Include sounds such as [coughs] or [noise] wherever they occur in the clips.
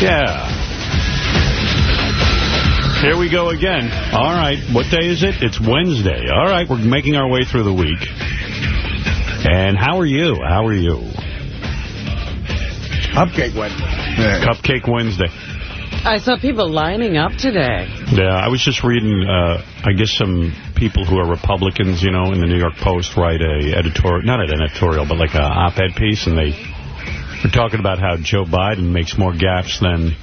Yeah. Here we go again. All right. What day is it? It's Wednesday. All right. We're making our way through the week. And how are you? How are you? Cupcake Wednesday. Cupcake Wednesday. I saw people lining up today. Yeah, I was just reading, uh, I guess some people who are Republicans, you know, in the New York Post write a editorial, not an editorial, but like a op-ed piece, and they were talking about how Joe Biden makes more gaffes than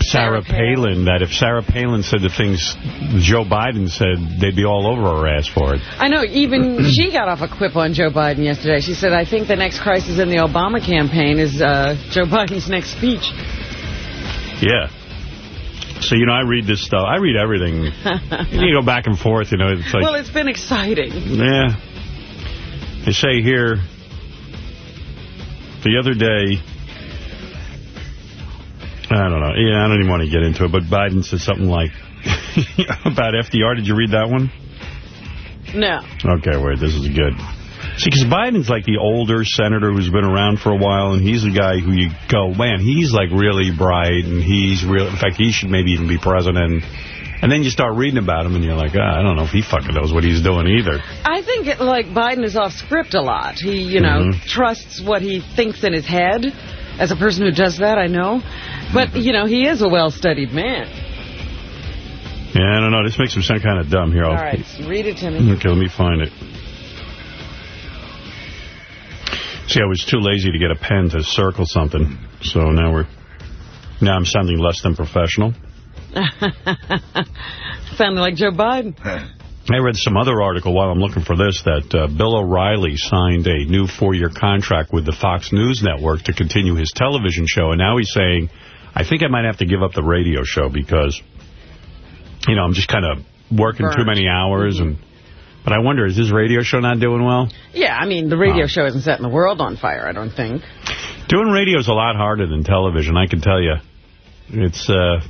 Sarah, Sarah Palin, that if Sarah Palin said the things Joe Biden said, they'd be all over her ass for it. I know, even [clears throat] she got off a quip on Joe Biden yesterday. She said, I think the next crisis in the Obama campaign is uh, Joe [laughs] Biden's next speech. Yeah. So, you know, I read this stuff. I read everything. you go back and forth, you know. It's like, well, it's been exciting. Yeah. They say here, the other day, I don't know. Yeah, I don't even want to get into it, but Biden said something like, [laughs] about FDR. Did you read that one? No. Okay, wait, this is good. See, because Biden's like the older senator who's been around for a while, and he's the guy who you go, man, he's like really bright, and he's real. In fact, he should maybe even be president. And then you start reading about him, and you're like, ah, I don't know if he fucking knows what he's doing either. I think, it, like, Biden is off script a lot. He, you know, Mhm. trusts what he thinks in his head. As a person who does that, I know. But, you know, he is a well-studied man. Yeah, I don't know. This makes him sound kind of dumb here. All I'll- right, read it to me. Okay, let me find it. See, I was too lazy to get a pen to circle something, so now we're now I'm sounding less than professional. [laughs] Sounding like Joe Biden. I read some other article while I'm looking for this that uh, Bill O'Reilly signed a new four-year contract with the Fox News Network to continue his television show, and now he's saying, I think I might have to give up the radio show because, you know, I'm just kind of working too many hours, and but I wonder, is his radio show not doing well? Yeah, I mean, the radio Wow. show isn't setting the world on fire, I don't think. Doing radio is a lot harder than television, I can tell you. It's uh,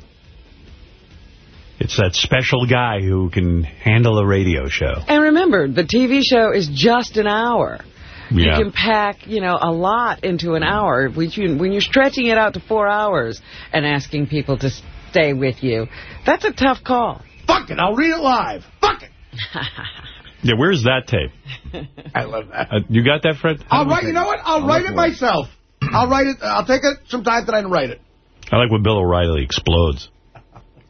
it's that special guy who can handle a radio show. And remember, the TV show is just an hour. Yeah. You can pack, you know, a lot into an hour. When, you, when you're stretching it out to four hours and asking people to stay with you, that's a tough call. Fuck it, I'll read it live. Fuck it. [laughs] Yeah, where's that tape? I love that. Uh, you got that, Fred? I'll write, you know what? I'll write it myself. I'll write it. I'll take it some time tonight and write it. I like when Bill O'Reilly explodes.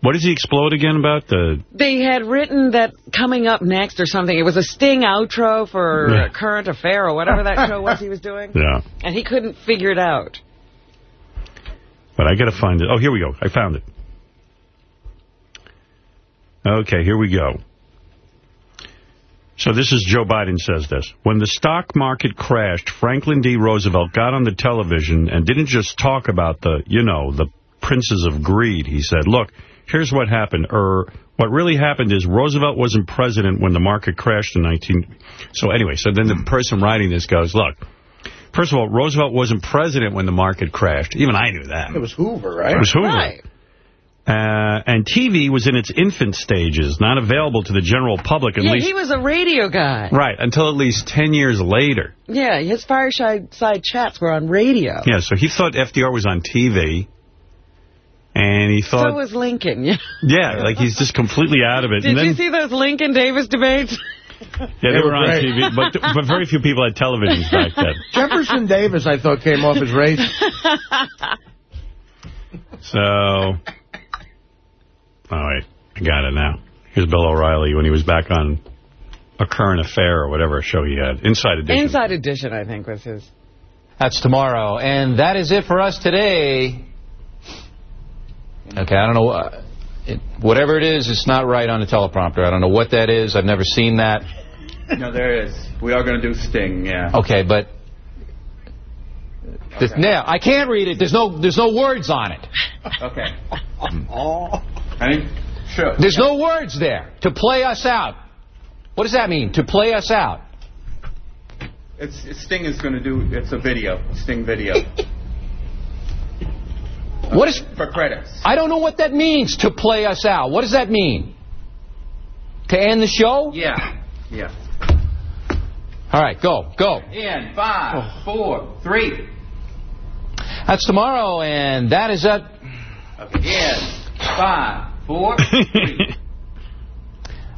What does he explode again about? The They had written that coming up next or something. It was a sting outro for Yeah. current affair or whatever that show was he was doing. [laughs] Yeah. And he couldn't figure it out. But I got to find it. Oh, here we go. I found it. Okay, here we go. So this is Joe Biden says this. When the stock market crashed, Franklin D. Roosevelt got on the television and didn't just talk about the, you know, the princes of greed. He said, look, here's what happened. Or what really happened is Roosevelt wasn't president when the market crashed in 19... So anyway, so then the person writing this goes, look, first of all, Roosevelt wasn't president when the market crashed. Even I knew that. It was Hoover, right? It was Hoover. Right. Uh, and TV was in its infant stages, not available to the general public at Yeah, least... he was a radio guy. Right, until at least 10 years later. Yeah, his fireside side chats were on radio. Yeah, so he thought FDR was on TV. And he thought... So was Lincoln. Yeah. yeah, like he's just completely out of it. Did and then, you see those Lincoln-Davis debates? Yeah, they, They were were on great. TV, but, but very few people had televisions back then. [laughs] Jefferson Davis, I thought, came off his race. [laughs] So... All right, I got it now. Here's Bill O'Reilly when he was back on A Current Affair or whatever show he had. Inside Edition. Inside Edition, I think, was his. That's tomorrow. And that is it for us today. Okay, I don't know. Uh, it, whatever it is, it's not right on the teleprompter. I don't know what that is. I've never seen that. No, there is. We are going to do Sting, yeah. Okay, but... This, now, I can't read it. There's no, there's no words on it. Okay. [laughs] Honey? Sure. There's no words there. To play us out. What does that mean? To play us out. It's, it's Sting is going to do, it's a video, Sting video. [laughs] What is... For credits. I don't know what that means, to play us out. What does that mean? To end the show? Yeah, yeah. All right, go, go. In five, oh. four, three. That's tomorrow, and that is it. Again. Five, four, [laughs] three.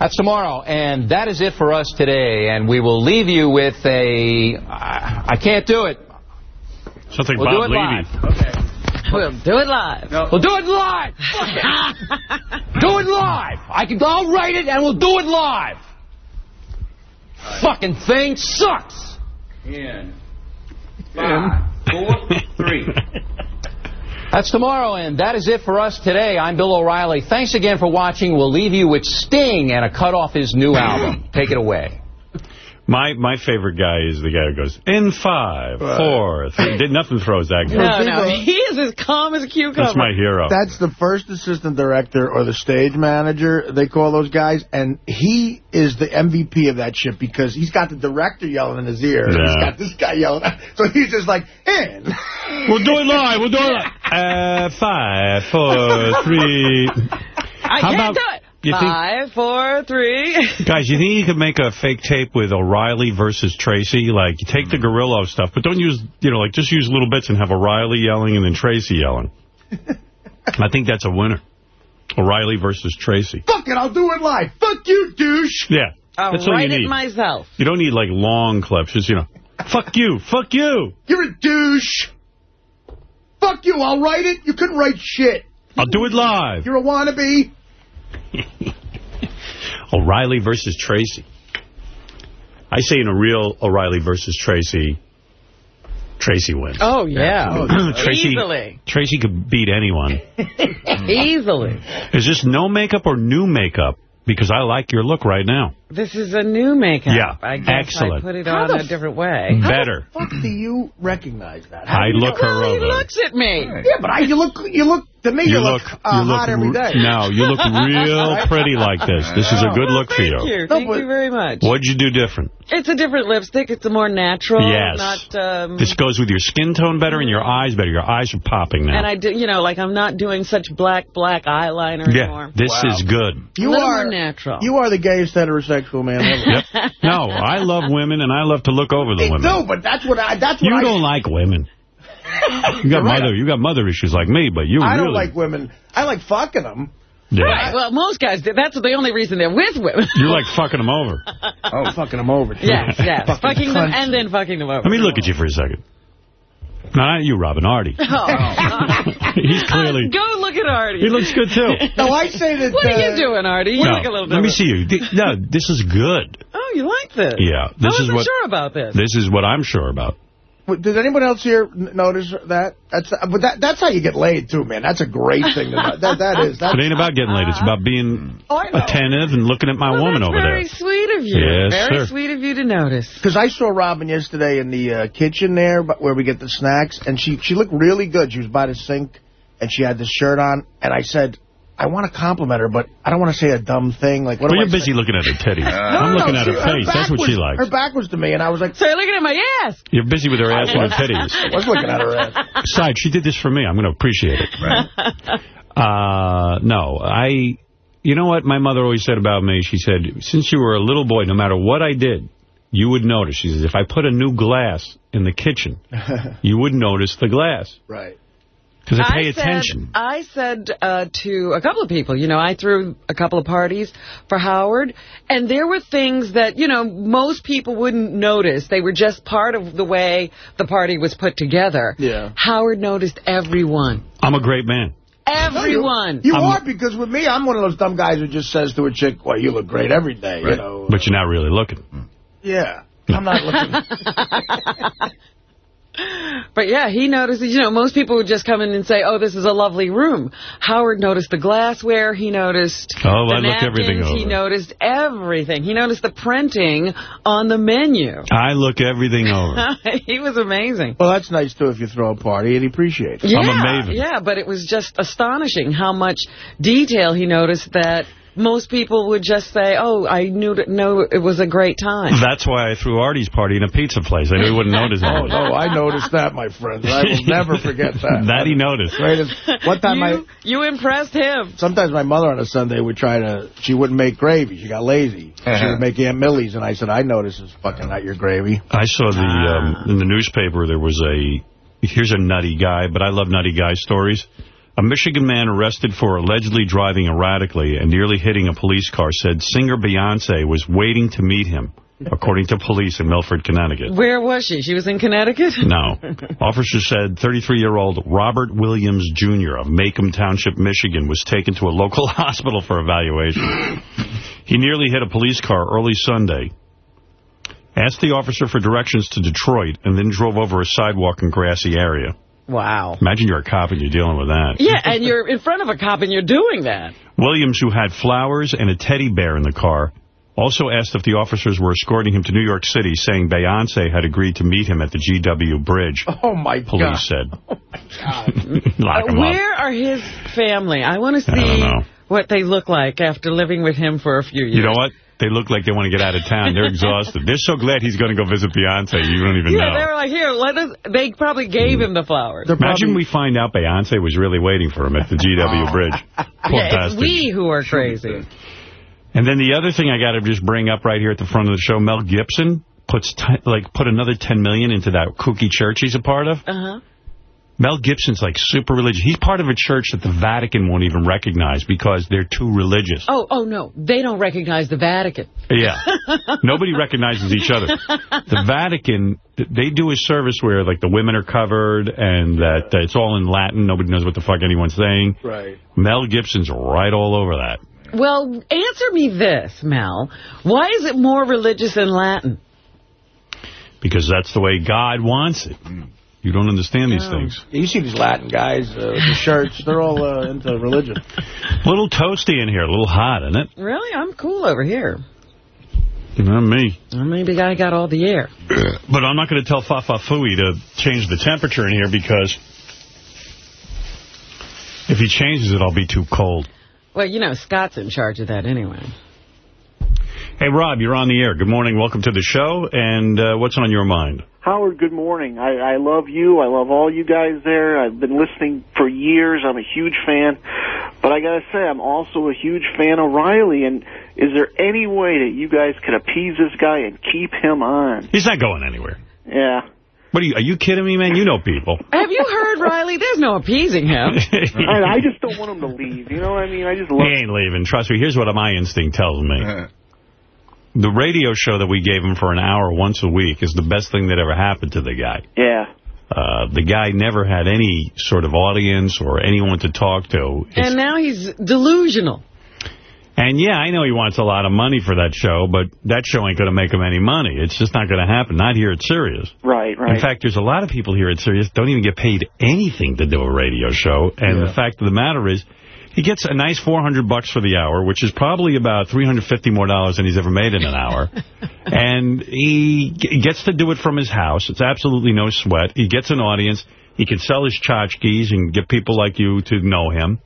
That's tomorrow, and that is it for us today. And we will leave you with a. I I can't do it. Something We'll Bob do it Levy. live. Okay. We'll do it live. No. We'll do it live. Fuck [laughs] it. do it live. I can. I'll write it, and we'll do it live. Fucking thing sucks. In. Five, four, three. [laughs] That's tomorrow, and that is it for us today. I'm Bill O'Reilly. Thanks again for watching. We'll leave you with Sting and a cut off his new album. Take it away. My my favorite guy is the guy who goes, in five, four, three. Did- Nothing throws that guy. No, no, people- he is as calm as a cucumber. That's my hero. That's the first assistant director or the stage manager, they call those guys, and he is the MVP of that shit because he's got the director yelling in his ear. and He's Yeah. got this guy yelling. So he's just like, in. We'll do it live. We'll do it live. [laughs] Uh, five, four, three. I How can't about- do it. You think- Five, four, three. [laughs] Guys, you think you could make a fake tape with O'Reilly versus Tracy? Like, you take the hmm. Gorillo stuff, but don't use, you know, like, just use little bits and have O'Reilly yelling and then Tracy yelling. [laughs] I think that's a winner. O'Reilly versus Tracy. Fuck it, I'll do it live. Fuck you, douche. Yeah. I'll that's all you write it myself. You don't need, like, long clips. Just, you know, fuck you, fuck you. You're a douche. Fuck you, I'll write it. You couldn't write shit. I'll do it live. You're a wannabe. [laughs] O'Reilly versus Tracy. I say in a real O'Reilly versus Tracy, Tracy wins. Oh, yeah. Oh, [laughs] Tracy, Easily. Tracy could beat anyone. [laughs] Easily. Is this no makeup or new makeup? Because I like your look right now. This is a new makeup. Yeah, I guess excellent. I put it How on the a f- different way. Better. Fuck do you recognize that? How I look know- her Well, he looks at me. Yeah, but I, you look, you look, to me, you, You look, look, uh, you look, hot every day. no, you look [laughs] real pretty like this. This is a good Well, look for thank you. you. No, Thank but- you very much. What'd you do different? It's a different lipstick. It's a more natural. Yes. Not, um, This goes with your skin tone better and your eyes better. Your eyes are popping now. and I do, you know, like I'm not doing such black, black eyeliner yeah, anymore. this is good. You a are more natural. You are the gayest heterosexual man ever. Yep. No, I love women and I love to look over the They women. do, but that's what I. That's what You I. don't like women. [laughs] You got right. mother. You got mother issues like me, but you I really. don't like women. I like fucking them. Yeah. Right. Well, most guys, that's the only reason they're with women. You're like fucking them over. [laughs] Oh, fucking them over. too. yes, yes. Fucking fucking them cunts. and then fucking them over. Let me look at you for a second. No, not you, Robin. Artie. [laughs] Oh. [laughs] He's clearly... Go look at Artie. He looks good, too. No, [laughs] I say that. What are uh, you doing, Artie? You No, look a little bit. let me see you. No, this is good. Oh, you like this? Yeah, this is wasn't what- sure about this. This is what I'm sure about. Does anyone else here notice that? That's but that that's how you get laid too, man. That's a great thing. To know. That that is. That's, It ain't about getting laid. It's about being Oh, attentive and looking at my well, woman over very there. Very sweet of you. Yes, very sir. sweet of you to notice. Because I saw Robin yesterday in the uh, kitchen there, but where we get the snacks, and she she looked really good. She was by the sink, and she had this shirt on, and I said, I want to compliment her, but I don't want to say a dumb thing. Like, what Well, you're I busy say? looking at her titties. No, I'm no, looking no, at her face. back That's what was, she likes. Her back was to me, and I was like, So you're looking at my ass. You're busy with her ass and her [laughs] titties. I was looking at her ass. Besides, she did this for me. I'm going to appreciate it. Uh, no, I... You know what my mother always said about me? She said, since you were a little boy, no matter what I did, you would notice. She says, if I put a new glass in the kitchen, [laughs] you would notice the glass. Right. Because I pay I attention. Said, I said uh, to a couple of people, you know, I threw a couple of parties for Howard, and there were things that, you know, most people wouldn't notice. They were just part of the way the party was put together. Yeah. Howard noticed everyone. I'm a great man. Everyone. You I'm- are, because with me, I'm one of those dumb guys who just says to a chick, well, you look great every day, you know. But you're not really looking. yeah. I'm not looking. [laughs] [laughs] But yeah, he noticed, you know, most people would just come in and say, oh, this is a lovely room. Howard noticed the glassware. He noticed Oh, the I look everything napkins. He noticed everything. He noticed the printing on the menu. I look everything over. [laughs] he was amazing. well, that's nice, too, if you throw a party, and he appreciates it. Yeah, I'm a maven. Yeah, but it was just astonishing how much detail he noticed that most people would just say, oh, I knew to know it was a great time. That's why I threw Artie's party in a pizza place. I knew he wouldn't [laughs] notice Oh, no, I noticed that, my friend. I will [laughs] never forget that. That he noticed. Greatest. One time I... you, you impressed him. Sometimes my mother on a Sunday would try to, she wouldn't make gravy. She got lazy. She would make Aunt Millie's, and I said, I notice it's fucking not your gravy. I saw the um, in the newspaper there was a here's a nutty guy, but I love nutty guy stories. A Michigan man arrested for allegedly driving erratically and nearly hitting a police car said singer Beyonce was waiting to meet him, according to police in Milford, Connecticut. Where was she? She was in Connecticut? No. Officers said 33-year-old Robert Williams, Jr. of Macomb Township, Michigan, was taken to a local [laughs] hospital for evaluation. He nearly hit a police car early Sunday, asked the officer for directions to Detroit, and then drove over a sidewalk in grassy area. Wow. Imagine you're a cop and you're dealing with that. Yeah, and you're in front of a cop and you're doing that. Williams, who had flowers and a teddy bear in the car, also asked if the officers were escorting him to New York City, saying Beyonce had agreed to meet him at the GW Bridge. Oh, my Police God. said. [laughs] [laughs] Lock him Uh, up. where are his family? I want to I see what they look like after living with him for a few years. You know what? They look like they want to get out of town. They're [laughs] exhausted. They're so glad he's going to go visit Beyonce. You don't even Yeah, know. they were like, here, let us. They probably gave him the flowers. They're Imagine probably- we find out Beyonce was really waiting for him at the GW [laughs] Bridge. Poor Yeah, it's bastard. we who are crazy. And then the other thing I got to just bring up right here at the front of the show, Mel Gibson puts t like put another 10 million into that kooky church he's a part of. Uh-huh. Mel Gibson's like super religious. He's part of a church that the Vatican won't even recognize because they're too religious. Oh, oh no, they don't recognize the Vatican. Yeah. [laughs] Nobody recognizes each other. The Vatican, they do a service where like the women are covered and that uh, it's all in Latin. Nobody knows what the fuck anyone's saying. Right. Mel Gibson's right all over that. Well, answer me this, Mel. Why is it more religious in Latin? Because that's the way God wants it. You don't understand these things. You see these Latin guys, uh, the [laughs] shirts, they're all uh, into religion. A little toasty in here, a little hot, isn't it? Really? I'm cool over here. Not me. Well, maybe I got all the air. [clears throat] But I'm not going to tell Fafa Fui to change the temperature in here because if he changes it, I'll be too cold. Well, you know, Scott's in charge of that anyway. Hey, Rob, you're on the air. Good morning. Welcome to the show. And uh, what's on your mind? Howard, good morning. I, I love you. I love all you guys there. I've been listening for years. I'm a huge fan. But I got to say, I'm also a huge fan of Riley. And is there any way that you guys could appease this guy and keep him on? He's not going anywhere. Yeah. What are you? Are you kidding me, man? You know people. [laughs] Have you heard Riley? There's no appeasing him. [laughs] I, I just don't want him to leave. You know what I mean? I just love He ain't leaving. Trust me. Here's what my instinct tells me. [laughs] The radio show that we gave him for an hour once a week is the best thing that ever happened to the guy. Yeah. Uh, the guy never had any sort of audience or anyone to talk to. It's- and now he's delusional. and yeah, I know he wants a lot of money for that show, but that show ain't going to make him any money. It's just not going to happen. Not here at Sirius. Right, right. In fact, there's a lot of people here at Sirius don't even get paid anything to do a radio show. And the fact of the matter is, he gets a nice 400 bucks for the hour, which is probably about 350 more dollars than he's ever made in an hour. [laughs] and he gets to do it from his house. It's absolutely no sweat. He gets an audience. He can sell his tchotchkes and get people like you to know him.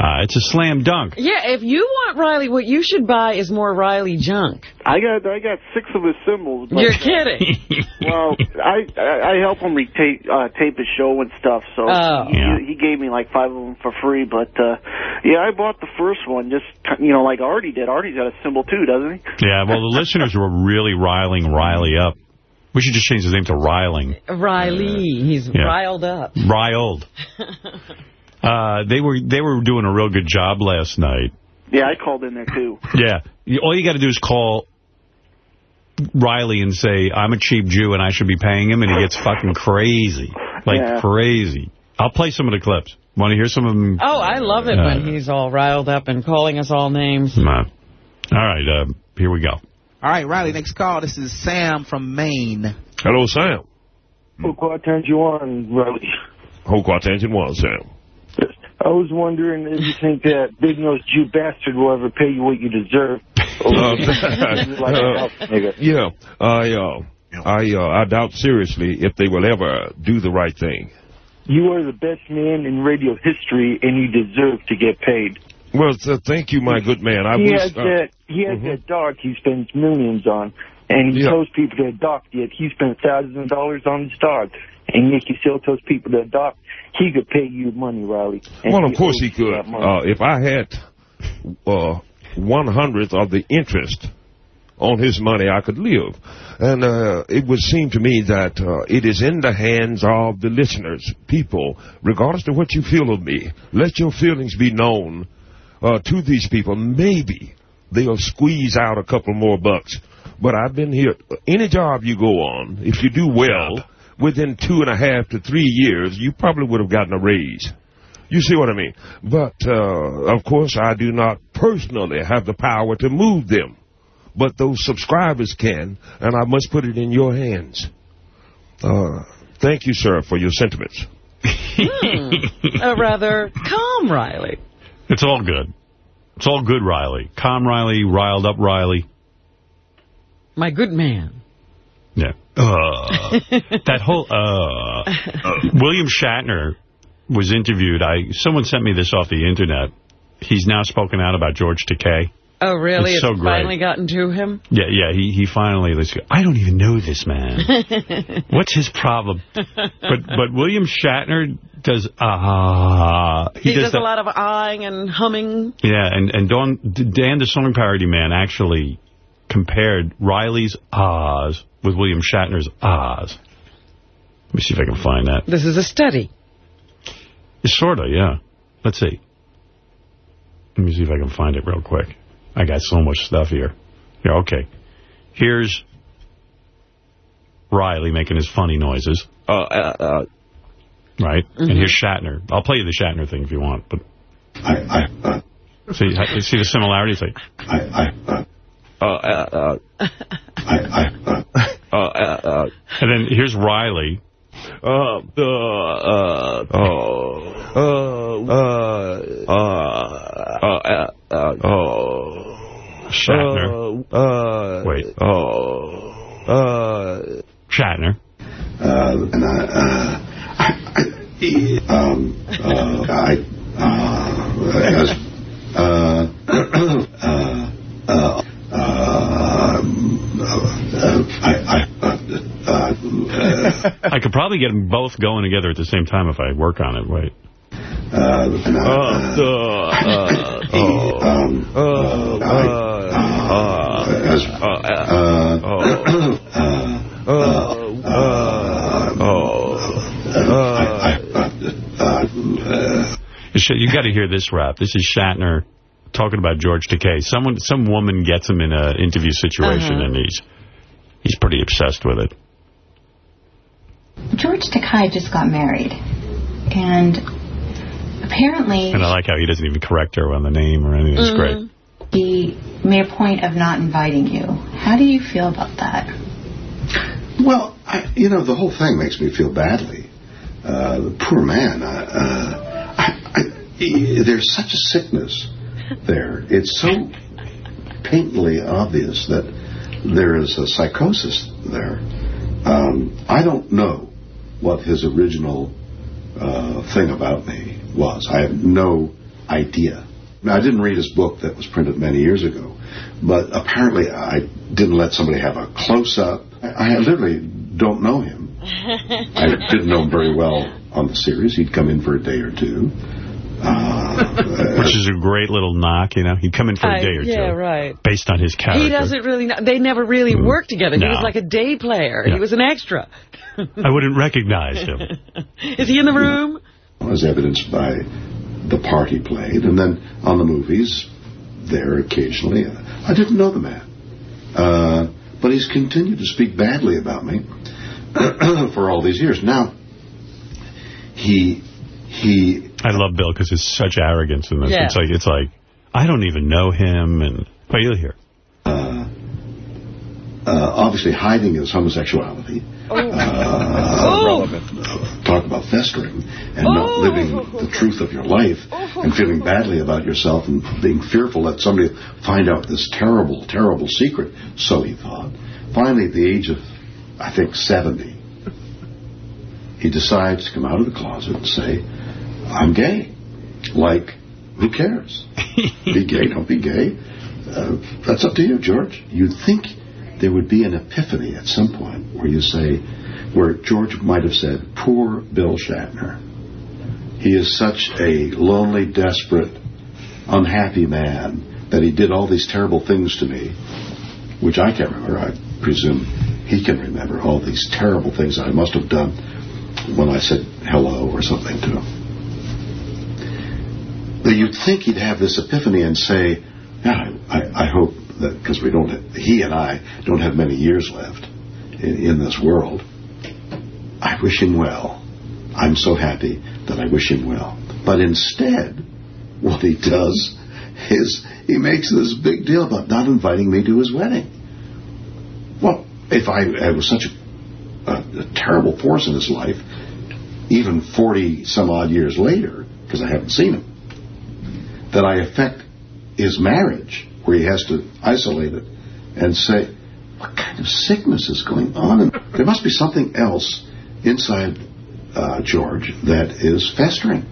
Uh, it's a slam dunk. Yeah, if you want Riley, what you should buy is more Riley junk. I got I got six of his symbols. But, You're uh, kidding. [laughs] Well, I I I help him retape uh, tape his show and stuff. So Oh. he, Yeah. he gave me like five of them for free. But uh yeah, I bought the first one. Just you know, like Artie did. Artie's got a symbol too, doesn't he? Yeah, well, the listeners were really riling Riley up. We should just change his name to Riling. Riley, he's Yeah. riled up. Riled. [laughs] Uh, they were they were doing a real good job last night. Yeah, I called in there too. [laughs] Yeah. You- All you got to do is call Riley and say, I'm a cheap Jew and I should be paying him, and he gets fucking crazy. Like Yeah. crazy. I'll play some of the clips. Want to hear some of them? Oh, I love it Uh, when he's all riled up and calling us all names. Nah. All right, uh, here we go. All right, Riley, next call. This is Sam from Maine. Hello, Sam. Who turned you on, Riley? Whole attention one, Sam. I was wondering if you think that big nosed Jew bastard will ever pay you what you deserve. [laughs] Uh, [laughs] like [laughs] yeah, I, uh, I, uh, I doubt seriously if they will ever do the right thing. You are the best man in radio history, and you deserve to get paid. Well, so thank you, my good man. I he wish. has uh, that. He has mhm. that dog he spends millions on, and he Yeah. tells people to adopt. Yet he spent thousands of dollars on this dog, and yet he still tells people to adopt. He could pay you money, Riley. well, of course he could. Uh, if I had uh, one hundredth of the interest on his money, I could live. And uh, it would seem to me that uh, it is in the hands of the listeners, people, regardless of what you feel of me. Let your feelings be known uh, to these people. Maybe they'll squeeze out a couple more bucks. But I've been here. Any job you go on, if you do well, within two and a half to three years, you probably would have gotten a raise. You see what I mean? But, uh, of course, I do not personally have the power to move them. But those subscribers can, and I must put it in your hands. Uh, thank you, sir, for your sentiments. Hmm. A rather calm Riley. It's all good. It's all good, Riley. Calm Riley, riled up Riley. My good man. Yeah. Uh, that whole, uh, uh, [laughs] William Shatner was interviewed. I Someone sent me this off the internet. He's now spoken out about George Takei. Oh, really? It's so it's great. finally gotten to him? Yeah, yeah, he, he finally, let's go, I don't even know this man. [laughs] What's his problem? But but William Shatner does, ah. He, does, that- a lot of eyeing and humming. Yeah, and, and Don, Dan, the song parody man, actually compared Riley's Oz with William Shatner's Oz. Let me see if I can find that. This is a study. Sort of, yeah. Let's see. Let me see if I can find it real quick. I got so much stuff here. Yeah, okay. Here's Riley making his funny noises. Uh, uh, uh, right? Mm-hmm. And here's Shatner. I'll play you the Shatner thing if you want. But see, ha- see the similarities? Like, uh, uh, [laughs] uh, uh, uh, and then here's Riley. Uh, uh, uh, oh, uh, uh, uh, uh, uh, oh, Shatner. Uh, uh, Wait. Oh, uh, Shatner. Uh, and I, uh, I, [coughs] I, um, uh, I, uh, as, [coughs] uh, uh, uh, uh, I, I, uh, uh, I could probably get them both going together at the same time if I work on it. Wait. uh, and I, uh, uh, oh, um, uh, I, uh, as, uh, uh, oh, uh, uh, uh, oh, uh, You should- You got to hear this rap. This is Shatner talking about George Takei. Someone, some woman gets him in an interview situation, Uh-huh. and he's he's pretty obsessed with it. George Takei just got married. And apparently And I like how he doesn't even correct her on the name or anything. It's great. he made a point of not inviting you. How do you feel about that? Well, I, you know, the whole thing makes me feel badly. Uh, the poor man. Uh, uh, I, I, I- there's such a sickness there. It's so painfully obvious that there is a psychosis there. Um, I don't know what his original uh, thing about me was. I have no idea. Now, I didn't read his book that was printed many years ago, but apparently I didn't let somebody have a close-up. I, I literally don't know him. [laughs] I didn't know him very well on the series. He'd come in for a day or two. [laughs] Which is a great little knock, you know. He'd come in for a day or yeah, two. right. Based on his character. He doesn't really know. They never really worked together. He was like a day player. Yeah. He was an extra. I wouldn't recognize him. [laughs] Is he in the room? as evidenced by the part he played, and then on the movies, there occasionally. I didn't know the man, uh, but he's continued to speak badly about me [clears throat] for all these years. Now, he he I love Bill because there's such arrogance in this. Yeah. It's like it's like I don't even know him, and but you'll hear. uh, uh, obviously hiding his homosexuality. Uh, [laughs] talk about festering and not living the truth of your life and feeling badly about yourself and being fearful that somebody find out this terrible, terrible secret. So he thought. Finally, at the age of, I think, 70, he decides to come out of the closet and say, I'm gay. Like, who cares? [laughs] be gay, don't be gay. Uh, that's up to you, George. You'd think there would be an epiphany at some point where you say, where George might have said, poor Bill Shatner. He is such a lonely, desperate, unhappy man that he did all these terrible things to me. which I can't remember. I presume he can remember all these terrible things I must have done when I said hello or something to him. But you'd think he'd have this epiphany and say, yeah, I, I hope that, because we don't, he and I don't have many years left in, in this world. I wish him well. I'm so happy that I wish him well. But instead, what he does is he makes this big deal about not inviting me to his wedding. Well, if I, I was such a, a, a terrible force in his life, even 40 some odd years later, because I haven't seen him, that I affect his marriage, where he has to isolate it and say, what kind of sickness is going on? And there must be something else inside uh, George that is festering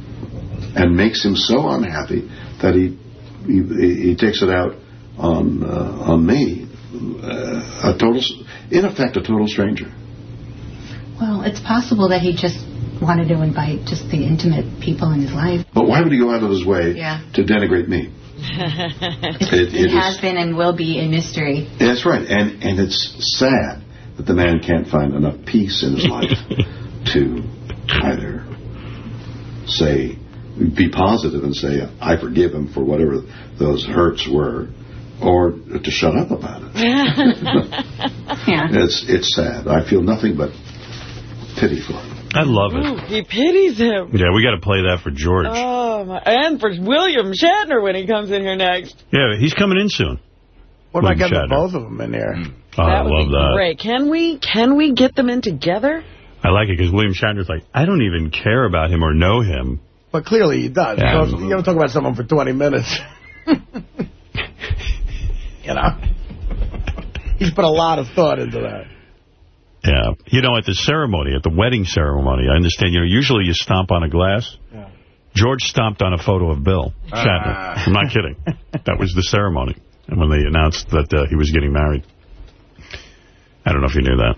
and makes him so unhappy that he he, he takes it out on uh, on me, uh, a total, in effect, a total stranger. Well, it's possible that he just wanted to invite just the intimate people in his life. But why would he go out of his way Yeah. to denigrate me? [laughs] It- He it has is- been and will be a mystery. That's right, and and it's sad that the man can't find enough peace in his life [laughs] to either say, be positive and say, I forgive him for whatever those hurts were, or to shut up about it. [laughs] yeah. It's it's sad. I feel nothing but pity for him. I love it. Ooh, he pities him. Yeah, we got to play that for George. Oh, my. And for William Shatner when he comes in here next. yeah, he's coming in soon. What about William getting Shatner. both of them in there? Oh, I would love be that. great. Can we, can we get them in together? I like it because William Shatner's like, I don't even care about him or know him. But clearly he does. Yeah. So if you don't talk about someone for 20 minutes. [laughs] you know? He's put a lot of thought into that. Yeah. You know, at the ceremony, at the wedding ceremony, I understand, you know, usually you stomp on a glass. Yeah. George stomped on a photo of Bill Shatner. Ah. I'm not kidding. [laughs] That was the ceremony. And when they announced that uh, he was getting married. I don't know if you knew that.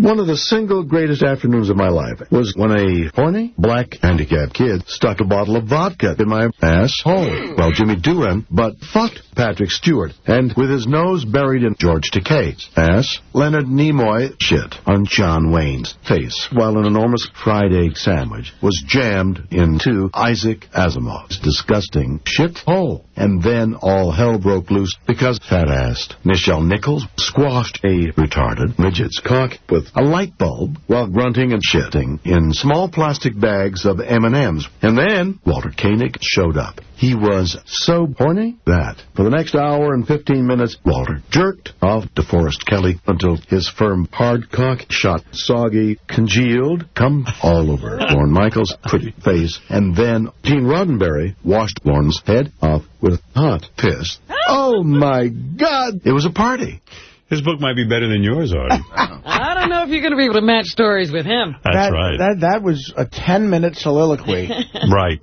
One of the single greatest afternoons of my life was when a horny, black, handicapped kid stuck a bottle of vodka in my asshole. Well, Jimmy Doohan, but fucked Patrick Stewart, and with his nose buried in George Takei's ass, Leonard Nimoy shit on John Wayne's face, while an enormous fried egg sandwich was jammed into Isaac Asimov's disgusting shit hole. And then all hell broke loose because fat-assed Nichelle Nichols squashed a retarded midget's cock with a light bulb while grunting and shitting in small plastic bags of M&Ms. And then Walter Koenig showed up. He was so horny that for the next hour and 15 minutes, Walter jerked off DeForest Kelley until his firm hard cock shot soggy, congealed, come all over Lorne Michaels' pretty face. And then Gene Roddenberry washed Lorne's head off with hot piss. Oh, oh my God. It was a party. His book might be better than yours, Artie. [laughs] I don't know if you're going to be able to match stories with him. That's that, right. That, that was a 10-minute soliloquy. [laughs] right.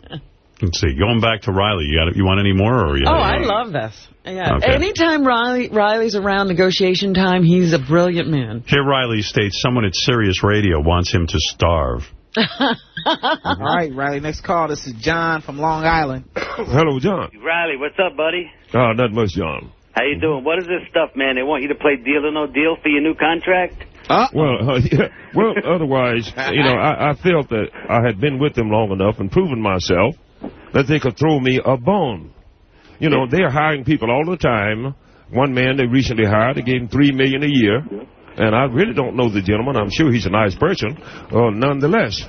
Let's see. Going back to Riley, you got you want any more? Or you Oh, I love this. Yeah. Okay. Anytime Riley Riley's around negotiation time, he's a brilliant man. Here Riley states someone at Sirius Radio wants him to starve. [laughs] All right, Riley, next call. This is John from Long Island. Hello, John. Riley, what's up, buddy? Oh, not much, John. How you doing? What is this stuff, man? They want you to play Deal or No Deal for your new contract? [laughs] Well, uh, yeah. Well, [laughs] otherwise, you know, I, I felt that I had been with them long enough and proven myself that they could throw me a bone. You know, they are hiring people all the time. One man they recently hired, they gave him three million a year, and I really don't know the gentleman. I'm sure he's a nice person, uh, nonetheless.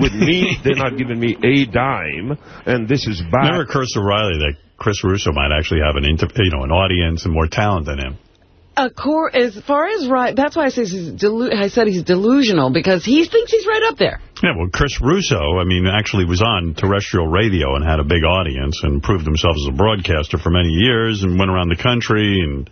With me, [laughs] they're not giving me a dime, and this is by. Never occurs to Riley that Chris Russo might actually have an inter you know an audience and more talent than him. A core, as far as right, that's why I, say he's delu I said he's delusional, because he thinks he's right up there. Yeah, well, Chris Russo, I mean, actually was on terrestrial radio and had a big audience and proved himself as a broadcaster for many years and went around the country and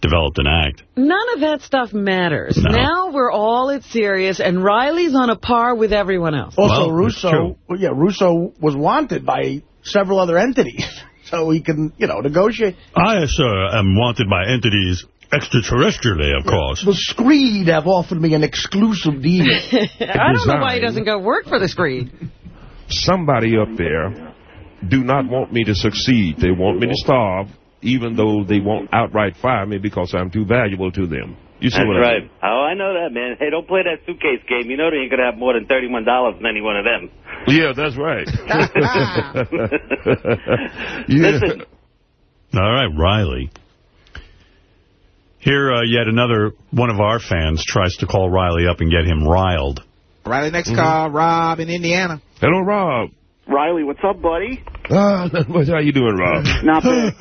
developed an act. None of that stuff matters. No. Now we're all at Sirius, and Riley's on a par with everyone else. Also, Well, Russo, well, yeah, Russo was wanted by several other entities, [laughs] so he can, you know, negotiate. I, sir, am wanted by entities extraterrestrially, of course. The Screed have offered me an exclusive deal. [laughs] I don't know why he doesn't go work for the Screed. somebody up there do not want me to succeed. They want me to starve, even though they won't outright fire me because I'm too valuable to them. You see That's what I right. mean? Oh, I know that, man. Hey, don't play that suitcase game. You know they ain't going to have more than $31 in any one of them. Yeah, that's right. [laughs] [laughs] yeah. Listen, All right, Riley. Here, uh, yet another one of our fans tries to call Riley up and get him riled. Riley, next Mhm. call, Rob in Indiana. Hello, Rob. Riley, what's up, buddy? Ah, [laughs] what- how you doing, Rob? Not bad.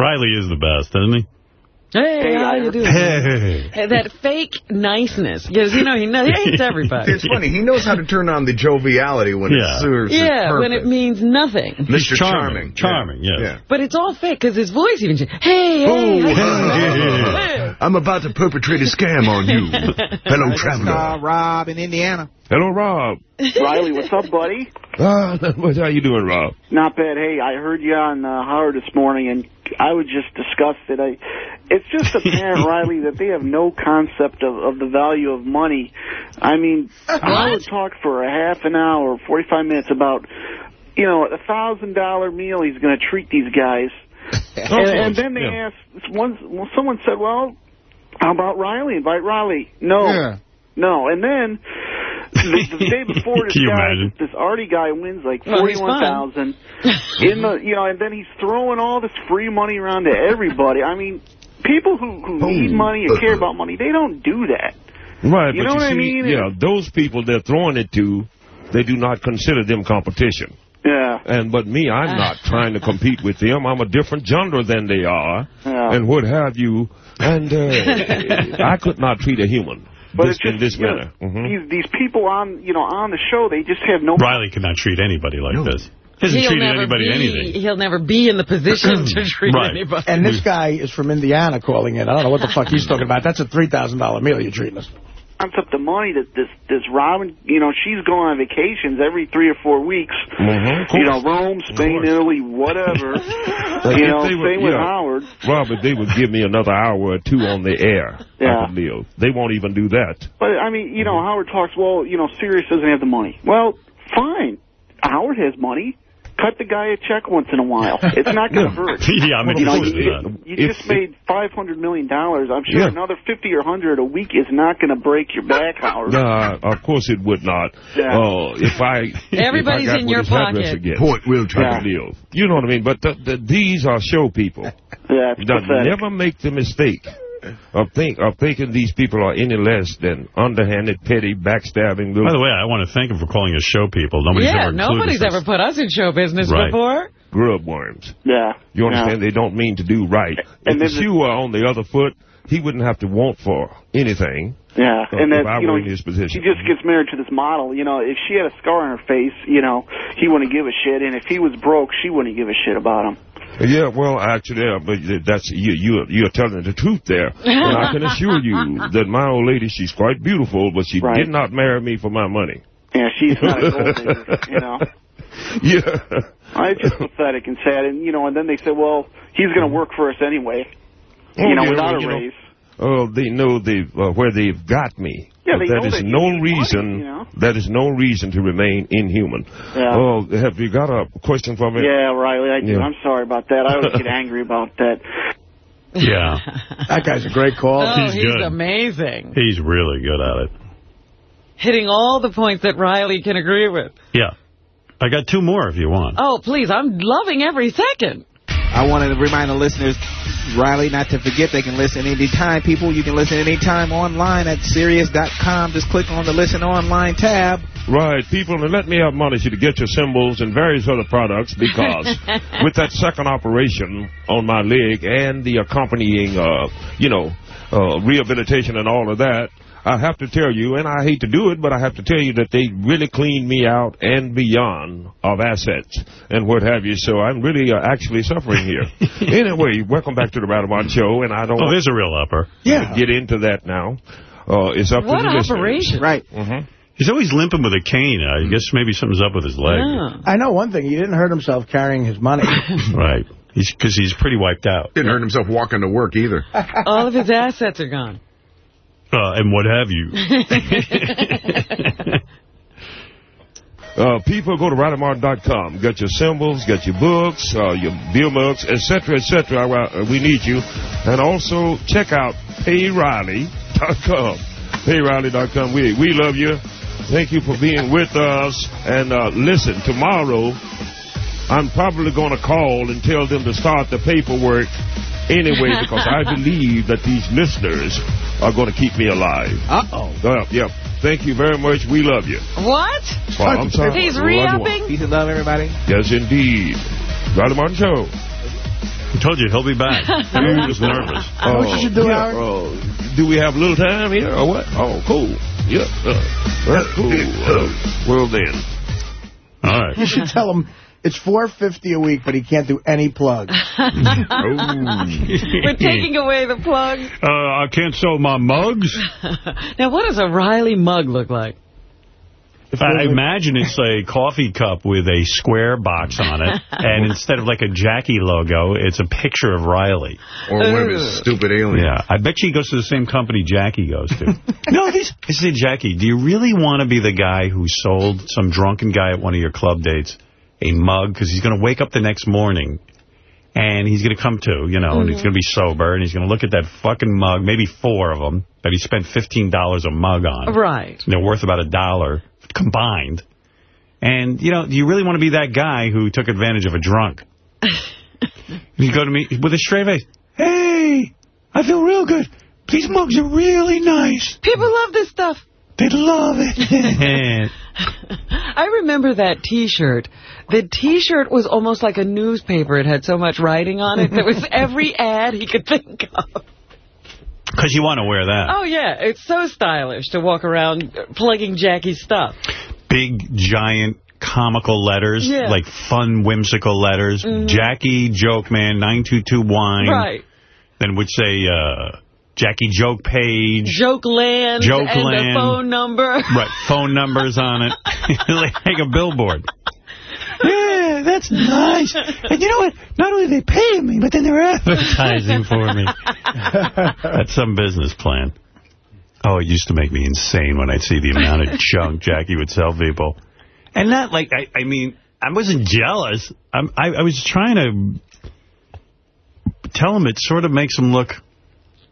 Riley is the best, isn't he? Hey, how you doing? Hey. Hey, that fake niceness. Because, you know, he, knows, he hates [laughs] everybody. It's funny. He knows how to turn on the joviality when Yeah. it serves his Yeah, when it means nothing. Mr. charming. Charming. Charming, Yeah. yes. Yeah. But it's all fake because his voice even changed. Hey, hey, Oh, how you doing? I'm about to perpetrate a scam on you. [laughs] Hello, traveler. call, Rob in Indiana. Hello, Rob. Riley, what's up, buddy? [laughs] Ah, what- how you doing, Rob? Not bad. Hey, I heard you on uh, Howard this morning, and I was just disgusted. I, it's just apparent, [laughs] Riley, that they have no concept of, of the value of money. I mean, Howard talked for a half an hour, 45 minutes about, you know, a thousand dollar meal he's going to treat these guys. [laughs] and, and then they Yeah. asked, one, well, someone said, well, how about Riley? Invite Riley. No. Yeah. No. And then the, the day before [laughs] this you guy, imagine? this Artie guy wins like Well, forty-one thousand [laughs] in the, you know, and then he's throwing all this free money around to everybody. I mean, people who who need money and care about money, they don't do that. Right, You but know you what I see, mean? yeah, those people they're throwing it to, they do not consider them competition. Yeah. And but me, I'm not [laughs] trying to compete with them. I'm a different genre than they are, Yeah. and what have you. And uh, I could not treat a human But this, it's just this you know, manner. Mhm. these these people on you know on the show, they just have no. Riley cannot treat anybody like this. He hasn't He'll treated anybody be, anything. He'll never be in the position to [clears throat] treat Right. anybody. And this guy is from Indiana calling in. I don't know what the fuck he's talking about. That's a $3,000 meal you're treating us. Concept the money that this this Robin, you know, she's going on vacations every three or four weeks. Mhm, You know. Rome, Spain, Italy, whatever. [laughs] Like, you know, they same would- with yeah. Howard. Rob, if they would give me another hour or two on the air, Yeah. I could live. They won't even do that. But I mean, you know, Howard talks. Well, you know, Sirius doesn't have the money. Well, fine. Howard has money. Cut the guy a check once in a while. It's not going [laughs] to hurt. [laughs] Yeah, I mean, you know, of you, you just made five hundred million dollars. I'm sure Yeah. another fifty or hundred a week is not going to break your back, [laughs] Howard. No, of course it would not. Yeah. Uh, if I Everybody's if I in your pocket. Gets, Point will I could live. You know what I mean? But the, the, these are show people. Yeah, it's Don't never make the mistake of think of thinking these people are any less than underhanded, petty, backstabbing. By the way, I want to thank him for calling us show people. Nobody's yeah, ever included nobody's us. ever put us in show business Right. before. grub worms. Yeah. You understand? They don't mean to do right. If And the then the- shoe were on the other foot, he wouldn't have to want for anything. Yeah, uh, and if that I you know, in his she position. just gets married to this model. You know, if she had a scar on her face, you know, he wouldn't give a shit, and if he was broke, she wouldn't give a shit about him. Yeah, well, actually, uh, but that's you. You you're telling the truth there, [laughs] and I can assure you that my old lady, she's quite beautiful, but she Right. did not marry me for my money. Yeah, she's not a gold [laughs] digger, you know. Yeah. It's just pathetic and sad, and you know, and then they said, well, he's going to work for us anyway, Oh, you know, yeah, without well, a you know, raise. Oh, they know they've, uh, where they've got me. Yeah, but they that know is that you no need money, reason. you know? That is no reason to remain inhuman. Yeah. Oh, have you got a question for me? Yeah, Riley, I do. Yeah. I'm sorry about that. I always get [laughs] angry about that. Yeah. [laughs] That guy's a great call. Oh, He's he's, good. amazing. He's really good at it. Hitting all the points that Riley can agree with. Yeah. I got two more if you want. Oh, please, I'm loving every second. I wanted to remind the listeners, Riley, not to forget they can listen anytime. People, you can listen anytime online at Sirius.com. Just click on the Listen Online tab. Right, people, and let me admonish you to get your symbols and various other products because [laughs] with that second operation on my leg and the accompanying, uh, you know, uh, rehabilitation and all of that, I have to tell you, and I hate to do it, but I have to tell you that they really cleaned me out and beyond of assets and what have you. So I'm really uh, actually suffering here. [laughs] anyway, welcome back to the Radamon Show, and I don't Oh, want there's a real upper. to get into that now. Uh, it's up What to the listeners. operation? Right. Mhm. He's always limping with a cane. I guess maybe something's up with his leg. Yeah. I know one thing. He didn't hurt himself carrying his money. [laughs] [laughs] Right. He's Because he's pretty wiped out. Didn't hurt himself walking to work either. All of his assets are gone. Uh, and what have you. [laughs] Uh, people go to RileyMartin.com. Get your symbols, get your books, uh, your bill mugs, etc., etc. We need you. And also check out PayRiley.com. PayRiley.com. We, we love you. Thank you for being with us. And uh, listen, tomorrow I'm probably going to call and tell them to start the paperwork anyway [laughs] because I believe that these listeners are going to keep me alive. Uh-oh. Uh, yeah. Thank you very much. We love you. What? Well, I'm sorry. He's What do I re-upping? Peace and love, everybody. Yes, indeed. Riley Martin Show. I told you, he'll be back. [laughs] He was nervous. know what you should do, yeah, Howard? uh, do we have a little time here or what? Oh, cool. Yeah. Uh, that's cool. Uh, well, then. All right. You should tell him it's four fifty a week, but he can't do any plugs. [laughs] We're taking away the plugs. Uh, I can't sell my mugs. [laughs] Now, what does a Riley mug look like? If I imagine it's a coffee cup with a square box on it, [laughs] and instead of like a Jackie logo, it's a picture of Riley. Or one of his stupid aliens. Yeah, I bet she goes to the same company Jackie goes to. no, these, I said, Jackie, do you really want to be the guy who sold some drunken guy at one of your club dates a mug? Because he's going to wake up the next morning, and he's going to come to, you know, and he's mm-hmm. going to be sober, and he's going to look at that fucking mug, maybe four of them, that he spent $15 a mug on. Right. And they're worth about a dollar combined. And, you know, do you really want to be that guy who took advantage of a drunk? [laughs] you go to me with a straight face. Hey, I feel real good. These mugs are really nice. People love this stuff. They love it. [laughs] I remember that T-shirt. The T-shirt was almost like a newspaper. It had so much writing on it. There was every ad he could think of. Because you want to wear that. Oh, yeah. It's so stylish to walk around plugging Jackie's stuff. Big, giant, comical letters. Yeah. Like fun, whimsical letters. Mhm. Jackie Joke Man 922 Wine. Right. Then would say uh, Jackie Joke Page. Joke land Joke and land. phone number. [laughs] Right, phone numbers on it. [laughs] like a billboard. Yeah, that's nice. And you know what? Not only are they paying me, but then they're advertising for me. [laughs] That's some business plan. Oh, it used to make me insane when I'd see the amount of junk Jackie would sell people. And not like, I, I mean, I wasn't jealous. I'm, I, I was trying to tell him it sort of makes him look,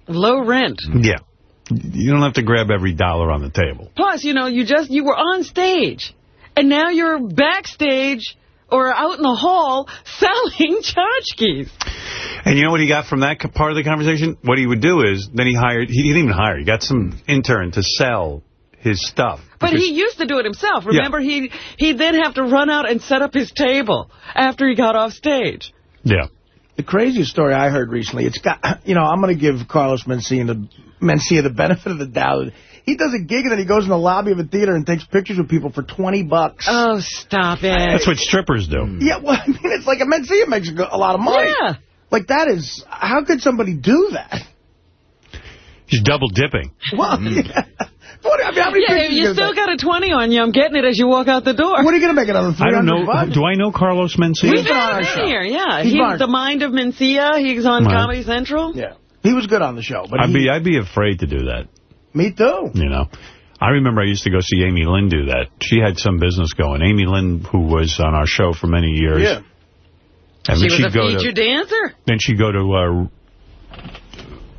Low rent. yeah. You don't have to grab every dollar on the table. Plus, you know, you just, you were on stage. And now you're backstage or out in the hall [laughs] selling tchotchkes. And you know what he got from that part of the conversation? What he would do is, then he hired, he didn't even hire, he got some intern to sell his stuff. But he used to do it himself. Remember, he he'd then have to run out and set up his table after he got off stage. Yeah. The craziest story I heard recently, it's got, [clears throat] you know, I'm going to give Carlos Mencia the, Mencia the benefit of the doubt. He does a gig and then he goes in the lobby of a theater and takes pictures with people for 20 bucks. Oh, stop it. That's what strippers do. Mm. Yeah, well, [laughs] I mean, it's like a Mencia makes a lot of money. Yeah. Like, that is, how could somebody do that? He's double dipping. Well, mm. [laughs] yeah. What, I mean, how many Yeah, pictures you gonna still take? got a 20 on you. I'm getting it as you walk out the door. What are you going to make another 300 I don't know. bucks? Do I know Carlos Mencia? We've been on had our him show. here, yeah. He's He's, the mind of Mencia. He's on Wow. Comedy Central. Yeah. He was good on the show. But I'd he- be, I'd be afraid to do that, Me too. you know. I remember I used to go see Amy Lynn do that. She had some business going. Amy Lynn, who was on our show for many years. Yeah. And She then was a feature to, dancer. then she'd go to, uh,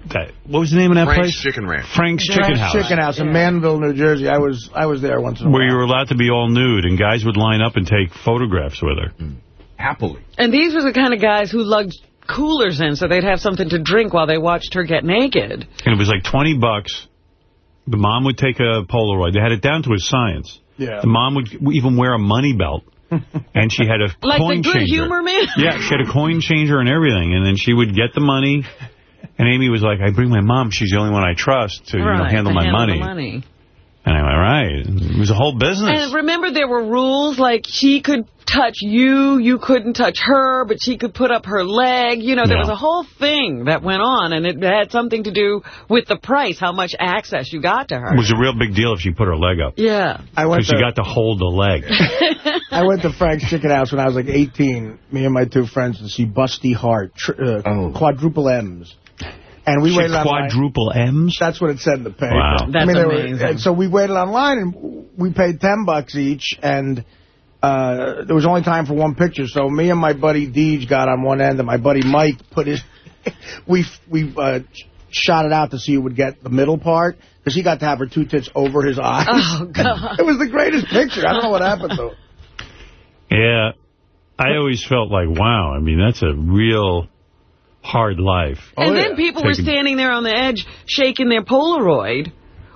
that, what was the name of that Frank's place? Chicken Ranch. Frank's Chicken Frank's House. Chicken House in Manville, New Jersey. I was I was there once in a Where while. you were allowed to be all nude, and guys would line up and take photographs with her. Mm. Happily. And these were the kind of guys who lugged coolers in so they'd have something to drink while they watched her get naked. And it was like 20 bucks. The mom would take a Polaroid. They had it down to a science. Yeah. The mom would even wear a money belt. [laughs] and she had a Like coin the good changer. humor man? Yeah, she had a coin changer and everything. And then she would get the money. And Amy was like, I bring my mom. She's the only one I trust to you know, handle to my handle money. the money. And I went, right. It was a whole business. And remember, there were rules, like she could touch you, you couldn't touch her, but she could put up her leg. You know, there Yeah. was a whole thing that went on, and it had something to do with the price, how much access you got to her. it was a real big deal if she put her leg up. Yeah. I went Because she got to hold the leg. [laughs] I went to Frank's Chicken House when I was like 18. Me and my two friends to see Busty Heart, uh, Oh. quadruple M's. And we She waited online. quadruple M's? That's what it said in the paper. Wow. That's they were- amazing. and so we waited online, and we paid 10 bucks each, and uh, there was only time for one picture, so me and my buddy Deej got on one end, and my buddy Mike put his... [laughs] we we uh, shot it out to see who would get the middle part, because he got to have her two tits over his eyes. Oh, God. [laughs] it was the greatest picture. I don't know what happened, though. Yeah. I always felt like, wow, I mean, that's a real hard life. and oh, then people were standing there on the edge shaking their Polaroid,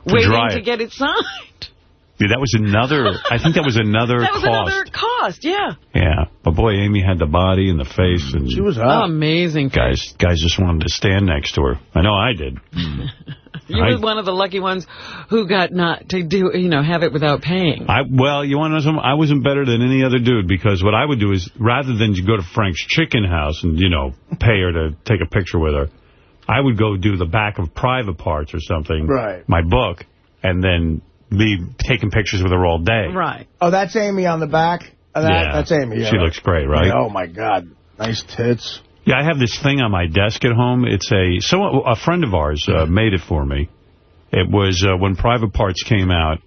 waiting to get it signed. [laughs] Yeah, that was another, I think that was another [laughs] That was cost. another cost, yeah. Yeah. But boy, Amy had the body and the face. and She was Oh, amazing. Guys, guys just wanted to stand next to her. I know I did. [laughs] You I- were one of the lucky ones who got not to do, you know, have it without paying. I Well, you want to know something? I wasn't better than any other dude because what I would do is, rather than go to Frank's Chicken House and, you know, pay her to take a picture with her, I would go do the back of Private Parts or something, Right. my book, and then be taking pictures with her all day. Right. Oh, that's Amy on the back? That, Yeah. That's Amy, yeah. She looks great, right? Oh, my God. Nice tits. Yeah, I have this thing on my desk at home. It's a so a friend of ours uh, made it for me. It was uh, when Private Parts came out.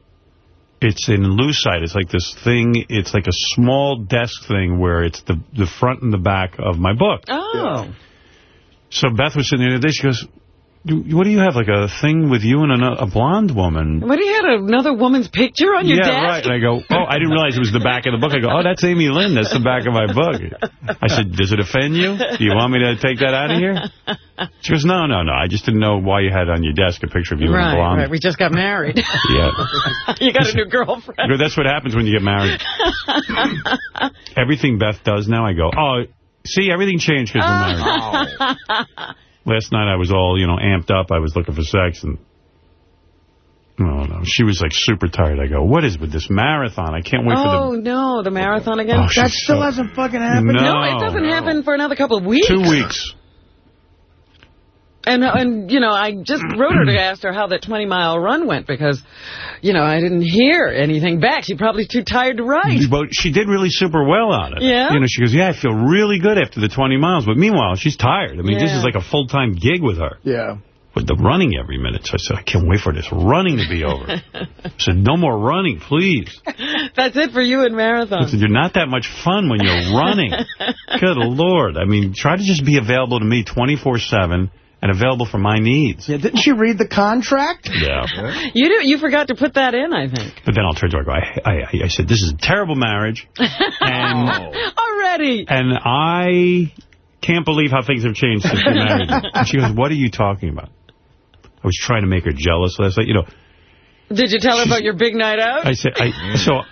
It's in Lucite. It's like this thing. It's like a small desk thing where it's the the front and the back of my book. Oh. So Beth was sitting there the other day. She goes, "You- "What do you have? Like a thing with you and a, a blonde woman?" What, do you had another woman's picture on your yeah, desk? right. And I go, oh, I didn't realize it was the back of the book. I go, oh, that's Amy Lynn. That's the back of my book. I said, does it offend you? Do you want me to take that out of here? She goes, no, no, no. I just didn't know why you had on your desk a picture of you and a Right, blonde. right. We just got married. [laughs] Yeah. [laughs] you got a new girlfriend. Go, that's what happens when you get married. [laughs] Everything Beth does now, I go, oh, see, everything changed because we're married. Last night I was all, you know, amped up. I was looking for sex and Oh, no. She was like super tired. I go, what is with this marathon? I can't wait for the... oh, no, the marathon again? Oh, That still so- hasn't fucking happened? No. it doesn't happen for another couple of weeks. two weeks. And, and you know, I just wrote her to ask her how that 20-mile run went because, you know, I didn't hear anything back. She's probably too tired to write. But she did really super well on it. Yeah? You know, she goes, yeah, I feel really good after the 20 miles. But meanwhile, she's tired. I mean, this is like a full-time gig with her. Yeah. With the running every minute. So I said, I can't wait for this running to be over. [laughs] I said, no more running, please. That's it for you in I marathon. said, you're not that much fun when you're running. [laughs] Good Lord. I mean, try to just be available to me 24-7 and available for my needs. Yeah, didn't she read the contract? [laughs] Yeah. You do, you forgot to put that in, I think. But then I'll turn to her and go, I, I, I said, this is a terrible marriage. [laughs] And [laughs] Already. And I can't believe how things have changed since we married. And she goes, what are you talking about? I was trying to make her jealous last night. You know, Did you tell her about your big night out? I said, I, so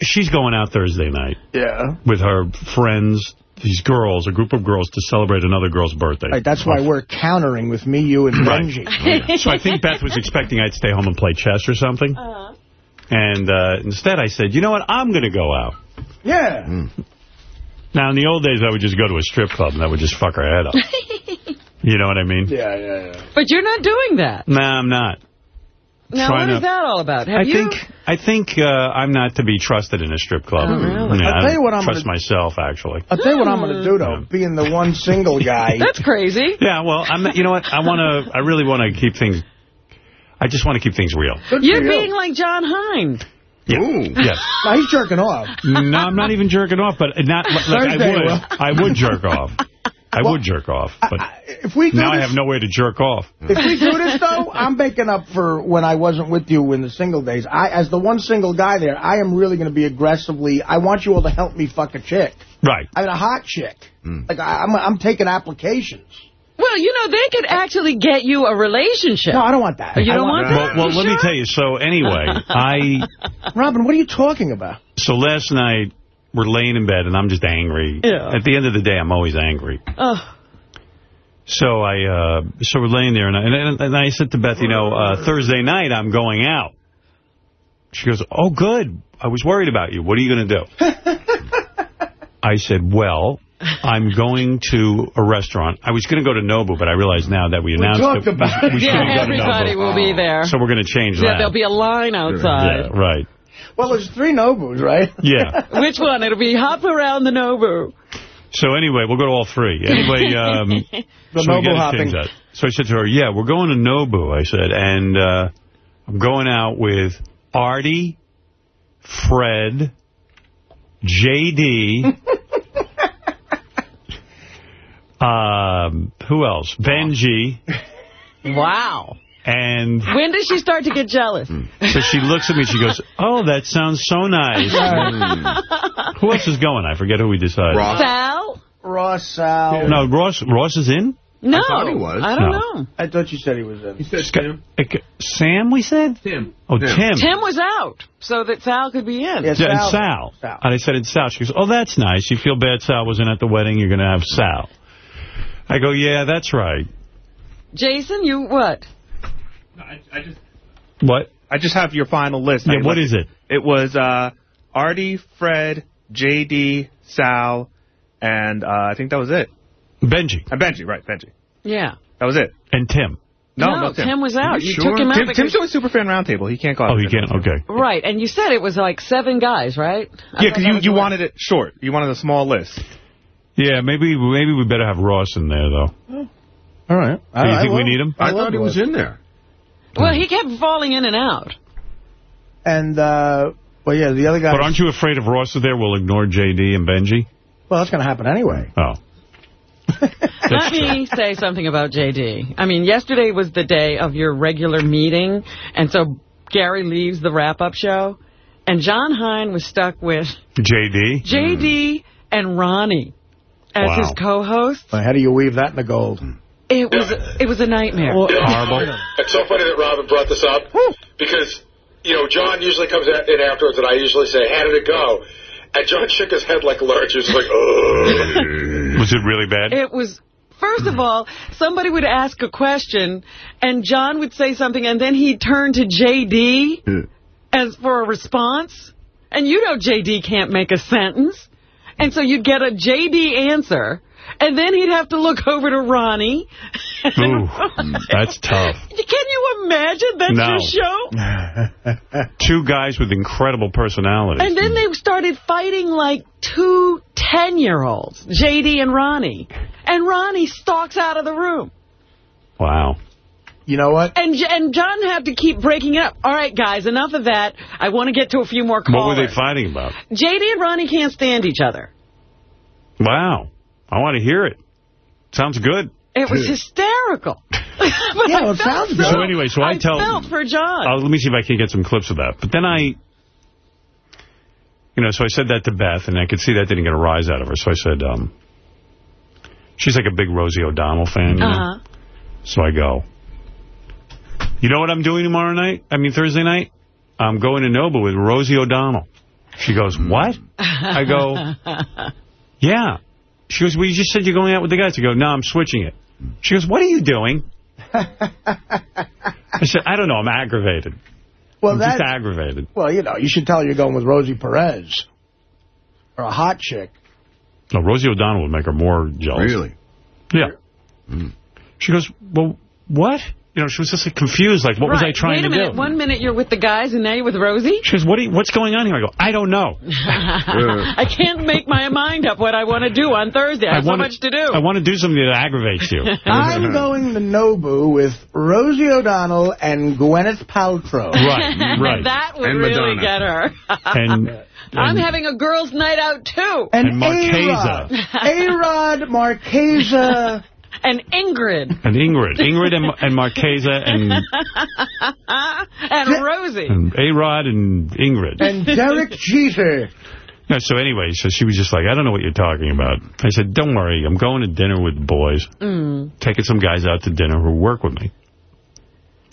she's going out Thursday night Yeah. with her friends, these girls, a group of girls, to celebrate another girl's birthday. Right, that's why we're countering with me, you, and Right. Benji. So I think Beth was expecting I'd stay home and play chess or something. Uh-huh. And uh, instead I said, you know what, I'm going to go out. Yeah. Now, in the old days, I would just go to a strip club and I would just fuck her head up. [laughs] You know what I mean? Yeah, yeah, yeah. But you're not doing that. Nah, I'm not. Now, Trying what is to- that all about? Have I you? think I think uh, I'm not to be trusted in a strip club. Oh, really? Yeah, I'll I tell you what I'm trust gonna- myself, actually. I'll tell you what I'm going to do, though. Being the one single guy. [laughs] That's crazy. Yeah, well, I'm. You know what? I want to. I really want to keep things. I just want to keep things real. Good You're for you. being like Jon Hein. Yeah. Yes. [laughs] No, he's jerking off. No, I'm not even jerking off, but not. Like, I Thursday, would. Will. I would jerk off. I would jerk off, but If we do now I have no way to jerk off. if we do this, though, I'm making up for when I wasn't with you in the single days. I, as the one single guy there, I am really going to be aggressively. I want you all to help me fuck a chick. Right. I mean, a hot chick. Hmm. Like I, I'm, I'm taking applications. Well, you know, they could actually get you a relationship. No, I don't want that. You I don't want Well, that? well You let me tell you. So anyway, I [laughs] Robin, what are you talking about? so last night we're laying in bed and I'm just angry. Yeah. At the end of the day, I'm always angry. Oh, So I, uh, so we're laying there, and I, and, and I said to Beth, you know, uh, Thursday night I'm going out. She goes, oh, good. I was worried about you. What are you going to do? [laughs] I said, well, I'm going to a restaurant. I was going to go to Nobu, but I realize now that we announced talked that about we, we yeah, shouldn't go to [laughs] everybody will be there. So we're going to change that. Yeah, that. there'll be a line outside. yeah, right. Well, there's three Nobus, right? Yeah. [laughs] Which one? It'll be hop around the Nobu. So anyway, we'll go to all three. Anyway, [laughs] um, The so Nobu hopping. that. So I said to her, yeah, we're going to Nobu, I said, and uh, I'm going out with Artie, Fred, J.D., [laughs] um, who else? Benji, Wow. And When does she start to get jealous? Mm. so she looks at me, she goes, oh, that sounds so nice. Mm. who else is going? I forget who we decided. Sal? Ross, Sal. No, Ross Ross is in? No. I thought he was. I don't No. know. I thought you said he was in. He said Tim. Eh, Sam, we said? Tim. Oh, Tim. Tim was out so that Sal could be in. Yeah, Yeah, and Sal. Sal. Sal. And I said it's Sal. She goes, oh, that's nice. You feel bad Sal wasn't at the wedding. You're going to have Sal. I go, yeah, that's right. Jason, you what? I, I just What? I just have your final list. Yeah, I what looked- is it? It was uh, Artie, Fred, J.D., Sal, and uh, I think that was it. Benji. And Benji, right, Benji. Yeah. That was it. And Tim. No, No, no, Tim. Tim was out. You sure? took him out Tim, because- Tim's doing Superfan Roundtable. He can't go out. Oh, he can't? Okay. Right, and you said it was like seven guys, right? I Yeah, because you, you wanted it short. You wanted a small list. Yeah, maybe maybe we better have Ross in there, though. All right. Do you think we need him? I thought he was in there. Well, he kept falling in and out. And, uh, well, yeah, the other guy. But aren't you afraid if Ross is there, we'll ignore J.D. and Benji? Well, that's going to happen anyway. Oh. [laughs] Let me say something about JD. I mean, yesterday was the day of your regular meeting, and so Gary leaves the wrap-up show, and Jon Hein was stuck with J.D.? JD and Ronnie as Wow. his co-host. How do you weave that into gold? It was it was a nightmare. It's so funny that Robin brought this up because, you know, John usually comes in afterwards and I usually say, how did it go? And John [laughs] shook his head like a large. He was like, oh. Was it really bad? It was, first of all, somebody would ask a question, and John would say something, and then he'd turn to J.D. as for a response. And you know J.D. can't make a sentence. And so you'd get a J.D. answer, and then he'd have to look over to Ronnie. Ooh, that's tough. Can you imagine? That's No. your show? [laughs] Two guys with incredible personalities. And then they started fighting like two 10-year-olds, J.D. and Ronnie. And Ronnie stalks out of the room. Wow. You know what? And and John had to keep breaking it up. All right, guys, enough of that. I want to get to a few more comments. What were they fighting about? J.D. and Ronnie can't stand each other. Wow. I want to hear it. Sounds good. It was hysterical. [laughs] But Yeah, I it felt sounds so- So anyway, so I tell- felt for John. Uh, let me see if I can get some clips of that. But then I, you know, so I said that to Beth, and I could see that didn't get a rise out of her. So I said, um, she's like a big Rosie O'Donnell fan, you know? Uh-huh. So I go, you know what I'm doing tomorrow night? I mean, Thursday night? I'm going to Nobu with Rosie O'Donnell. She goes, what? I go, [laughs] yeah. She goes, well, you just said you're going out with the guys. I go, no, I'm switching it. She goes, what are you doing? I said, I don't know. I'm aggravated. Well, I'm that, just aggravated. well, you know, you should tell her you're going with Rosie Perez. Or a hot chick. No, Rosie O'Donnell would make her more jealous. Really? Yeah. Mm. She goes, well, what? You know, she was just like, confused, like, what was I Right. trying Wait a to minute. do? One minute you're with the guys, and now you're with Rosie? She goes, what are you, what's going on here? I go, I don't know. [laughs] I can't make my mind up what I want to do on Thursday. I have so wanna- much to do. I want to do something that aggravates you. [laughs] I'm going to Nobu with Rosie O'Donnell and Gwyneth Paltrow. Right, right. [laughs] that would And really Madonna. get her. And, I'm and- having a girls' night out, too. And, And Marchesa. A-Rod, Marchesa. And Ingrid. and Ingrid. Ingrid and, and Marchesa and, [laughs] and Rosie. and A-Rod and Ingrid. and Derek Jeter. No, so anyway, so she was just like, I don't know what you're talking about. I said, don't worry, I'm going to dinner with the boys. Mm. taking some guys out to dinner who work with me.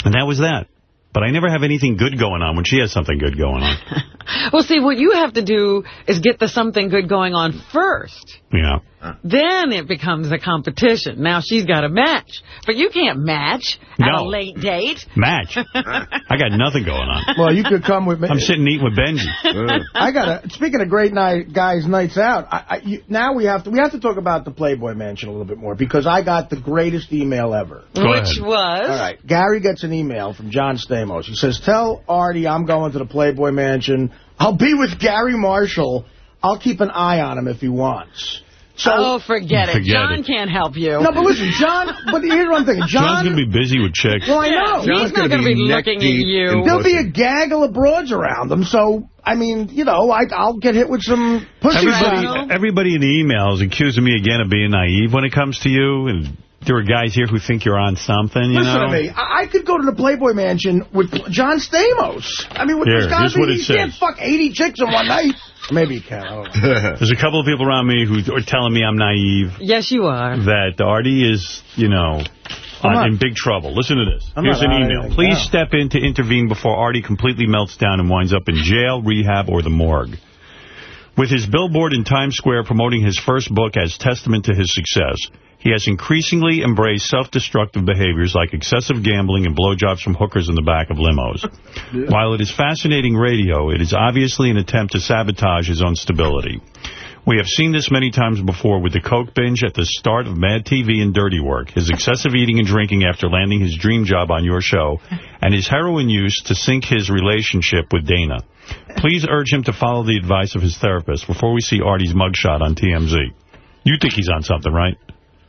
And that was that. But I never have anything good going on when she has something good going on. [laughs] Well, see, what you have to do is get the something good going on first. Yeah. Then it becomes a competition. Now she's got a match. But you can't match at a No. late date. Match. [laughs] I got nothing going on. Well, you could come with me. I'm sitting eating with Benji. [laughs] I got to. Speaking of great night guys' nights out, I, I, you, now we have to we have to talk about the Playboy Mansion a little bit more because I got the greatest email ever. Go Which ahead. was... All right, Gary gets an email from John Stamos. He says, "Tell Artie I'm going to the Playboy Mansion. I'll be with Garry Marshall. I'll keep an eye on him if he wants." So, oh, forget it. Forget John it. can't help you. no, but listen, John. But here's one thing, John's going to be busy with chicks. well, I know. He's not going to be looking at you. There'll be a gaggle of broads around him, so I mean, you know, I, I'll get hit with some pussy. Everybody, everybody in the email is accusing me again of being naive when it comes to you. And there are guys here who think you're on something, you Listen know? to me. I, I could go to the Playboy Mansion with John Stamos. I mean, with Here, this guy, here's what he it can't fuck 80 chicks in one night. [laughs] Maybe he can. I don't know. There's a couple of people around me who are telling me I'm naive, Yes, you are. that Artie is, you know, I'm on, in big trouble. Listen to this. I'm Here's an email. Please now. step in to intervene before Artie completely melts down and winds up in jail, rehab, or the morgue. With his billboard in Times Square promoting his first book as testament to his success, he has increasingly embraced self-destructive behaviors like excessive gambling and blowjobs from hookers in the back of limos. While it is fascinating radio, it is obviously an attempt to sabotage his own stability. We have seen this many times before with the coke binge at the start of Mad TV and Dirty Work, his excessive eating and drinking after landing his dream job on your show, and his heroin use to sink his relationship with Dana. Please urge him to follow the advice of his therapist before we see Artie's mugshot on TMZ. You think he's on something, right?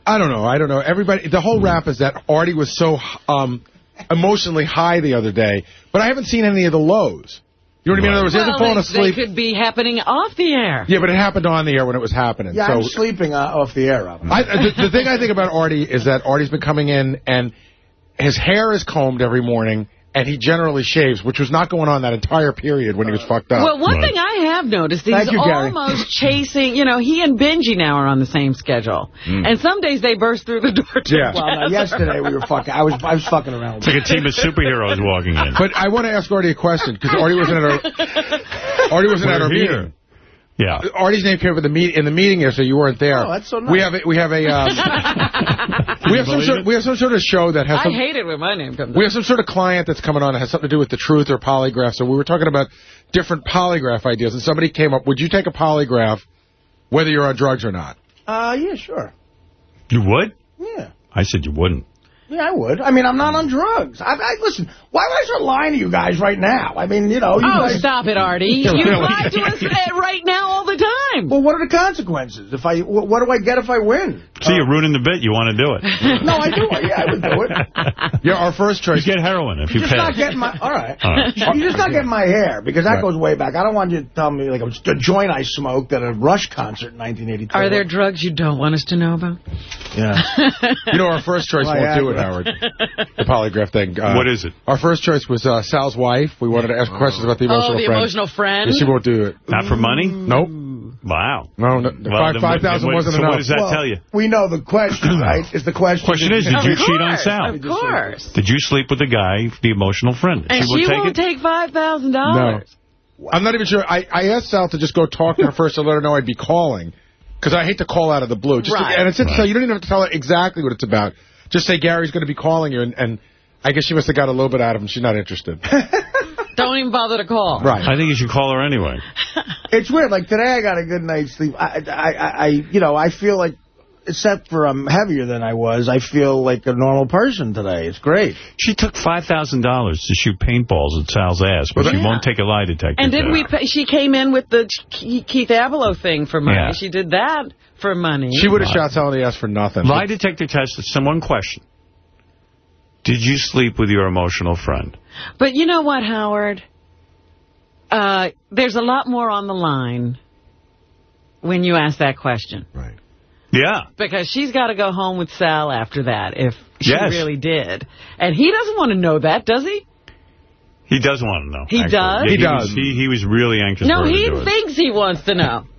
I don't know. I don't know. Everybody, the whole rap is that Artie was so um, emotionally high the other day, but I haven't seen any of the lows. You know what I mean? In other words, he hasn't fallen asleep. they could be happening off the air. Yeah, but it happened on the air when it was happening. Yeah, so I'm sleeping uh, off the air. I, the, the thing I think about Artie is that Artie's been coming in and his hair is combed every morning and he generally shaves, which was not going on that entire period when he was fucked up. Well, one thing I have noticed, he's you, almost [laughs] chasing, you know, he and Benji now are on the same schedule. Mm. And some days they burst through the door Yeah. Well, no, [laughs] yesterday we were fucking. I was I was fucking around. It's like a team of superheroes walking in. But I want to ask Artie a question because Artie wasn't at our [laughs] Artie wasn't at We're our here. meeting. Yeah. Artie's name came up in the meet in the meeting here, so you weren't there. Oh, that's so nice. We have a, we have a um, [laughs] we have some sort it? we have some sort of show that has I some hate it when my name comes we up. have some sort of client that's coming on that has something to do with the truth or polygraph. So we were talking about different polygraph ideas, and somebody came up. Would you take a polygraph, whether you're on drugs or not? Uh, yeah, sure. You would? Yeah. I said you wouldn't. Yeah, I would. I mean, I'm not on drugs. I, I listen. Why would I start lying to you guys right now? I mean, you know. You Oh, guys, stop it, Artie. [laughs] You lie to us uh, right now all the time. Well, what are the consequences? If I, what do I get if I win? See, you're ruining the bit. You want to do it. [laughs] no, I do. Yeah, I would do it. [laughs] Yeah, our first choice. You get heroin if you You're just pay. not getting my. All right. All right. You're just not getting my hair because that Right. goes way back. I don't want you to tell me like a, a joint I smoked at a Rush concert in 1982. Are there drugs you don't want us to know about? Yeah. You know, our first choice won't do it, Howard. The polygraph thing. Uh, What is it? Our first choice was uh, Sal's wife. We wanted to ask questions about the emotional friend. oh, the friend. emotional friend? Yeah, she won't do it. Not for money? Nope. Wow. No, no Well, five then five what- thousand then what- wasn't so enough. what does that Well, tell you? We know the question, [clears throat] right? Is the question? Question is, did you Of cheat on Sal? Of course. Did you sleep with the guy, the emotional friend? And would she take won't it? take $5,000. No. I'm not even sure. I, I asked Sal to just go talk to her first to let her know I'd be calling. Because I hate to call out of the blue. Just to- Right. and it's so you don't even have to tell her exactly what it's about. Just say Gary's going to be calling you, and, and I guess she must have got a little bit out of him. She's not interested. [laughs] Don't even bother to call. Right. I think you should call her anyway. [laughs] It's weird. Like today, I got a good night's sleep. I, I, I, I you know, I feel like, except for I'm heavier than I was, I feel like a normal person today. It's great. She took $5,000 to shoot paintballs at Sal's ass, but she won't take a lie detector And didn't we? test. Pay, she came in with the Keith Avilo thing for money. Yeah. She did that for money. She would have shot Sal in the ass for nothing. Lie detector test is someone question. Did you sleep with your emotional friend? But you know what, Howard? Uh, there's a lot more on the line when you ask that question. Right. Yeah. Because she's got to go home with Sal after that, if she Yes. really did. And he doesn't want to know that, does he? He does want to know. He actually. does? Yeah, He was- does. he, he was really anxious No, for her to he do it. thinks he wants to know. [laughs]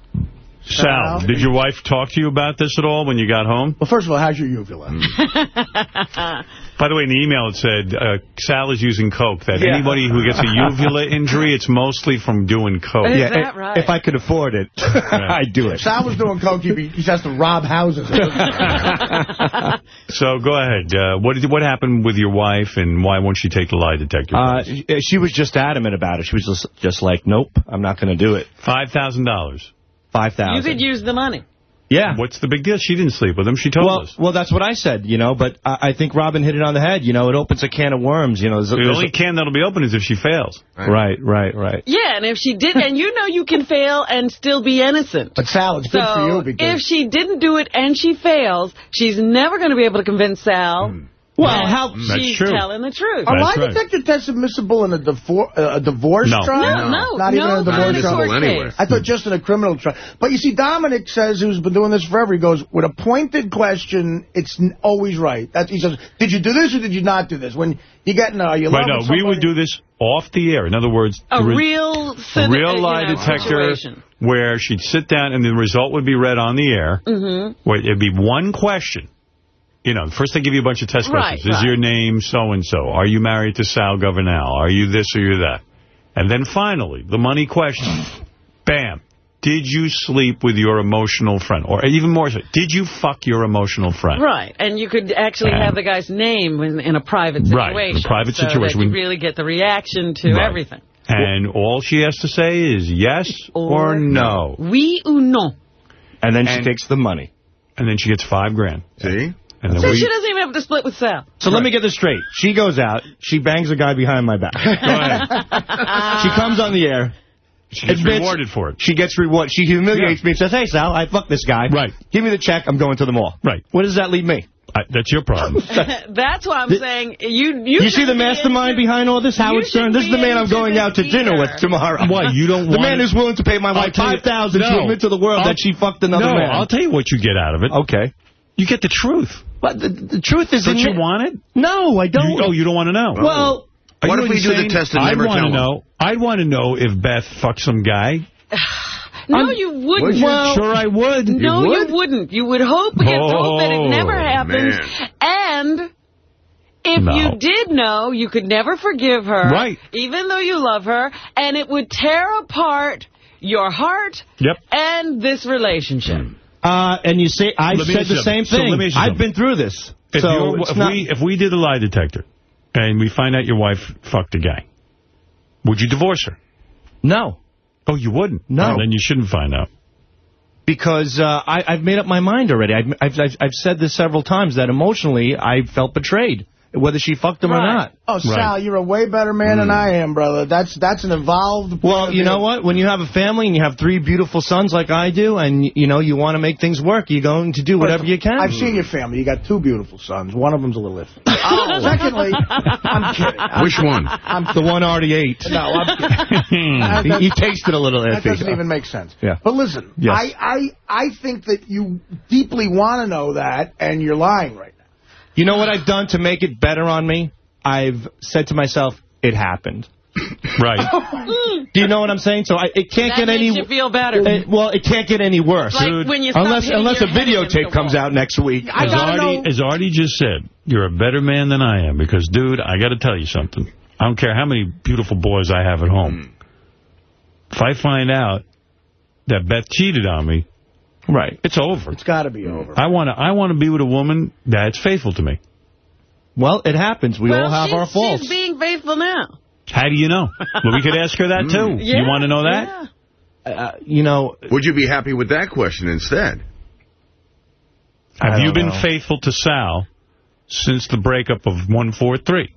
Sal, did your wife talk to you about this at all when you got home? Well, first of all, how's your uvula? [laughs] By the way, in the email it said uh, Sal is using coke. That Yeah. anybody who gets a [laughs] uvula injury, it's mostly from doing coke. Is that right? If I could afford it, [laughs] I'd do it. Sal was doing coke. He, be, he has to rob houses. So go ahead. Uh, what did, what happened with your wife, and why won't she take the lie detector? Uh, she- she was just adamant about it. She was just, just like, nope, I'm not going to do it. Five thousand dollars. Five You could use the money. Yeah. What's the big deal? She didn't sleep with him. She told Well, us. well, that's what I said, you know, but I, I think Robin hit it on the head. You know, it opens a can of worms, you know. There's, The there's only a- can that'll be open is if she fails. right, right, right. Yeah, and if she did, and you know you can fail and still be innocent. But Sal, it's good so for you because if she didn't do it and she fails, she's never going to be able to convince Sal hmm. Well, how... She's telling the truth. Are lie detector tests admissible in a, divorce uh, a divorce No. trial? No, no, Not even no, in a divorce not in a trial? court Admissible case. I thought just in a criminal trial. But you see, Dominic says, who's been doing this forever, he goes, with a pointed question, it's always right. That's, he says, did you do this or did you not do this? When you get, no, you Right, love no, we would do this off the air. In other words, A re- real, a cin- real you lie know, detector situation. where she'd sit down and the result would be read on the air. Mm-hmm. Where it'd be one question. You know, first they give you a bunch of test Right, questions. Is right. your name so-and-so? Are you married to Sal Governale? Are you this or you that? And then finally, the money question. [clears throat] Bam. Did you sleep with your emotional friend? Or even more so, did you fuck your emotional friend? Right, and you could actually And- have the guy's name in, in a private situation. Right, in a private so situation. that you really get the reaction to Right. everything. And all she has to say is yes or, Or no. Oui ou non. And then she takes the money. And then she gets five grand. See? And So we, she doesn't even have to split with Sal. So let me get this straight. She goes out. She bangs a guy behind my back. [laughs] she comes on the air. She gets admits- rewarded for it. She gets rewarded. She humiliates me and says, hey, Sal, I fucked this guy. Right. Give me the check. I'm going to the mall. Right. What does that leave me? I, that's your problem. [laughs] [laughs] That's why I'm The- saying you. You, You, see the shouldn't be mastermind into- behind all this, Howard Stern? This is the man I'm going out to dinner with tomorrow. Why, you don't The man it? who's willing to pay my wife tell you- 5000 to No. admit to the world I'll- that she fucked another no, man. I'll tell you what you get out of it. Okay. You get the truth. But the, the truth is Don't you it. want it? No, I don't. You, oh, you don't want to know? Well, Are What you if we do the insane? test and I'd never want tell to know. I'd want to know if Beth fucked some guy. [sighs] No, you wouldn't. you? Sure I would. No, You you, would? wouldn't. You would hope against hope that it never Oh, happens. man. And if No. you did know, you could never forgive her. Right. Even though you love her. And it would tear apart your heart Yep. and this relationship. Hmm. Uh, and you see, I Let said the same. So thing. me I've been through this. If, so if we if we did a lie detector and we find out your wife fucked a guy, would you divorce her? no, Oh, you wouldn't? No. Oh, then you shouldn't find out. because uh, I, I've made up my mind already. I've, I've, I've said this several times that emotionally I felt betrayed, whether she fucked him or not. Oh, Sal, you're a way better man than mm. I am, brother. That's that's an evolved... Well, you know what? When you have a family and you have three beautiful sons like I do, and you know you want to make things work, you're going to do whatever you can. I've seen your family. You got two beautiful sons. One of them's a little iffy. [laughs] Oh. [laughs] Secondly, I'm kidding. Which one? I'm the one already ate. No, I'm kidding. [laughs] he, he tasted a little iffy. That doesn't even make sense. Yeah. But listen, Yes. I, I, I think that you deeply want to know that, and you're lying right now. You know what I've done to make it better on me? I've said to myself, it happened. [laughs] Right. Oh Do you know what I'm saying? So I, it can't That get any. makes you feel better. it- well, it can't get any worse. Like dude. when you unless unless a your head videotape comes out next week. I as, Artie, know- as Artie just said, you're a better man than I am because, dude, I got to tell you something. I don't care how many beautiful boys I have at home. Mm. If I find out that Beth cheated on me, Right. it's over. It's got to be over. I want to I want to be with a woman that's faithful to me. Well, it happens. We well, all have our faults. She's being faithful now. How do you know? well, we could ask her that, too. Yeah, you want to know that? yeah. Uh, you know, Would you be happy with that question instead? Have you been know. faithful to Sal since the breakup of 143?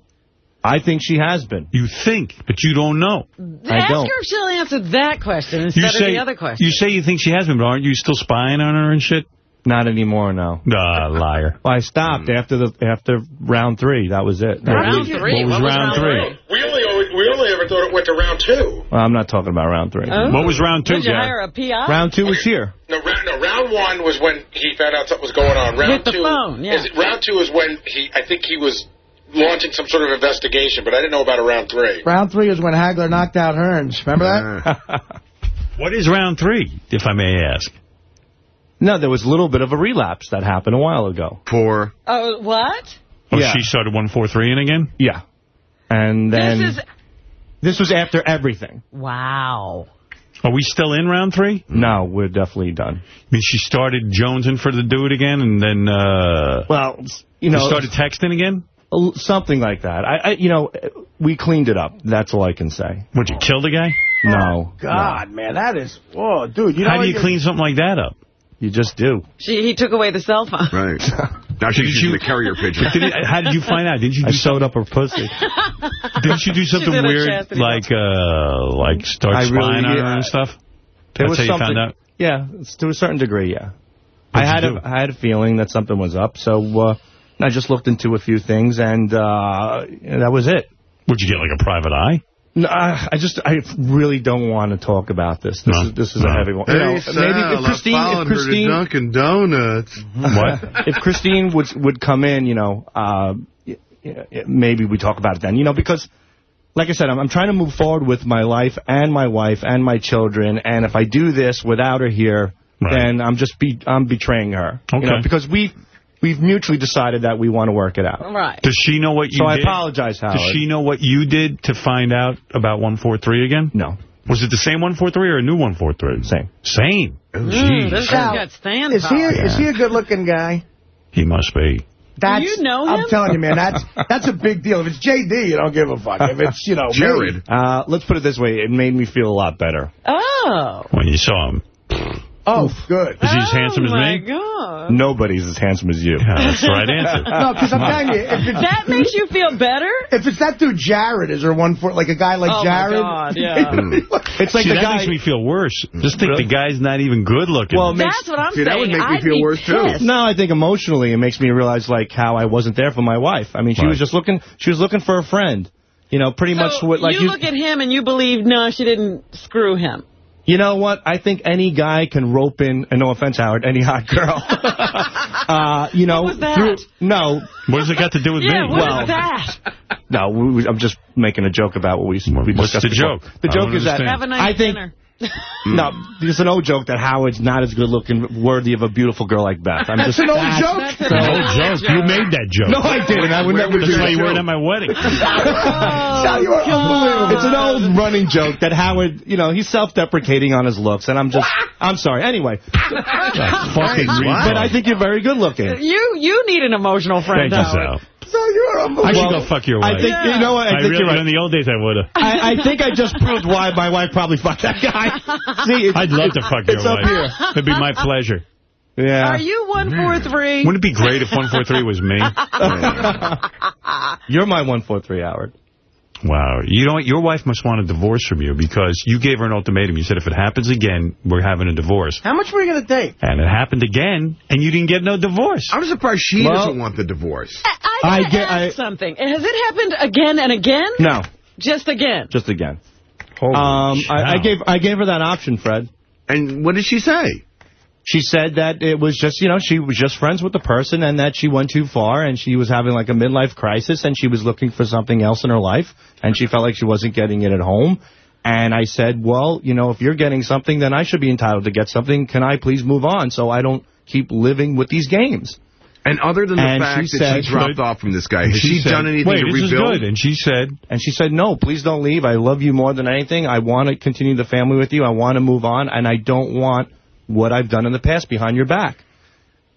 I think she has been. You think, but you don't know. I Ask don't. her if she'll answer that question instead You of say, the other question. you say you think she has been, but aren't you still spying on her and shit? Not anymore, no. Ah, liar. Well, I stopped after the after round three. That was it. round three? What was round three? We only we only ever thought it went to round two. Well, I'm not talking about round three. Oh. What was round two, Did you Gary? hire a PI? Round two was here. No, round, no, round one was when he found out something was going on. Round Hit the two, phone, yeah. is, round two is when he, I think he was launching some sort of investigation, but I didn't know about a round three. Round three is when Hagler knocked out Hearns. Remember that? [laughs] What is round three, if I may ask? No, there was a little bit of a relapse that happened a while ago. For Oh, what? Oh, Yeah. she started 143 in again? Yeah. And then This is... this was after everything. Wow. Are we still in round three? No, we're definitely done. I mean, she started jonesing for the dude again, and then uh, Well, you you know, started texting again? Something like that. I, I, you know, we cleaned it up. That's all I can say. Would you kill the guy? No, God, man, that is... Oh, dude, you know How do you clean something like that up? you just do. She, he took away the cell phone. right. [laughs] Now she's Did using you- the carrier [laughs] pigeon. Did it, how did you find out? Didn't you I do sewed up her pussy. [laughs] Didn't you do something weird, like uh, like start I spying really- on her yeah. and stuff? There That's was how you found out? Yeah, to a certain degree. Yeah. What'd I had you a, had a feeling that something was up. So uh, I just looked into a few things, and uh, that was it. Would you get like a private eye? No, I I just I really don't want to talk about this. This No. is this is a heavy one. Hey, You know, Sal, maybe if Christine, followed if her to Christine, Dunkin' Donuts. What? [laughs] if Christine would would come in, you know, uh, y- y- maybe we talk about it then. You know, because like I said, I'm, I'm trying to move forward with my life and my wife and my children, and if I do this without her here, then I'm just be I'm betraying her. You know, Okay. because we we've mutually decided that we want to work it out. Right. Does she know what you So I did? apologize, Howard. Does she know what you did to find out about 143 again? No. Was it the same 143 or a new 143? Same. Same. Oh, Mm, this guy's got stand Is he, power. a, is he a good-looking guy? He must be. That's, you know him? I'm telling you, man, that's that's a big deal. If it's JD, you don't give a fuck. If it's, you know, me, Uh, let's put it this way. It made me feel a lot better. Oh. When you saw him. Oh, good. Is he as oh handsome as Oh, my me? God. Nobody's as handsome as you. [laughs] Yeah, that's the right answer. [laughs] No, because I'm telling you, if it's, That [laughs] makes you feel better? if it's that dude Jared, is there one for like a guy like Oh, my Jared? God, yeah. It's mm. like See, the that guy. makes me feel worse. Just think the guy's not even good looking. Well, makes- That's what I'm saying. See, saying. that would make me I'd feel be worse, too. No, I think emotionally it makes me realize like how I wasn't there for my wife. I mean, she Right. was just looking. She was looking for a friend. You know, pretty much what like you, you. look at him and you believe, no, she didn't screw him. You know what? I think any guy can rope in, and no offense, Howard, any hot girl. [laughs] uh, you know, What was that? through- no, what does it got to do with Yeah, me? what Well, is that? no. We, we- I'm just making a joke about what we. we What's discussed the before. joke? The joke don't is that understand. Have a nice I think dinner. Mm. no, there's an old joke that Howard's not as good looking, worthy of a beautiful girl like Beth. I'm That's just an old that's- joke. That's The an old joke. You made that joke. No, I didn't. I would never do That's why that you weren't at my wedding. Sal, you are unbelievable. It's an old running joke that Howard, you know, he's self-deprecating on his looks, and I'm just, I'm sorry. Anyway, fucking but I think you're very good looking. You you need an emotional friend, Thank you, Howard. Sal. Sal, you are I should go fuck your wife. I think, you know what, I, I think really, you're right. in the old days, I would have. I, I think I just proved why my wife probably fucked that guy. [laughs] See, it's, I'd love to fuck your it's up wife. here. It'd be my pleasure. Yeah. Are you 143? Wouldn't it be great if 143 was me? [laughs] You're my 143, Howard. Wow. You know what? Your wife must want a divorce from you because you gave her an ultimatum. You said, if it happens again, we're having a divorce. How much were you going to take? And it happened again, and you didn't get no divorce. I'm surprised she Well- doesn't want the divorce. I, I gotta get- I- something. Has it happened again and again? No, Just again. just again. Holy Um, I, I gave I gave her that option, Fred. And what did she say? She said that it was just, you know, she was just friends with the person and that she went too far and she was having like a midlife crisis and she was looking for something else in her life and she felt like she wasn't getting it at home. And I said, well, you know, if you're getting something, then I should be entitled to get something. Can I please move on so I don't keep living with these games? And other than the And fact she that said- she dropped off from this guy, has she, said, done anything Wait, to this rebuild? is good. And she said, And she said, no, please don't leave. I love you more than anything. I want to continue the family with you. I want to move on. And I don't want what I've done in the past behind your back.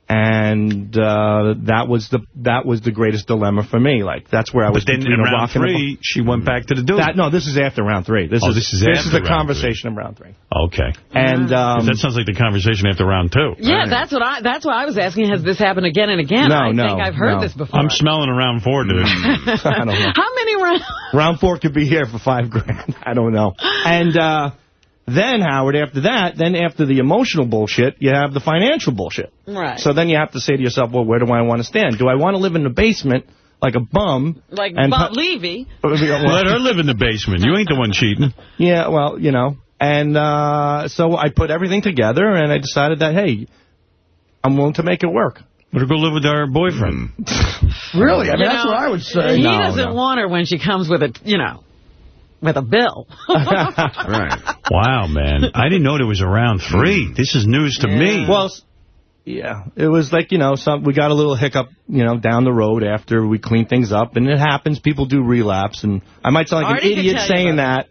And uh, that was the that was the greatest dilemma for me. Like that's where I was but then in a round rock and a three, she went back to the dude. That, no, this is after round three. This Oh, is this is this after is the round conversation in round three. Okay. And um, that sounds like the conversation after round two. Yeah, that's what I. That's why I was asking. Has this happened again and again? No, I no, think I've heard no. this before. I'm smelling a round four, dude. [laughs] [laughs] I don't know. How many rounds? Round four could be here for five grand. [laughs] I don't know. And uh, then, Howard, after that, then after the emotional bullshit, you have the financial bullshit. Right. So then you have to say to yourself, well, where do I want to stand? Do I want to live in the basement like a bum? like and Bob Levy. [laughs] Let her live in the basement. You ain't the one cheating. Yeah, well, you know. And uh, so I put everything together, and I decided that, hey, I'm willing to make it work. Let her go live with her boyfriend. [laughs] Really? I mean, You that's know, what I would say. He No, doesn't no. want her when she comes with a, you know, with a bill. [laughs] Right. Wow, man. I didn't know there was around three. This is news to me. Well, yeah, it was like, you know, some we got a little hiccup, you know, down the road after we cleaned things up, and it happens. People do relapse, and I might sound like Artie an idiot saying that,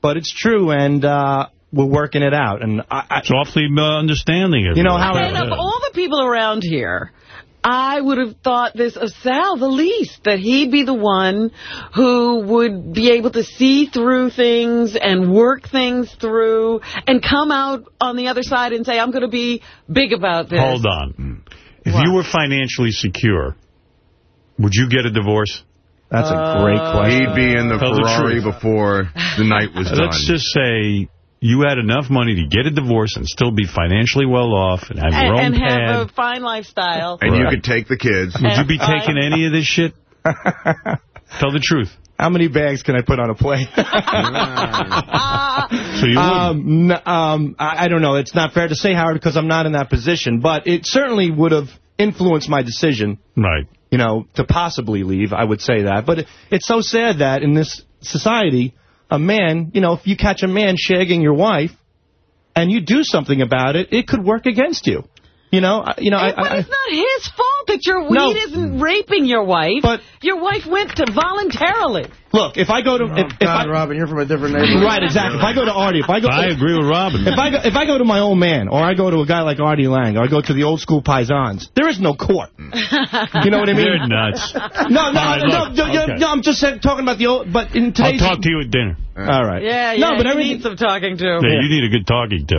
but it's true, and uh, we're working it out. And I, I, it's awfully uh, understanding of You know how- and of all the people around here, I would have thought this of Sal the least, that he'd be the one who would be able to see through things and work things through and come out on the other side and say, I'm going to be big about this. Hold on. Mm. If you were financially secure, would you get a divorce? that's a great uh, question. He'd be in the Tell Ferrari truth. before the night was done. Let's just say you had enough money to get a divorce and still be financially well off and have your And, own and have a fine lifestyle. And you could take the kids. Would you be taking any of this shit? [laughs] Tell the truth. How many bags can I put on a plane? [laughs] So you wouldn't. um, n- um, I, I don't know. It's not fair to say, Howard, because I'm not in that position. But it certainly would have influenced my decision. Right. You know, to possibly leave, I would say that. But it, it's so sad that in this society, a man, you know, if you catch a man shagging your wife and you do something about it, it could work against you. You know, I- you know, I, But I, it's not his fault that your weed No. isn't raping your wife. But- your wife went to voluntarily. Look, if I go to, oh, if, if God, I, Robin, you're from a different neighborhood. right, exactly. If I go to Artie, if I go, I agree with Robin. If I go, if I go to my old man, or I go to a guy like Artie Lang, or I go to the old school paisans, there is no court. You know what I mean? You're nuts. No, no, All right, no, look, no, no, okay. no, I'm just saying, talking about the old. But in I'll today's, talk to you at dinner. All right. Yeah, yeah, No, yeah, but you everything- need some talking to. Yeah, you need a good talking to.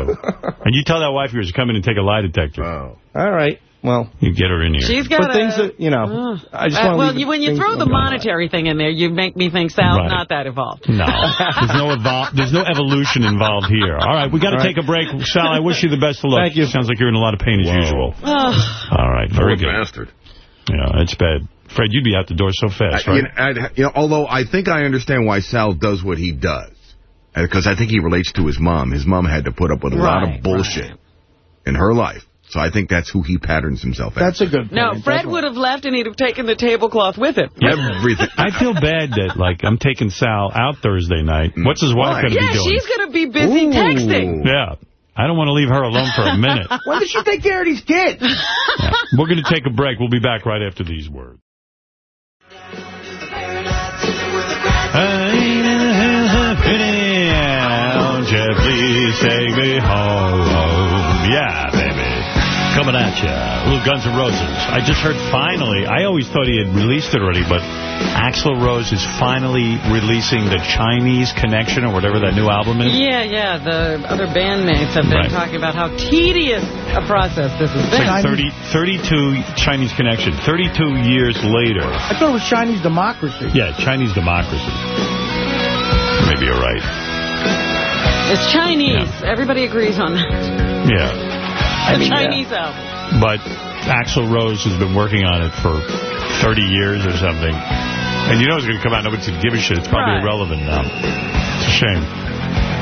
and you tell that wife of yours to come in and take a lie detector. Oh. All right. Well, You get her in here. She's got but things that you know, Uh, I just uh, want to. well, you, when you throw the monetary thing in there, you make me think Sal's Right. not that involved. No, there's no evol- there's no evolution involved here. All right, we got to All right. take a break. Sal, I wish you the best of luck. Thank you. Sounds like you're in a lot of pain as usual. Oh, All right, very Poor good. bastard. Yeah, it's bad. Fred, you'd be out the door so fast, I- right? you, know, you know, although I think I understand why Sal does what he does. Because I think he relates to his mom. His mom had to put up with a lot of bullshit in her life. So I think that's who he patterns himself That's after. a good point. no, Fred would have left and he'd have taken the tablecloth with him. [laughs] Everything. I feel bad that, like, I'm taking Sal out Thursday night. Mm. What's his wife going to be doing? Yeah, she's going to be busy Ooh. texting. Yeah. I don't want to leave her alone for a minute. [laughs] When did she take care of these kids? [laughs] Yeah. We're going to take a break. We'll be back right after these words. Won't you please take me home? Yeah, baby. Coming at you. A Little Guns N' Roses. I just heard finally, I always thought he had released it already, but Axl Rose is finally releasing the Chinese Connection or whatever that new album is. Yeah, yeah, the other bandmates have been Right. talking about how tedious a process this has been. like 30, 32 Chinese Connection. 32 years later. I thought it was Chinese democracy. Yeah, Chinese democracy. Maybe you're right. It's Chinese. Everybody agrees on that. Yeah. A mean, yeah. Chinese album. But Axl Rose has been working on it for 30 years or something. And you know it's going to come out. Nobody's going to give a shit. It's probably Right. irrelevant now. It's a shame.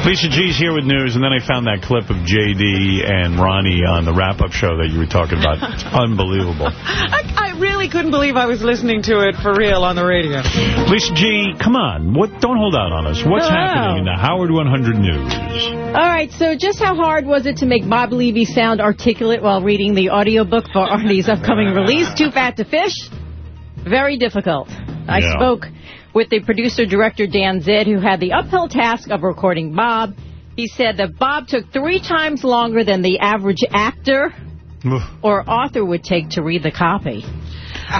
Lisa G's here with news, and then I found that clip of J.D. and Ronnie on the wrap-up show that you were talking about. It's [laughs] unbelievable. I, I really couldn't believe I was listening to it for real on the radio. Lisa G, come on. What? Don't hold out on us. What's Hello. happening in the Howard 100 News? All right, so just how hard was it to make Bob Levy sound articulate while reading the audiobook for Artie's upcoming release, Too Fat to Fish? Very difficult. I Yeah. spoke with the producer-director Dan Zed, who had the uphill task of recording Bob. He said that Bob took three times longer than the average actor or author would take to read the copy.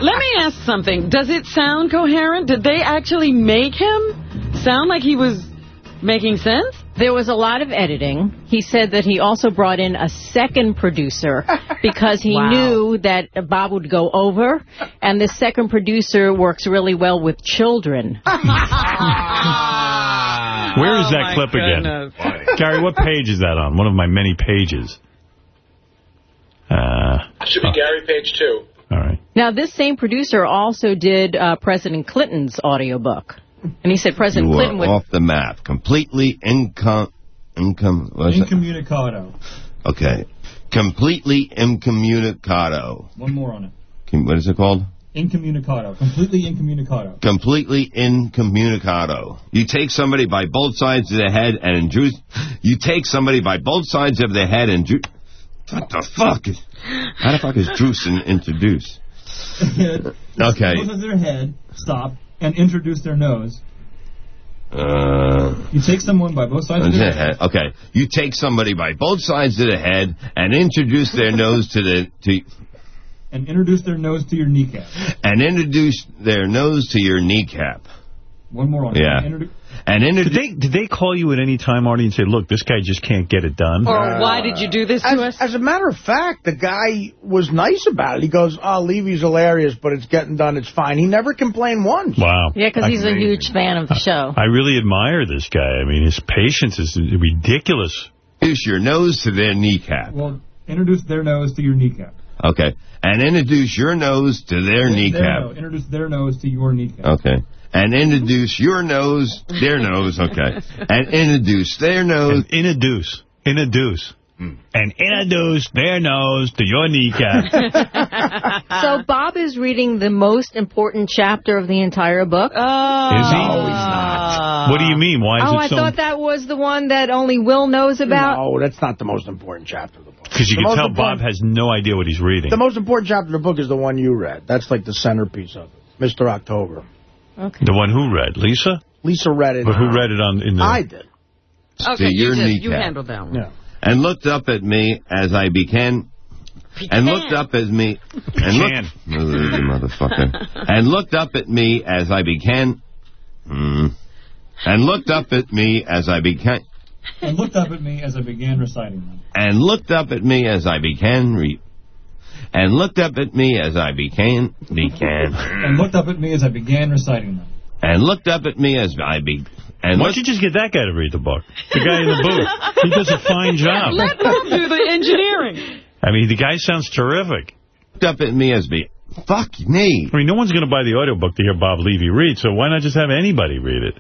Let me ask something. Does it sound coherent? Did they actually make him sound like he was making sense? There was a lot of editing. He said that he also brought in a second producer [laughs] because he Wow. knew that Bob would go over, and the second producer works really well with children. [laughs] Where is Oh, that clip goodness. again? Gary, what page is that on? One of my many pages. Uh, Should be Gary Page too. all right. Now, this same producer also did uh, President Clinton's audiobook. And he said President You Clinton are would... off the map. Completely income... Income... What is it? Incommunicado. Okay. Completely incommunicado. One more on it. Com- What is it called? Incommunicado. Completely incommunicado. Completely incommunicado. You take somebody by both sides of the head and introduce... You take somebody by both sides of the head and... Ju- what the fuck? Is, how the fuck is Druce in, introduce? [laughs] Okay. Both of their head, stop, and introduce their nose. Uh... You take someone by both sides of their head. Okay. You take somebody by both sides of the head and introduce their nose to the... To, and introduce their nose to your kneecap. and introduce their nose to your kneecap. One more on Yeah. Introdu- And in Did they, did they call you at any time, Artie, and say, look, this guy just can't get it done? Or why did you do this to as, us? As a matter of fact, the guy was nice about it. He goes, oh, Levy's hilarious, but it's getting done. It's fine. He never complained once. Wow. Yeah, because he's a huge fan of the show. I really admire this guy. I mean, his patience is ridiculous. Introduce your nose to their kneecap. Well, introduce their nose to your kneecap. Okay. And introduce your nose to their Their kneecap. nose. Introduce their nose to your kneecap. Okay. And introduce your nose, their nose, okay. [laughs] And introduce their nose. And introduce. Introduce. Hmm. And introduce their nose to your kneecap. [laughs] So Bob is reading the most important chapter of the entire book. Oh, Is he? No, he's not. What do you mean? Why is oh, it I so... thought that was the one that only Will knows about. No, that's not the most important chapter of the book. Because you The can tell Bob has no idea what he's reading. The most important chapter of the book is the one you read. That's like the centerpiece of it. Mr. October. The one who read? Lisa? Lisa read it. But who read it on in the... I did. Okay, to you, did. you handled that one. Yeah. And looked up at me as I began. And looked up at me. And Pecan. looked, motherfucker. [laughs] and looked up at me as I began. Hmm. And looked up at me as I began. And looked up at me as I began reciting them. And looked up at me as I began. Re- and looked up at me as I began. Began. [laughs] And looked up at me as I began reciting them. And looked up at me as I be. And Why don't you just get that guy to read the book? The guy in the booth. He does a fine job. [laughs] Let Bob do the engineering. I mean, the guy sounds terrific. looked up at me as be. Fuck me. I mean, no one's going to buy the audiobook to hear Bob Levy read, so why not just have anybody read it?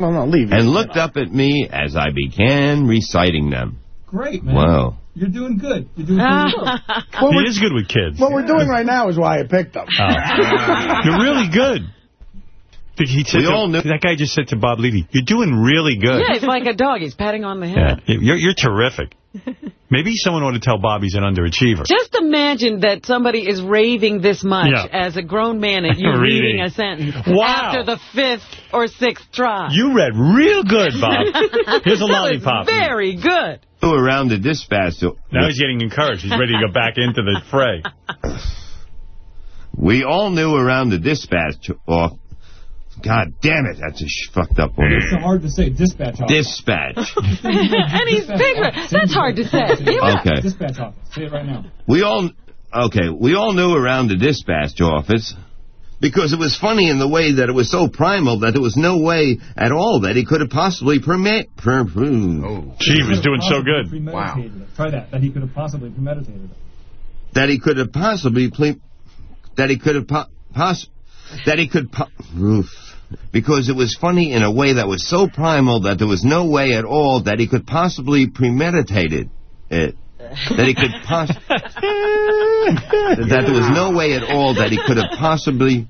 Well, no, leave it. And looked up at me as I began reciting them. Great, man. Wow. You're doing good. You're doing pretty [laughs] well. What he is good with kids. what we're doing right now is why I picked them. Oh. [laughs] You're really good. He said We to- all knew- That guy just said to Bob Levy, you're doing really good. Yeah, it's like a dog. He's patting on the Yeah, head. you're, you're terrific. [laughs] Maybe someone ought to tell Bob he's an underachiever. Just imagine that somebody is raving this much Yeah. as a grown man at you Reading. reading a sentence Wow. after the fifth or sixth try. You read real good, Bob. Here's a lollipop. Very good. Flew around the dispatch. To, Now he's getting encouraged. He's ready to go back into the fray. we all knew around the dispatch off. Oh, God damn it, that's a sh- fucked up one. It's so hard to say. Dispatch office. Dispatch. [laughs] and he's bigger. That's hard to say. Give it up. Okay. Dispatch office. Say it right now. We all, okay, we all knew around the dispatch office because it was funny in the way that it was so primal that there was no way at all that he could have possibly permit. Per, hmm. oh. Gee, he was doing so good. premeditated it. Try that. That he could have possibly premeditated it. That he could have possibly ple- that he could have po- poss- that he could po- oof. because it was funny in a way that was so primal that there was no way at all that he could possibly premeditate it. It [laughs] that he could possibly... that there was no way at all that he could have possibly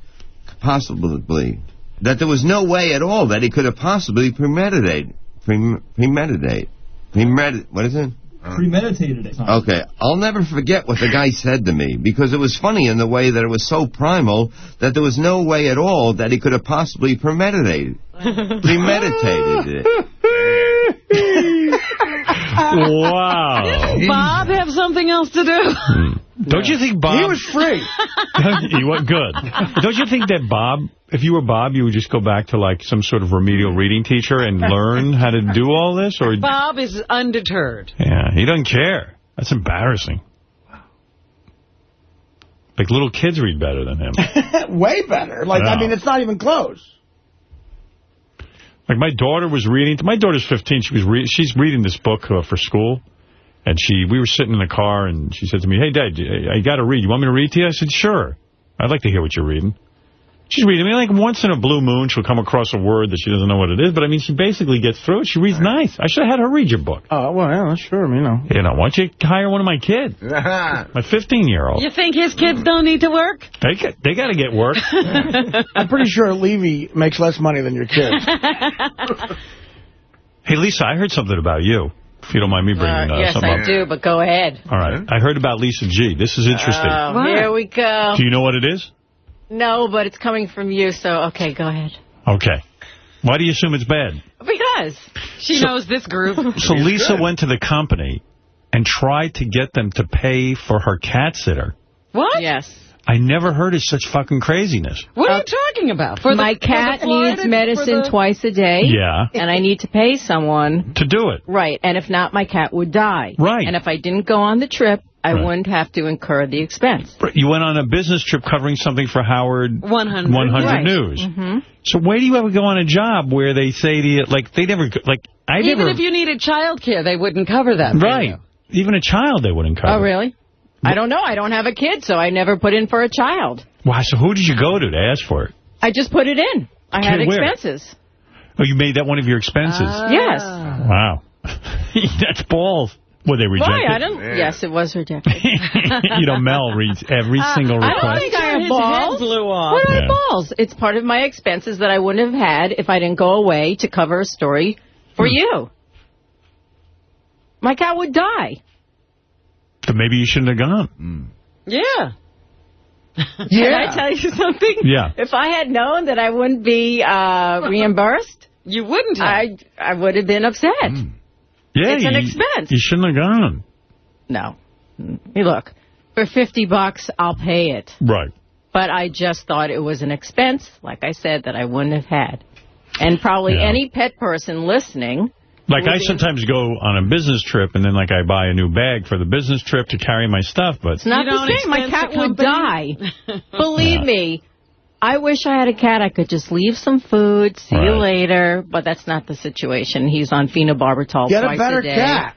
possibly that there was no way at all that he could have possibly premeditated... prem- premeditate premedit what is it Premeditated it. Okay, I'll never forget what the guy said to me because it was funny in the way that it was so primal that there was no way at all that he could have possibly premeditated premeditated it. [laughs] Wow. Does Bob have something else to do? Hmm. Don't you think Bob... He was free. [laughs] he was good. Don't you think that Bob, if you were Bob, you would just go back to like some sort of remedial reading teacher and learn how to do all this? Or Bob is undeterred. Yeah, he doesn't care. That's embarrassing. Like little kids read better than him. [laughs] Way better. Like, I mean, it's not even close. Like my daughter was reading. My daughter's 15. She was re she's reading this book uh, for school, and she we were sitting in the car, and she said to me, "Hey, Dad, I got to read. You want me to read to you?" I said, "Sure. I'd like to hear what you're reading." She's reading. I mean, like once in a blue moon, she'll come across a word that she doesn't know what it is. But I mean, she basically gets through it. She reads nice. I should have had her read your book. Oh, well, yeah, sure, you know. You know, why don't you hire one of my kids? [laughs] my 15-year-old. You think his kids don't need to work? They got, they got to get work. [laughs] I'm pretty sure Levy makes less money than your kids. [laughs] Hey, Lisa, I heard something about you. If you don't mind me bringing uh, yes, something I up. do, but go ahead. All right. I heard about Lisa G. This is interesting. Oh, here we go. Do you know what it is? No, but it's coming from you, so okay, go ahead. Okay. Why do you assume it's bad? Because she knows this group. [laughs] So Lisa went to the company and tried to get them to pay for her cat sitter. What? Yes. I never heard of such fucking craziness. What are you uh, talking about? For my the, for cat the needs medicine the- twice a day. Yeah. And I need to pay someone. To do it. Right. And if not, my cat would die. Right. And if I didn't go on the trip, I Right. wouldn't have to incur the expense. You went on a business trip covering something for Howard 100. 100 Right. News. hmm So why do you ever go on a job where they say to you, like, they never, like, I Even never... Even if you needed child care, they wouldn't cover that. Right. you. Even a child they wouldn't cover. Oh, really? I don't know. I don't have a kid, so I never put in for a child. Wow, so who did you go to to ask for it? I just put it in. I had where? expenses. Oh, you made that one of your expenses? Ah. Yes. Wow. [laughs] That's balls. Well, they rejected. Why? I don't. Yes, it was rejected. [laughs] you know, Mel reads every single request. I don't think I have balls. blew off. What are Yeah. balls? It's part of my expenses that I wouldn't have had if I didn't go away to cover a story for Hmm. you. My cat would die. But maybe you shouldn't have gone. Yeah. [laughs] Can I tell you something? Yeah. If I had known that I wouldn't be uh, [laughs] reimbursed, You wouldn't have. I I would have been upset. Yeah, It's an you- expense. You shouldn't have gone. No. Mm, hey, look, for 50 bucks, I'll pay it. Right. But I just thought it was an expense, like I said, that I wouldn't have had. And probably Yeah. any pet person listening. Like, I sometimes go on a business trip, and then, like, I buy a new bag for the business trip to carry my stuff, but... It's not the same. My cat would die. [laughs] Believe Yeah. me. I wish I had a cat. I could just leave some food, see you later, but that's not the situation. He's on phenobarbital Get a twice better day. cat.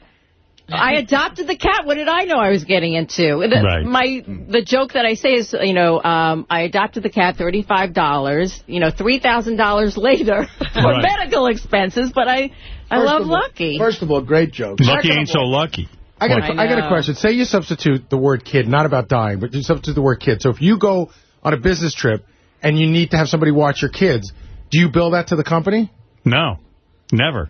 I adopted the cat. What did I know I was getting into? The, Right. My the joke that I say is, you know, um, I adopted the cat, thirty five dollars. You know, three thousand dollars later [laughs] for Right. medical expenses. But I, I First love all- Lucky. First of all, great joke. Lucky Second ain't so lucky. I got, I a, I got a question. Say you substitute the word kid, not about dying, but you substitute the word kid. So if you go on a business trip and you need to have somebody watch your kids, do you bill that to the company? No. Never.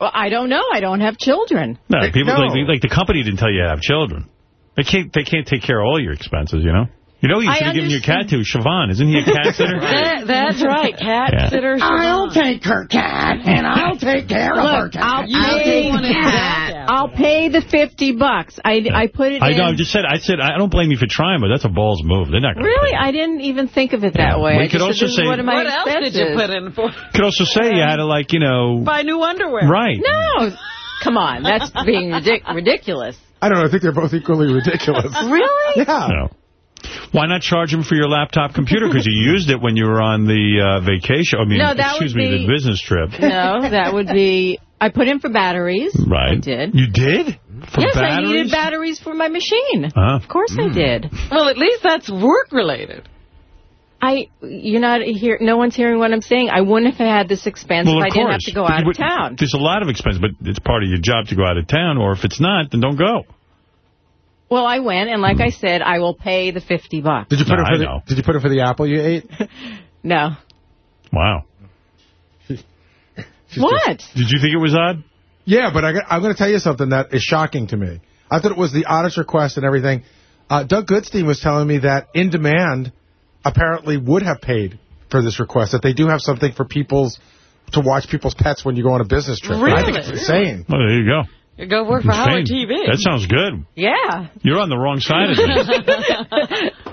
Well, I don't know. I don't have children. No, people no. Like, like the company didn't tell you to have children. They can't. They can't take care of all your expenses. You know. You know, who you I should have given your cat to Siobhan. Isn't he a cat [laughs] sitter? That, that's right. Cat Yeah. sitter. I'll take her cat, and I'll take care of her Look, cat. I'll You pay. don't want to. I'll pay the fifty bucks. I I put it I in. know. I just said. I said. I don't blame you for trying, but that's a balls move. They're not going to. Really, I didn't even think of it that Yeah. way. We I could also said, say- what, are my What else did you put in for? Could also say you had to like you know. Buy new underwear. Right. No, come on, that's being ridic- ridiculous. I don't know. I think they're both equally ridiculous. Really? Yeah. No. Why not charge him for your laptop computer? Because you used it when you were on the uh, vacation. I mean, No, that excuse would me, be- the business trip. No, that would be. I put in for batteries. Right. I did. You did? For yes, batteries? I needed batteries for my machine. Huh? Of course I did. Well, at least that's work related. I, you're not here. No one's hearing what I'm saying. I wouldn't have had this expense Well, if of I didn't have to go out you of town. There's a lot of expense, but it's part of your job to go out of town, or if it's not, then don't go. Well, I went, and like I said, I will pay the 50 bucks. Did you put No, it for I the know. Did you put it for the apple you ate? [laughs] No. Wow. What? Did you think it was odd? Yeah, but I, I'm going to tell you something that is shocking to me. I thought it was the oddest request and everything. Uh, Doug Goodstein was telling me that In Demand apparently would have paid for this request, that they do have something for people's to watch people's pets when you go on a business trip. And I think it's insane. Well, there you go. You go work for Howard TV. That sounds good. Yeah. You're on the wrong side of this. [laughs]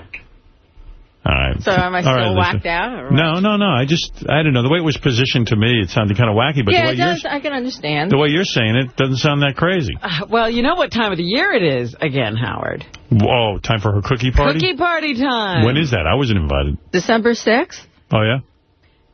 All right. So am I still right, whacked out? No, no, no. I just, I don't know. The way it was positioned to me, it sounded kind of wacky, but yeah, the way it you're does. I can understand. the way you're saying it doesn't sound that crazy. Uh, well, you know what time of the year it is again, Howard. Whoa, time for her cookie party? Cookie party time. When is that? I wasn't invited. December 6th, Oh, yeah?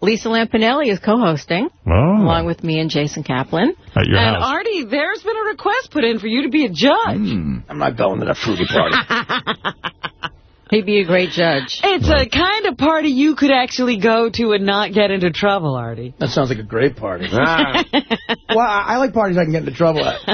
Lisa Lampanelli is co-hosting, Oh. along with me and Jason Kaplan. At your and house. Artie, there's been a request put in for you to be a judge. Hmm. I'm not going to the fruity party. [laughs] He'd be a great judge. It's a kind of party you could actually go to and not get into trouble, Artie. That sounds like a great party. [laughs] well, I, I like parties I can get into trouble at.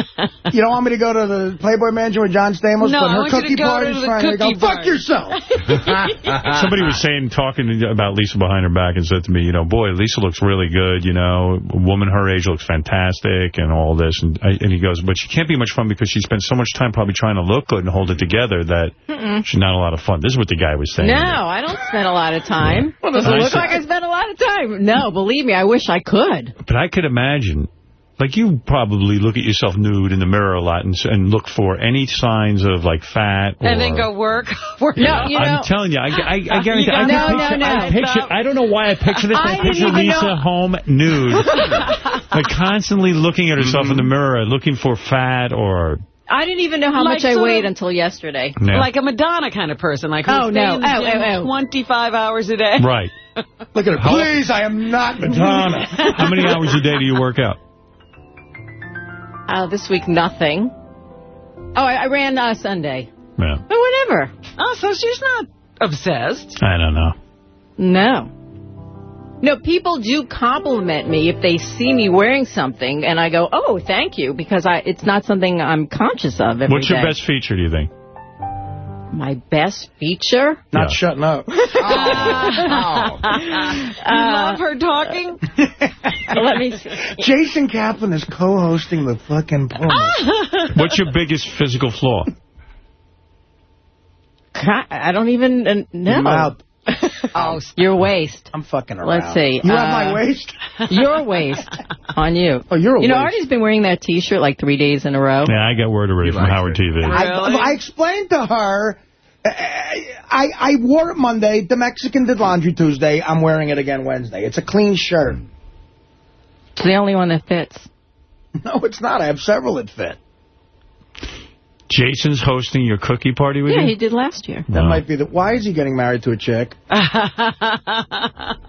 You don't want me to go to the Playboy Mansion with John Stamos, No, but I her want you to cookie go to party's the trying to go, cookie fuck yourself. [laughs] Somebody was saying, talking about Lisa behind her back and said to me, you know, boy, Lisa looks really good, you know, a woman her age looks fantastic and all this. And, I, and he goes, but she can't be much fun because she spends so much time probably trying to look good and hold it together that Mm-mm. she's not a lot of fun. This is what the guy was saying. No, I don't spend a lot of time. Well, does it look like I spend a lot of time? No, believe me, I wish I could. But I could imagine, like you probably look at yourself nude in the mirror a lot and, and look for any signs of like fat or... And then go work. [laughs] work No, you know- I'm telling you, I, I, I [laughs] guarantee. got- I, No, can no, no, I picture. I don't know why I picture this. [laughs] I, I picture Lisa know- home nude, like constantly looking at herself in the mm-hmm. mirror, looking for fat or. I didn't even know how Like much I sort weighed of- until yesterday. Yeah. Like a Madonna kind of person. Like who Oh, no. in Oh, oh, oh. 25 hours a day. Right. [laughs] Look at her. How- Please, I am not. Madonna. How many hours a day do you work out? Uh, this week, nothing. Oh, I, I ran uh, Sunday. Yeah. But whatever. Oh, so she's not obsessed. I don't know. No. No, people do compliment me if they see me wearing something, and I go, oh, thank you, because I it's not something I'm conscious of every What's your day. best feature, do you think? My best feature? Not Yeah. shutting up. [laughs] [laughs] you love her talking? [laughs] Let me see. Jason Kaplan is co-hosting the fucking promo. What's your biggest physical flaw? I don't even uh, know. Mouth. Oh, your waist. I'm fucking around. Let's see. You have uh, my waist? [laughs] Your waist on you. Oh, you're a You know, waist. Artie's been wearing that T-shirt like three days in a row. Yeah, I got word already from Howard TV. I, I explained to her. uh, I I wore it Monday. The Mexican did laundry Tuesday. I'm wearing it again Wednesday. It's a clean shirt. It's the only one that fits. [laughs] No, it's not. I have several that fit. Jason's hosting your cookie party with Yeah, you? Yeah, he did last year. That might be the. Why is he getting married to a chick? [laughs] I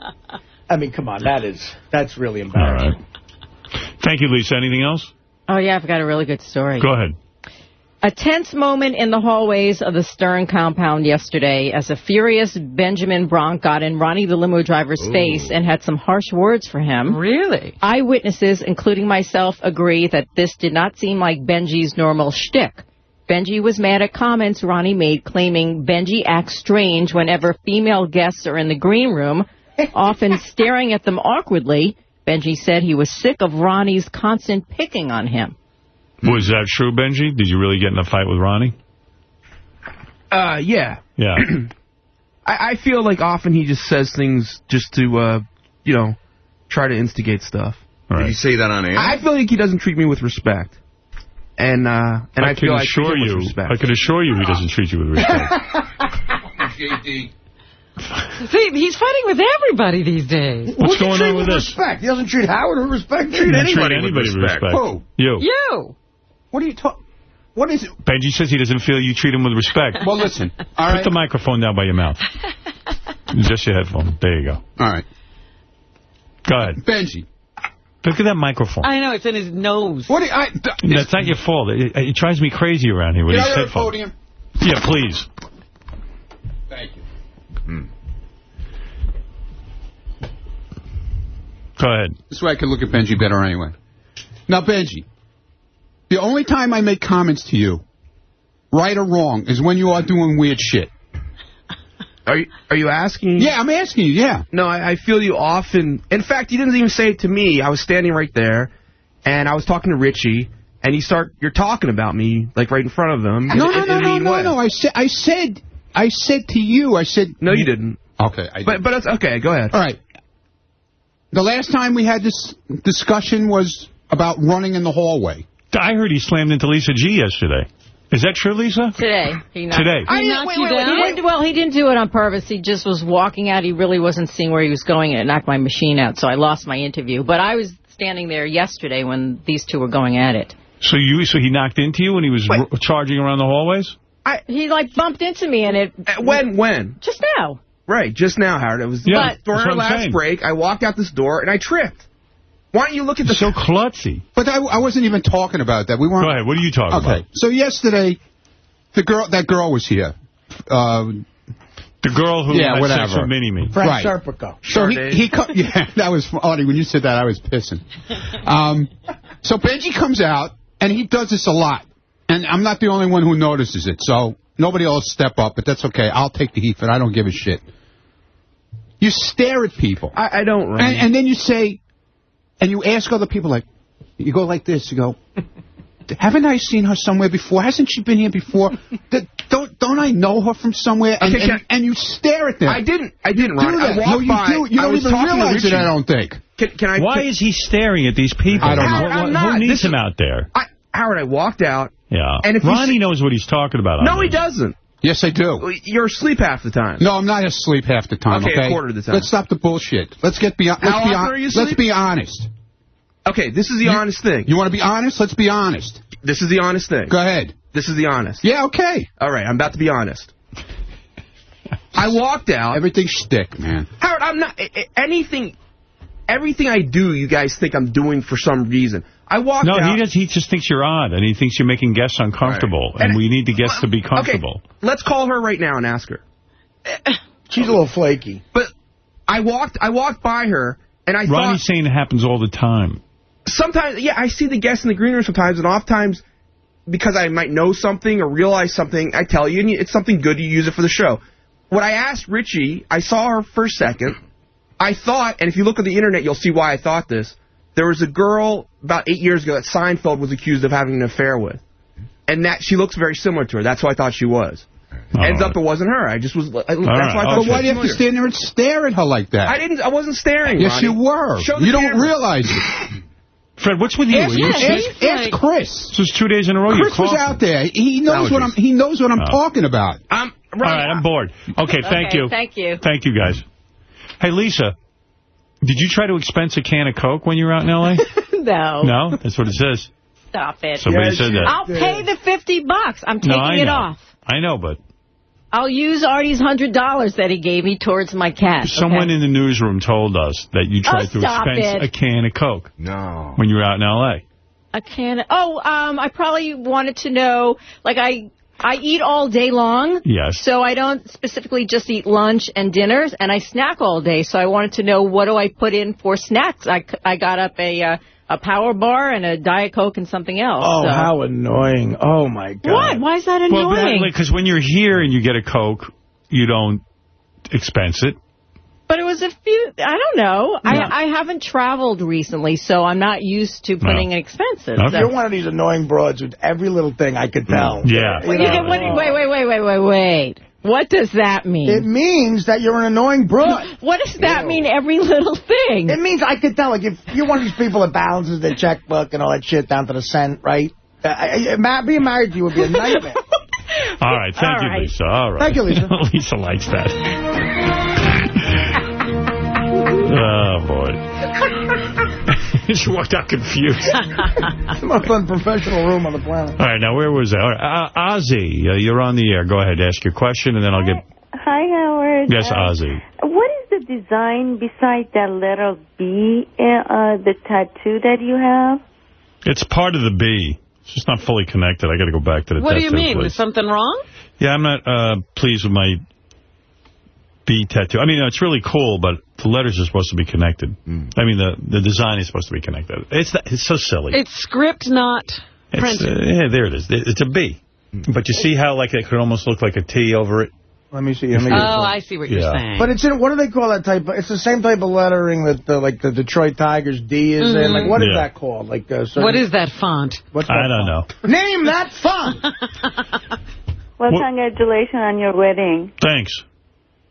mean, come on. That is that's really embarrassing. right. Thank you, Lisa. Anything else? Oh, yeah, I've got a really good story. Go ahead. A tense moment in the hallways of the Stern compound yesterday as a furious Benjamin Bronk got in Ronnie the limo driver's face and had some harsh words for him. Really? Eyewitnesses, including myself, agree that this did not seem like Benji's normal shtick. Benji was mad at comments Ronnie made claiming Benji acts strange whenever female guests are in the green room, [laughs] often staring at them awkwardly. Benji said he was sick of Ronnie's constant picking on him. Was that true, Benji? Did you really get in a fight with Ronnie? Uh, yeah. Yeah. [clears throat] I, I feel like often he just says things just to, uh, you know, try to instigate stuff. Did you say that on air? I feel like he doesn't treat me with respect. And, uh, and I, I, can feel assure him you, respect. I can assure you he doesn't treat you with respect. JD. [laughs] [laughs] See, he's fighting with everybody these days. What's Who going treat on with this? Respect. He doesn't treat Howard with respect. He Treat don't anybody. treat anybody with respect. Who? You. You. What are you talking? What is it? Benji says he doesn't feel you treat him with respect. Well, listen. All Put right. the microphone down by your mouth. [laughs] Just your headphone. There you go. All right. Go ahead. Benji. Look at that microphone. I know, it's in his nose. What do you, I, That's not your fault. It, it drives me crazy around here with Get these out of the headphones. podium. Yeah, please. Thank you. Hmm. Go ahead. This way I can look at Benji better anyway. Now, Benji, the only time I make comments to you, right or wrong, is when you are doing weird shit. Are you, are you asking? Yeah, I'm asking you, yeah. No, I, I feel you often. In fact, you didn't even say it to me. I was standing right there, and I was talking to Richie, and you start, you're talking about me, like right in front of them. No, in, no, in no, a no, mean no, way. no. I said, I said, I said to you, I said. No, you didn't. Okay, I did. But but it's okay. Go ahead. All right. The last time we had this discussion was about running in the hallway. I heard he slammed into Lisa G yesterday. Is that true, Lisa? Today. He knocked, Today. He knocked you down? He didn't, well, he didn't do it on purpose. He just was walking out. He really wasn't seeing where he was going, and it knocked my machine out, so I lost my interview. But I was standing there yesterday when these two were going at it. So you, so he knocked into you when he was r- charging around the hallways? I, he, like, bumped into me, and it... Uh, when? When? Just now. Right, just now, Howard. It was Yeah, during our last saying. break. I walked out this door, and I tripped. Why don't you look at the... So klutzy. But I, I wasn't even talking about that. We weren't. Go ahead. What are you talking Okay. about? So yesterday, the girl, that girl was here. Uh, The girl who yeah, had whatever. sex with Mini-Me. Frank Right. Serpico. So he, he co- [laughs] yeah, that was funny. When you said that, I was pissing. Um, so Benji comes out, and he does this a lot. And I'm not the only one who notices it. So nobody else step up, but that's okay. I'll take the heat for it. I don't give a shit. You stare at people. I, I don't, And, and then you say, and you ask other people, like, you go like this, you go, haven't I seen her somewhere before? Hasn't she been here before? Th- don't don't I know her from somewhere? And, Okay, and, can- and you stare at them. I didn't. I didn't, do I that. walked no, you by. do. You I don't even talking to realize it, I don't think. Can, can I? Why is he staring at these people? I don't know. What- I'm what- not. Who needs This him is- out there? I, Howard, I walked out. Yeah. And if you Ronnie knows what he's talking about. on No, he doesn't. Yes, I do. You're asleep half the time. No, I'm not asleep half the time. Okay, Okay, a quarter of the time. Let's stop the bullshit. Let's get be. Let's How be often are you Let's be honest. Okay, this is the You- honest thing. You want to be honest? Let's be honest. This is the honest thing. Go ahead. This is the honest. Yeah, okay. All right, I'm about to be honest. [laughs] I walked out. Everything's shtick, man. Howard, I'm not anything. Everything I do, you guys think I'm doing for some reason. I walked No, out. he does. He just thinks you're odd, and he thinks you're making guests uncomfortable, and, And- we need the guests to be [laughs] comfortable. Okay, let's call her right now and ask her. She's a little flaky. But I walked. I walked by her, and I thought Ronnie's saying it happens all the time. sometimes, yeah, I see the guests in the green room sometimes, and oftentimes because I might know something or realize something, I tell you, and it's something good. You use it for the show. When I asked Richie, I saw her for a second. I thought, and if you look at the internet, you'll see why I thought this. There was a girl about eight years ago that Seinfeld was accused of having an affair with, and that she looks very similar to her. That's who I thought she was. Ends up it wasn't her. I just was. I, that's why I thought But why do you have to stand there and stare at her like that? I didn't. I wasn't staring. Yes, Ronnie. you were. Show the You don't camera. realize it. Fred, what's with you? Ask, Are you ask- ask Chris. This is two days in a row. Chris was out there. He knows what I'm. He knows what I'm Oh. talking about. I'm All right, I'm bored. Okay, thank Okay, you. thank you. Thank you, guys. Hey, Lisa, did you try to expense a can of Coke when you were out in L.A.? [laughs] no. no? That's what it says. Stop it. Somebody said that. I'll pay the 50 bucks. I'm taking I it know. off. I know, but I'll use Artie's $100 that he gave me towards my cat. someone okay? in the newsroom told us that you tried to Oh, stop expense it. a can of Coke. No. When you were out in L.A. A can. Oh, um, I probably wanted to know, like, I I eat all day long. Yes. So I don't specifically just eat lunch and dinners, and I snack all day. So I wanted to know what do I put in for snacks. I, I got up a uh, a power bar and a diet coke and something else. Oh, so. how annoying. Oh, my God. What? Why is that Well, annoying? because when you're here and you get a Coke, you don't expense it. But it was a few, I don't know. I, I haven't traveled recently, so I'm not used to putting in expenses. So- You're one of these annoying broads with every little thing I could tell. Yeah. You Wait, know? wait, wait, wait, wait, wait, wait, wait. What does that mean? It means that you're an annoying broad. [laughs] What does that mean, every little thing? It means I could tell, like, if you're one of these people that balances their checkbook and all that shit down to the cent, right? Uh, I- I- ma- being married to you would be a nightmare. [laughs] All right. Thank All you, right. Lisa. All right. Thank you, Lisa. [laughs] Lisa likes that. Oh, boy. [laughs] she walked out confused. it's [laughs] the most unprofessional room on the planet. All right, now where was that? All right, uh, Ozzy, uh, you're on the air. Go ahead, ask your question, and then I'll get... Hi, Howard. Yes, Uh, Ozzy. What is the design beside that letter B, uh, uh, the tattoo that you have? It's part of the B. It's just not fully connected. I got to go back to the What do you mean? place. Is something wrong? Yeah, I'm not uh, pleased with my B tattoo. I mean, it's really cool, but the letters are supposed to be connected. I mean, the the design is supposed to be connected. It's that, it's so silly. It's script, not printed. uh, yeah, there it is. It's a B. But you see how like it could almost look like a T over it? Let me see. Let me oh. I see what you're saying. But it's in, what do they call that type of, it's the same type of lettering that the, like the Detroit Tigers D is in. Mhm. Like, what is Yeah. that called? Like, uh, certain- what is that font? What's I don't know. Name that font! [laughs] Well, What- congratulations on your wedding. Thanks.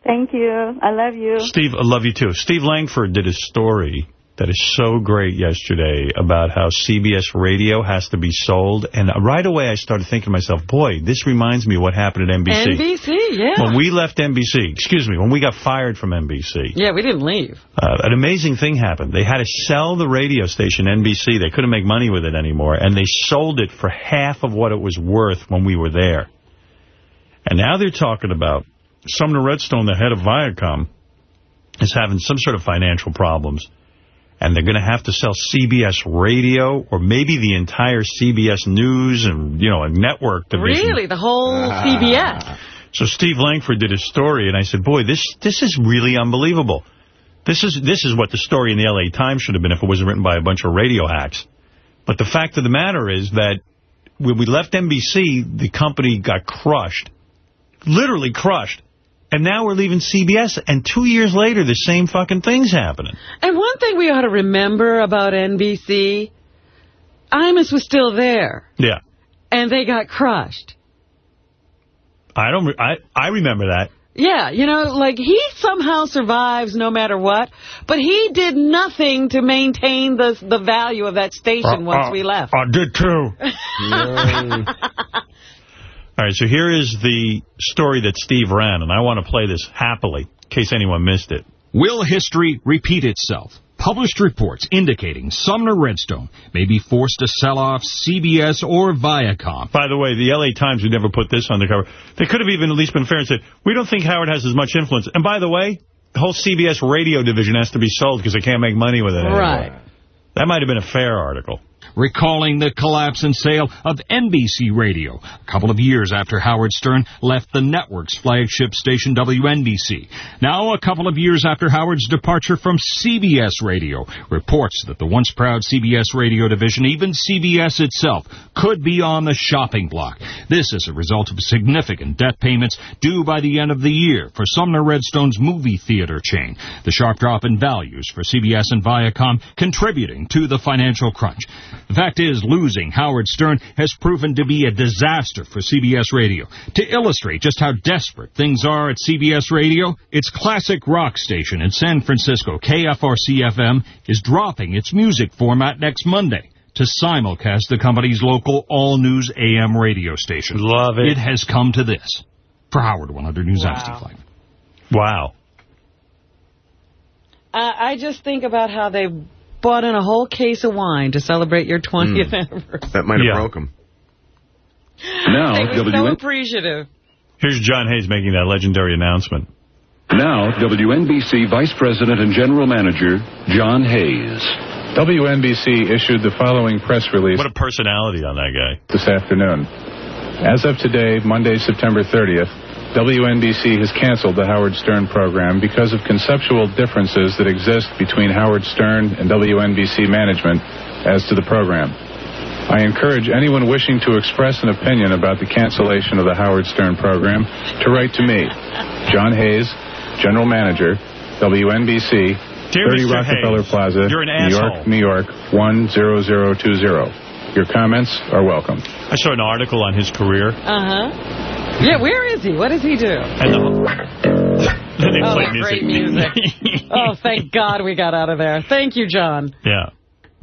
Thank you. I love you. Steve, I love you too. Steve Langford did a story that is so great yesterday about how CBS radio has to be sold. And right away I started thinking to myself, boy, this reminds me of what happened at NBC. NBC, yeah. When we left NBC, excuse me, when we got fired from NBC, yeah, we didn't leave. uh, an amazing thing happened. They had to sell the radio station, NBC. They couldn't make money with it anymore. And they sold it for half of what it was worth when we were there. And now they're talking about Sumner Redstone, the head of Viacom, is having some sort of financial problems. And they're going to have to sell CBS Radio or maybe the entire CBS News and, you know, a network division. Really? The whole Ah. CBS? So Steve Langford did a story, and I said, boy, this this is really unbelievable. This is this is what the story in the L.A. Times should have been if it wasn't written by a bunch of radio hacks. But the fact of the matter is that when we left NBC, the company got crushed. Literally crushed. And now we're leaving CBS, and two years later, the same fucking thing's happening. And one thing we ought to remember about NBC, Imus was still there, Yeah. and they got crushed. I don't. Re I I remember that. Yeah, you know, like he somehow survives no matter what, but he did nothing to maintain the the value of that station Uh, once uh, we left. I did too. [laughs] All right, so here is the story that Steve ran, and I want to play this happily, in case anyone missed it. Will history repeat itself? Published reports indicating Sumner Redstone may be forced to sell off CBS or Viacom. By the way, the L.A. Times would never put this on the cover. They could have even at least been fair and said, we don't think Howard has as much influence. And by the way, the whole CBS radio division has to be sold because they can't make money with it anymore. Right. That might have been a fair article. Recalling the collapse and sale of NBC Radio a couple of years after Howard Stern left the network's flagship station WNBC. Now, a couple of years after Howard's departure from CBS Radio, reports that the once proud CBS radio division, even CBS itself, could be on the shopping block. This is a result of significant debt payments due by the end of the year for Sumner Redstone's movie theater chain. The sharp drop in values for CBS and Viacom contributing to the financial crunch. The fact is, losing Howard Stern has proven to be a disaster for CBS Radio. To illustrate just how desperate things are at CBS Radio, its classic rock station in San Francisco, KFRC-FM, is dropping its music format next Monday to simulcast the company's local all-news AM radio station. Love it. It has come to this. For Howard 100 News, I'm Steve Flagg. Wow. Uh, I just think about how they bought in a whole case of wine to celebrate your 20th hmm. anniversary. That might have Yeah. broke him. Now, [laughs] They were so appreciative. Here's John Hayes making that legendary announcement. now WNBC Vice President and General Manager John Hayes. WNBC issued the following press release What a personality on that guy. this afternoon. As of today, Monday, September 30th, WNBC has canceled the Howard Stern program because of conceptual differences that exist between Howard Stern and WNBC management as to the program. I encourage anyone wishing to express an opinion about the cancellation of the Howard Stern program to write to me, John Hayes, General Manager, WNBC, Dear 30 Mr. Rockefeller Hayes, Plaza, New asshole. York, New York, 10020. Your comments are welcome. I saw an article on his career. Uh-huh. Yeah, where is he? What does he do? And the, then they oh, play great music. music. [laughs] oh, thank God we got out of there. Thank you, John. yeah.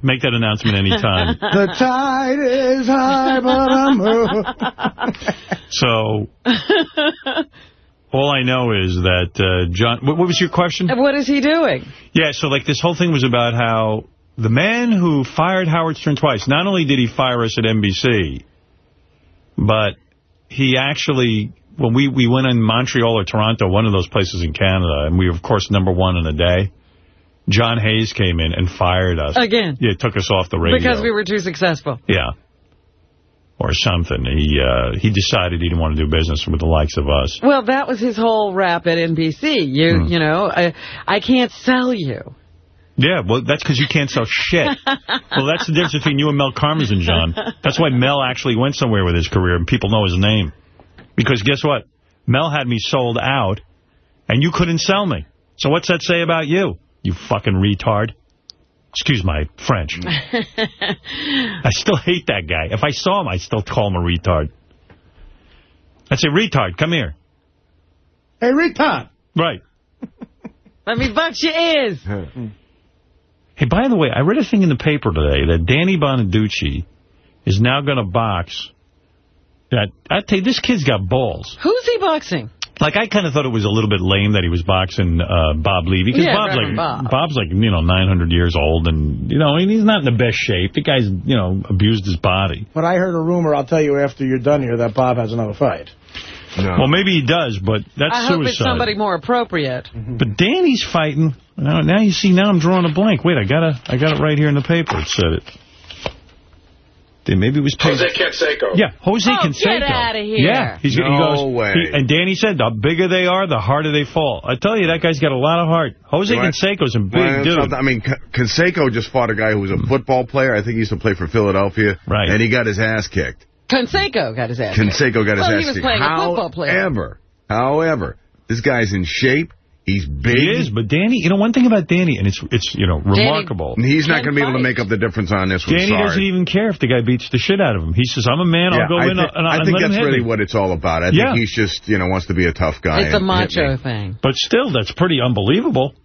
Make that announcement anytime. [laughs] The tide is high, but I'm... so, all I know is that uh, John... What, what was your question? What is he doing? Yeah, so like this whole thing was about how the man who fired Howard Stern twice, not only did he fire us at NBC, but he actually, when we, we went in Montreal or Toronto, one of those places in Canada, and we were, of course, number one in a day, John Hayes came in and fired us. Again. Yeah, took us off the radio. Because we were too successful. Yeah. Or something. He uh, he decided he didn't want to do business with the likes of us. Well, that was his whole rap at NBC. You Hmm. you know, I, I can't sell you. Yeah, well, that's because you can't sell shit. [laughs] well, that's the difference between you and Mel Karmazin, John. That's why Mel actually went somewhere with his career, and people know his name. Because guess what? Mel had me sold out, and you couldn't sell me. So what's that say about you, you fucking retard? Excuse my French. [laughs] I still hate that guy. If I saw him, I'd still call him a retard. I'd say, retard, come here. Hey, retard. Right. [laughs] Let me box your ears. Hmm. Hey, by the way, I read a thing in the paper today that Danny Bonaduce is now going to box. That I tell you, this kid's got balls. Who's he boxing? Like, I kind of thought it was a little bit lame that he was boxing uh, Bob Levy. Because Yeah, Bob's like, Bob. Bob's like, you know, 900 years old. And, you know, and he's not in the best shape. The guy's, you know, abused his body. But I heard a rumor, I'll tell you after you're done here, that Bob has another fight. Well, maybe he does, but that's I hope it's somebody more appropriate. [laughs] But Danny's fighting. Now, now you see, now I'm drawing a blank. Wait, I got a, I got it right here in the paper. It said it. Maybe it was. Jose Canseco. Yeah, Jose Oh, Canseco. get outta here. Yeah, he's, he No goes. way. he- and Danny said, the bigger they are, the harder they fall. I tell you, that guy's got a lot of heart. Jose You know what? Canseco's a big Well, dude. something- I mean, K- Canseco just fought a guy who was a mm. football player. I think he used to play for Philadelphia. Right. And he got his ass kicked. Canseco got his ass. kicked. Canseco got his well, ass he was kicked. playing a football player. However, however, this guy's in shape. He's big. He is, but Danny, you know, one thing about Danny, and it's, it's you know, remarkable. He's not going to be able to make up the difference on this one. Danny sorry. doesn't even care if the guy beats the shit out of him. He says, I'm a man, Yeah, I'll go I in thi- and, I and think let him that's really me. what it's all about. I Yeah. think he's just, you know, wants to be a tough guy. It's a macho thing. But still, that's pretty unbelievable.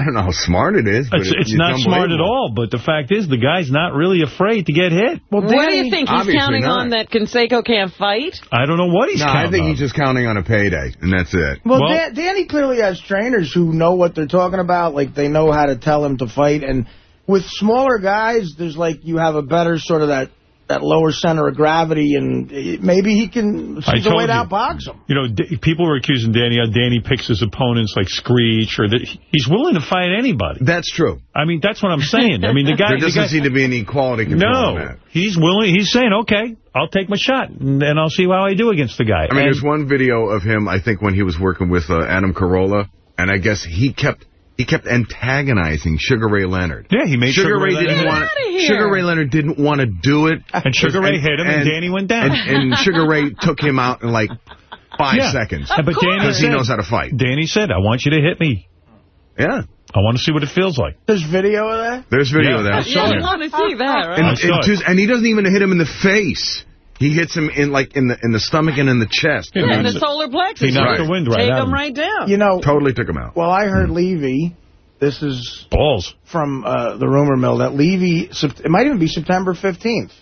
I don't know how smart it is. But It's, it- it's not smart at all, but the fact is the guy's not really afraid to get hit. Well, what do you think? He's counting not. on that Canseco can't fight? I don't know what he's No, counting on. I think on. he's just counting on a payday, and that's it. Well, Dan, Danny clearly has trainers who know what they're talking about. Like, they know how to tell him to fight. And with smaller guys, there's like, you have a better sort of that, that lower center of gravity, and maybe he can I see the way told to outbox him. You know, D people were accusing Danny how Danny picks his opponents like Screech, or that he's willing to fight anybody. That's true. I mean, that's what I'm saying. I mean, the [laughs] guy... There doesn't guy seem to be any equality no, that. he's willing. He's saying, okay, I'll take my shot, and and I'll see how I do against the guy. I mean, And- there's one video of him, I think, when he was working with uh, Adam Carolla, and I guess he kept he kept antagonizing Sugar Ray Leonard. Yeah, he made Sugar Ray didn't Leonard- want Get outta here. Sugar Ray Leonard didn't want to do it, And Sugar Ray hit him, and Danny went down. And, and Sugar Ray took him out in like five Yeah. seconds But Danny because he knows how to fight. Danny said, I want you to hit me. Yeah. I want to see what it feels like. There's video of that? There's video Yeah. of that. Yeah, I want to see that, right? And, and, and he doesn't even hit him in the face. He hits him in like in the in the stomach and in the chest. yeah, in the solar plexus. He knocked the wind right Take out of him him. right down. You know, Totally took him out. well, I heard Levy, this is balls from uh, the rumor mill, that Levy, it might even be September 15th.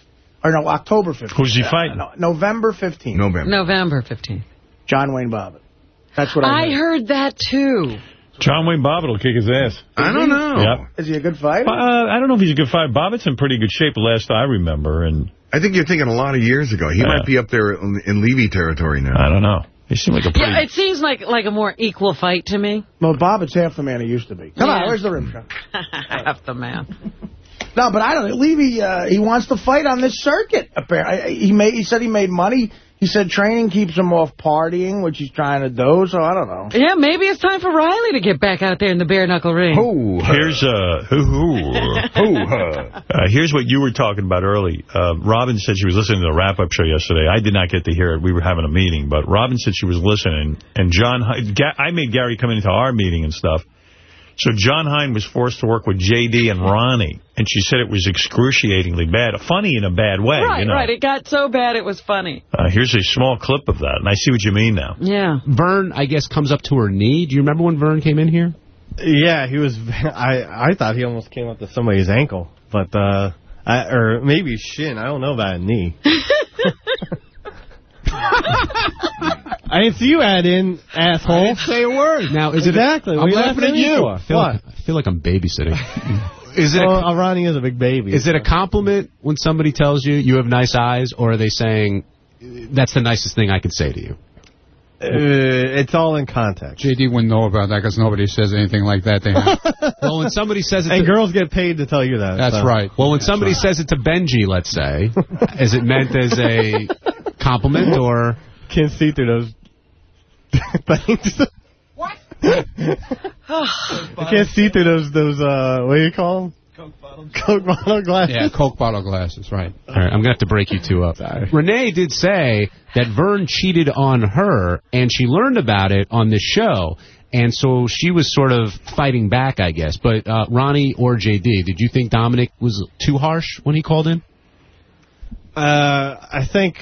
Or no, October 15th. Who's he Uh, fighting? no, November 15th. November. November 15th. John Wayne Bobbitt. That's what I I heard. heard that, too. John Wayne Bobbitt will kick his ass. I don't know. Yep. Is he a good fighter? Uh, I don't know if he's a good fighter. Bobbitt's in pretty good shape, last I remember, and I think you're thinking a lot of years ago. He Yeah. might be up there in, in Levy territory now. I don't know. He seemed like a pretty... Yeah, it seems like like a more equal fight to me. Well, Bob, it's half the man he used to be. Come on, where's the rim shot? [laughs] Half the man. [laughs] No, but I don't know. Levy, uh, he wants to fight on this circuit. Apparently, he made. He said he made money. He said training keeps him off partying, which he's trying to do. So I don't know. Yeah, maybe it's time for Riley to get back out there in the bare knuckle ring. Here's uh, hoo [laughs] hoo. uh, here's what you were talking about early. Uh, Robin said she was listening to the wrap-up show yesterday. I did not get to hear it. We were having a meeting, but Robin said she was listening. And Jon, Ga- I made Gary come into our meeting and stuff. So Jon Hein was forced to work with J.D. and Ronnie, and she said it was excruciatingly bad, funny in a bad way. Right, you know. right. It got so bad it was funny. Uh, here's a small clip of that, and I see what you mean now. Yeah. Verne, I guess, comes up to her knee. Do you remember when Verne came in here? Yeah, he was. I I thought he almost came up to somebody's ankle, but uh, I, or maybe shin. I don't know about a knee. [laughs] [laughs] I didn't see you add in, asshole. I didn't say a word. Now, is exactly. it? What I'm are you laughing at you. I feel, What? like, I feel like I'm babysitting. [laughs] Is it? Well, Ronnie is a big baby. Is it a compliment when somebody tells you you have nice eyes, or are they saying that's the nicest thing I could say to you? Uh, it's all in context. JD wouldn't know about that because nobody says anything like that to him. [laughs] well, when somebody says it, and to, girls get paid to tell you that. That's so. right. well, when somebody says it to Benjy, let's say, is it meant as a [laughs] compliment or? Can't see through those [laughs] things. [laughs] I can't see through those those uh what do you call them? [laughs] Coke bottle glasses. Yeah, Coke bottle glasses, right. All right, I'm going to have to break you two up. Ranae did say that Verne cheated on her, and she learned about it on this show. And so she was sort of fighting back, I guess. But uh, Ronnie or JD, did you think Dominic was too harsh when he called in? Uh, I think.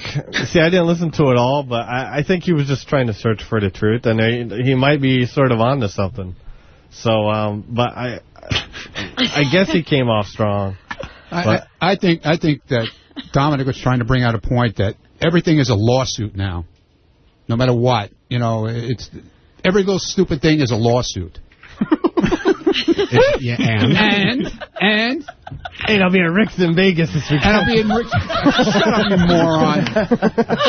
See, I didn't listen to it all, but I, I think he was just trying to search for the truth, and he, he might be sort of onto something. So, um, but I, I guess he came off strong. I, I, I think I think that Dominic was trying to bring out a point that everything is a lawsuit now, no matter what. You know, it's every little stupid thing is a lawsuit. [laughs] [laughs] yeah, and and and and I'll be at Rick's in Vegas this weekend. and I'll be in Rick. Shut up, you moron. [laughs]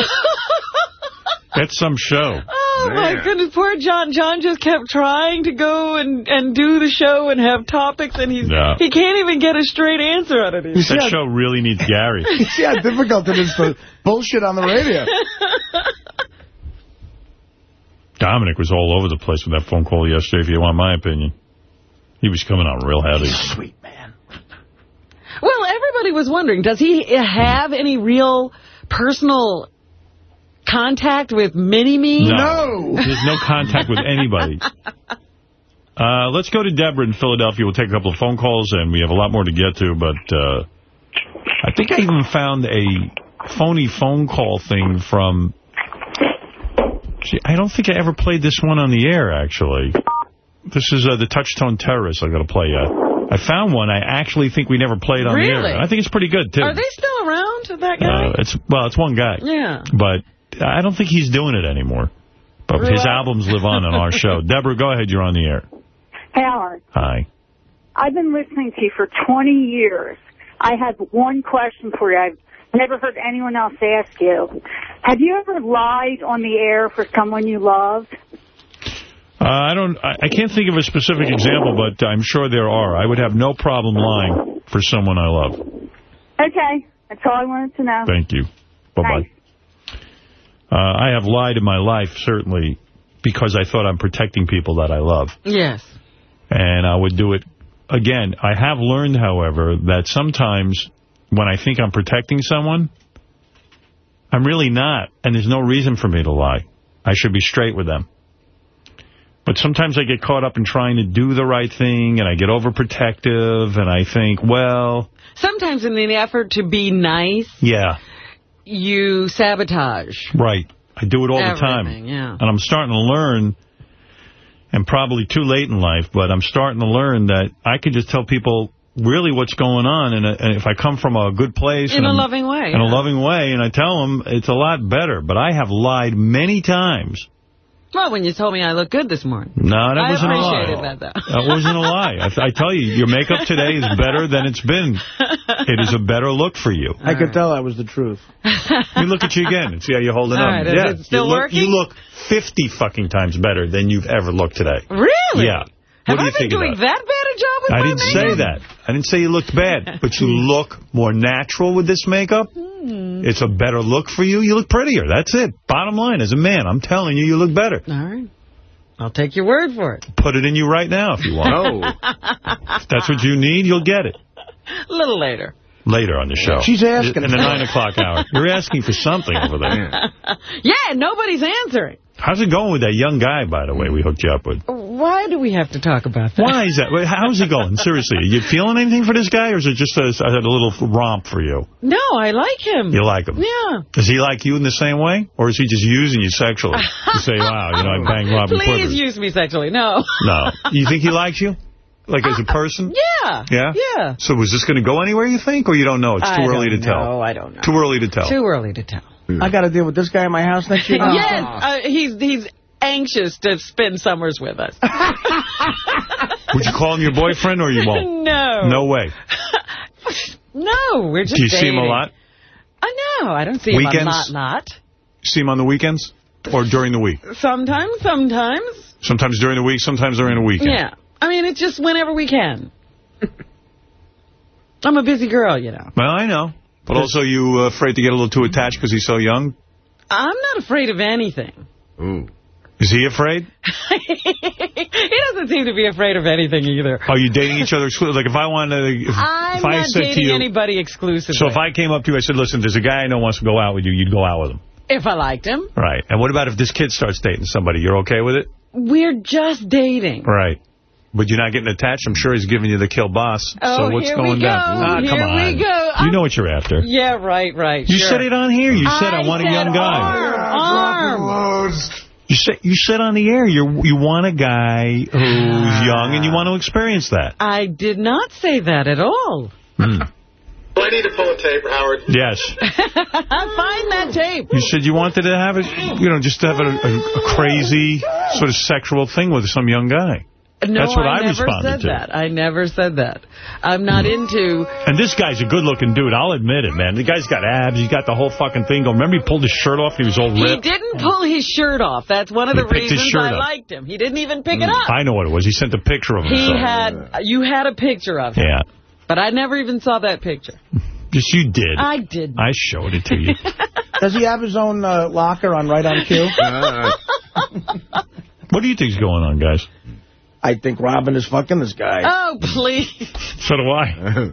That's some show. Oh, my goodness. Poor Jon. Jon just kept trying to go and, and do the show and have topics, and he's Yeah. he can't even get a straight answer out of these. That show really needs Gary. You [laughs] see how difficult it is to bullshit on the radio. Dominic was all over the place with that phone call yesterday, if you want my opinion. He was coming on real heavy. Sweet man. Well, everybody was wondering, does he have any real personal contact with Mini-Me? No. There's no contact with anybody. [laughs] Uh, let's go to Deborah in Philadelphia. We'll take a couple of phone calls, and we have a lot more to get to, but uh, I think I even found a phony phone call thing from... Gee, I don't think I ever played this one on the air, actually. This is uh, the Touchtone Terrorist I'm going to play yet. I found one I actually think we never played on the Really? air. I think it's pretty good, too. Are they still around, that guy? Uh, it's Well, it's one guy. yeah. But I don't think he's doing it anymore. But his albums live on on our show. [laughs] Deborah, go ahead. You're on the air. Hey, Howard, Hi. I've been listening to you for 20 years. I have one question for you. I've never heard anyone else ask you. Have you ever lied on the air for someone you loved? Uh, I don't. I, I can't think of a specific example, but I'm sure there are. I would have no problem lying for someone I love. Okay, that's all I wanted to know. Thank you. Bye-bye. Uh, I have lied in my life, certainly, because I thought I'm protecting people that I love. Yes. And I would do it again. I have learned, however, that sometimes when I think I'm protecting someone, I'm really not. And there's no reason for me to lie. I should be straight with them. But sometimes I get caught up in trying to do the right thing, and I get overprotective, and I think, well, Sometimes in the effort to be nice, yeah, you sabotage. right. I do it all the time. Yeah. And I'm starting to learn, and probably too late in life, but I'm starting to learn that I can just tell people really what's going on, and, uh, and if I come from a good place... In a I'm- loving way, In a loving way, and I tell them it's a lot better, but I have lied many times. Well, when you told me I look good this morning. No, that I wasn't a lie. appreciated that, though. That wasn't a lie. I, I tell you, your makeup today is better than it's been. It is a better look for you. I could tell that was the truth. You look at you again and see how you're holding All up. right, is yeah, it still you look, working? You look 50 fucking times better than you've ever looked today. Really? Yeah. Have what do I you been think of doing that? that bad a job with I my didn't say that. I didn't say you looked bad, [laughs] but you look more natural with this makeup. Hmm. It's a better look for you. You look prettier. That's it. Bottom line, as a man, I'm telling you, you look better. All right. I'll take your word for it. Put it in you right now if you want. [laughs] If that's what you need, you'll get it. A little later. Later on the show. She's asking In the 9 o'clock hour. [laughs] You're asking for something over there. Yeah, nobody's answering. How's it going with that young guy, by the way, we hooked you up with? Why do we have to talk about that? Why is that? How's it going? [laughs] Seriously, are you feeling anything for this guy, or is it just a, a little romp for you? No, I like him. You like him? Yeah. Does he like you in the same way, or is he just using you sexually? You say, wow, you know, I [laughs] banged Robin Please Quivers. use me sexually. No. No. [laughs] You think he likes you? Like as a person? Yeah. Yeah? Yeah. So was this going to go anywhere, you think, or you don't know? It's too I early don't to tell. know, I don't know. Too early to tell. Too early to tell. I got to deal with this guy in my house next year. yes, uh, he's he's anxious to spend summers with us. [laughs] Would you call him your boyfriend, or you won't? [laughs] no. No way. [laughs] No, we're just Do you see him a lot? I know. I don't see him a lot, lot. See him on the weekends, or during the week? Sometimes, sometimes. Sometimes during the week, sometimes during the weekend. Yeah. I mean, it's just whenever we can. I'm a busy girl, you know. Well, I know. But also, you uh, afraid to get a little too attached because he's so young? I'm not afraid of anything. Ooh. Is he afraid? [laughs] he doesn't seem to be afraid of anything either. Are you dating each other? exclu- Like, if I wanted to... If, I'm if I not said to dating you, anybody exclusively. So if I came up to you, I said, listen, there's a guy I know wants to go out with you, you'd go out with him. If I liked him. Right. And what about if this kid starts dating somebody? You're okay with it? We're just dating. Right. But you're not getting attached. I'm sure he's giving you the kill boss. Oh, so what's here going we go. down? Ah, Here come on. we go. You know what you're after. Yeah, right, right. You sure. said it on here. You said I, want a young guy. Arm, arm. You said you said on the air you you want a guy who's young and you want to experience that. I did not say that at all. Hmm. Do I need to pull a tape, Howard? Yes. [laughs] Find that tape. You said you wanted to have it, you know, just to have a, a, a crazy sort of sexual thing with some young guy. No, That's what I, never responded said to. that. I never said that. I'm not into... And this guy's a good-looking dude. I'll admit it, man. The guy's got abs. He's got the whole fucking thing going. Remember he pulled his shirt off? He was all He didn't pull his shirt off. That's one of He the reasons I up. Mm. liked him. He didn't even pick it up. I know what it was. He sent a picture of him. He himself. had... You had a picture of him. Yeah. But I never even saw that picture. Yes, you did. I did. I showed it to you. [laughs] Does he have his own uh, locker on right on cue? [laughs] what do you think's going on, guys? I think Robin is fucking this guy. Oh, please. So do I.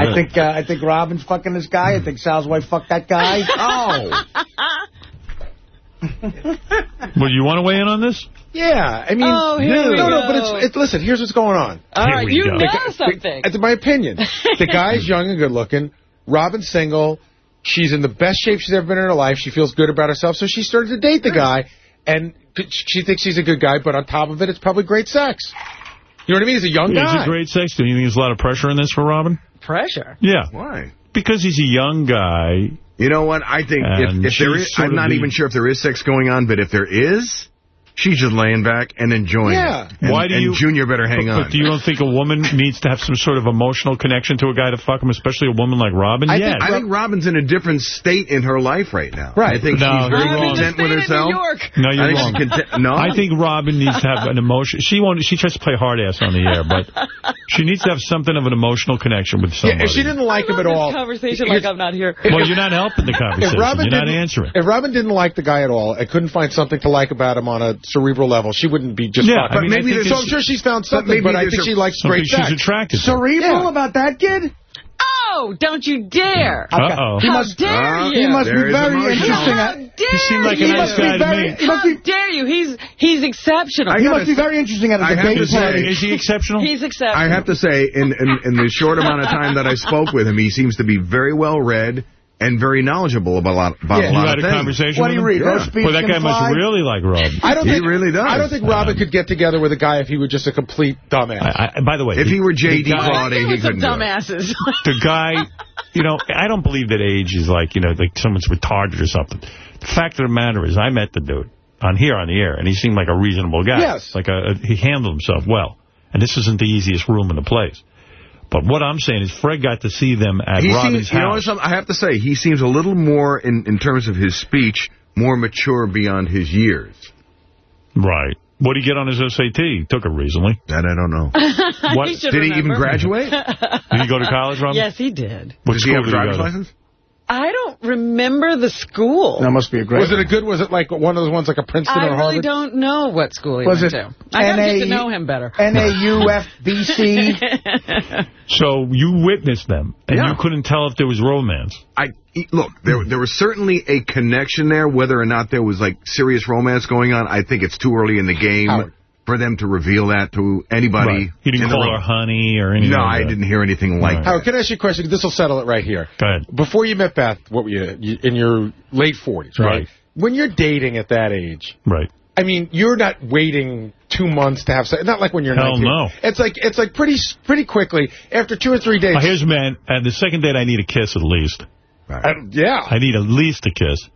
[laughs] I think uh, I think Robin's fucking this guy. I think Sal's wife fucked that guy. Oh. [laughs] Well, you want to weigh in on this? Yeah, I mean, Oh, here no, we no, no, but it's, it's listen. Here's what's going on. All right, you know The- something. It's my opinion. The [laughs] guy's young and good looking. Robin's single. She's in the best shape she's ever been in her life. She feels good about herself, so she started to date the guy, and she thinks he's a good guy. But on top of it, it's probably great sex. You know what I mean? He's a young Is guy. it great sex? Do you think there's a lot of pressure in this for Robin? Pressure. Yeah. Why? Because he's a young guy. You know what? I think if, if there she's is, sort I'm not the- even sure if there is sex going on, but if there is, she's just laying back and enjoying Yeah. it. And, Why do and you- Junior better hang but, on. But do you don't think a woman needs to have some sort of emotional connection to a guy to fuck him, especially a woman like Robin? I, yes. think, I think Robin's in a different state in her life right now. Right. I think No, she's very wrong. content with herself. No, you're I think wrong. content- no? I think Robin needs to have an emotion. She won't. She tries to play hard ass on the air, but she needs to have something of an emotional connection with Yeah, somebody. if she didn't like him at all. Conversation like I'm not here. well, you're not helping the conversation. If Robin, you're not answering. if Robin didn't like the guy at all and couldn't find something to like about him on a cerebral level, she wouldn't be just Yeah, fucking. I mean, maybe think so I'm sure she's found something, maybe but I think she likes Something great she's sex. attracted to. Cerebral Yeah. about that kid? Oh, don't you dare. Uh-oh. He How must, dare Uh, you? he must There be very interesting. How at- dare He seemed like a you? He nice must be guy to very- me. he must How be, dare you? He's he's exceptional. I he must be very interesting at I a have debate to say- party. Is he exceptional? He's exceptional. I have to say, in, in, in the short amount of time that I spoke with him, he seems to be very well read and very knowledgeable about a lot, about Yeah. a you had of a things. conversation What do with you him? read? Yeah. Well, that guy can must really like Robin. I don't He think really does. I don't think Robin could get together with a guy if he were just a complete dumbass. I, I, by the way, If the- he were J.D. guy- Claude, he with some couldn't dumbasses. [laughs] the guy, you know, I don't believe that age is like, you know, like someone's retarded or something. The fact of the matter is, I met the dude on here on the air, and he seemed like a reasonable guy. Yes. Like a, a- he handled himself well. And this isn't the easiest room in the place. But what I'm saying is Fred got to see them at He Robin's seems, you know house. I have to say, he seems a little more, in, in terms of his speech, more mature beyond his years. right. What did he get on his SAT? He took it recently. That I don't know. [laughs] What- He should Did he even graduate? [laughs] Did he go to college, Robin? yes, he did. What Does he school have a did driver's license? I don't remember the school. That must be a great was it a good? Was it like one of those ones like a Princeton I or really Harvard? don't know what school he Was went it to. I got to get to know him better. N-A-U-F-B-C. [laughs] So you witnessed them, and Yeah. you couldn't tell if there was romance. I look. There, there was certainly a connection there. Whether or not there was like serious romance going on, I think it's too early in the game Howard. For them to reveal that to anybody. He didn't call her honey or anything No, like I that. didn't hear anything like Right. that. Howard, can I ask you a question? This will settle it right here. Go ahead. Before you met Beth, what were you, you in your late 40s, right? Right. When you're dating at that age, Right. I mean, you're not waiting two months to have sex. Not like when you're Hell 19. no. It's like it's like pretty pretty quickly after two or three days. Uh, here's a man, and the second date I need a kiss at least. Uh, yeah. I need at least a kiss.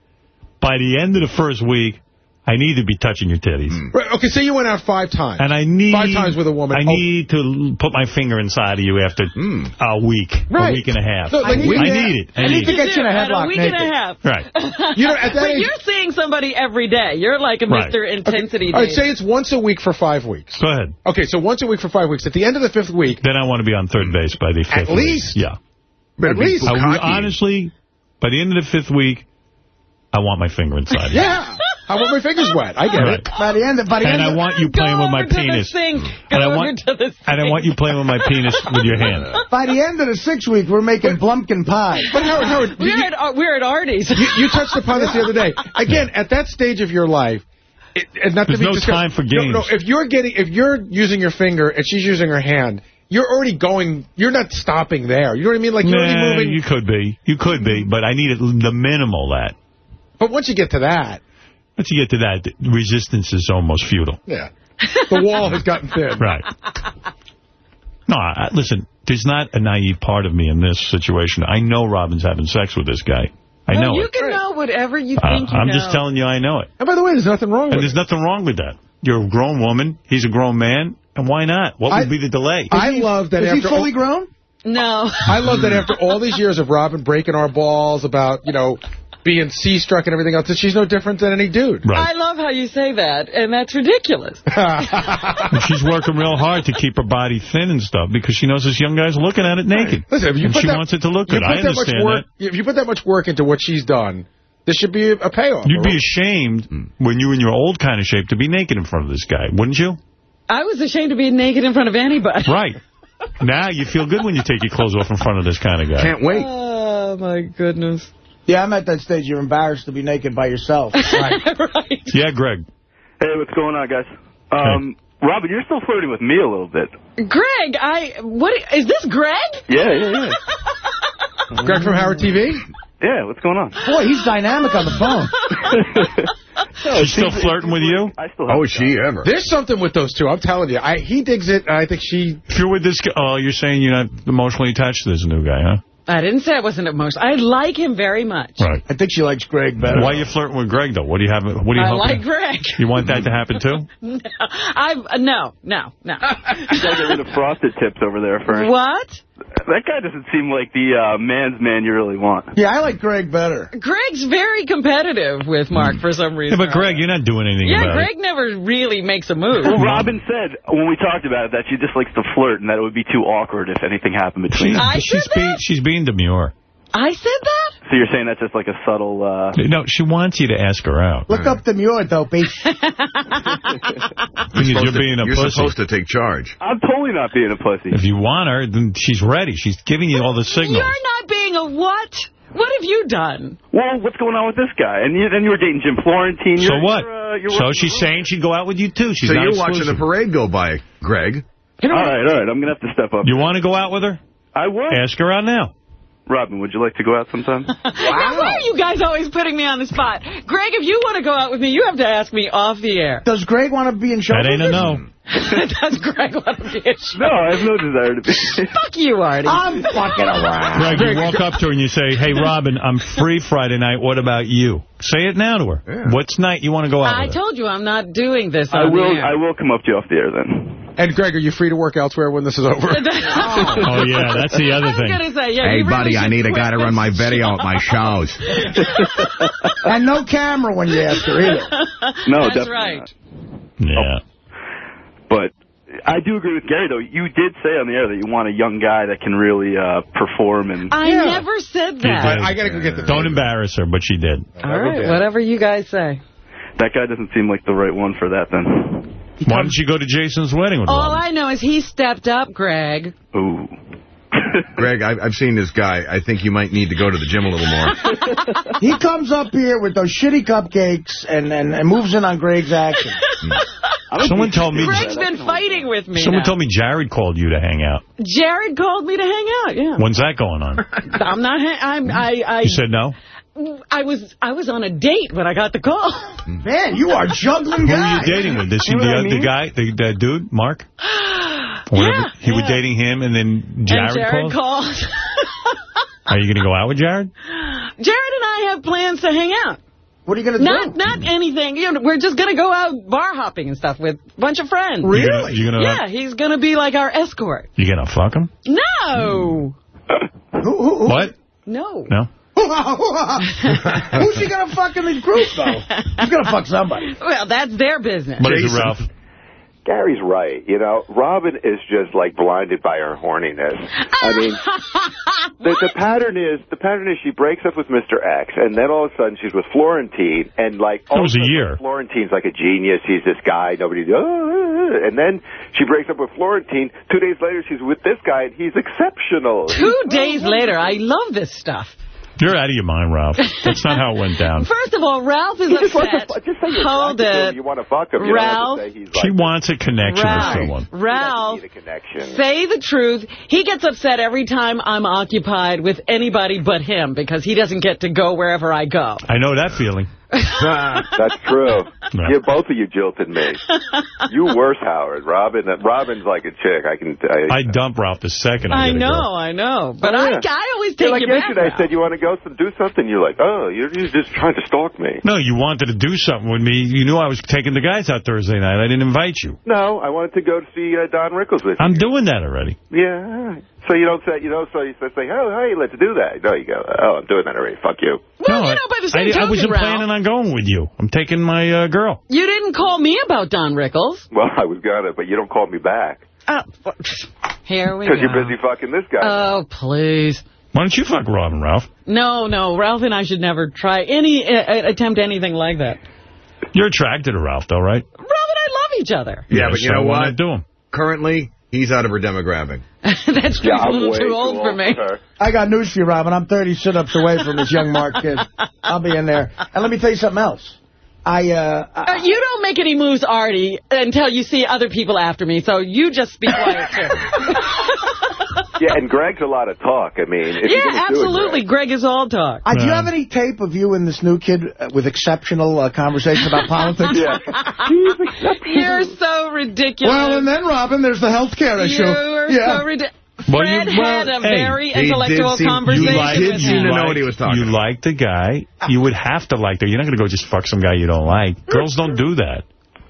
By the end of the first week, I need to be touching your titties. Hmm. Right, okay, say you went out five times. And I need... Five times with a woman. I Oh. need to put my finger inside of you after hmm. a week, Right. a week and a half. So, like, I, you I need it. I, I need need to get you in a At a week naked. and a half. Right. [laughs] You know, at that but age- you're seeing somebody every day. You're like a Right. Mr. Intensity. All right, dating. say it's once a week for five weeks. Go ahead. Okay, so once a week for five weeks. At the end of the fifth week, Then I want to be on third base by the fifth week. least. Yeah. Better At least. I, honestly, by the end of the fifth week, I want my finger inside you. yeah, I want my fingers wet. I get Right. it. By the end of, by the And end I want you playing with my over to the penis. sink. Go And I over want, and I want you playing with my penis with your hand. [laughs] by the end of the six week, we're making blumpkin pie. But Howard, Howard, We're you, at, uh, we're at Artie's. you, you touched upon this the other day. [laughs] Again, at that stage of your life, it, and not There's to be no discussed- time for No, no, if you're getting, if you're using your finger and she's using her hand, you're already going. You're not stopping there. You know what I mean? Like you're Nah, already moving. you could be. You could be, but I need it, the minimal that. But once you get to that, Once you get to that, resistance is almost futile. yeah, the wall has gotten thin. [laughs] Right. No, I, listen, there's not a naive part of me in this situation. I know Robin's having sex with this guy. I Well, know you it. can know whatever you Uh, think you I'm know. just telling you I know it. And by the way, there's nothing wrong And with there's it. nothing wrong with that. You're a grown woman. He's a grown man. And why not? What would be the delay? I love that Is after he fully grown? No. I love that after all these years of Robin breaking our balls about you know being C-struck and everything else, that she's no different than any dude. I love how you say that, and that's ridiculous. [laughs] And she's working real hard to keep her body thin and stuff because she knows this young guy's looking at it naked. Listen, if you and put she that, wants it to look good. put I that much work, that. If you put that much work into what she's done, there should be a, a payoff. You'd be ashamed hmm. when you were in your old kind of shape to be naked in front of this guy, wouldn't you? I was ashamed to be naked in front of anybody. Right. now you feel good when you take your clothes off in front of this kind of guy. Can't wait. Oh, my goodness. Yeah, I'm at that stage. You're embarrassed to be naked by yourself. [laughs] [laughs] Right. Yeah, Greg. Hey, what's going on, guys? Um, Robin, you're still flirting with me a little bit. Greg, I what is this Greg? Yeah, yeah, yeah. [laughs] Greg from Howard TV? Yeah, what's going on? Boy, he's dynamic on the phone. She's still flirting with you? I still Oh, is she ever? There's something with those two. I'm telling you. I, he digs it. I think she... If you're with this guy, oh, you're saying you're not emotionally attached to this new guy, huh? I didn't say I wasn't emotional. I like him very much. Right. I think she likes Greg better. Why are you flirting with Greg, though? What do you have? What do you I hoping- like Greg. [laughs] You want that to happen, too? [laughs] No, I uh, no, no, no. You guys are into frosted tips over there first. What? That guy doesn't seem like the uh, man's man you really want. Yeah, I like Greg better. Greg's very competitive with Mark for some Yeah, reason. but Greg, you're not doing anything Yeah, about Greg never really makes a move. Well, Robin said when we talked about it that she just likes to flirt and that it would be too awkward if anything happened between She's, them. I she's, said being, she's being demure. I said that? So you're saying that's just like a subtle... Uh... No, she wants you to ask her out. Look up the Muir, Dopey. Because [laughs] you're supposed to- being a you're pussy. supposed to take charge. I'm totally not being a pussy. If you want her, then she's ready. She's giving you all the signals. You're not being a what? What have you done? Well, what's going on with this guy? And you, then you were dating Jim Florentine. So You're- what? You're, uh, you're So she's saying she'd go out with you, too. She's so not you're watching the parade go by, Greg. All right, all right. I'm going to have to step up. You want to go out with her? I would. Ask her out now. Robin, would you like to go out sometime? Now, [laughs] why are you guys always putting me on the spot? Greg, if you want to go out with me, you have to ask me off the air. Does Greg want to be in show That ain't a business? no. [laughs] Does Greg want to be in show? no, I have no desire to be. [laughs] Fuck you, Artie. I'm fucking around. Greg, you walk up to her and you say, hey, Robin, I'm free Friday night. What about you? Say it now to her. What's night you want to go out I with her? told you I'm not doing this I will. the air. I will come up to you off the air then. And, Greg, are you free to work elsewhere when this is over? [laughs] Oh, yeah, that's the other I was thing. going to say, yeah. Hey, you really buddy, I need a guy to run my video at my shows. [laughs] and no camera when you ask her either. No, That's definitely right. Yeah. But I do agree with Gary, though. You did say on the air that you want a young guy that can really uh, perform. and. I never said that. did. I gotta go get the... Don't embarrass her, but she did. All right, whatever you guys say. That guy doesn't seem like the right one for that, then. Why don't you go to Jason's wedding with All Robin? I know is he stepped up, Greg. Ooh. [laughs] Greg, I, I've seen this guy. I think you might need to go to the gym a little more. [laughs] He comes up here with those shitty cupcakes and, and, and moves in on Greg's action. Hmm. [laughs] Someone told me... Greg's been fighting with me Someone now. told me Jared called you to hang out. Jared called me to hang out, yeah. When's that going on? I'm not, ha- I'm, I, I, You said no? I was, I was on a date when I got the call. Man, you are juggling Who are you dating with? This You know the, I uh, the guy, the, the dude, Mark? [gasps] Or whatever. Yeah, He was dating him, and then Jared, and Jared called? called. [laughs] Are you going to go out with Jared? Jared and I have plans to hang out. What are you going to do? not not anything. You know, we're just going to go out bar hopping and stuff with a bunch of friends. Really? You're gonna- you're gonna- yeah, he's going to be like our escort. You going to fuck him? No. Who, who, who, What? No. No? Who's he going to fuck in the group, though? He's going to fuck somebody. Well, that's their business. What is it, Ralph? Gary's right. You know, Robin is just like blinded by her horniness. I mean, [laughs] the, the pattern is the pattern is she breaks up with Mr. X, and then all of a sudden she's with Florentine, and like all was a year. Florentine's like a genius. He's this guy. Nobody. Uh, and then she breaks up with Florentine. Two days later, she's with this guy, and he's exceptional. Two days later, I love this stuff. You're out of your mind, Ralph. That's not how it went down. [laughs] First of all, Ralph is He [laughs] just wants upset. just say Hold attracted it. You want to fuck him. You Ralph. don't have to say he's She wants a connection Ralph. with someone. Ralph, need a connection. say the truth. He gets upset every time I'm occupied with anybody but him because he doesn't get to go wherever I go. I know that feeling. That's true. You, both of you jilted me. You worse, Howard. Robin. Robin's like a chick. I can. I, I dump Ralph the second I, I get a know, girl. I know. But Oh, I, yeah. I always Yeah, take like you back. yesterday, I said you want to go some, do something. You're like, oh, you're, you're just trying to stalk me. No, you wanted to do something with me. You knew I was taking the guys out Thursday night. I didn't invite you. No, I wanted to go to see uh, Don Rickles with you. I'm doing that already. Yeah. All right. So you don't say, you know, so you say, oh, hey, let's do that. No, you go, oh, I'm doing that already. Fuck you. Well, no, you know, by the same I, I wasn't Ralph, planning on going with you. I'm taking my uh, girl. you didn't call me about Don Rickles. Well, I was gonna, but you don't call me back Oh, here we go. because you're busy fucking this guy. Oh, please. Why don't you fuck Robin, Ralph? No, no, Ralph and I should never try any uh, uh, attempt anything like that. You're attracted to Ralph, though, right? Ralph and I love each other. Yeah, but you know why what? not do him? Currently, He's out of her demographic. [laughs] That's Yeah, a I'm little way too too old for old me. I got news for you, Robin. I'm 30 sit-ups away from this young Mark kid. [laughs] I'll be in there. And let me tell you something else. I, uh, I Uh, you don't make any moves, Artie, until you see other people after me, so you just be quiet, too. [laughs] Yeah, and Greg's a lot of talk. I mean, if yeah, gonna it, absolutely. Greg is all talk. Uh, do you have any tape of you and this new kid uh, with exceptional uh, conversation about politics? [laughs] Yeah. You're so ridiculous. Well, and then, Robin, there's the health care issue. You're yeah. so ridiculous. Well, Fred you- well, had a hey, very he intellectual did seem- conversation you liked, with him. you liked- You like the guy. You would have to like the You're not going to go just fuck some guy you don't like. Girls don't do that.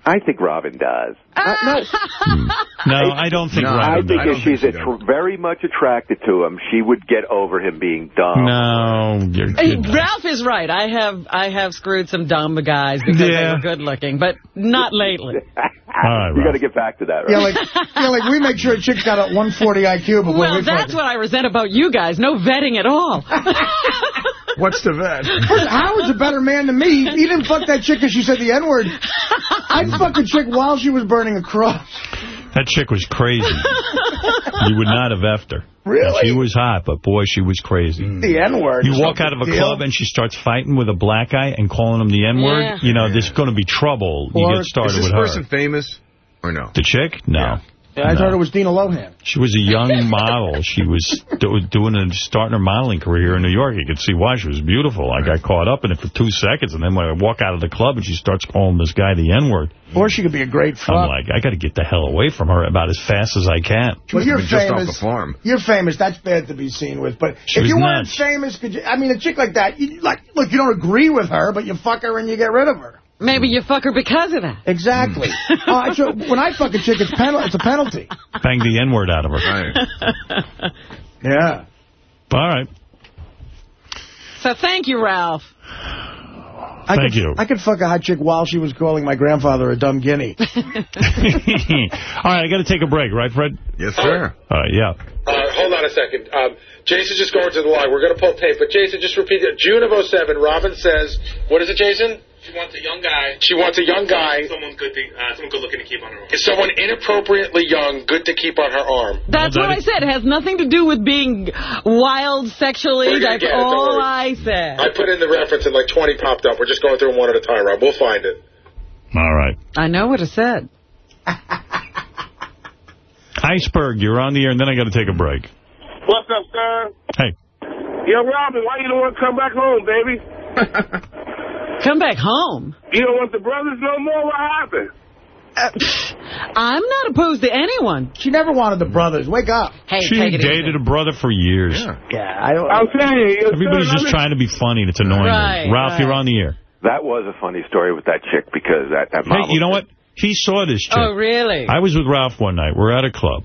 I think Robin does. Ah. Uh, [laughs] no, I don't think I Robin I think does. if she's attr very much attracted to him, she would get over him being dumb. No, you're Hey, Ralph is right. I have I have screwed some dumb guys because they Yeah. were good looking, but not lately. [laughs] you got to get back to that, right? Yeah, like, yeah, like we make sure a chick's got a 140 IQ before Well, we that's what I resent about you guys. No vetting at all. [laughs] What's the vet? First, Howard's a better man than me. He didn't fuck that chick because she said the N-word. I'd fuck a chick while she was burning a cross. That chick was crazy. you would not have effed her. Really? She was hot, but boy, she was crazy. Mm. The N-word. You walk out of a deal. club and she starts fighting with a black guy and calling him the N-word. Yeah. You know, there's going to be trouble. you get started with her. is this person famous or no? The chick? No. Yeah, I No. thought it was Dina Lohan. She was a young [laughs] model. She was do, doing a, starting her modeling career here in New York. You could see why she was beautiful. I got caught up in it for two seconds, and then when I walk out of the club and she starts calling this guy the N-word, Or she could be a great fuck. I'm like, I got to get the hell away from her about as fast as I can. Well, you're famous. You're famous. That's bad to be seen with. But She if was you weren't nuts. famous, could you? I mean, a chick like that, you, like, look, you don't agree with her, but you fuck her and you get rid of her. Maybe you fuck her because of that. Exactly. [laughs] uh, so when I fuck a chick, it's, penal it's a penalty. Bang the N-word out of her. Yeah. All right. So thank you, Ralph. I Thank could, you. I could fuck a hot chick while she was calling my grandfather a dumb guinea. [laughs] [laughs] All right, I got to take a break, right, Fred? Yes, sir. All right, yeah. Uh, hold on a second. Um, Jason's just going to the line. We're going to pull tape. But, Jason, just repeat it. June of 07, Robin says, what is it, Jason? She wants a young guy. She wants a young guy. Someone good, to, uh, someone good looking to keep on her arm. Is someone inappropriately young, good to keep on her arm. That's what I said. It has nothing to do with being wild sexually. That's it, all. I said. I put in the reference and like 20 popped up. We're just going through them one at a time, Rob. We'll find it. All right. I know what I said. [laughs] Iceberg, you're on the air, and then I got to take a break. What's up, sir? Hey. Yo, Robin, why you don't want to come back home, baby? [laughs] Come back home. You don't want the brothers no more? What happened? Uh, I'm not opposed to anyone. She never wanted the brothers. Wake up. Hey, she take it dated easy. a brother for years. Yeah, I don't. I'm saying, Everybody's just I'm trying to be funny, and it's annoying. Right, Ralph, right. you're on the air. That was a funny story with that chick because that, that Hey, you know what? He saw this oh, chick. Oh, really? I was with Ralph one night. We're at a club.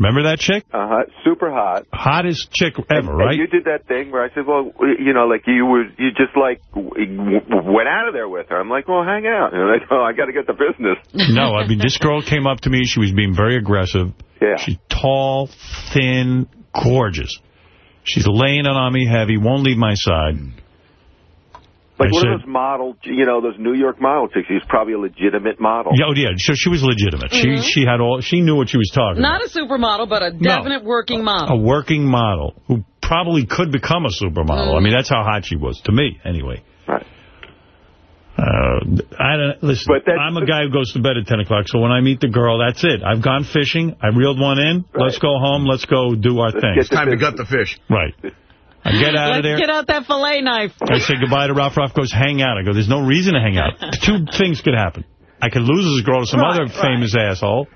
Remember that chick? Uh-huh. Super hot. Hottest chick ever, And right? you did that thing where I said, well, you know, like you were, you just like went out of there with her. I'm like, well, hang out. And like, oh, I got to get the business. [laughs] no, I mean, this girl came up to me. She was being very aggressive. Yeah. She's tall, thin, gorgeous. She's laying it on me heavy, won't leave my side. Like I one said- of those model, you know, those New York model chicks. She was probably a legitimate model. Yeah, oh, yeah. So she was legitimate. Mhm. She she had all. She knew what she was talking Not a supermodel, but a definite working model. A working model who probably could become a supermodel. I Mm. mean, that's how hot she was to me, anyway. Right. Uh, I don't listen. I'm a guy who goes to bed at 10 o'clock, so when I meet the girl, that's it. I've gone fishing. I reeled one in. Let's go home. Let's go do our thing. It's time to gut the fish. Right. I get out Let's of there. get out that fillet knife. I say goodbye to Ralph. Ralph goes, hang out. I go, there's no reason to hang out. [laughs] Two things could happen. I could lose this girl to some Right, other right. famous asshole.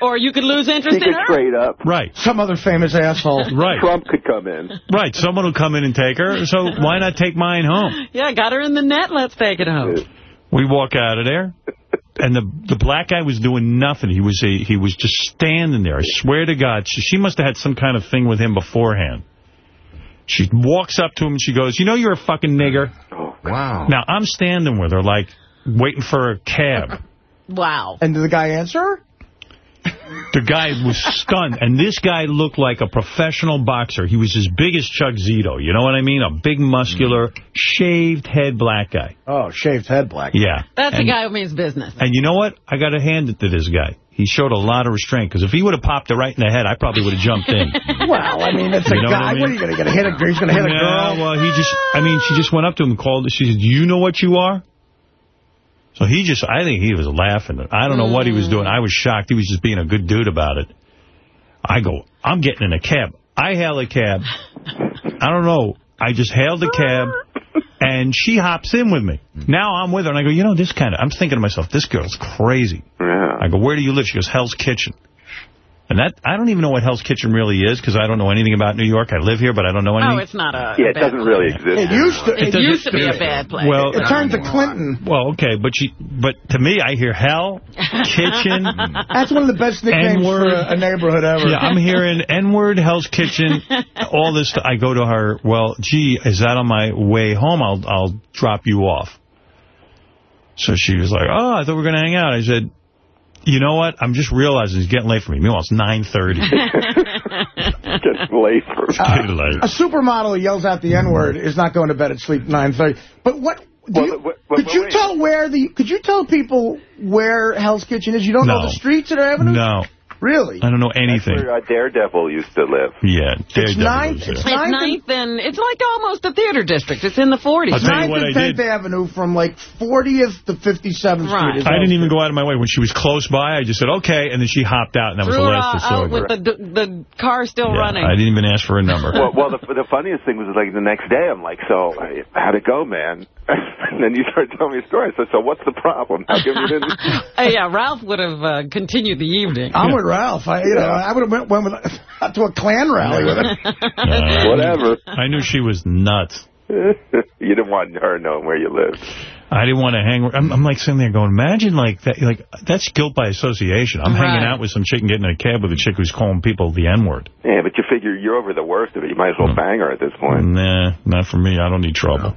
Or you could lose interest in her. straight up. Right. Some other famous asshole. [laughs] Right. Trump could come in. Right. Someone will come in and take her. So why not take mine home? [laughs] Yeah, got her in the net. Let's take it home. We walk out of there, and the the black guy was doing nothing. He was a, he was just standing there. I swear to God, she, she must have had some kind of thing with him beforehand. She walks up to him and she goes, "You know you're a fucking nigger." Oh, wow. Now I'm standing with her, like waiting for a cab. Wow. And did the guy answer? The guy was stunned, and this guy looked like a professional boxer. He was as big as Chuck Zito, you know what I mean? A big, muscular, shaved head black guy. Oh, shaved head black. guy. Yeah. That's and, a guy who means business. And you know what? I got to hand it to this guy. he showed a lot of restraint. Because if he would have popped her right in the head, I probably would have jumped in. [laughs] Well, I mean, it's a You know what guy. I mean? What are you going to get? Hit a, he's going to hit a No, girl? well, he just, I mean, she just went up to him and called, she said, do you know what you are? So he just, I think he was laughing. I don't know what he was doing. I was shocked. He was just being a good dude about it. I go, I'm getting in a cab. I hail a cab. I don't know. I just hailed a cab, and she hops in with me. Now I'm with her, and I go, you know, this kind of, I'm thinking to myself, this girl's crazy. Yeah. I go, where do you live? She goes, Hell's Kitchen. And that I don't even know what Hell's Kitchen really is, because I don't know anything about New York. I live here, but I don't know anything. Oh, it's not a. Yeah, a it bad doesn't really exist. It used to. It, It, used to be a bad place. Well, it turned to Clinton. Well, okay, but she, but to me, I hear hell, kitchen. [laughs] That's one of the best nicknames for a, a neighborhood ever. Yeah, I'm hearing N-word, Hell's Kitchen, [laughs] all this. I go to her. Well, gee, is that on my way home? I'll I'll drop you off. So she was like, oh, I thought we were going to hang out. I said, you know what? I'm just realizing it's getting late for me. Meanwhile, it's 9.30. [laughs] Getting late for It's getting late. A supermodel who yells out the N-word is not going to bed at sleep 9.30. But what... Do Well, you, wait, wait, could wait, you wait. tell where the... Could you tell people where Hell's Kitchen is? You don't know the streets at Avenue? No, Really? I don't know anything. Where uh, Daredevil used to live. Yeah, Daredevil nine- was there. it's It's ninth and it's like almost a theater district. It's in the 40s. I'll tell you 9th and I 10th did. Avenue from like 40th to 57th Right. Street. I didn't even go out of my way. When she was close by, I just said, okay, and then she hopped out, and that was the last I saw out of her. with the, the car still Yeah, running. I didn't even ask for a number. Well, well, the, the funniest thing was like the next day, I'm like, so how'd it go, man? [laughs] and then you started telling me a story. I said, so what's the problem? How come you didn't? [laughs] [laughs] Uh, yeah, Ralph would have uh, continued the evening. I'm with Ralph. I, you know, I would have went, went with, to a Klan rally with him. Uh, Whatever. I knew she was nuts. you didn't want her knowing where you lived. I didn't want to hang. I'm, I'm like sitting there going, imagine like that. Like that's guilt by association. I'm hanging out with some chick and getting in a cab with a chick who's calling people the N word. Yeah, but you figure you're over the worst of it. You might as well bang her at this point. Nah, not for me. I don't need trouble.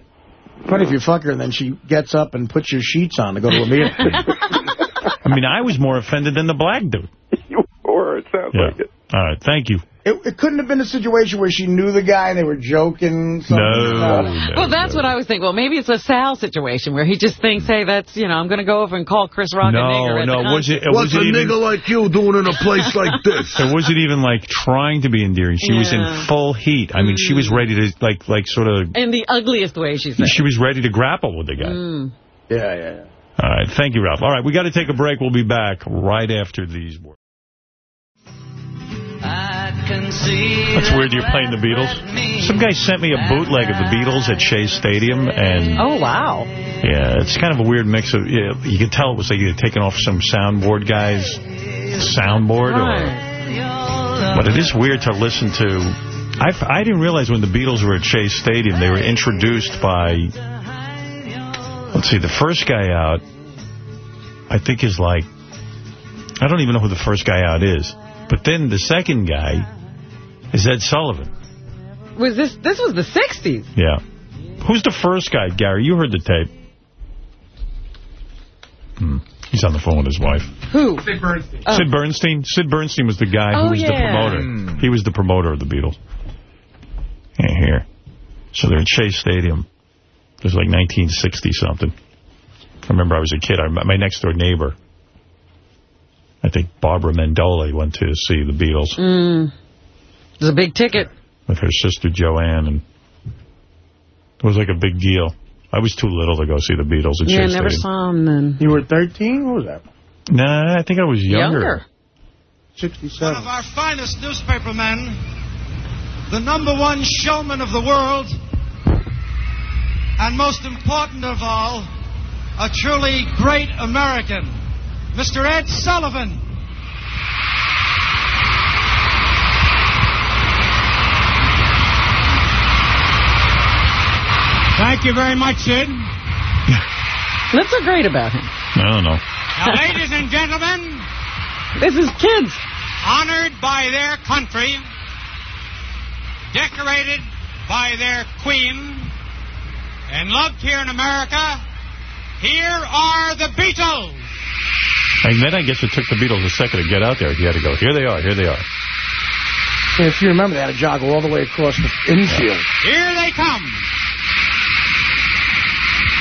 Funny if you fuck her and then she gets up and puts your sheets on to go to a meeting. [laughs] I mean, I was more offended than the black dude. [laughs] you or it sounds Yeah. like it. All right, thank you. It, it couldn't have been a situation where she knew the guy and they were joking. something No, no, Well, that's no. what I was thinking. Well, maybe it's a Sal situation where he just thinks, hey, that's, you know, I'm going to go over and call Chris Rock a nigger No, no. Was it? concert. Was it even? like you doing in a place like [laughs] this? It wasn't even like trying to be endearing. She was in full heat. I mean, she was ready to like, like sort of. In the ugliest way, she said. She was ready to grapple with the guy. Mm. Yeah, yeah, yeah. All right, thank you, Ralph. All right, we got to take a break. We'll be back right after these words. That's weird you're playing the Beatles. Some guy sent me a bootleg of the Beatles at Shea Stadium, and Oh, wow. yeah, it's kind of a weird mix of, yeah, you can tell it was like either taken off some soundboard guy's soundboard, or, but it is weird to listen to. I, I didn't realize when the Beatles were at Shea Stadium, they were introduced by, let's see, the first guy out, I think is like, I don't even know who the first guy out is. But then the second guy is Ed Sullivan. Was this, this was the 60s. Yeah. Who's the first guy, Gary? You heard the tape. Hmm. He's on the phone with his wife. Who? Sid Bernstein. Oh. Sid Bernstein. Sid Bernstein was the guy who Oh, was the yeah. promoter. He was the promoter of the Beatles. Yeah, here. So they're at Shea Stadium. It was like 1960-something. I remember I was a kid. I, my next-door neighbor, I think Barbara Mendoli, went to see the Beatles Mm. It was a big ticket. with her sister Joanne, and it was like a big deal. I was too little to go see the Beatles at Yeah, Shea never Stadium. saw him then. You were 13? What was that? Nah, I think I was younger. Younger. 67. One of our finest newspapermen, the number one showman of the world, and most important of all, a truly great American, Mr. Ed Sullivan. Thank you very much, Sid. What's so great about him? I don't know. Now, ladies and gentlemen, This is kids. honored by their country, decorated by their queen, and loved here in America, here are the Beatles. And then I guess it took the Beatles a second to get out there. He had to go, here they are, here they are. Yeah, if you remember, they had to jog all the way across the infield. Here they come.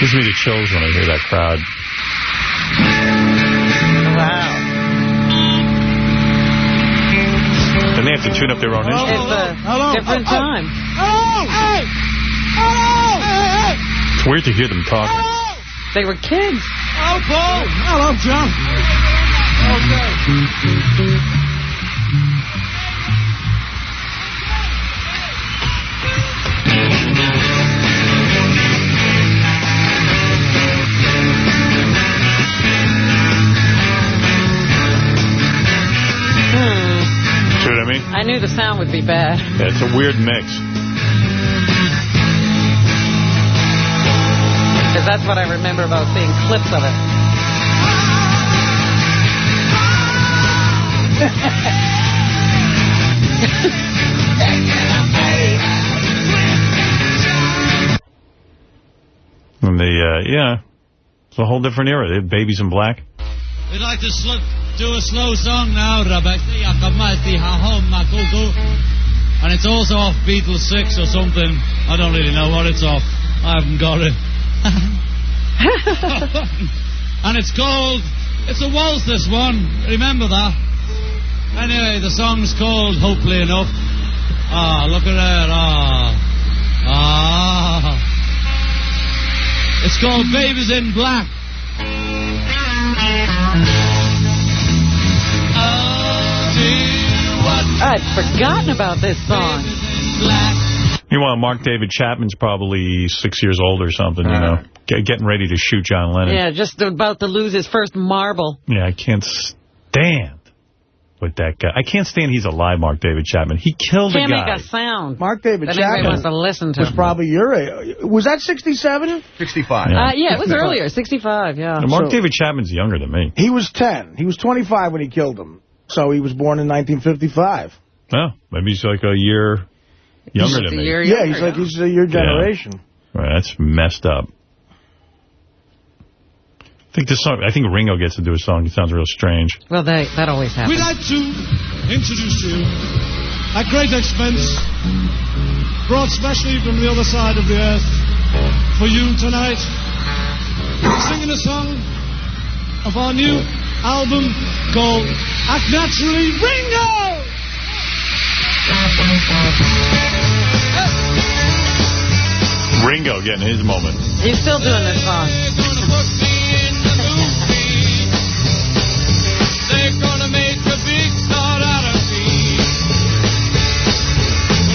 Gives me the chills when I hear that crowd. Wow. And they have to tune up their own It's instruments. a different time. Hello! Hey! Hello! Hey, hey! It's weird to hear them talk. They were kids. Hello, Paul. Hello, John. Hmm. See what I mean? I knew the sound would be bad. Yeah, it's a weird mix. Because that's what I remember about seeing clips of it. [laughs] And they, uh, yeah, it's a whole different era. They had Baby's in Black. We'd like to sl- do a slow song now, Rebecca. Yakamati Hahom Makuku. And it's also off Beatles 6 or something. I don't really know what it's off. I haven't got it. [laughs] and it's called, it's a waltz, this one. Remember that? Anyway, the song's called Hopefully Enough. Ah, look at that. Ah. Ah. It's called Baby's in Black. I'd forgotten about this song. Meanwhile, Mark David Chapman's probably six years old or something, you know, get, getting ready to shoot John Lennon. Yeah, just about to lose his first marble. Yeah, I can't stand with that guy. I can't stand he's alive, Mark David Chapman. He killed Can't a guy. make a sound. Mark David that anybody Chapman wants to listen to. was probably your age. Was that 67? 65. Uh, yeah, it was earlier, 65, yeah. Now, Mark So- David Chapman's younger than me. He was 10. He was 25 when he killed him. So he was born in 1955. Oh, maybe he's like a year younger He's than me. year Yeah, younger, he's like- he's a your generation. Right, that's messed up. I think this song. I think Ringo gets to do a song. It sounds real strange. Well, they, that always happens. We'd like to introduce you, at great expense, brought specially from the other side of the earth, for you tonight, singing a song of our new album called Act Naturally Ringo! Ringo getting his moment. He's still doing this song. They're gonna make a big star out of me.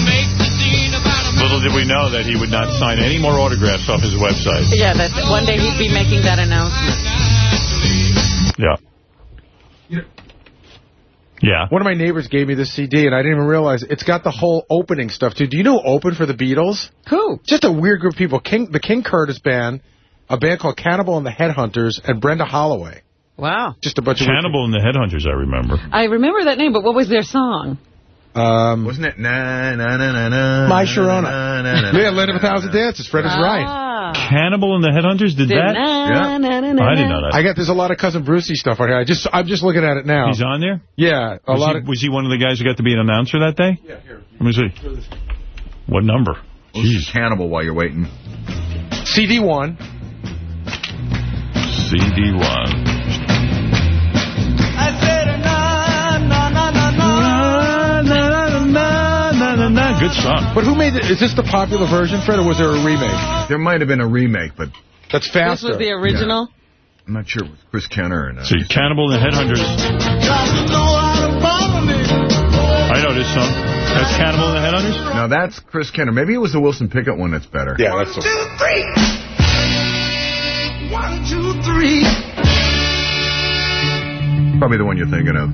Make the scene about a Little did we know that he would not sign any more autographs off his website. Yeah, that one day he'd be making that announcement. Yeah. Yeah. One of my neighbors gave me this CD, and I didn't even realize it's got the whole opening stuff, too. Do you know Open for the Beatles? Who? Just a weird group of people. King, the King Curtis Band, a band called Cannibal and the Headhunters, and Brenda Holloway. Wow. Just a bunch of... Cannibal and the Headhunters, I remember. I remember that name, but what was their song? Um, Wasn't it na na na na na? My na, Sharona. na, na, na, Yeah, Land of a Thousand Dances. Fred is right. Ah. Cannibal and the Headhunters did, Did that? na, na, na, na, I didn't know that. I got there's a lot of cousin Brucey stuff on here. I just I'm just looking at it now. He's on there? Yeah, a was lot he, of Was he one of the guys who got to be an announcer that day? Yeah, here. Let me see. What number? Jeez. Cannibal while you're waiting. CD one. CD1. Good song. But who made it? Is this the popular version, Fred, or was there a remake? There might have been a remake, but That's faster. This was the original? I'm not sure it was Chris Kenner. And, uh, See, Cannibal and the Headhunters. I know this song. That's Cannibal and the Headhunters? No, that's Chris Kenner. Maybe it was the Wilson Pickett one that's better. Yeah, that's the three. One, two, three. Probably the one you're thinking of.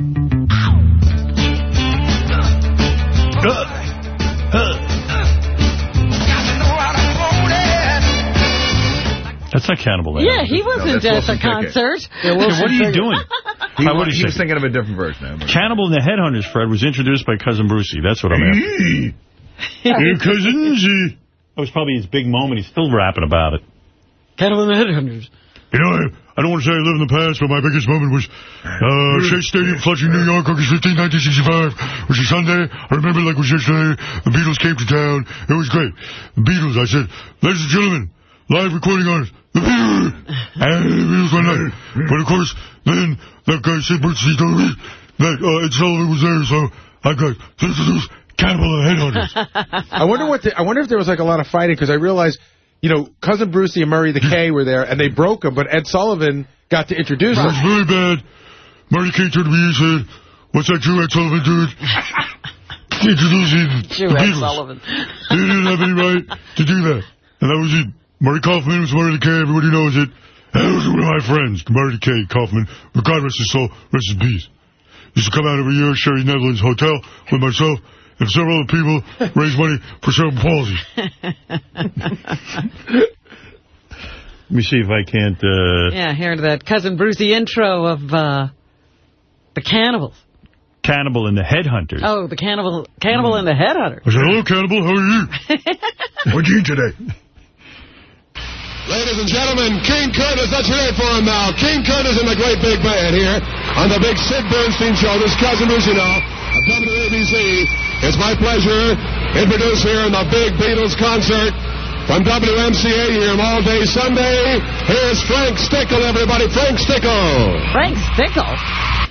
That's not Cannibal. Yeah, he wasn't No, at the Wilson Pickett. concert. What are you doing? [laughs] He, Hi, what do he was thinking of a different version. Cannibal and the Headhunters, Fred, was introduced by Cousin Brucey. That's what I'm after. hey, Cousin [laughs] Z. That was probably his big moment. He's still rapping about it. Cannibal and the Headhunters. You know, I, I don't want to say I live in the past, but my biggest moment was uh, Shea Stadium, Flushing, New York, August 15, 1965, which is Sunday. I remember like it was yesterday. The Beatles came to town. It was great. The Beatles, I said, ladies and gentlemen, live recording artist, the Beatles. [laughs] And the Beatles went live. But of course, then that guy said, Bruce, told me that uh, Ed Sullivan was there, so I got Cannibal and Headhunters. I wonder what. The, I wonder if there was like a lot of fighting because I realized, you know, cousin Brucey and Murray the K were there and they broke them, but Ed Sullivan got to introduce It them. was very bad. Marty K turned to me and said, what's that Drew Ed Sullivan dude? [laughs] Introducing Drew the Ed Beatles. Sullivan. They didn't have any right to do that. And that was it. Marty Kaufman was Marty K. Everybody knows it. [laughs] And those were my friends, Marty K. Kaufman. God rest his soul, rest his peace. Used to come out every year, at Sherry Netherlands Hotel with myself and several other people, [laughs] raise money for cerebral palsy. [laughs] Let me see if I can't... Uh, Yeah, hear that Cousin Brucey intro of uh, the Cannibals. Cannibal and the Headhunters. Oh, the Cannibal Cannibal and the Headhunter. I said, hello, Cannibal, how are you? What'd you eat today? Ladies and gentlemen, King Curtis, let's hear it for him now. King Curtis and the great big band here on the big Sid Bernstein show. This cousin Bruce, you know, of WABC. It's my pleasure to introduce here in the big Beatles concert from WMCA here all day Sunday. Here's Frank Stickle, everybody. Frank Stickle. Frank Stickle?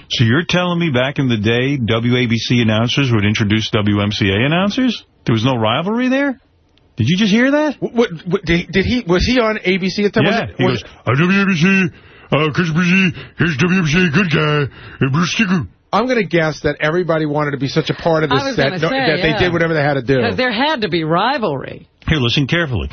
So you're telling me back in the day, WABC announcers would introduce WMCA announcers? There was no rivalry there? Did you just hear that? What, what, what did, did he? Was he on ABC at the time? Yeah, Was it- he was- goes, Uh, WABC, uh, Chris Brizzy, here's WMCA good guy, and Bruce Stickle. I'm going to guess that everybody wanted to be such a part of this I was that, say, that they did whatever they had to do. Because there had to be rivalry. Here, listen carefully.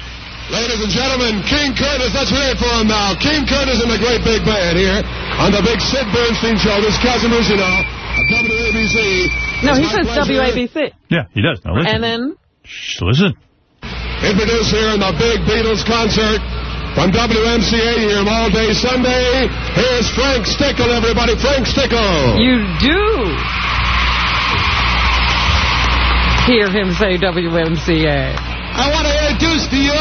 Ladies and gentlemen, King Curtis, let's hear it for him now. King Curtis and the great big band here on the big Sid Bernstein show. This cousin Bruce, you know, of WABC. No, he says pleasure WABC. Yeah, he does. Now listen. And then Shh, listen. Introduce here in the big Beatles concert from WMCA here all day Sunday. Here's Frank Stickle, everybody. Frank Stickle. you do hear him say WMCA. I want to introduce to you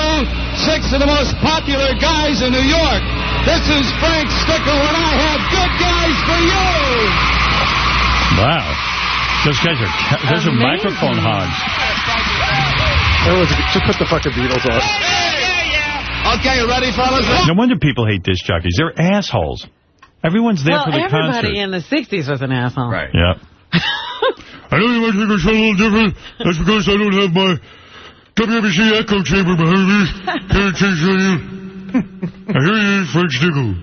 six of the most popular guys in New York. This is Frank Stickle, and I have good guys for you. Wow. Those guys are ca- those are microphone hogs. Everyone's- just put the fucking Beatles on. Okay, you ready, fellas? No wonder people hate disc jockeys. They're assholes. Everyone's there well, for the everybody concert. in the 60s was an asshole. Right. Yeah. [laughs] I know you might think I sound a little different. That's because I don't have my WABC echo chamber behind me. Can't change Stadium. And here he is, Frank Stickle.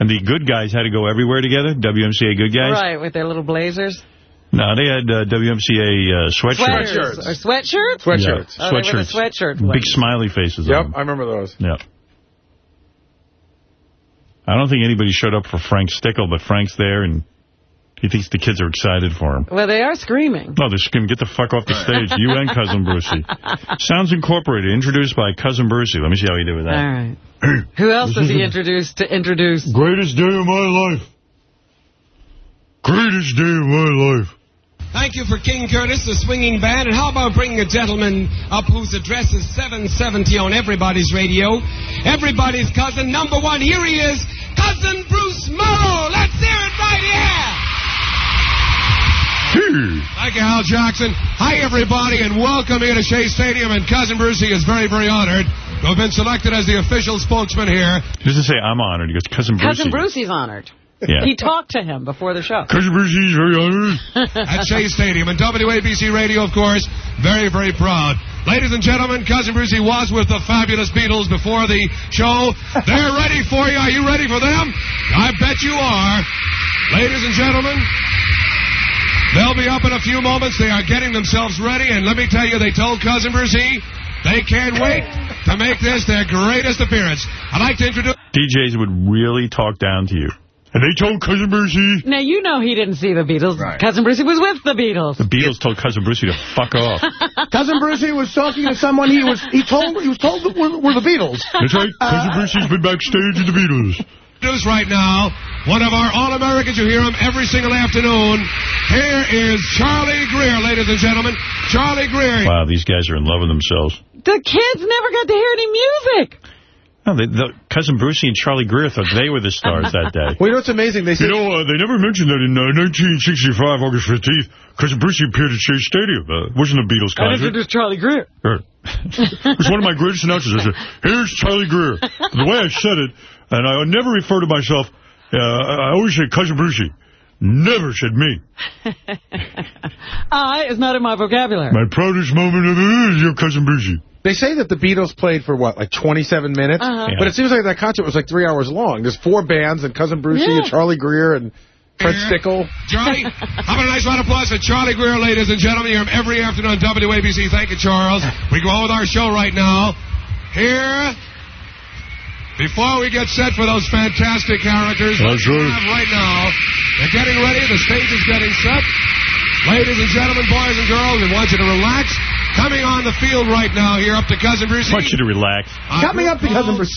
And the good guys had to go everywhere together. WMCA good guys. Right, with their little blazers. No, they had uh, WMCA uh, sweatshirts. Sweatshirts. Or sweatshirts? Sweatshirts. Yeah, Oh, they were the sweatshirts. sweatshirt Big smiley faces Yep, on them. I remember those. Yeah. I don't think anybody showed up for Frank Stickle, but Frank's there, and he thinks the kids are excited for him. Well, they are screaming. No, they're screaming, get the fuck off the stage. You and Cousin Brucey. [laughs] Sounds Incorporated, introduced by Cousin Brucey. Let me see how he did with that. right. Who else does he introduce to introduce? Greatest day of my life. Greatest day of my life. Thank you for King Curtis, the swinging band. And how about bringing a gentleman up whose address is 770 on everybody's radio? Everybody's cousin, number one. Here he is, Cousin Bruce Morrow. Let's hear it right here. Thank you, Hal Jackson. Hi, everybody, and welcome here to Shea Stadium. And Cousin Brucey is very, very honored to have been selected as the official spokesman here. He doesn't say, I'm honored. He goes, Cousin Brucey. Cousin Bruce, Brucey's honored. Yeah. He talked to him before the show. Cousin Brucey's very honored. [laughs] at Shea Stadium. And WABC Radio, of course, very, very proud. Ladies and gentlemen, Cousin Brucey was with the fabulous Beatles before the show. They're ready for you. Are you ready for them? I bet you are. Ladies and gentlemen, they'll be up in a few moments. They are getting themselves ready. And let me tell you, they told Cousin Brucey they can't wait to make this their greatest appearance. I'd like to introduce... DJs would really talk down to you. And they told Cousin Brucey. Now, you know he didn't see the Beatles. Cousin Brucey was with the Beatles. The Beatles told Cousin Brucey to fuck off. [laughs] Cousin Brucey was talking to someone. He was he told he was told that we're, we're the Beatles. That's right. Uh, Cousin Brucey's been backstage with the Beatles. News right now, one of our All-Americans. You hear him every single afternoon. Here is Charlie Greer, ladies and gentlemen. Charlie Greer. Wow, these guys are in love with themselves. The kids never got to hear any music. No, they, the, Cousin Brucey and Charlie Greer thought they were the stars that day. [laughs] Well, you know what's amazing? They You know, uh, they never mentioned that in uh, 1965, August 15th, Cousin Brucey appeared at Shea Stadium. Uh, it wasn't a Beatles I it introduced Charlie Greer. [laughs] Right. it was one of my greatest announcers. I said, here's Charlie Greer. The way I said it, and I never refer to myself, uh, I always say Cousin Brucey. Never, said me. [laughs] I is not in my vocabulary. My proudest moment of it is your cousin Brucey. They say that the Beatles played for, what, like 27 minutes? Uh-huh. But it seems like that concert was like three hours long. There's four bands, and Cousin Brucey Yeah. and Charlie Greer and Fred Stickle. Charlie, how about a nice round of applause for Charlie Greer, ladies and gentlemen, here every afternoon on WABC. Thank you, Charles. We go on with our show right now. Here, before we get set for those fantastic characters, let's That's right. have right now, they're getting ready. The stage is getting set. Ladies and gentlemen, boys and girls, we want you to relax. Coming on the field right now here up to Cousin Brucey. I want you to relax. Coming up to Cousin Bruce.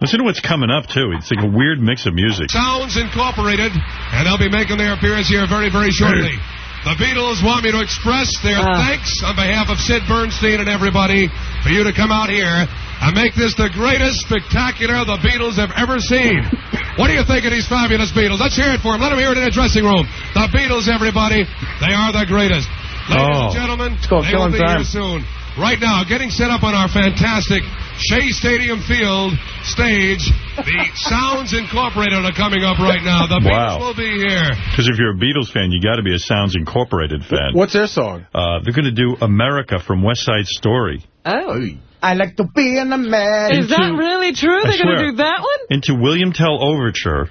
Listen to what's coming up, too. It's like a weird mix of music. Sounds Incorporated, and they'll be making their appearance here very, very shortly. The Beatles want me to express their ah. thanks on behalf of Sid Bernstein and everybody for you to come out here and make this the greatest spectacular the Beatles have ever seen. [laughs] What do you think of these fabulous Beatles? Let's hear it for them. Let them hear it in the dressing room. The Beatles, everybody, they are the greatest. Ladies Oh. and gentlemen, It's called they will be time. here soon. Right now, getting set up on our fantastic Shea Stadium Field stage, the [laughs] Sounds Incorporated are coming up right now. The Beatles will be here. Because if you're a Beatles fan, you got to be a Sounds Incorporated fan. What's their song? Uh, they're going to do America from West Side Story. Oh. I like to be in a man. Is that really true? They're going to do that one? Into William Tell Overture,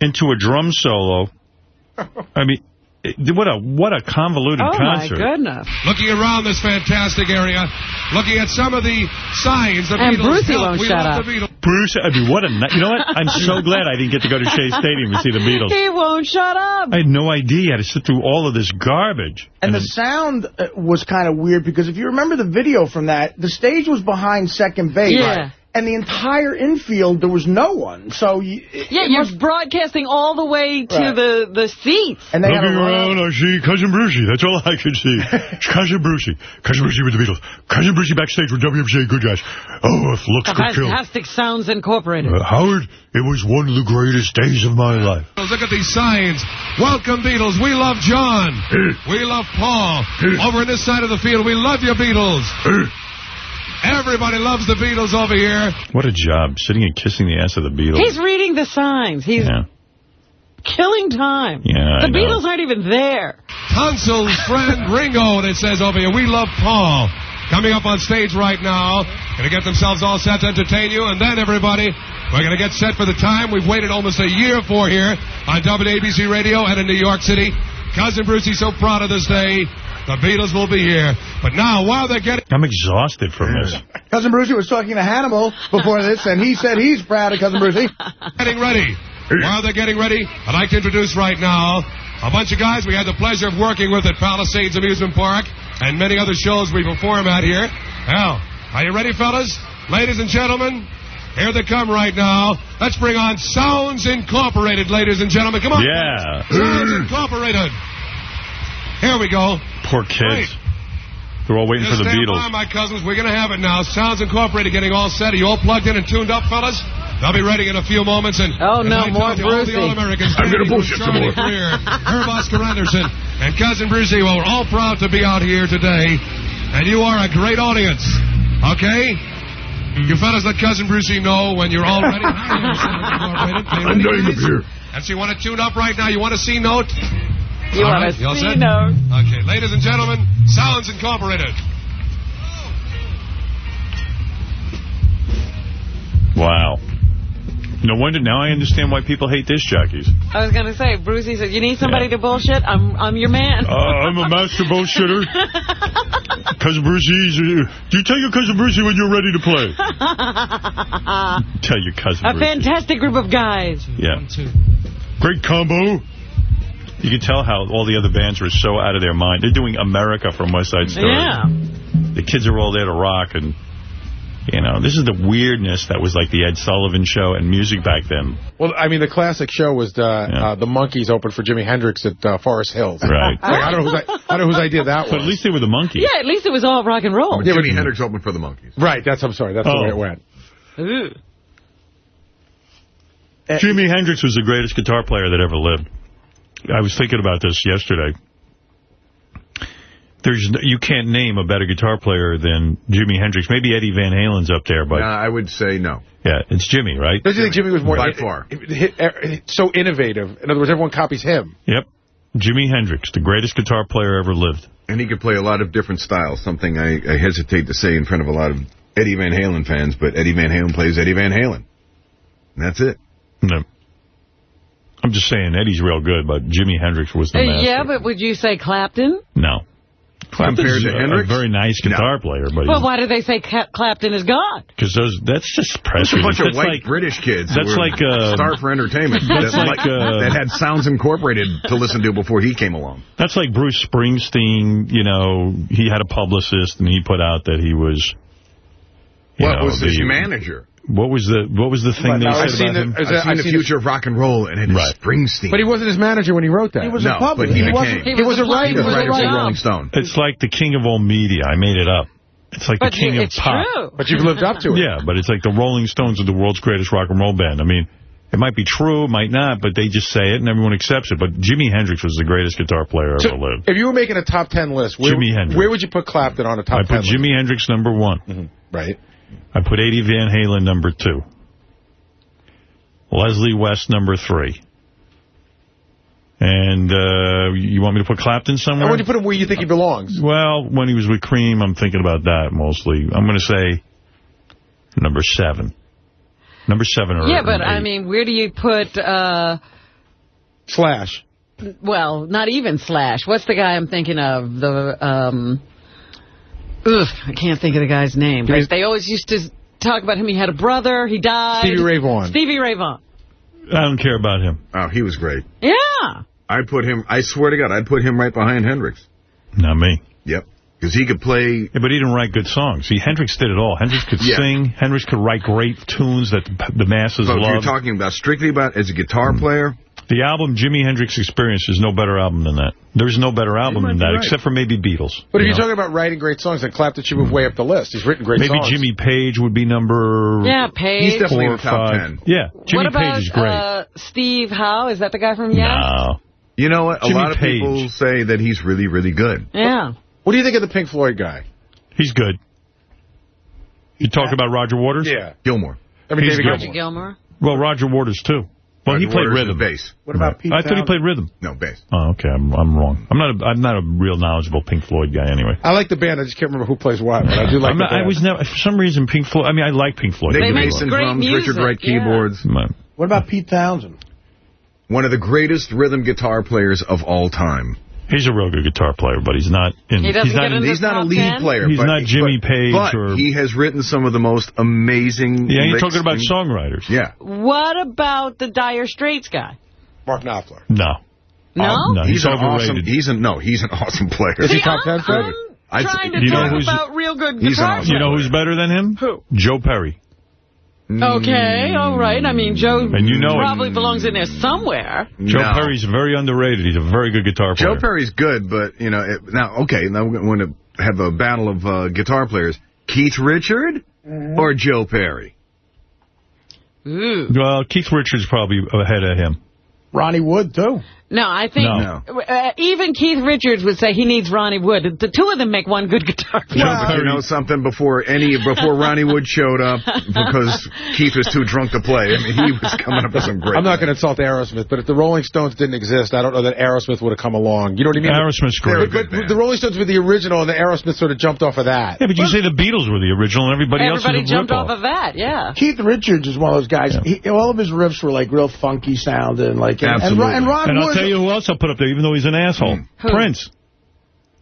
into a drum solo. [laughs] I mean, it- what a what a convoluted Oh, my concert. goodness. Looking around this fantastic area, looking at some of the signs the And Beatles Brucey won't we shut up. the Beatles. Bruce, I mean, what a ni- you know what? I'm so [laughs] glad I didn't get to go to Shea Stadium to see the Beatles. [laughs] He won't shut up. I had no idea I had to sit through all of this garbage. And the sound uh, was kind of weird because if you remember the video from that, the stage was behind second base. Yeah. And the entire infield, there was no one. So you, it- Yeah, you're must- broadcasting all the way to Right. the, the seats. And they had Looking around, I see Cousin Brucey. That's all I can see. It's [laughs] Cousin Brucey. Cousin Brucey with the Beatles. Cousin Brucey backstage with WMCA. Good guys. Oh, if looks could kill. Fantastic Sounds Incorporated. Uh, Howard, it was one of the greatest days of my life. Look at these signs. Welcome, Beatles. We love John. [laughs] We love Paul. Over on this side of the field, we love you, Beatles. [laughs] Everybody loves the Beatles over here. What a job, sitting and kissing the ass of the Beatles. He's reading the signs. He's yeah, killing time. yeah, I the know. Beatles aren't even there. Tonsil's friend [laughs] Ringo, and it says over here, we love Paul. Coming up on stage right now, going to get themselves all set to entertain you, and then everybody, we're going to get set for the time we've waited almost a year for here on WABC Radio and in New York City. Cousin Brucey's so proud of this day. The Beatles will be here. But now, while they're getting... I'm exhausted from this. [laughs] Cousin Brucey was talking to Hannibal before this, and he said he's proud of Cousin Brucey. [laughs] getting ready. While they're getting ready, I'd like to introduce right now a bunch of guys we had the pleasure of working with at Palisades Amusement Park and many other shows we perform at here. Now, are you ready, fellas? Ladies and gentlemen, here they come right now. Let's bring on Sounds Incorporated, ladies and gentlemen. Come on. Yeah. Sounds Incorporated. Here we go. Poor kids. They're all waiting Just for the stand Beatles. by, my cousins. We're going to have it now. Sounds Incorporated getting all set. Are you all plugged in and tuned up, fellas? They'll be ready in a few moments. And Oh, no, more told you, all the Brucey. All-Americans, I'm gonna bullshit some more. Greer, Herb Oscar Anderson, and Cousin Brucey. Well, we're all proud to be out here today. And you are a great audience. Okay? You fellas let Cousin Brucey know when you're all ready. [laughs] I'm dying up here. And so you want to tune up right now? You want a C note? You All want right, a you all C set? note. Okay, ladies and gentlemen, Sounds Incorporated. Wow. No wonder, now I understand why people hate disc jockeys. I was going to say, Brucey said, you need somebody to bullshit? I'm I'm your man. Uh, I'm a master bullshitter. [laughs] Cousin Brucey's, uh, do you tell your Cousin Brucey when you're ready to play? [laughs] Tell your Cousin a Brucey. fantastic group of guys. Yeah. Great combo. You can tell how all the other bands were so out of their mind. They're doing America from West Side Story. Yeah. The kids are all there to rock, and, you know, this is the weirdness that was like the Ed Sullivan Show and music back then. Well, I mean, the classic show was the uh, the Monkees opened for Jimi Hendrix at uh, Forest Hills. Right. Like, I don't know whose I, I don't know whose idea that was. But at least they were the Monkees. Yeah, at least it was all rock and roll. Yeah, but- Jimi Hendrix opened for the Monkees. Right, that's, I'm sorry, that's the Oh. way it went. Ooh. Jimi Hendrix was the greatest guitar player that ever lived. I was thinking about this yesterday. There's You can't name a better guitar player than Jimi Hendrix. Maybe Eddie Van Halen's up there, but... No, I would say no. Yeah, it's Jimi, right? Don't you think Jimi was more By far. hit- hit- so innovative? In other words, everyone copies him. Yep. Jimi Hendrix, the greatest guitar player ever lived. And he could play a lot of different styles, something I, I hesitate to say in front of a lot of Eddie Van Halen fans, but Eddie Van Halen plays Eddie Van Halen. And that's it. No. I'm just saying Eddie's real good, but Jimi Hendrix was the Uh, master. yeah, but would you say Clapton? No. Compared Clapton's to a- Hendrix? a very nice guitar player, but Well, why do they say Clapton is God? because those that's just That's a bunch of white like British kids. that's were like, uh, star for entertainment. that's that, like, uh, that had Sounds Incorporated to listen to before he came along. That's like Bruce Springsteen, you know, he had a publicist and he put out that he was What know, was his the- manager? What was the what was the thing they I've said seen about the- him? is I've I've the seen future of rock and roll, and it is Right. Springsteen. But he wasn't his manager when he wrote that. He was No, a public. but he he wasn't, became- he was a writer. he was a writer for. Rolling Stone. It's like the king of all media. I made it up. It's like But the king you- of it's pop. true. But you've lived up to it. Yeah, but it's like the Rolling Stones are the world's greatest rock and roll band. I mean, it might be true, it might not, but they just say it and everyone accepts it. But Jimi Hendrix was the greatest guitar player So, ever lived. if you were making a top ten list, where, Jimi Hendrix. where would you put Clapton on a top I ten put Jimi Hendrix number one. list? Right. I put Eddie Van Halen number two. Leslie West number three. And uh, you want me to put Clapton somewhere? And when you put him where you think he belongs? Well, when he was with Cream, I'm thinking about that mostly. I'm going to say number seven. Number seven or Yeah, but eight. I mean, where do you put, uh, Slash. well, not even Slash. What's the guy I'm thinking of? The, um, ugh, I can't think of the guy's name. Give they always used to talk about him. He had a brother. He died. Stevie Ray Vaughan. Stevie Ray Vaughan. I don't care about him. Oh, he was great. Yeah. I'd put him, I swear to God, I'd put him right behind Hendrix. Not me. Yep. Because he could play... Yeah, but he didn't write good songs. See, Hendrix did it all. Hendrix could Yeah. sing. Hendrix could write great tunes that the, the masses But if you're talking about strictly about as a guitar hmm. player, The album Jimi Hendrix Experience is no better album than that. There's no better album than that, right. except for maybe Beatles. But if you you're talking about writing great songs, then Clapton should move way up the list. He's written great Maybe songs. Maybe Jimmy Page would be number Yeah, Page. he's definitely four in the top five. ten. Yeah, Jimmy what about Page is great. Uh, Steve Howe? Is that the guy from Yes? no. You know what? A Jimmy lot of Page. people say that he's really, really good. Yeah. What do you think of the Pink Floyd guy? He's good. You talk about Roger Waters? Yeah. Gilmour. I mean, He's David good. Roger Gilmour. Well, Roger Waters, too. Well, he played rhythm. bass. What about Pete I thought he played rhythm. No, bass. Oh, okay. I'm, I'm wrong. I'm not a, I'm not a real knowledgeable Pink Floyd guy anyway. I like the band. I just can't remember who plays what, but I do like I'm the not, band. I was never, for some reason, Pink Floyd, I mean, I like Pink Floyd. Nick They make Mason great drums, music, Richard Wright yeah. keyboards. Man. What about Pete Townshend? One of the greatest rhythm guitar players of all time. He's a real good guitar player, but he's not in. He doesn't he's not get in in, the He's not a lead 10? player. He's but, not Jimmy but, Page but or- he has written some of the most amazing Yeah, you're talking about songwriters. Yeah. What about the Dire Straits guy? Mark Knopfler. No. No? Um, no, He's, he's, an overrated. awesome. He's an no. He's an [laughs] awesome player. Is he top 10 Fred? I'm trying to You know talk who's- about real good guitar awesome. You know who's better than him? Who? Joe Perry. Okay, all right. I mean, Joe And you know it. probably belongs in there somewhere. Joe No. Perry's very underrated. He's a very good guitar player. Joe Perry's good, but you know it, now. Okay, now we're going to have a battle of uh, guitar players: Keith Richard or Joe Perry. Ooh. Well, Keith Richards probably ahead of him. Ronnie Wood, too. No, I think No. Uh, even Keith Richards would say he needs Ronnie Wood. The two of them make one good guitar player. No, but you know something before any before Ronnie Wood showed up because Keith was too drunk to play. I mean, he was coming up with some great. I'm not going to insult Aerosmith, but if the Rolling Stones didn't exist, I don't know that Aerosmith would have come along. You know what I mean? Aerosmith's great. good But the Rolling Stones were the original, and the Aerosmith sort of jumped off of that. Yeah, but you say the Beatles were the original and everybody, Everybody else was jumped ripoff. off of that, yeah. Keith Richards is one of those guys. He, all of his riffs were like real funky sounding, like and, and, Absolutely. Ron- and Ron And Wood. Tell you who else I'll put up there, even though he's an asshole. Hmm. Who? Prince.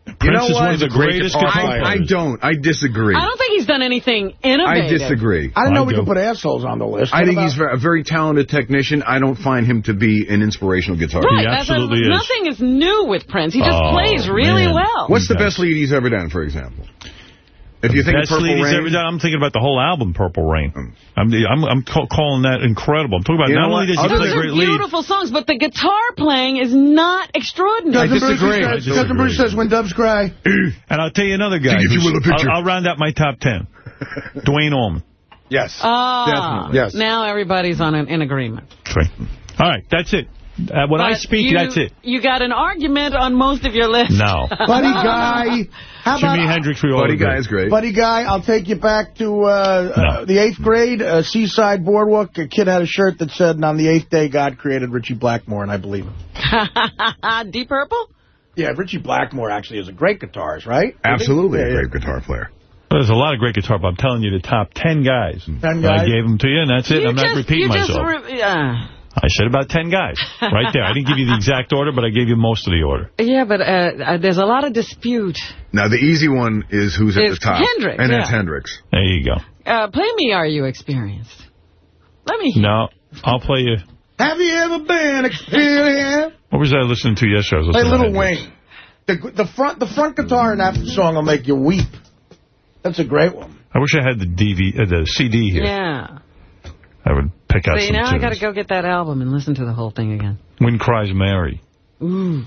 You Prince know is what? one of the He's a great greatest guitar guitar player. I, I players. don't. I disagree. I don't think he's done anything innovative. I disagree. I don't know I we do. could put assholes on the list. I What think about- he's a very talented technician. I don't find him to be an inspirational guitarist. Right, He absolutely a, is. nothing is new with Prince. He just Oh, plays really man. well. What's the Okay. best lead he's ever done, for example? If you think Best Purple lead Rain, ever done, I'm thinking about the whole album, Purple Rain. I'm I'm, I'm ca- calling that incredible. I'm talking about You not only what? does he play Those great are lead, beautiful songs, but the guitar playing is not extraordinary. I disagree. Bruce says, Cousin Bruce says, when doves cry. [clears throat] And I'll tell you another guy. If you will, a picture. I'll, I'll round out my top ten. [laughs] Duane Allman. Yes. Ah, Definitely. Yes. now everybody's on an, in agreement. Okay. All right, that's it. Uh, when I speak, you- that's it. You got an argument on most of your list. No. [laughs] Buddy Guy. How about Jimi Hendrix, we all Buddy. Guy is great. Buddy Guy, I'll take you back to uh, uh, the eighth grade, uh, Seaside Boardwalk. A kid had a shirt that said, and on the eighth day, God created Ritchie Blackmore, and I believe it. [laughs] Deep Purple? Yeah, Ritchie Blackmore actually is a great guitarist, right? Absolutely Yeah, a yeah. great guitar player. There's a lot of great guitar, but I'm telling you the top 10 guys. 10 I gave them to you, and that's it. You I'm not repeating you just myself. re- yeah. I said about 10 guys. Right there. I didn't give you the exact order, but I gave you most of the order. Yeah, but uh, uh, there's a lot of dispute. Now, the easy one is who's at the top. Hendrix, and that's yeah. Hendrix. There you go. Uh, play me Are You Experienced? Let me hear. No, I'll play you. Have you ever been experienced? What was I listening to yesterday? I was Play listening to Little Wing. The, the front the front guitar in that song will make you weep. That's a great one. I wish I had the DV, uh, the CD here. Yeah. I would pick out See, some now I got to go get that album and listen to the whole thing again. Wind Cries Mary. Ooh.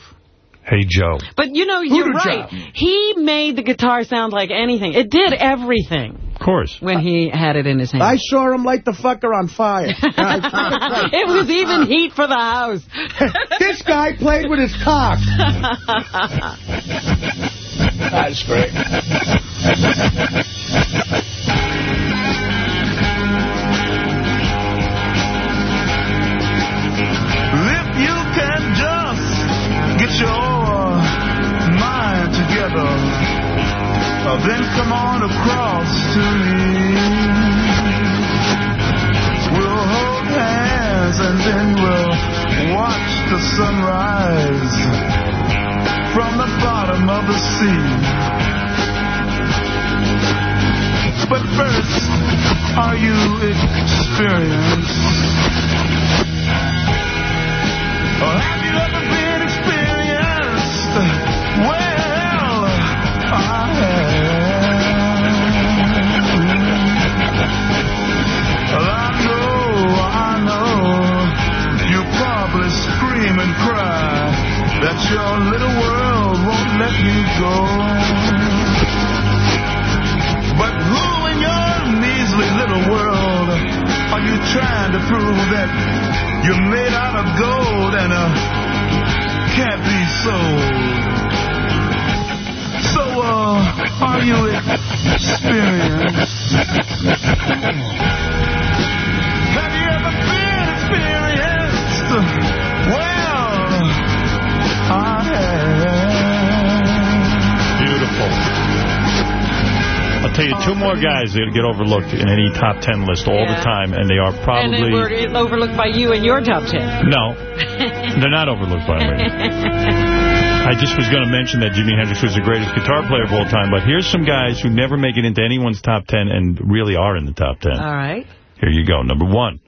Hey, Joe. But, you know, you're Voodoo right. Job. He made the guitar sound like anything. It did everything Of course. when he had it in his hand. I saw him light the fucker on fire. [laughs] it was even heat for the house. [laughs] this guy played with his cock. [laughs] That's great. Your mind together, then come on across to me. We'll hold hands and then we'll watch the sunrise from the bottom of the sea. But first, are you experienced? Or have you ever been you're you trying to prove that you're made out of gold and uh, can't be sold? You experienced? Have you ever been experienced? Well, I have. Beautiful. I'll tell you two more guys that get overlooked in any top 10 list all the time, and they are probably... then we're overlooked by you in your top ten. No, they're not overlooked by me. [laughs] I just was going to mention that Jimi Hendrix was the greatest guitar player of all time, but here's some guys who never make it into anyone's top 10 and really are in the top 10. All right. Here you go. Number one,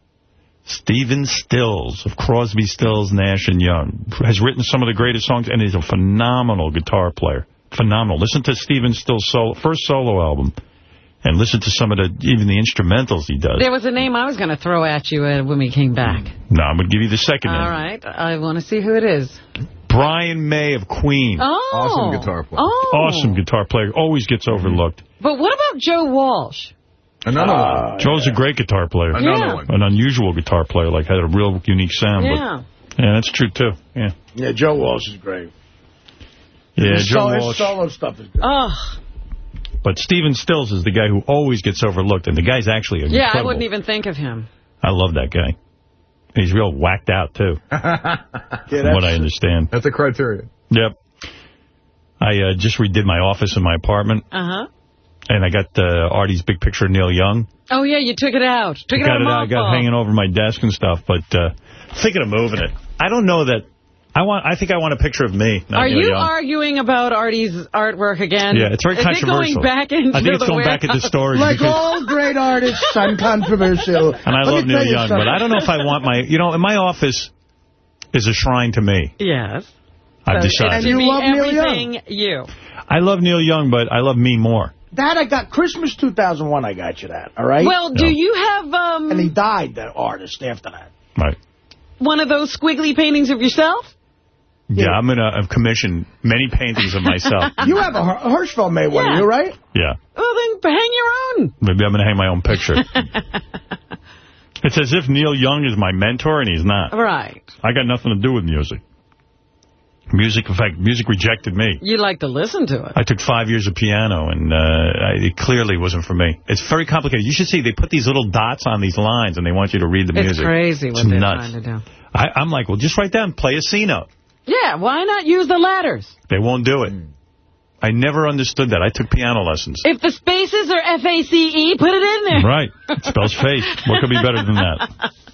Stephen Stills of Crosby, Stills, Nash and Young has written some of the greatest songs and is a phenomenal guitar player. Phenomenal. Listen to Stephen Stills' solo, first solo album and listen to some of the even the instrumentals he does. There was a name I was going to throw at you uh, when we came back. No, I'm going to give you the second All name. right. I want to see who it is. Brian May of Queen. Oh. Awesome guitar player. Oh. Awesome guitar player. Always gets overlooked. But what about Joe Walsh? Another one. Joe's a great guitar player. Another Yeah. one. An unusual guitar player, like had a real unique sound. Yeah. But, yeah, that's true, too. Yeah. Yeah, Joe Walsh is great. Yeah, his Joe solo, Walsh. His solo stuff is good. Oh. But Stephen Stills is the guy who always gets overlooked, and the guy's actually Yeah, incredible. Yeah, I wouldn't even think of him. I love that guy. He's real whacked out, too, [laughs] from what I understand. That's a criteria. Yep. I uh, just redid my office in my apartment, Uh-huh. and I got uh, Artie's big picture of Neil Young. Oh, yeah, you took it out. Took it out of it I got it hanging over my desk and stuff, but uh, thinking of moving it. I don't know that. I want. I think I want a picture of me. Not Are you Young. arguing about Artie's artwork again? Yeah, it's very Is controversial. it going back into I think it's the going back into warehouse? storage. Like all great artists, I'm controversial. [laughs] And I Let love Neil you Young, but. I don't know if I want my, you know, in my office is a shrine to me. Yes. I've So decided. It should you love Neil Young. you. I love Neil Young, but I love me more. That I got, Christmas 2001 I got you that, all right? Well, do you have um And he died, that artist, after that. Right. one of those squiggly paintings of yourself? Yeah, I'm going to commission many paintings of myself. [laughs] You have a Her- Hirschfeld made one Yeah. you, right? Yeah. Well, then hang your own. Maybe I'm going to hang my own picture. [laughs] It's as if Neil Young is my mentor, and he's not. Right. I got nothing to do with music. Music, in fact, music rejected me. You like to listen to it. I took five years of piano, and uh, I, it clearly wasn't for me. It's very complicated. You should see, they put these little dots on these lines, and they want you to read the It's music. crazy what It's they're nuts. trying to do. I, I'm like, well, just write down, play a C note. Yeah, why not use the ladders? They won't do it. I never understood that. I took piano lessons. If the spaces are F-A-C-E, put it in there. Right. It spells face. What could be better than that? [laughs]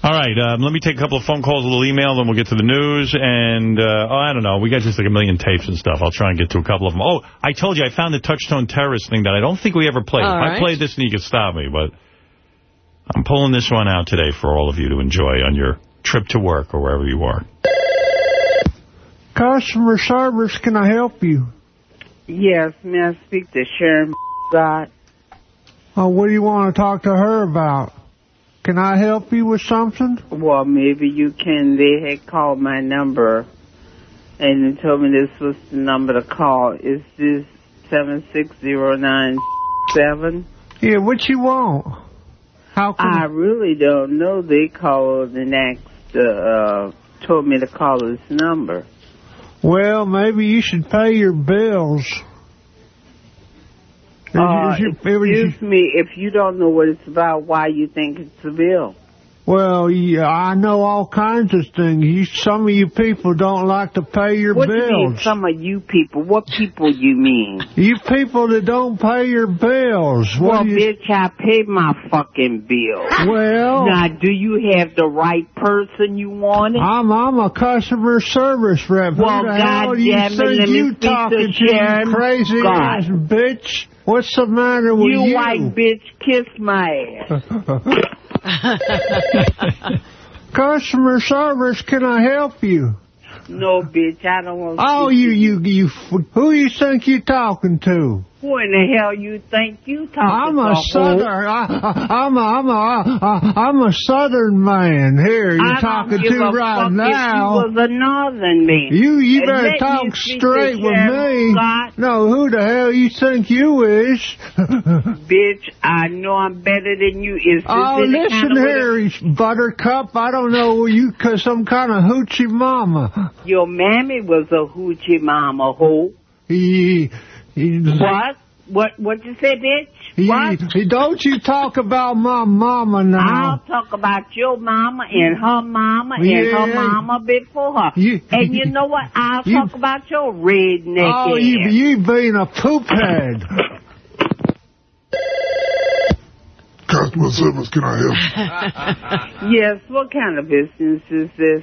All right, um, let me take a couple of phone calls, a little email, then we'll get to the news. And, uh, oh, I don't know, we got just like a million tapes and stuff. I'll try and get to a couple of them. Oh, I told you I found the Touchstone Terrorist thing that I don't think we ever played. I played this, and you could stop me, but I'm pulling this one out today for all of you to enjoy on your trip to work or wherever you are. Customer service, can I help you? Yes, may I speak to Sharon God? Oh, what do you want to talk to her about? Can I help you with something? Well, maybe you can. They had called my number and they told me this was the number to call. Is this 76097? Yeah, what you want? How can I really don't know. They called and asked, uh, uh, told me to call this number. Well, maybe you should pay your bills. Uh, is your- is- excuse me, if you don't know what it's about, why you think it's a bill? Well, yeah, I know all kinds of things. You, some of you people don't like to pay your What do you mean, bills. some of you people? What people you mean? You people that don't pay your bills. What well, you, bitch, I pay my fucking bill. Well- now, do you have the right person you wanted? I'm I'm a customer service rep. Well, you goddamn it, let me speak to talking to, you Sharon crazy God. bitch? What's the matter with you you? white bitch, kiss my ass. [laughs] [laughs] Customer service, can I help you? no, bitch, I don't want. Oh, you, you, you, f- who you think you're talking to? Who in the hell you think you talking I'm a to? southern, I, I'm a, I'm a, I, I'm a southern man. Here, you're I talking to right now. You was a northern man. You, you And better talk speak straight with me. Scott. No, who the hell you think you is? [laughs] Bitch, I know I'm better than you. Is this Oh, listen kind of here, you Buttercup. I don't know you cause some kind of hoochie mama. Your mammy was a hoochie mama hoe. He, he, What? What? What you say, bitch? he- what? he- don't you talk about my mama now. I'll talk about your mama and her mama and Yeah. her mama before her. You- and you know what? I'll You- talk about your redneck Oh, you, ass. you being a poop head. Customer service, can I help? [laughs] yes, what kind of business is this?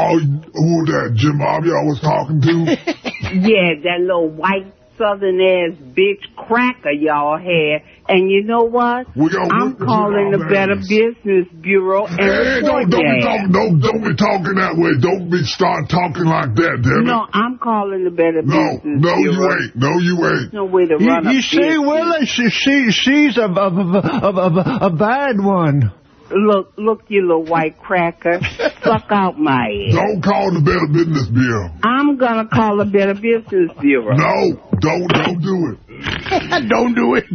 Oh, who that? Jim Bob y'all was talking to? [laughs] yeah, that little white southern ass bitch cracker y'all had. And you know what? We got I'm calling the Better. Business Bureau and Hey, don't, don't be that. talking, don't, don't be talking that way. Don't be start talking like that, damn it. No, I'm calling the Better No, Business no, no, you ain't. No, you ain't. No way to You, run a you see, business. Willis, she, she, she's a, a, a, a, a, a bad one. Look, look, you little white cracker. [laughs] Fuck out my ass. Don't call the Better Business Bureau. I'm gonna call the Better Business Bureau. No, don't, don't do it. [laughs] Don't do it. [laughs]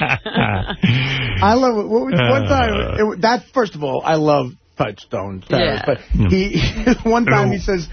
I love it. What was- One time, uh, it, that first of all, I love Touchstone. Yeah. But he, [laughs] one time he says,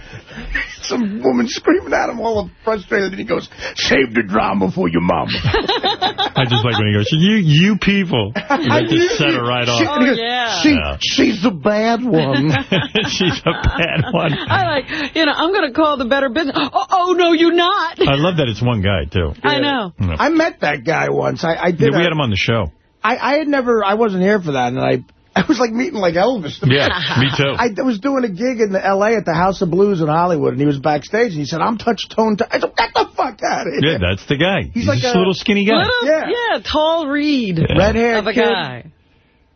some woman screaming at him all frustrated, and he goes, save the drama for your mom." I just like when he goes, you you people. [laughs] That just set her right She, off. and he goes, oh, yeah. she, Yeah. she's the bad one. [laughs] She's a bad one. I like, you know, I'm going to call the Better Business. Oh, oh, no, you're not. I love that it's one guy, too. I know. I met that guy once. I, I did. Yeah, we a- had him on the show. I, I had never, I wasn't here for that, and I, I was like meeting like Elvis. Yeah, me too. [laughs] I was doing a gig in the L.A. at the House of Blues in Hollywood, and he was backstage, and he said, I'm Touchstone. T-. I said, get the fuck out of here. Yeah, that's the guy. He's, He's like just a- a little skinny guy. Little, Yeah. yeah. tall reed Red hair of a kid. guy.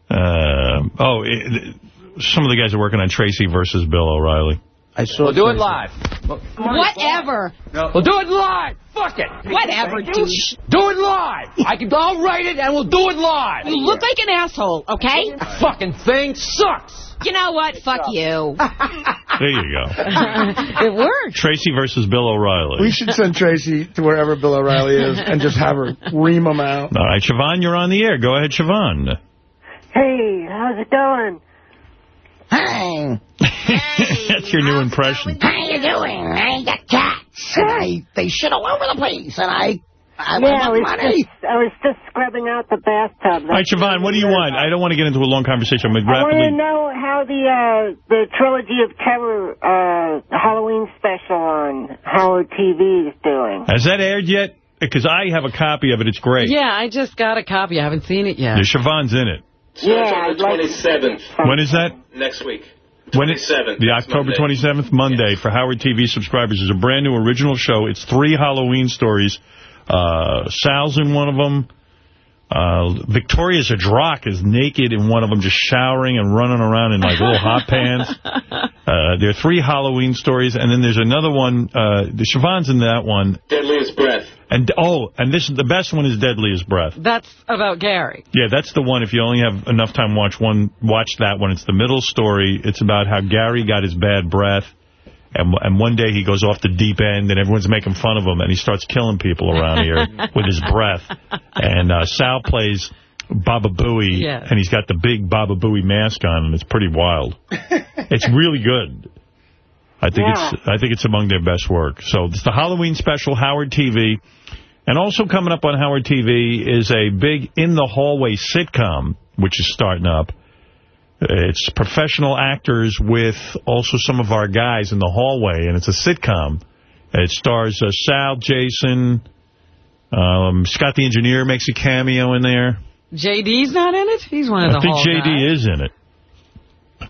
Um, oh, it, some of the guys are working on Tracy versus Bill O'Reilly. I saw We'll do it live. Whatever. We'll do it live. Fuck it. Whatever, douche. Do it live. I can. I'll write it and we'll do it live. You look like an asshole, okay? Fucking thing sucks. You know what? Fuck you. [laughs] There you go. [laughs] it worked. Tracy versus Bill O'Reilly. We should send Tracy to wherever Bill O'Reilly is and just have her ream him out. All right, Siobhan, you're on the air. Go ahead, Siobhan. Hey, how's it going? Hey. [laughs] That's your new impression. How you doing? I got cats. And I, they shit all over the place. And I, I yeah, I want was, money. just, I was just scrubbing out the bathtub. All right, Siobhan, what do you want? I don't want to get into a long conversation. I'm going to I want to know how the uh, the trilogy of terror uh, Halloween special on Howard TV is doing. Has that aired yet? Because I have a copy of it. It's great. Yeah, I just got a copy. I haven't seen it yet. Yeah, Siobhan's in it. Yeah, Starts on the 27th When is that? next week. When it, 27th, the October Monday. 27th, Monday, for Howard TV subscribers. is a brand new original show. It's three Halloween stories. Uh, Sal's in one of them. Uh, Victoria Zdrok is naked in one of them, just showering and running around in like little hot pants. [laughs] Uh, there are three Halloween stories, and then there's another one. Uh, the Siobhan's in that one. Deadliest Breath. And oh, and this is the best one is Deadliest Breath. That's about Gary. Yeah, that's the one. If you only have enough time, watch one. Watch that one. It's the middle story. It's about how Gary got his bad breath, and and one day he goes off the deep end, and everyone's making fun of him, and he starts killing people around here [laughs] with his breath. And uh, Sal plays Baba Booey, Yeah. and he's got the big Baba Booey mask on, and it's pretty wild. [laughs] it's really good. I think Yeah. it's I think it's among their best work. So it's the Halloween special, Howard TV. And also coming up on Howard TV is a big In the Hallway sitcom, which is starting up. It's professional actors with also some of our guys in the hallway, and it's a sitcom. It stars uh, Sal, Jason, um, Scott the Engineer makes a cameo in there. JD's not in it? He's one of the I think JD guys. is in it.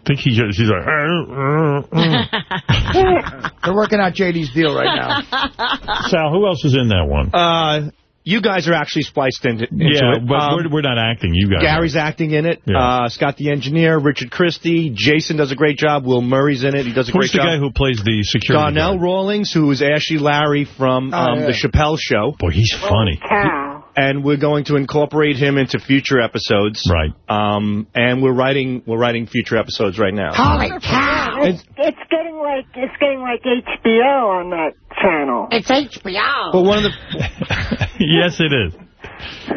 I think he just, he's like, "Uh, [laughs] They're working out JD's deal right now. [laughs] Sal, who else is in that one? Uh, you guys are actually spliced into, into yeah, it. but Um, we're, we're not acting. You guys. Gary's acting in it. Yeah. Uh, Scott the engineer, Richard Christie, Jason does a great job. Will Murray's in it. He does a great. Who's great the guy who plays the security Donnell guard? Rawlings, who is Ashy Larry from Oh, um, yeah. the Chappelle Show. Boy, he's funny. Cow. And we're going to incorporate him into future episodes. Right. Um, and we're writing we're writing future episodes right now. Holy cow. It's, it's getting like it's getting like HBO on that channel. It's HBO. But one of the [laughs] yes, it is.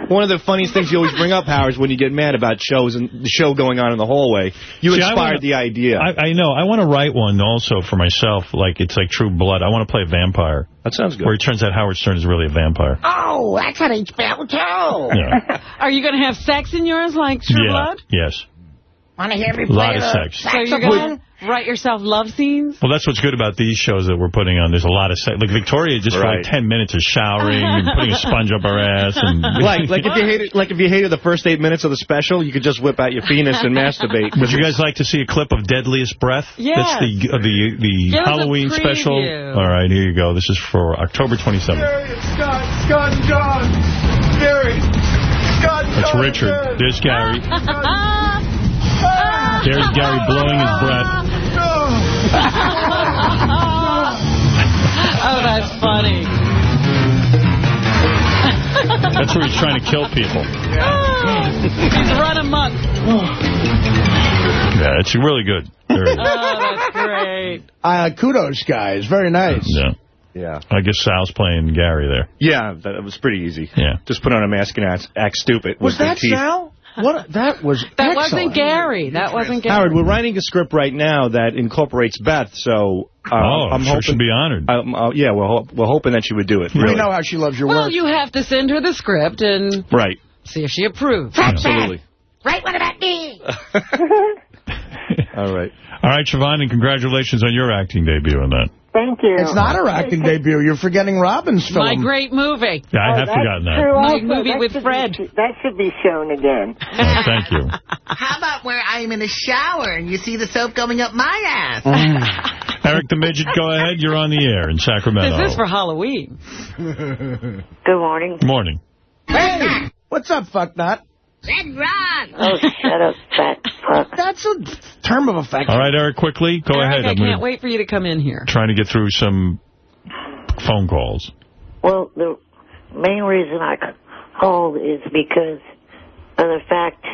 One of the funniest things you always bring up, Howard, is when you get mad about shows and the show going on in the hallway. You See, I inspired wanna- the idea. I, I know. I want to write one also for myself. Like it's like True Blood. I want to play a vampire. that sounds good. Where it turns out Howard Stern is really a vampire. Oh, that's on HBO too. Yeah. [laughs] Are you going to have sex in yours like True yeah. Blood? Yes. Want to hear me play A lot of the sex. So you're saxophone? Going to write yourself love scenes? Well, that's what's good about these shows that we're putting on. There's a lot of sex. Like Victoria, just for like 10 minutes is showering [laughs] and putting a sponge up her ass. and [laughs] like, like if you [laughs] hated, like if you hated the first eight minutes of the special, you could just whip out your penis and masturbate. Would you guys like to see a clip of Deadliest Breath? Yes. That's the uh, the the Give Halloween special. All right, here you go. This is for October 27th. Scott, Scott and John. Gary. Scott and That's John Richard. again. There's Gary. There's Gary blowing his breath. [laughs] Oh, that's funny. That's where he's trying to kill people. [laughs] He's run amok. Yeah, it's really good. Very good. Oh, that's great. Uh, kudos, guys. Very nice. Yeah. Yeah. I guess Sal's playing Gary there. Yeah, that was pretty easy. Yeah. Just put on a mask and act, act stupid. Was that. Sal? What? That was That excellent. wasn't Gary. That wasn't Gary. Howard, we're writing a script right now that incorporates Beth, so uh, oh, I'm sure hoping should be honored. Um, uh, yeah, we're ho we're hoping that she would do it. We know how she loves your Well, work. you have to send her the script and Right. see if she approves. Absolutely. Right, what about me? [laughs] [laughs] All right. All right, Siobhan, and congratulations on your acting debut on that. Thank you. It's not her acting [laughs] debut. You're forgetting Robin's film. My great movie. Yeah, I Oh, have forgotten that. true My also. movie That with should Fred. Be, that should be shown again. [laughs] Oh, thank you. [laughs] How about where I'm in a shower and you see the soap going up my ass? Mm. Eric the Midget, go ahead. You're on the air in Sacramento. This is for Halloween. Good morning. Morning. Hey, what's up, fucknut? Red Ron. Oh, shut up, fat fuck. That's a term of affection. All right, Eric, quickly, go Eric, ahead. I I'm can't wait for you to come in here. trying to get through some phone calls. Well, the main reason I called is because of the fact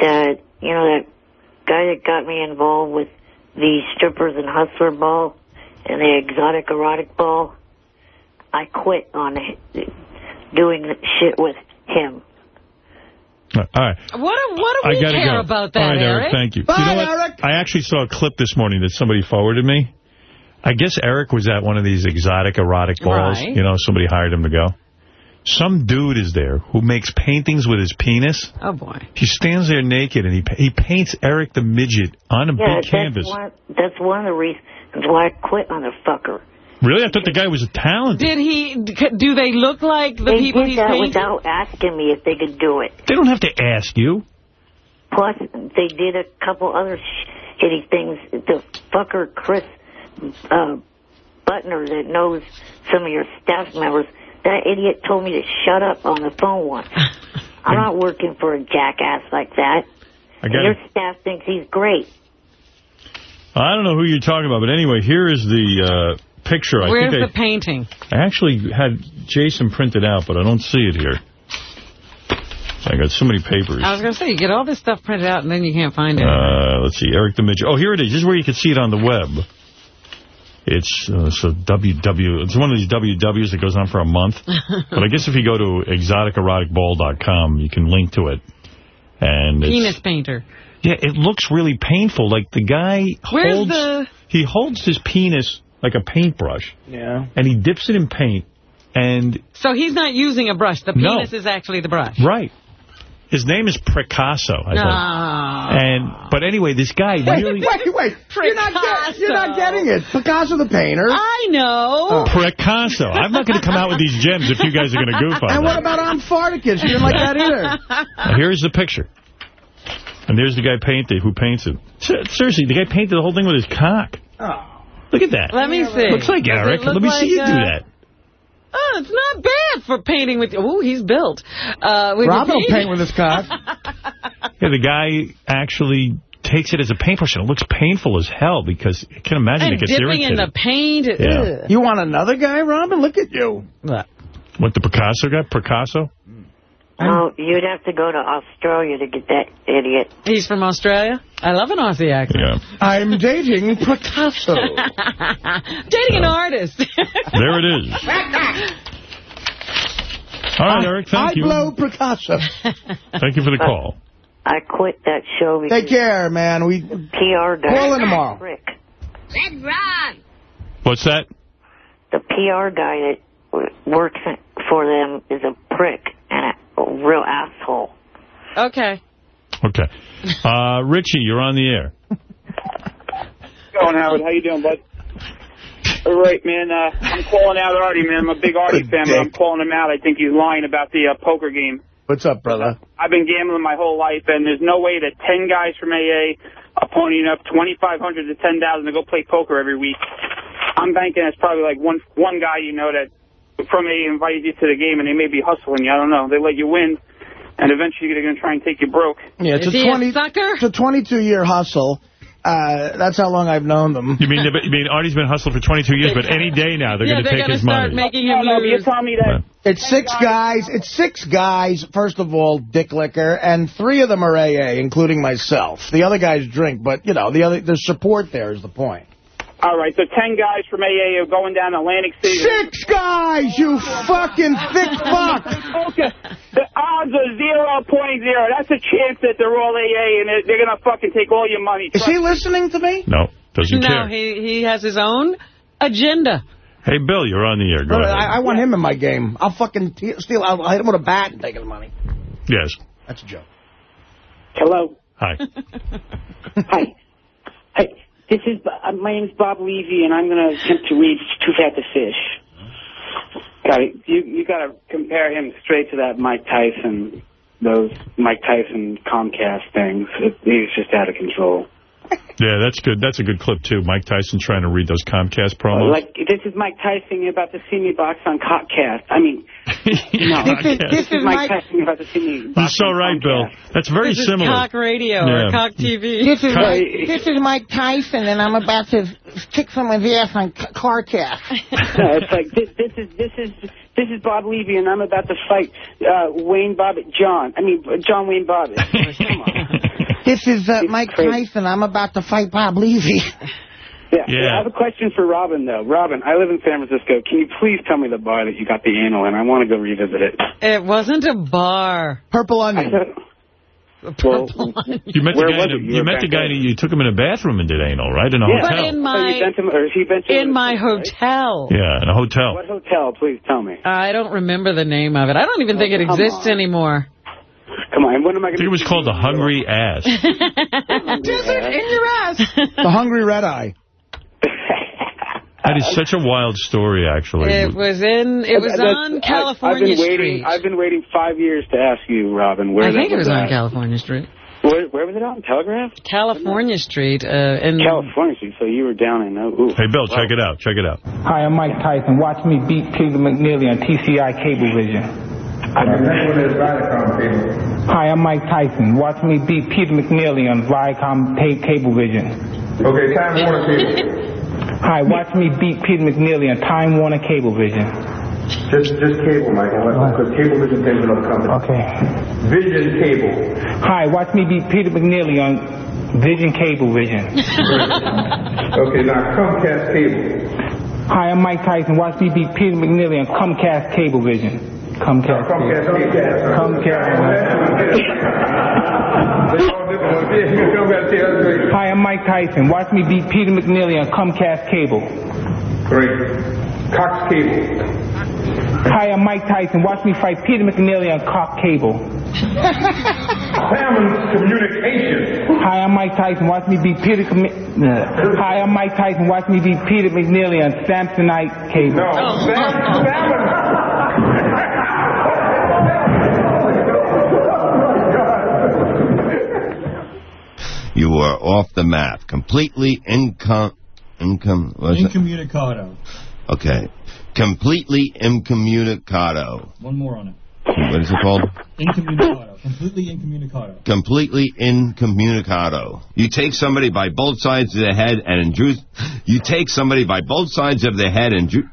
that, you know, that guy that got me involved with the strippers and hustler ball and the exotic erotic ball, I quit on doing shit with him. All right. What do, what do I we gotta care go. about that, All right, Eric, thank you. Bye, you know what? Eric. I actually saw a clip this morning that somebody forwarded me. I guess Eric was at one of these exotic erotic balls. Right. You know, somebody hired him to go. Some dude is there who makes paintings with his penis. Oh, boy. He stands there naked and he he paints Eric the midget on a yeah, big canvas. That's one, that's one of the reasons why I quit on the fucker. Really? I thought the guy was talented. Did he, do they look like the they people did he's that painting? without asking me if they could do it. They don't have to ask you. Plus, they did a couple other shitty things. The fucker Chris uh, Butner that knows some of your staff members, that idiot told me to shut up on the phone once. [laughs] I'm not working for a jackass like that. And your it. staff thinks he's great. I don't know who you're talking about, but anyway, here is the uh, picture. I Where's think the painting? I, I actually had Jason print it out, but I don't see it here. I got so many papers. I was going to say, you get all this stuff printed out and then you can't find it. Uh, let's see, Eric the Midget. Oh, here it is. This is where you can see it on the web. It's uh, so WW. It's one of these WWs that goes on for a month. [laughs] but I guess if you go to exoticeroticball.com, you can link to it. And Penis painter. yeah, it looks really painful. Like the guy Where's holds the... he holds his penis like a paintbrush, Yeah. and he dips it in paint. And So he's not using a brush. The No. penis is actually the brush. right, his name is Picasso. I think. Ah. And but anyway, this guy Wait, really. wait, wait. You're not, get, you're not getting it. Picasso the painter. I know. Picasso. I'm not going to come out with these gems if you guys are going to goof on And them. what about on Farticus? You didn't like that either. Now, here's the picture. And there's the guy painted who paints it. Seriously, the guy painted the whole thing with his cock. Oh. Look at that. Let me see. Looks like Does Eric. look Let me see you like, do uh, that. Oh, it's not bad for painting with... Oh, he's built. Uh, with Rob your don't paint with his cock. [laughs] Yeah, the guy actually takes it as a paintbrush, and it looks painful as hell because I can't imagine And it gets dipping irritated. in the paint. Yeah. Ugh. You want another guy, Robin? Look at you. What, the Picasso guy? Picasso? No, you'd have to go to Australia to get that idiot. He's from Australia? I love an Aussie accent. Yeah. I'm dating Picasso. [laughs] Dating an uh, artist. [laughs] There it is. All right, Eric, thank I you. blow Picasso. Thank you for the call. I quit that show because Take care, man. We PR guy. Call in tomorrow. Prick. Red Ron. What's that? The PR guy that works for them is a prick and a real asshole. okay. Okay. [laughs] Uh, Richie, you're on the air. going, Howard? How you doing, bud? All right, man. Uh, I'm calling out Artie, man. I'm a big Artie fan, but I'm calling him out. I think he's lying about the uh, poker game. What's up, brother? I've been gambling my whole life, and there's no way that 10 guys from AA are ponying up 2500 to 10000 to go play poker every week. I'm banking it's probably like one one guy you know that from AA invited you to the game, and they may be hustling you. I don't know. They let you win, and eventually they're going to try and take you broke. Yeah, it's Is a he a 20. It's a 22 year hustle. Uh, that's how long I've known them. You mean you mean Artie's been hustled for 22 years, but any day now they're Yeah, going to they're take gonna his start money. making him no, but you're telling me that It's six guys. It's six guys. First of all, dick liquor, and three of them are AA, including myself. The other guys drink, but you know, the other there's support there is the point. All right, so 10 guys from AA are going down Atlantic City. Six guys, you fucking thick fuck. Okay, the odds are zero point zero. That's a chance that they're all AA and they're, they're going to fucking take all your money. Is he listening to me? No, doesn't No, care. he, he has his own agenda. Hey, Bill, you're on the air. Go Brother, ahead. I, I want him in my game. I'll fucking steal. I'll hit him with a bat and take his money. Yes. That's a joke. Hello. Hi. [laughs] Hi. Hi. This is uh, my name's Bob Levy, and I'm going to attempt to read Too Fat to Fish. Got. You you got to compare him straight to that Mike Tyson, those Mike Tyson Comcast things. He's just out of control. [laughs] Yeah, that's good. That's a good clip, too. Mike Tyson trying to read those Comcast promos. Like this is Mike Tyson about to see me box on Comcast. I mean, [laughs] no, This is- this this is is Mike Mike- Tyson me about to see me. You're so right, Bill. That's very This is similar. cock radio Yeah. or cock TV. This is, Cock- Mike, this is Mike Tyson, and I'm about to kick someone's ass on C- CarCast. [laughs] it's like this, this is this is this is Bob Levy, and I'm about to fight uh, Wayne Bobbitt John. I mean John Wayne Bobbitt. This is uh, Mike Tyson. I'm about to fight Bob Levy. [laughs] Yeah. I have a question for Robin though. Robin, I live in San Francisco. Can you please tell me the bar that you got the anal in? I want to go revisit it. It wasn't a bar. Purple Onion. [laughs] Purple [laughs] Onion. You met the Where guy. was in a- it? You You met the guy. that You took him in a bathroom and did anal, right? In a Yeah. But hotel. in Oh, my you bent him, or he bent you in my hotel. yeah, in a hotel. What hotel? Please tell me. I don't remember the name of it. I don't even think it exists on. anymore. Come on, when am I I going think it was called the Hungry Ass. [laughs] Desert in your ass. The Hungry Red Eye. That is such a wild story, actually. It was in. It was on California I've been waiting. Street. I've been waiting five years to ask you, Robin. Where I think that it was on at. California Street. Where, where was it on? Telegraph? California Street. Uh, in California Street. So you were down in. Uh, ooh. Hey, Bill, check it out. Check it out. Hi, I'm Mike Tyson. Watch me beat Peter McNeeley on TCI Cablevision. Um, Hi, I'm Mike Tyson. Watch me beat Peter McNeeley on Viacom pa- Cablevision. Okay, Time Warner [laughs] Cable. Hi, watch me beat Peter McNeeley on Time Warner Cablevision. Just, just cable, Michael, because Cablevision pays another company. Okay. Vision Cable. Hi, watch me beat Peter McNeeley on Vision Cablevision. [laughs] Okay, now Comcast Cable. Hi, I'm Mike Tyson. Watch me beat Peter McNeeley on Comcast Cablevision. Comcast. Comcast Cable. Comcast. Hi, I'm Mike Tyson. Watch me beat Peter McNeeley on Comcast Cable. Great. Cox Cable. Hi, I'm Mike Tyson. Watch me fight Peter McNeeley on Cox Cable. Salmon communication. Hi, I'm Mike Tyson. Watch me beat Peter. Com- uh, Hi, I'm Mike Tyson. Watch me beat Peter McNeeley on Samsonite Cable. No, Sam, Salmon. You are off the map. Completely income... Income... What's it? Incommunicado. Okay. Completely incommunicado. One more on it. What is it called? Incommunicado. Completely incommunicado. Completely incommunicado. You take somebody by both sides of the head and introduce... You take somebody by both sides of the head and... Ju-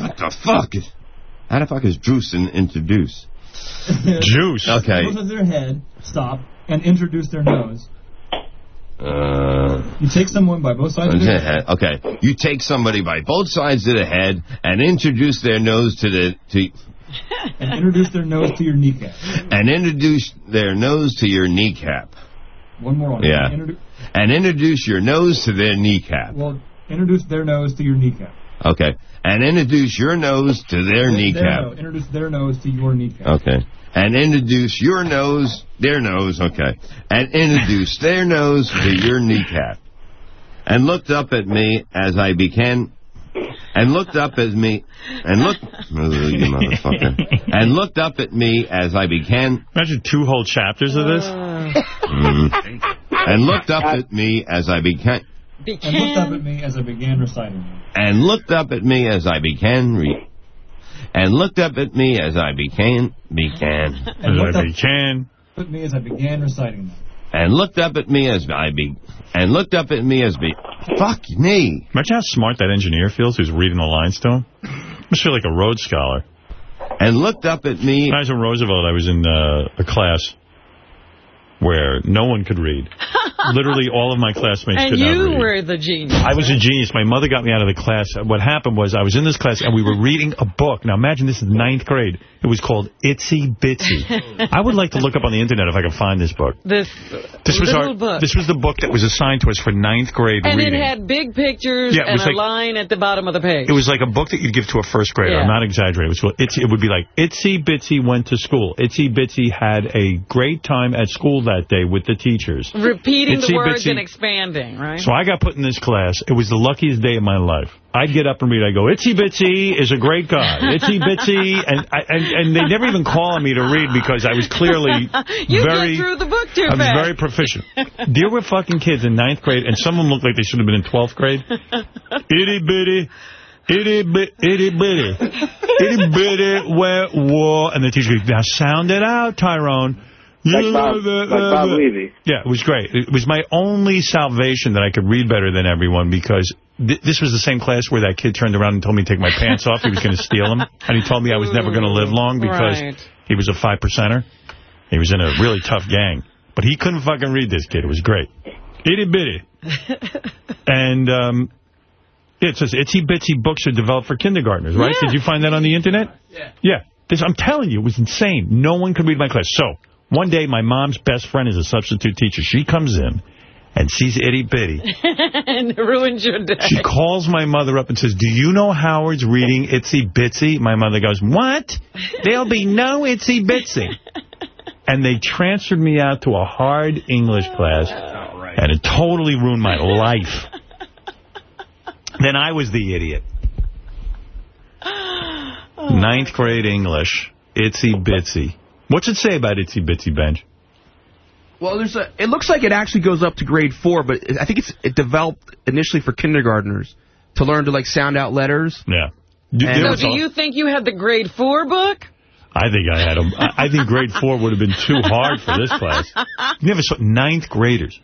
what the fuck? How the fuck is Juice in, introduce? [laughs] Juice? Okay. Both of their head, stop, and introduce their nose. Uh... You take someone by both sides of their head. Okay. You take somebody by both sides of the head and introduce their nose to the... To, [laughs] And introduce their nose to your kneecap. and introduce their nose to your kneecap. One more on Yeah. Introdu- And introduce your nose to their kneecap. well, introduce their nose to your kneecap. Okay. And introduce your nose to their Their kneecap. nose. Introduce their nose to your kneecap. Okay. And introduce your nose, their nose, okay. And introduce their nose to your kneecap. And looked up at me as I began, and looked up at me, and looked, you motherfucker. And looked up at me as I began. Imagine two whole chapters of this. Mhm. And looked up at me as I began, And looked up at me as I began reciting and looked up at me as I began re- and looked up at me as I began, began, [laughs] And looked up began, at me as I began reciting them. and looked up at me as I be, and looked up at me as be, fuck me. Imagine how smart that engineer feels who's reading the lines to him. Must feel like a Rhodes Scholar. And looked up at me. When I was in Roosevelt, I was in uh, a class where no one could read. Literally all of my classmates And could not you were the genius. I was a genius. My mother got me out of the class. What happened was I was in this class and we were reading a book. Now imagine this is ninth grade. It was called Itsy Bitsy. I would like to look up on the internet if I could find this book. This, This was little our. book. This was the book that was assigned to us for ninth grade and reading. it had big pictures Yeah, and a like- line at the bottom of the page. It was like a book that you'd give to a first grader. Yeah. I'm not exaggerating. It, was, it would be like, Itsy Bitsy went to school. Itsy Bitsy had a great time at school that day with the teachers. Repeating The words Bitsy- and expanding, right? So I got put in this class. It was the luckiest day of my life. I'd get up and read. I go, Itsy Bitsy is a great guy. Itsy Bitsy. And, I, and, and they never even call on me to read because I was clearly [laughs] you very... through the book too I was very proficient. Deal with fucking kids in ninth grade, and some of them looked like they should have been in 12th grade. Itty bitty. Itty bit, itty bitty, itty bitty wet war. And the teacher goes, now sound it out, Tyrone. Like Bob- like Bob Levy. Yeah, it was great. It was my only salvation that I could read better than everyone because th this was the same class where that kid turned around and told me to take my pants off. He was going to steal them. And he told me I was never going to live long because Right. he was a five percenter. He was in a really tough gang. But he couldn't fucking read this kid. It was great. Itty bitty. [laughs] and um, it says itsy bitsy books are developed for kindergartners, right? Yeah. Did you find that on the internet? Yeah. Yeah. This, I'm telling you, it was insane. No one could read my class. So one day, my mom's best friend is a substitute teacher. She comes in and sees itty bitty. [laughs] and it ruins your day. She calls my mother up and says, do you know Howard's reading Itsy Bitsy? My mother goes, what? There'll be no Itsy Bitsy. And they transferred me out to a hard English class, and it totally ruined my life. then I was the idiot. [gasps] Ninth grade English, Itsy Bitsy. What's it say about Itsy Bitsy, Bench? Well, there's a. It looks like it actually goes up to grade four, but I think it's it developed initially for kindergartners to learn to like sound out letters. Yeah. So do you think you had the grade four book? I think I had them. I I think grade four would have been too hard for this class. You never saw ninth graders.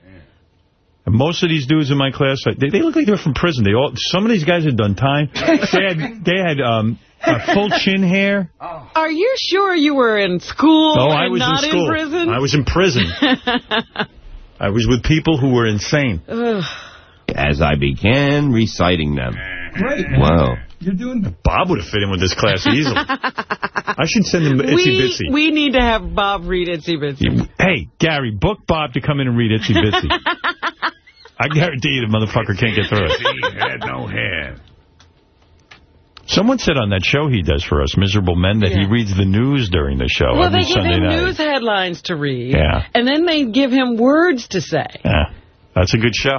And most of these dudes in my class, they, they look like they're from prison. They all, some of these guys had done time. [laughs] They had, they had um, uh, full chin hair. [laughs] Are you sure you were in school No, and I was not in school. prison? I was in prison. [laughs] I was with people who were insane. Ugh. As I began reciting them. Great. Wow. You're doing... Bob would have fit in with this class easily. I should send him Itsy we, Bitsy. we need to have Bob read Itsy Bitsy. Hey, Gary, book Bob to come in and read Itsy Bitsy. I guarantee you the motherfucker can't get through it. He had no hair. Someone said on that show he does for us, Miserable Men, that he reads the news during the show Well, every they give Sunday him night. news headlines to read, Yeah. and then they give him words to say. Yeah, that's a good show.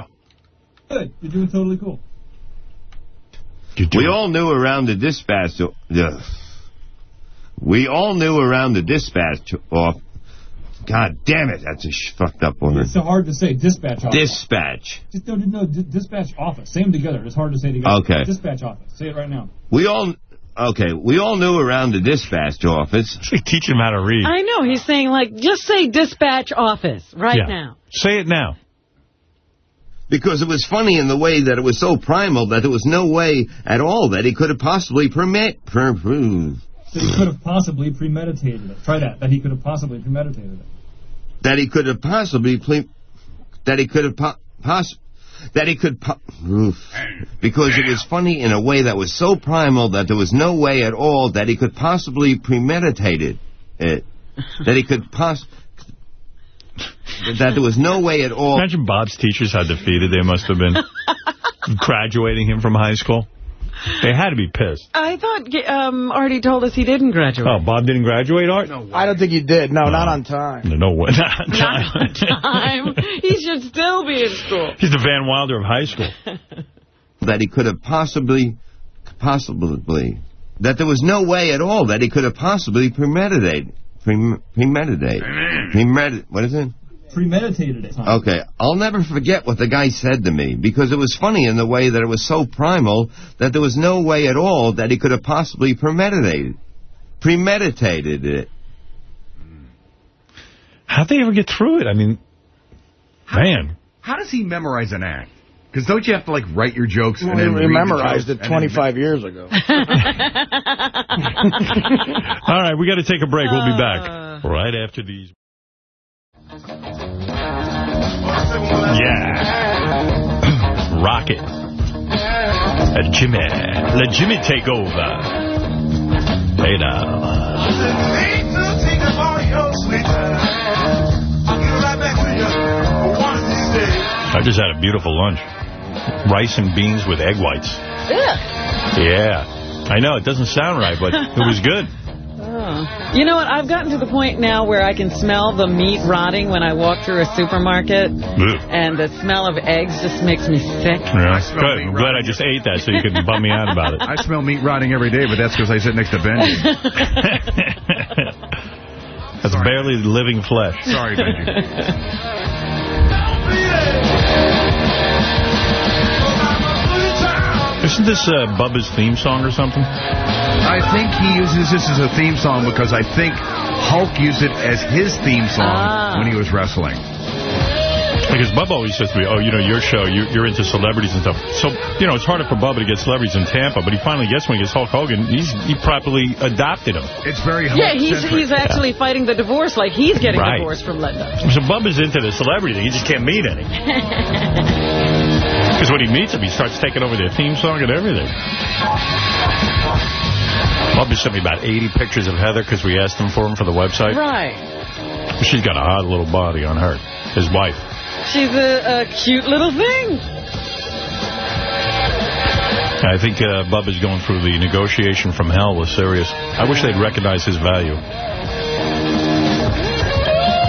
Good. You're doing totally cool. We all knew around the dispatch. Ugh. We all knew around the dispatch off. God damn it, that's a sh fucked up one. It's so hard to say. Dispatch office. Dispatch. Just, no, no, dispatch office. Say them together. It's hard to say together. Okay. Dispatch office. Say it right now. We all. Okay, we all knew around the dispatch office. Teach him how to read. I know. He's saying, like, just say dispatch office right Yeah. now. Say it now. Because it was funny in the way that it was so primal that there was no way at all that he could have possibly permit. Per, per- That he could have possibly premeditated it. Try that. That he could have possibly premeditated it. That he could have possibly ple- that he could have po- poss- that he could oof. because it was funny in a way that was so primal that there was no way at all that he could possibly premeditated it that he could poss that there was no way at all Imagine Bob's teachers how defeated they must have been [laughs] graduating him from high school. They had to be pissed. I thought um, Artie told us he didn't graduate. Oh, Bob didn't graduate, Art? No way. I don't think he did. No, not on time. No, no way. [laughs] Not on Not on time. he should still be in school. He's the Van Wilder of high school. [laughs] that he could have possibly possibly that there was no way at all that he could have possibly premeditated prem, premeditate premedit what is it Premeditated it. Okay, I'll never forget what the guy said to me because it was funny in the way that it was so primal that there was no way at all that he could have possibly premeditated premeditated it. How'd they ever get through it? I mean, man. How does he memorize an act? Because don't you have to, like, write your jokes Well, and then we read the memorized jokes it 25 years ago. [laughs] [laughs] All right, we got to take a break. We'll be back uh. right after these. Yeah. [clears throat] Rocket. Uh, Jimmy. Let Jimmy take over. Hey now. I just had a beautiful lunch. Rice and beans with egg whites. Yeah. I know, it doesn't sound right, but it was good. [laughs] Oh. You know what? I've gotten to the point now where I can smell the meat rotting when I walk through a supermarket, Ugh. and the smell of eggs just makes me sick. Yeah. Good. I'm glad I just ate that so you could bum me out about it. I smell meat rotting every day, but that's because I sit next to Benjy. [laughs] [laughs] That's barely living flesh. Sorry, Benjy. [laughs] Isn't this uh, Bubba's theme song or something? I think he uses this as a theme song because I think Hulk used it as his theme song Ah. when he was wrestling. Because Bubba always says to me, oh, you know, your show, you, you're into celebrities and stuff. So, you know, it's harder for Bubba to get celebrities in Tampa, but he finally gets one. He gets Hulk Hogan. He's He properly adopted him. It's very Yeah, he's he's actually fighting the divorce like he's getting Right. divorced from Linda. So Bubba's into the celebrity thing. He just can't meet any. [laughs] Because when he meets them, he starts taking over their theme song and everything. Bubba sent me about 80 pictures of Heather because we asked him for them for the website. Right. She's got a hot little body on her. His wife. She's a, a cute little thing. I think uh, Bubba's going through the negotiation from hell with Sirius. I wish they'd recognize his value.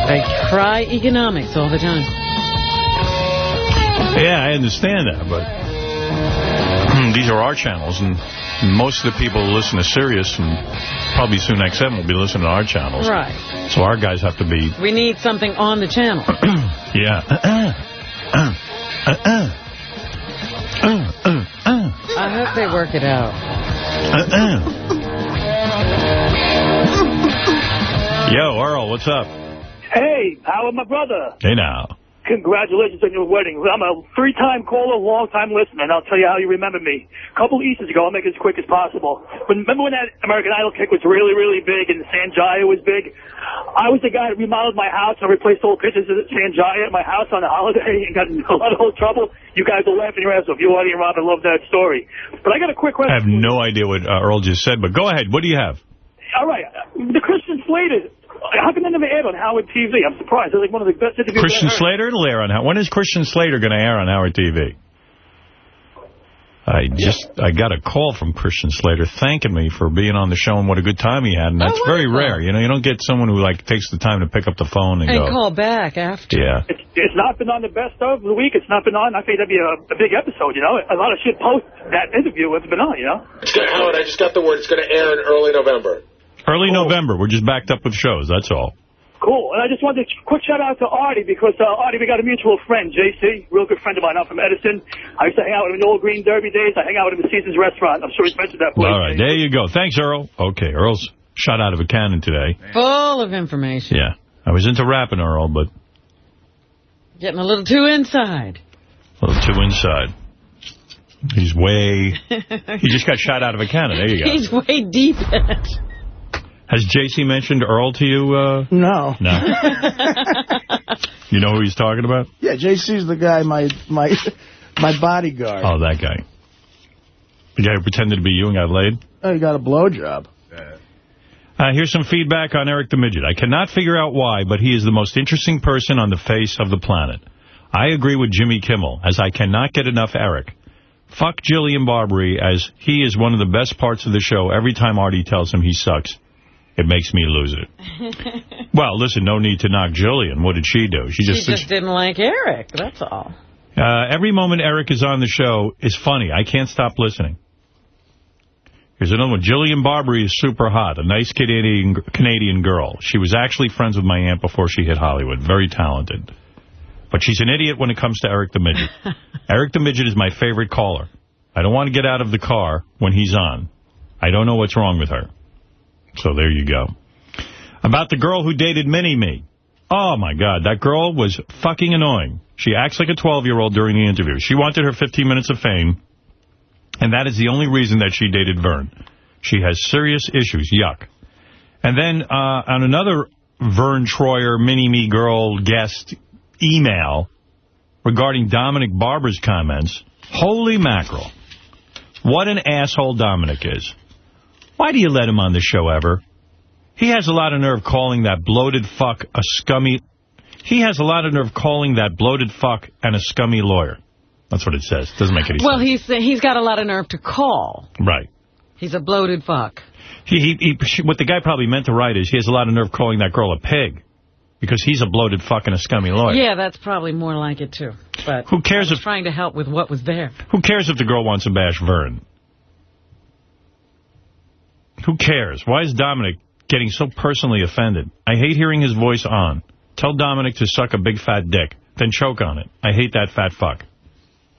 They cry economics all the time. Yeah, I understand that, but hmm, these are our channels, and most of the people who listen to Sirius and probably soon XM will be listening to our channels. Right. So our guys have to be, We need something on the channel. [clears throat] yeah. Uh, uh, uh, I hope they work it out. Yo, Earl, what's up? Hey, Howard, my brother. Hey now. Congratulations on your wedding. I'm a three-time caller, long-time listener, and I'll tell you how you remember me. A couple Easters ago, I'll make it as quick as possible. But remember when that American Idol kick was really, really big and Sanjaya was big? I was the guy that remodeled my house and replaced old pictures of Sanjaya at my house on a holiday and got in a lot of old trouble. You guys will laugh in your ass off. You, Artie, and Robin love that story. But I got a quick question. I have no idea what uh, Earl just said, but go ahead. What do you have? All right, the Christian Slater. How come they never aired on Howard TV? I'm surprised. They're like one of the best interviews Christian I. Slater will air on Howard. When is Christian Slater going to air on Howard TV? I just, I got a call from Christian Slater thanking me for being on the show and what a good time he had. And that's oh, very rare. You know, you don't get someone who, like, takes the time to pick up the phone and, And go. call back after. Yeah. It's, it's not been on the best of the week. It's not been on. I think that'd be a, a big episode, you know. A lot of shit post that interview has been on, you know. It's gonna, Howard, I just got the word. It's going to air in early November. Early November. We're just backed up with shows. That's all. Cool. And I just wanted a quick shout out to Artie because uh, Artie, we got a mutual friend, JC, real good friend of mine. I'm from Edison. I used to hang out with him in the old Green Derby days. I hang out with him at Seasons Restaurant. I'm sure he's mentioned that place. All right. There you go. Thanks, Earl. Okay. Earl's shot out of a cannon today. Full of information. Yeah. I was into rapping Earl, but Getting a little too inside. a little too inside. He's way... He just got shot out of a cannon. There you go. [laughs] He's way deep in it. Has J.C. mentioned Earl to you? Uh, No. no. [laughs] You know who he's talking about? Yeah, JC's the guy, my my my bodyguard. Oh, that guy. The guy who pretended to be you and got laid? Oh, he got a blowjob. Uh, here's some feedback on Eric the Midget. I cannot figure out why, but he is the most interesting person on the face of the planet. I agree with Jimmy Kimmel, as I cannot get enough Eric. Fuck Jillian Barberie, as he is one of the best parts of the show every time Artie tells him he sucks. It makes me lose it. [laughs] Well, listen, no need to knock Jillian. What did she do? She She just... just didn't like Eric, that's all. Uh, every moment Eric is on the show is funny. I can't stop listening. Here's another one. Jillian Barberie is super hot, a nice Canadian Canadian girl. She was actually friends with my aunt before she hit Hollywood. Very talented. But she's an idiot when it comes to Eric the Midget. [laughs] Eric the Midget is my favorite caller. I don't want to get out of the car when he's on. I don't know what's wrong with her. So there you go. About the girl who dated Mini-Me. Oh, my God. That girl was fucking annoying. She acts like a 12-year-old during the interview. She wanted her 15 minutes of fame, and that is the only reason that she dated Verne. She has serious issues. Yuck. And then uh, on another Verne Troyer Mini-Me girl guest email regarding Dominic Barbara's comments, holy mackerel. What an asshole Dominic is. Why do you let him on the show ever? He has a lot of nerve calling that bloated fuck a scummy... He has a lot of nerve calling that bloated fuck and a scummy lawyer. That's what it says. Doesn't make any Well, he's he's got a lot of nerve to call. Right. He's a bloated fuck. He, he, he, what the guy probably meant to write is he has a lot of nerve calling that girl a pig because he's a bloated fuck and a scummy lawyer. Yeah, that's probably more like it, too. But Who cares if- trying to help with what was there. Who cares if the girl wants to bash Verne? Who cares? Why is Dominic getting so personally offended? I hate hearing his voice on. Tell Dominic to suck a big fat dick, then choke on it. I hate that fat fuck.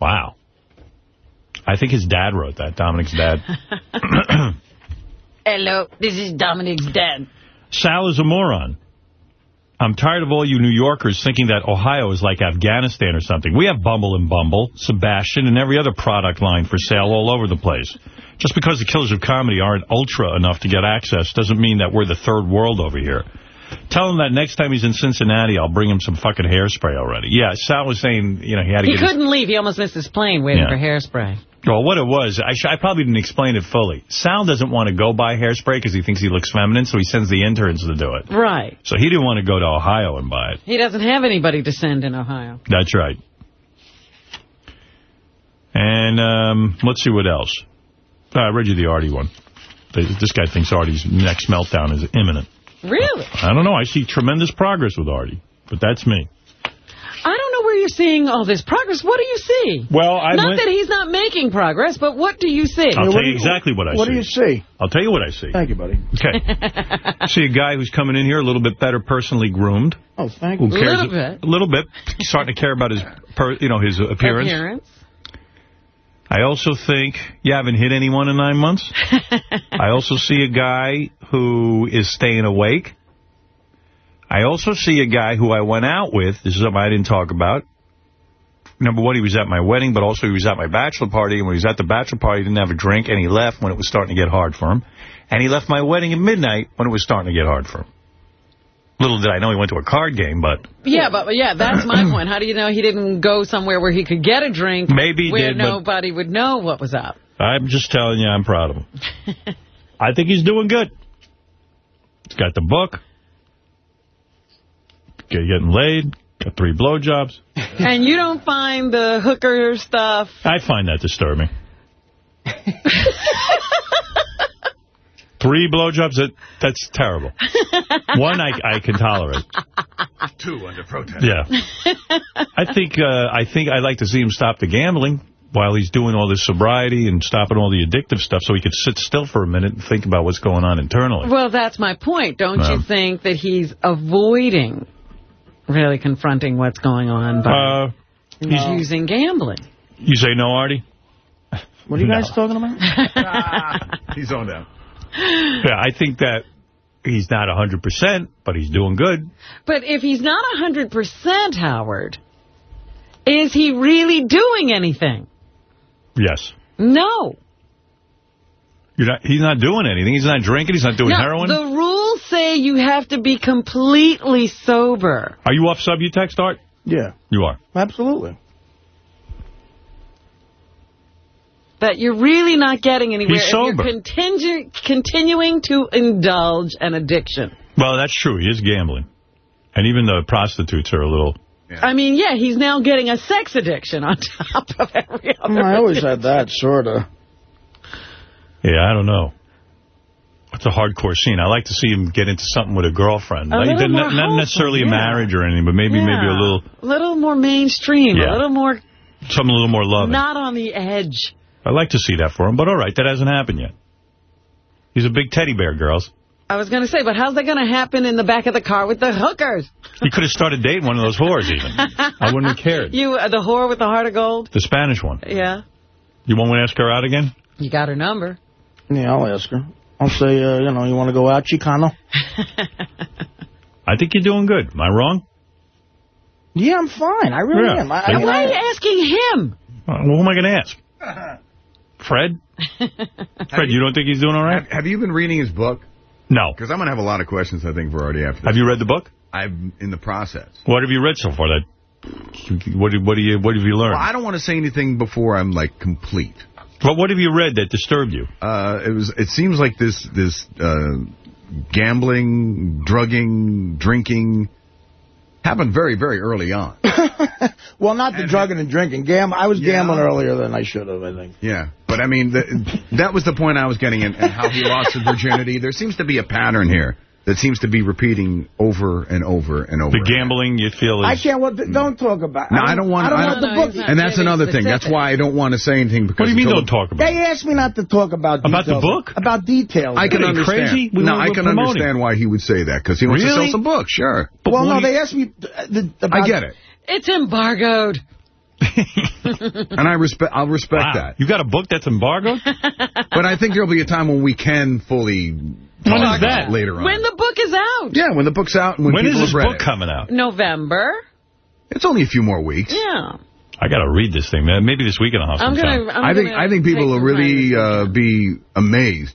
Wow. I think his dad wrote that, Dominic's dad. [laughs] Hello, this is Dominic's dad. Sal is a moron. I'm tired of all you New Yorkers thinking that Ohio is like Afghanistan or something. We have Bumble and Bumble, Sebastian, and every other product line for sale all over the place. Just because the Killers of Comedy aren't ultra enough to get access doesn't mean that we're the third world over here. Tell him that next time he's in Cincinnati, I'll bring him some fucking hairspray already. Yeah, Sal was saying, you know, he had to He couldn't leave. He almost missed his plane waiting Yeah. for hairspray. Well, what it was, I, sh I probably didn't explain it fully. Sal doesn't want to go buy hairspray because he thinks he looks feminine, so he sends the interns to do it. Right. So he didn't want to go to Ohio and buy it. He doesn't have anybody to send in Ohio. That's right. And um, let's see what else. Uh, I read you the Artie one. This guy thinks Artie's next meltdown is imminent. Really? I don't know. I see tremendous progress with Artie, but that's me. I don't know where you're seeing all this progress. What do you see? Well, I Not went- that he's not making progress, but what do you see? I'll tell you exactly what I what see. do you see? I'll tell you what I see. Thank you, buddy. Okay. [laughs] see a guy who's coming in here a little bit better personally groomed. Oh, thank Who you. cares Little bit. A little bit. Starting to care about his, per, you know, his appearance. Appearance. I also think you haven't hit anyone in nine months. [laughs] I also see a guy who is staying awake. I also see a guy who I went out with. This is something I didn't talk about. Number one, he was at my wedding, but also he was at my bachelor party. And when he was at the bachelor party, he didn't have a drink, and he left when it was starting to get hard for him. And he left my wedding at midnight when it was starting to get hard for him. Little did I know he went to a card game, but Yeah, but yeah, that's my [clears throat] point. How do you know he didn't go somewhere where he could get a drink Maybe he where did, nobody would know what was up? I'm just telling you, I'm proud of him. [laughs] I think he's doing good. He's got the book. Get- Getting laid. Got three blowjobs. [laughs] and you don't find the hooker stuff... I find that disturbing. [laughs] three blowjobs, that, that's terrible. One I, I can tolerate. Two under protest. Yeah. I think uh, I think I'd like to see him stop the gambling while he's doing all this sobriety and stopping all the addictive stuff so he could sit still for a minute and think about what's going on internally. Well, that's my point. Don't you think that he's avoiding really confronting what's going on by Uh, he's- using gambling? You say no, Artie? What are you No. guys talking about? [laughs] He's on down. Yeah, I think that he's not 100%, but he's doing good. But if he's not 100%, Howard, is he really doing anything? Yes. No. You're not, he's not doing anything. He's not drinking. He's not doing no, heroin. The rules say you have to be completely sober. Are you off Subutex, Art? Yeah. You are. Absolutely. That you're really not getting anywhere He's if sober. you're continu continuing to indulge an addiction. Well, that's true. He is gambling. And even the prostitutes are a little... I mean, yeah, he's now getting a sex addiction on [laughs] top of every hmm, other I always addiction. had that, sort of. Yeah, I don't know. It's a hardcore scene. I like to see him get into something with a girlfriend. A Like, little not, not necessarily wholesome, a marriage or anything, but maybe maybe a little A little more mainstream, Yeah. a little more something a little more loving. not on the edge. I like to see that for him, but all right, that hasn't happened yet. He's a big teddy bear, girls. I was going to say, but how's that going to happen in the back of the car with the hookers? He could have started dating one of those whores, even. [laughs] I wouldn't have cared. You, uh, the whore with the heart of gold? The Spanish one. Yeah. You want to ask her out again? You got her number. Yeah, I'll ask her. I'll say, uh, you know, you want to go out, Chicano? [laughs] I think you're doing good. Am I wrong? Yeah, I'm fine. I really Yeah. am. I, And I, Why are you asking him? Uh, Well, who am I going to ask? [laughs] Fred? [laughs] Fred, you don't think he's doing all right? Have, have you been reading his book? No. Because I'm going to have a lot of questions, I think, for Artie after this. Have you read the book? I'm in the process. What have you read so far? That what do, what do you what have you learned? Well, I don't want to say anything before I'm, like, complete. But what have you read that disturbed you? Uh, it was. It seems like this this uh, gambling, drugging, drinking happened very, very early on. [laughs] well, not the drugging and drinking. Gam I was gambling earlier than I should have, I think. Yeah, but I mean, the, that was the point I was getting in, and how he lost his virginity. [laughs] There seems to be a pattern here that seems to be repeating over and over and over. The gambling you feel is... I can't. Well, don't talk about. No, I don't want. I don't I want don't- the book. and that's another thing. That's why I don't want to say anything. Because What do you mean don't talk about They asked me not to talk about About the book? About details. I can understand. crazy? We no, I can promoting. understand why he would say that because he wants to sell some books. Sure, well, no, you- they asked me. uh, the, about, I get it. It's embargoed. [laughs] and I respect. I'll respect Wow. that. You got a book that's embargoed? [laughs] But I think there'll be a time when we can fully. When talk is about that? it Later on. When the book is out. yeah, when the book's out and when, When is people this have read book it. coming out? November. It's only a few more weeks. Yeah. I got to read this thing, man. Maybe this weekend I'll have I'm some gonna. I'm I think I think people will really uh, be amazed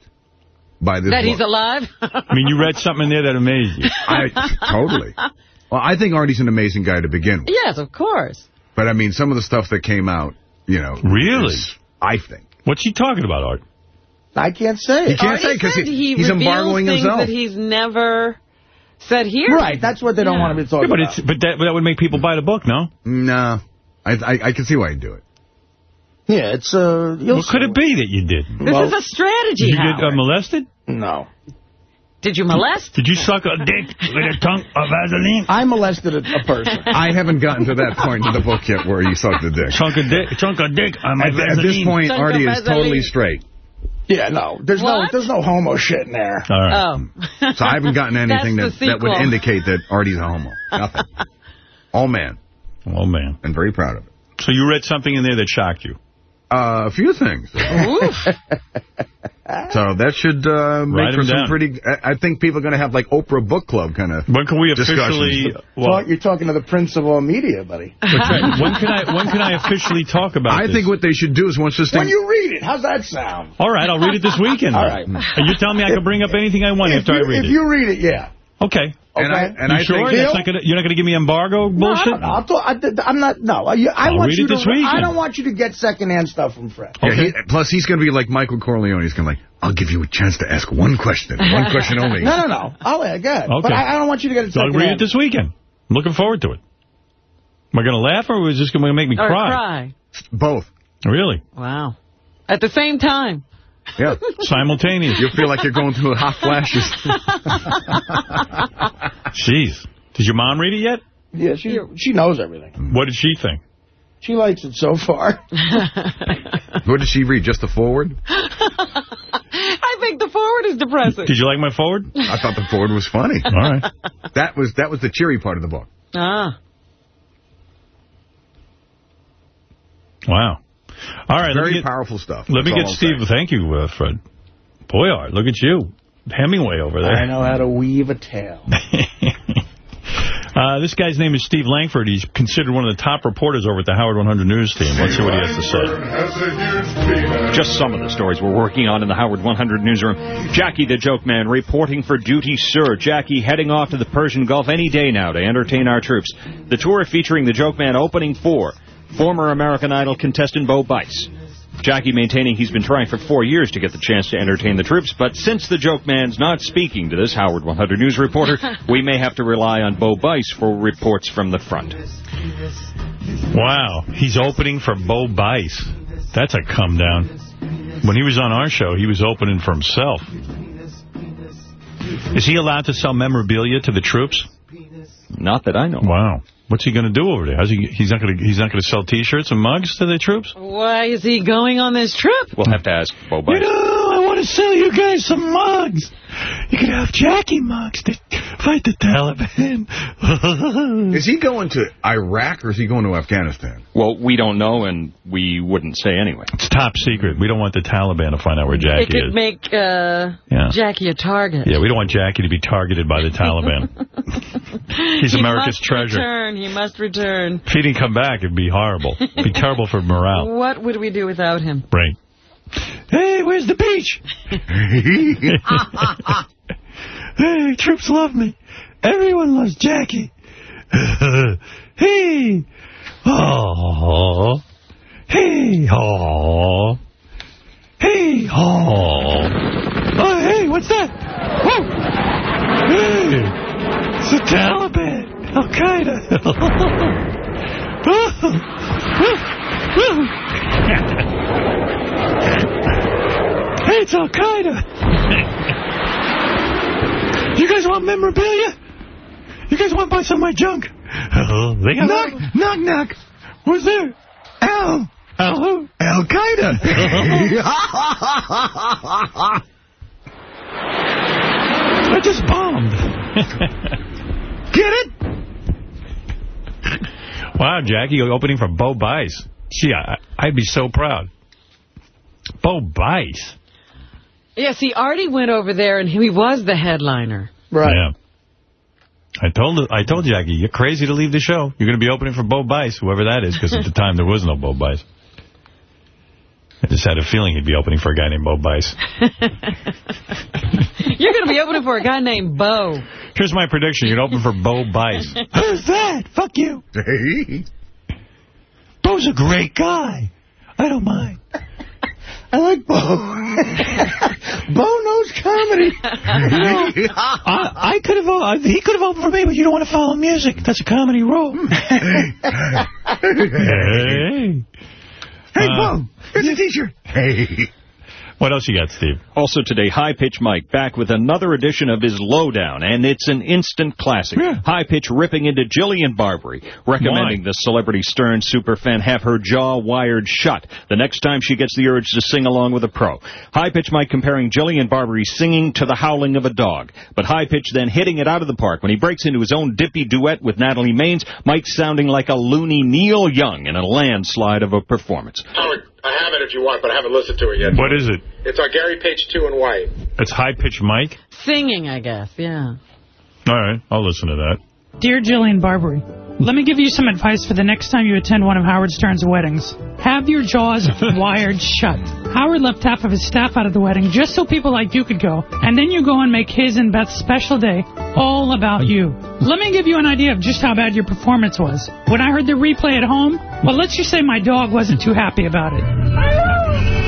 by this that book. he's alive. [laughs] I mean, you read something in there that amazed you. I totally. Well, I think Artie's an amazing guy to begin with. yes, of course. But I mean, some of the stuff that came out, you know. Really? is- I think. What's he talking about, Art? I can't say He can't Artie say because he, he he's reveals embargoing things himself. that he's never said here. Right, that's what they don't Yeah. want to be Yeah, talking but about. it's but that that would make people buy the book, no? No. I, I I can see why he'd do it. yeah, it's uh. You'll What could it be that you did? This Well, is a strategy. Did you get uh, molested? No. Did you molest? Did you suck a dick with a tongue of Vaseline? I molested a, a person. [laughs] I haven't gotten to that point in the book yet where he sucked a dick. Chunk of dick, chunk of dick on my At, at this point, Chunk Artie is totally straight. Yeah, no. There's no there's no homo shit in there. All right. Oh. [laughs] So I haven't gotten anything that, that would indicate that Artie's a homo. Nothing. [laughs] All man. Oh, man. And very proud of it. So you read something in there that shocked you? Uh, a few things. So that should uh, make for 'em some down. pretty... I I think people are going to have like Oprah book club kind of When can we discussions. officially... Well, Talk- you're talking to the prince of all media, buddy. [laughs] when can I when can I officially talk about I this? think what they should do is once this thing... When you read it, how's that sound? All right, I'll read it this weekend. All then. right. And you tell me I can bring up anything I want If after you, I read if it. If you read it, yeah. Okay. And I, Okay. and you I sure? think... That's not gonna, you're not going to give me embargo No, I bullshit? don't. I'll talk, I, I'm not. No, I, I I'll want read you it to. this weekend. I don't want you to get secondhand stuff from Fred. Yeah, he, plus, he's going to be like Michael Corleone. He's going to be like, I'll give you a chance to ask one question. One question only. [laughs] No, no, no. I'll good. Okay. But I, I don't want you to get it So I'll read it this weekend. I'm looking forward to it. Am I going to laugh or is this going to make me Or cry? cry. Both. Really? Wow. At the same time. Yeah. Simultaneous. You'll feel like you're going through hot flashes. [laughs] Jeez. Did your mom read it yet? Yeah, she she knows everything. What did she think? She likes it so far. [laughs] what did she read? Just the forward? [laughs] I think the forward is depressing. Did you like my forward? I thought the forward was funny. All right. That was that was the cheery part of the book. Ah. Wow. All right. let Very get, powerful stuff. Let me get I'm Steve. saying. Thank you, uh, Fred. Boy, Art, look at you. Hemingway over there. I know how to weave a tale. [laughs] Uh, this guy's name is Steve Langford. He's considered one of the top reporters over at the Howard 100 News team. Let's see what he has to say. Just some of the stories we're working on in the Howard 100 newsroom. Jackie the Joke Man reporting for duty, sir. Jackie heading off to the Persian Gulf any day now to entertain our troops. The tour featuring the Joke Man opening for former American Idol contestant Bo Bice. Jackie maintaining he's been trying for four years to get the chance to entertain the troops, but since the Joke Man's not speaking to this Howard 100 News reporter, [laughs] we may have to rely on Bo Bice for reports from the front. Wow. He's opening for Bo Bice. That's a come down. When he was on our show, he was opening for himself. Is he allowed to sell memorabilia to the troops? Not that I know. Wow. What's he going to do over there? How's he, he's not going to he's not going to sell T-shirts and mugs to the troops? Why is he going on this trip? We'll have to ask Bo You know, I want to sell you guys some mugs. You could have Jackie mugs to fight the Taliban. [laughs] Is he going to Iraq or is he going to Afghanistan? Well, we don't know, and we wouldn't say anyway. It's top secret. We don't want the Taliban to find out where It Jackie could is. make uh, Yeah. Jackie a target. Yeah, we don't want Jackie to be targeted by the Taliban. [laughs] He's he America's must treasure. return. He must return. If he didn't come back, it'd be horrible. It'd be terrible for morale. What would we do without him? Right. Hey, where's the beach? [laughs] hey, troops love me. Everyone loves Jackie. [laughs] hey. Oh. Hey. Oh. Hey. Oh. Oh, hey, what's that? Whoa. Hey. It's the Taliban. Al-Qaeda. [laughs] hey, it's Al-Qaeda. you guys want memorabilia? You guys want to buy some of my junk? Oh, they got knock, knock, knock. Who's there? Al. Al who? Al Qaeda. Uh-huh. [laughs] I just bombed. Get it? Wow, Jackie, you're opening for Bo Bice. Gee, I, I'd be so proud. Bo Bice. Yeah, see, Artie went over there, and he was the headliner. Right. Yeah. I told I told Jackie, you're crazy to leave the show. You're going to be opening for Bo Bice, whoever that is, because at the time there was no Bo Bice. I just had a feeling he'd be opening for a guy named Bo Bice. [laughs] You're going to be opening for a guy named Bo. Here's my prediction. You're going to open for Bo Bice. [laughs] Who's that? Fuck you. Bo's a great guy. I don't mind. I like Bo. [laughs] Bo knows comedy. I, I could have. Uh, he could have opened for me, but you don't want to follow music. That's a comedy rule. [laughs] Hey. Hey, Uh, Bo. Here's a T-shirt. Hey. What else you got, Steve? Also today, High Pitch Mike back with another edition of his Lowdown, and it's an instant classic. High Pitch ripping into Jillian Barberie, recommending the celebrity Stern superfan have her jaw wired shut the next time she gets the urge to sing along with a pro. High Pitch Mike comparing Jillian Barberie's singing to the howling of a dog, but High Pitch then hitting it out of the park when he breaks into his own dippy duet with Natalie Maines, Mike sounding like a loony Neil Young in a landslide of a performance. Howard, I have it if you want, but I haven't listened to it yet. What is it? It's our Gary Page 2 and White. It's High Pitch Mike? Singing, I guess, yeah. All right, I'll listen to that. Dear Jillian Barberie, let me give you some advice for the next time you attend one of Howard Stern's weddings. Have your jaws [laughs] wired shut. Howard left half of his staff out of the wedding just so people like you could go, and then you go and make his and Beth's special day all about you. Let me give you an idea of just how bad your performance was. When I heard the replay at home, well, let's just say my dog wasn't too happy about it.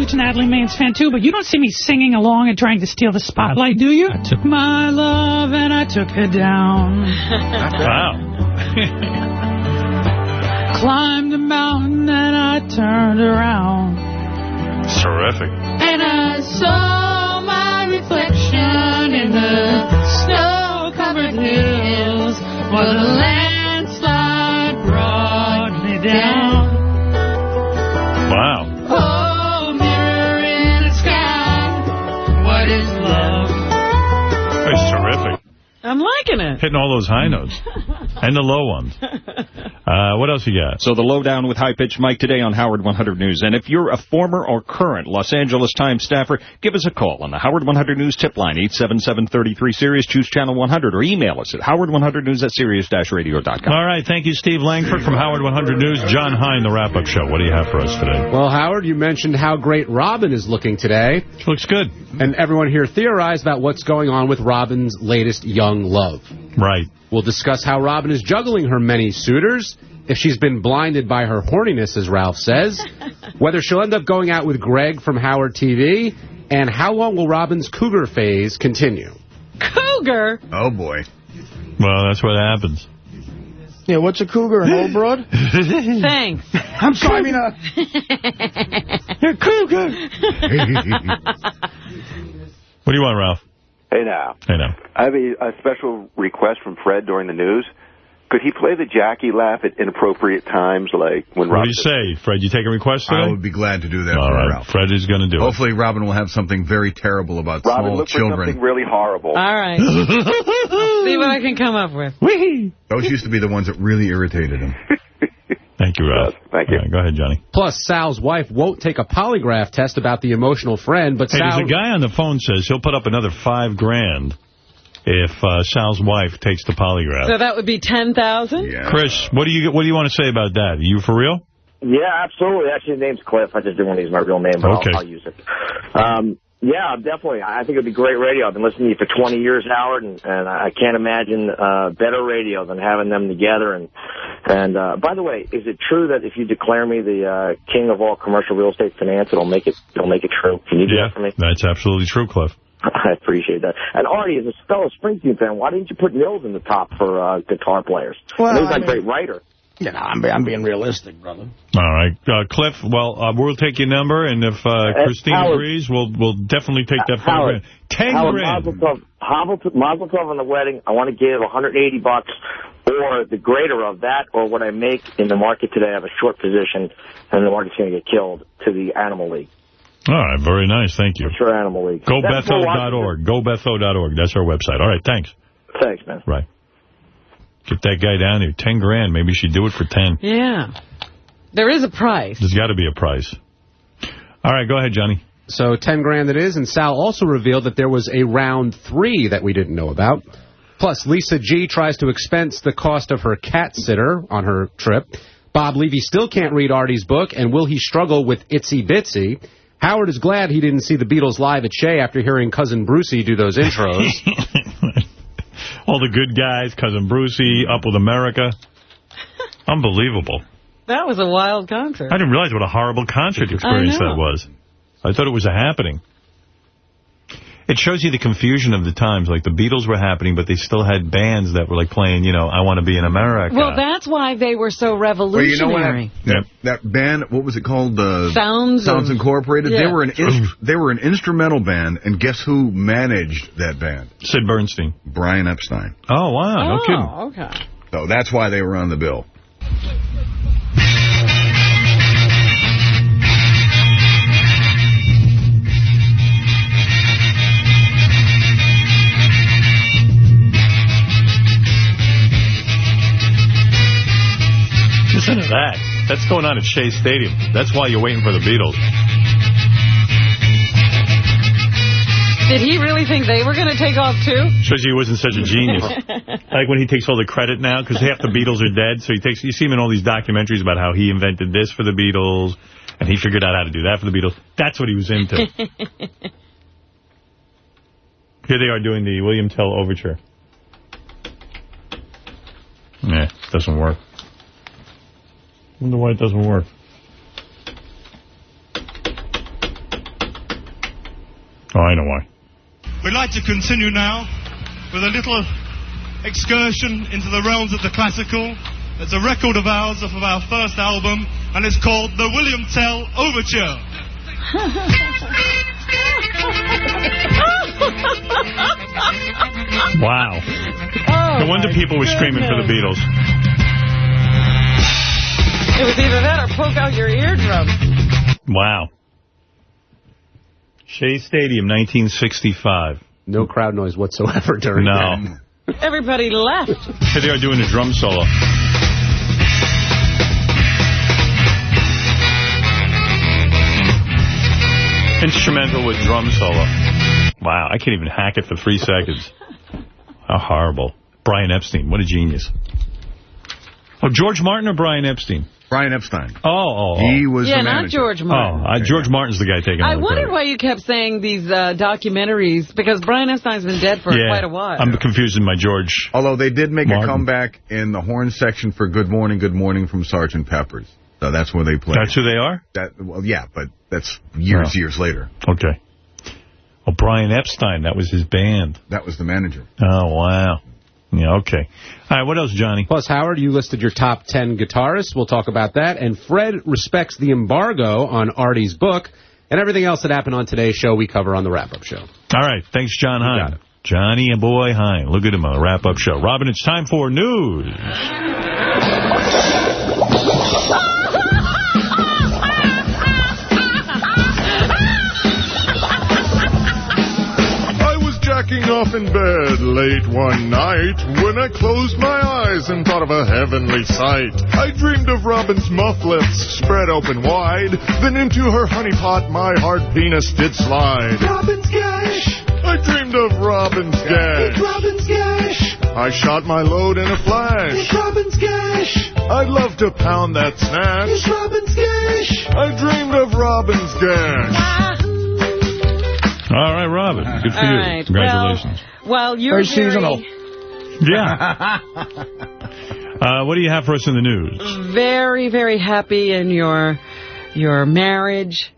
Huge Natalie Maines fan, too, but you don't see me singing along and trying to steal the spotlight, do you? I took my love and I took her down. [laughs] Wow. [laughs] Climbed a mountain and I turned around. It's terrific. And I saw my reflection in the snow-covered hills where the landslide brought me down. Wow. Oh, I'm liking it. Hitting all those high notes. [laughs] and the low ones. Uh, what else you got? So the lowdown with High Pitch Mike today on Howard 100 News. And if you're a former or current Los Angeles Times staffer, give us a call on the Howard 100 News tip line, 877-33-SIRIUS, choose channel 100, or email us at howard100news at sirius-radio.com. All right, thank you, Steve Langford from Howard 100 News. Jon Hein, the wrap-up show. What do you have for us today? Well, Howard, you mentioned how great Robin is looking today. Looks good. And everyone here theorized about what's going on with Robin's latest young love. Right. We'll discuss how Robin is juggling her many suitors, if she's been blinded by her horniness, as Ralph says, [laughs] whether she'll end up going out with Greg from Howard TV, and how long will Robin's cougar phase continue? Cougar? Oh, boy. Well, that's what happens. Yeah, what's a cougar, an [laughs] old broad? Thanks. I'm sorry, I mean, uh, [laughs] You're cougar. What do you want, Ralph? Hey now. Hey now. I have a, a special request from Fred during the news. Could he play the Jackie laugh at inappropriate times, like when What Rob do you say, Fred? You take a request today? I would be glad to do that All for right, Ralph. Fred is going to do it. Hopefully Robin will have something very terrible about Robin, small look for children. something really horrible. All right. [laughs] See what I can come up with. Those used to be the ones that really irritated him. [laughs] Thank you, Ralph. Thank you. go ahead, Johnny. Plus, Sal's wife won't take a polygraph test about the emotional friend, but Hey, Sal... there's a guy on the phone says he'll put up another five grand if uh, Sal's wife takes the polygraph. So that would be ten thousand yeah Chris, what do you what do you want to say about that? Are you for real? Yeah, absolutely. Actually, the name's Cliff. I just didn't want to use my real name, but Okay. I'll, I'll use it. Um, yeah, definitely. I think it would be great radio. I've been listening to you for 20 years, Howard, and, and I can't imagine uh, better radio than having them together. And and uh, by the way, is it true that if you declare me the uh, king of all commercial real estate finance, it'll make it it'll make it true? Can you do Yeah, that for me? that's absolutely true, Cliff. [laughs] I appreciate that. And Artie, as a fellow Springsteen fan, why didn't you put Nils in the top for uh, guitar players? Well, He's I a mean- great writer. you know, I'm, I'm being realistic, brother. All right, uh, Cliff. Well, uh, we'll take your number, and if uh, Christine Howard- agrees, we'll we'll definitely take that five Howard, grand. Ten Howard, grand. Mazel tov, Mazel tov- Mazel tov on the wedding. I want to give 180 bucks, or the greater of that, or what I make in the market today. I have a short position, and the market's going to get killed to the Animal League. All right, very nice. Thank you. Sure, Animal League. That's for Washington. GoBetho.org. GoBetho.org. That's our website. All right, thanks. Thanks, man. Right. Get that guy down here. Ten grand. Maybe she'd do it for ten. Yeah. There is a price. There's got to be a price. All right, go ahead, Johnny. So 10 grand it is, and Sal also revealed that there was a round three that we didn't know about. Plus, Lisa G tries to expense the cost of her cat sitter on her trip. Bob Levy still can't read Artie's book, and will he struggle with Itsy Bitsy? Howard is glad he didn't see the Beatles live at Shea after hearing Cousin Brucey do those intros. [laughs] All the good guys, Cousin Brucey, Up with America. [laughs] Unbelievable. That was a wild concert. I didn't realize what a horrible concert experience that was. I thought it was a happening. It shows you the confusion of the times. Like, the Beatles were happening, but they still had bands that were, like, playing, you know, I Want to Be in America. Well, that's why they were so Well, you know what? revolutionary. That, that band, what was it called? Uh, Sounds Sounds of- Incorporated. Yeah. They were an they were an instrumental band, and guess who managed that band? Sid Bernstein. Brian Epstein. Oh, wow. No kidding. Oh, okay. So that's why they were on the bill. Listen to hmm. that. That's going on at Shea Stadium. That's why you're waiting for the Beatles. Did he really think they were going to take off, too? Shows you he wasn't such a genius. [laughs] like when he takes all the credit now, because half the Beatles are dead. So he takes. You see him in all these documentaries about how he invented this for the Beatles, and he figured out how to do that for the Beatles. That's what he was into. [laughs] Here they are doing the William Tell Overture. Yeah, doesn't work. Wonder why it doesn't work. Oh, I know why. We'd like to continue now with a little excursion into the realms of the classical. It's a record of ours off of our first album, and it's called The William Tell Overture. [laughs] Wow. Oh, no wonder my people were screaming for the. Beatles. It was either that or poke out your eardrum. Wow. Shea Stadium, 1965. No crowd noise whatsoever during No. that. Everybody left. Here they are doing a drum solo. Instrumental with drum solo. Wow, I can't even hack it for three seconds. How horrible. Brian Epstein, what a genius. Oh, George Martin or Brian Epstein? Brian Epstein. Oh, oh, oh. He was Yeah, the not. George Martin. Oh, uh, George Martin's the guy taking I the wondered why you kept saying these uh, documentaries, because Brian Epstein's been dead for yeah, quite a while. I'm confusing my George. Although they did make Martin. a comeback in the horn section for Good Morning, Good Morning from Sergeant Pepper's. So that's where they played. That's who they are? That, well, yeah, but that's years, Oh. years later. Okay. Oh, Brian Epstein, that was his band. That was the manager. Oh, wow. Yeah, okay. All right, what else, Johnny? Plus, Howard, you listed your top 10 guitarists. We'll talk about that. And Fred respects the embargo on Artie's book. And everything else that happened on today's show, we cover on the wrap-up show. All right, thanks, John got Hein. it. Johnny and Boy Hein. Look at him on the wrap-up show. Robin, it's time for news. Was jacking off in bed late one night when I closed my eyes and thought of a heavenly sight. I dreamed of Robin's mufflets spread open wide, then into her honey pot my hard penis did slide. Robin's gash. I dreamed of Robin's gash. Robin's gash. I shot my load in a flash. It's Robin's gash. I'd love to pound that snatch. It's Robin's gash. I dreamed of Robin's gash. Ah. All right, Robin. Good for All you. right, Congratulations. Well, while you're Very very, seasonal. yeah. [laughs] Uh, what do you have for us in the news? very, very happy in your your marriage,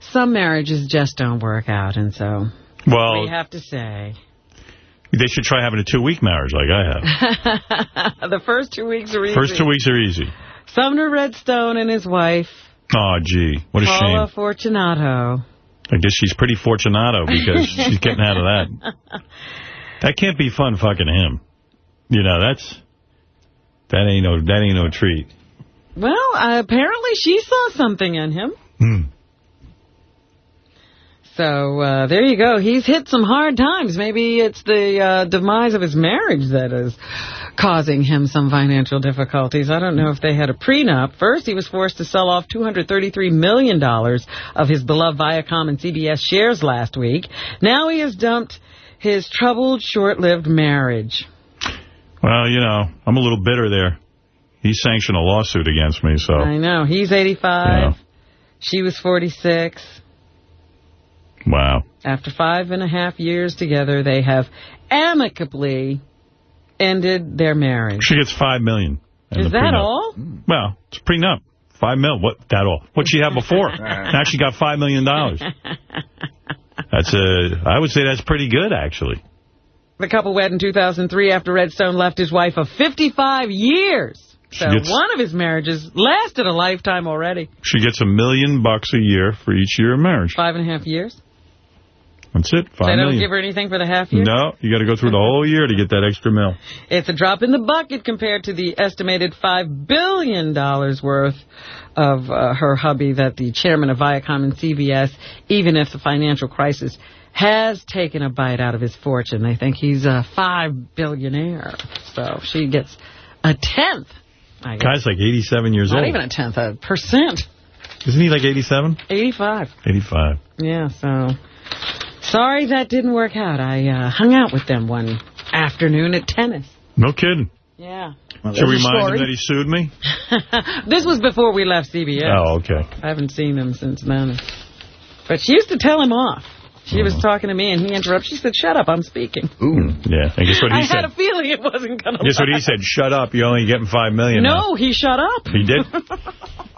some marriages just don't work out, and so Well, we have to say. they should try having a two-week marriage like I have. [laughs] the first two weeks are easy. First two weeks are easy. Sumner Redstone and his wife, Oh, gee. What a Paula shame. Fortunato. I guess she's pretty fortunato because [laughs] she's getting out of that. That can't be fun fucking him. You know, that's... That ain't no that ain't no treat. Well, uh, apparently she saw something in him. Hmm. So uh, there you go. He's hit some hard times. Maybe it's the uh, demise of his marriage that has causing him some financial difficulties. I don't know if they had a prenup. First, he was forced to sell off $233 million of his beloved Viacom and CBS shares last week. Now he has dumped his troubled, short-lived marriage. Well, you know, I'm a little bitter there. He sanctioned a lawsuit against me, so... I know. He's 85. She was 46. Wow. After five and a half years together, they have amicably ended their marriage. She gets $5 million. Is that prenup. all? Hmm. Well, it's a prenup. Five mil. What? That all? What'd she had before? [laughs] now she got $5 million. That's a, I would say that's pretty good, actually. The couple wed in 2003 after Redstone left his wife of 55 years. So gets- one of his marriages lasted a lifetime already. She gets a million bucks a year for each year of marriage. Five and a half years. That's it. Five they don't million. give her anything for the half year? No, you got to go through the whole year to get that extra mil. It's a drop in the bucket compared to the estimated $5 billion worth of uh, her hubby that the chairman of Viacom and CBS, even if the financial crisis has taken a bite out of his fortune, they think he's a five billionaire. So she gets a tenth. I guess. Guy's like 87 years Not old. Not even a tenth, a percent. Isn't he like 87? 85. 85. Yeah, so sorry that didn't work out. I uh, hung out with them one afternoon at tennis. No kidding. Yeah. Should we remind him that he sued me? [laughs] this was before we left CBS. Oh, okay. I haven't seen him since then. But she used to tell him off. She was talking to me, and he interrupted. She said, shut up, I'm speaking. Ooh. Yeah. And guess what he I said? had a feeling it wasn't going to Guess what he said? Shut up. You're only getting 5 million now. No, he shut up. He did? [laughs]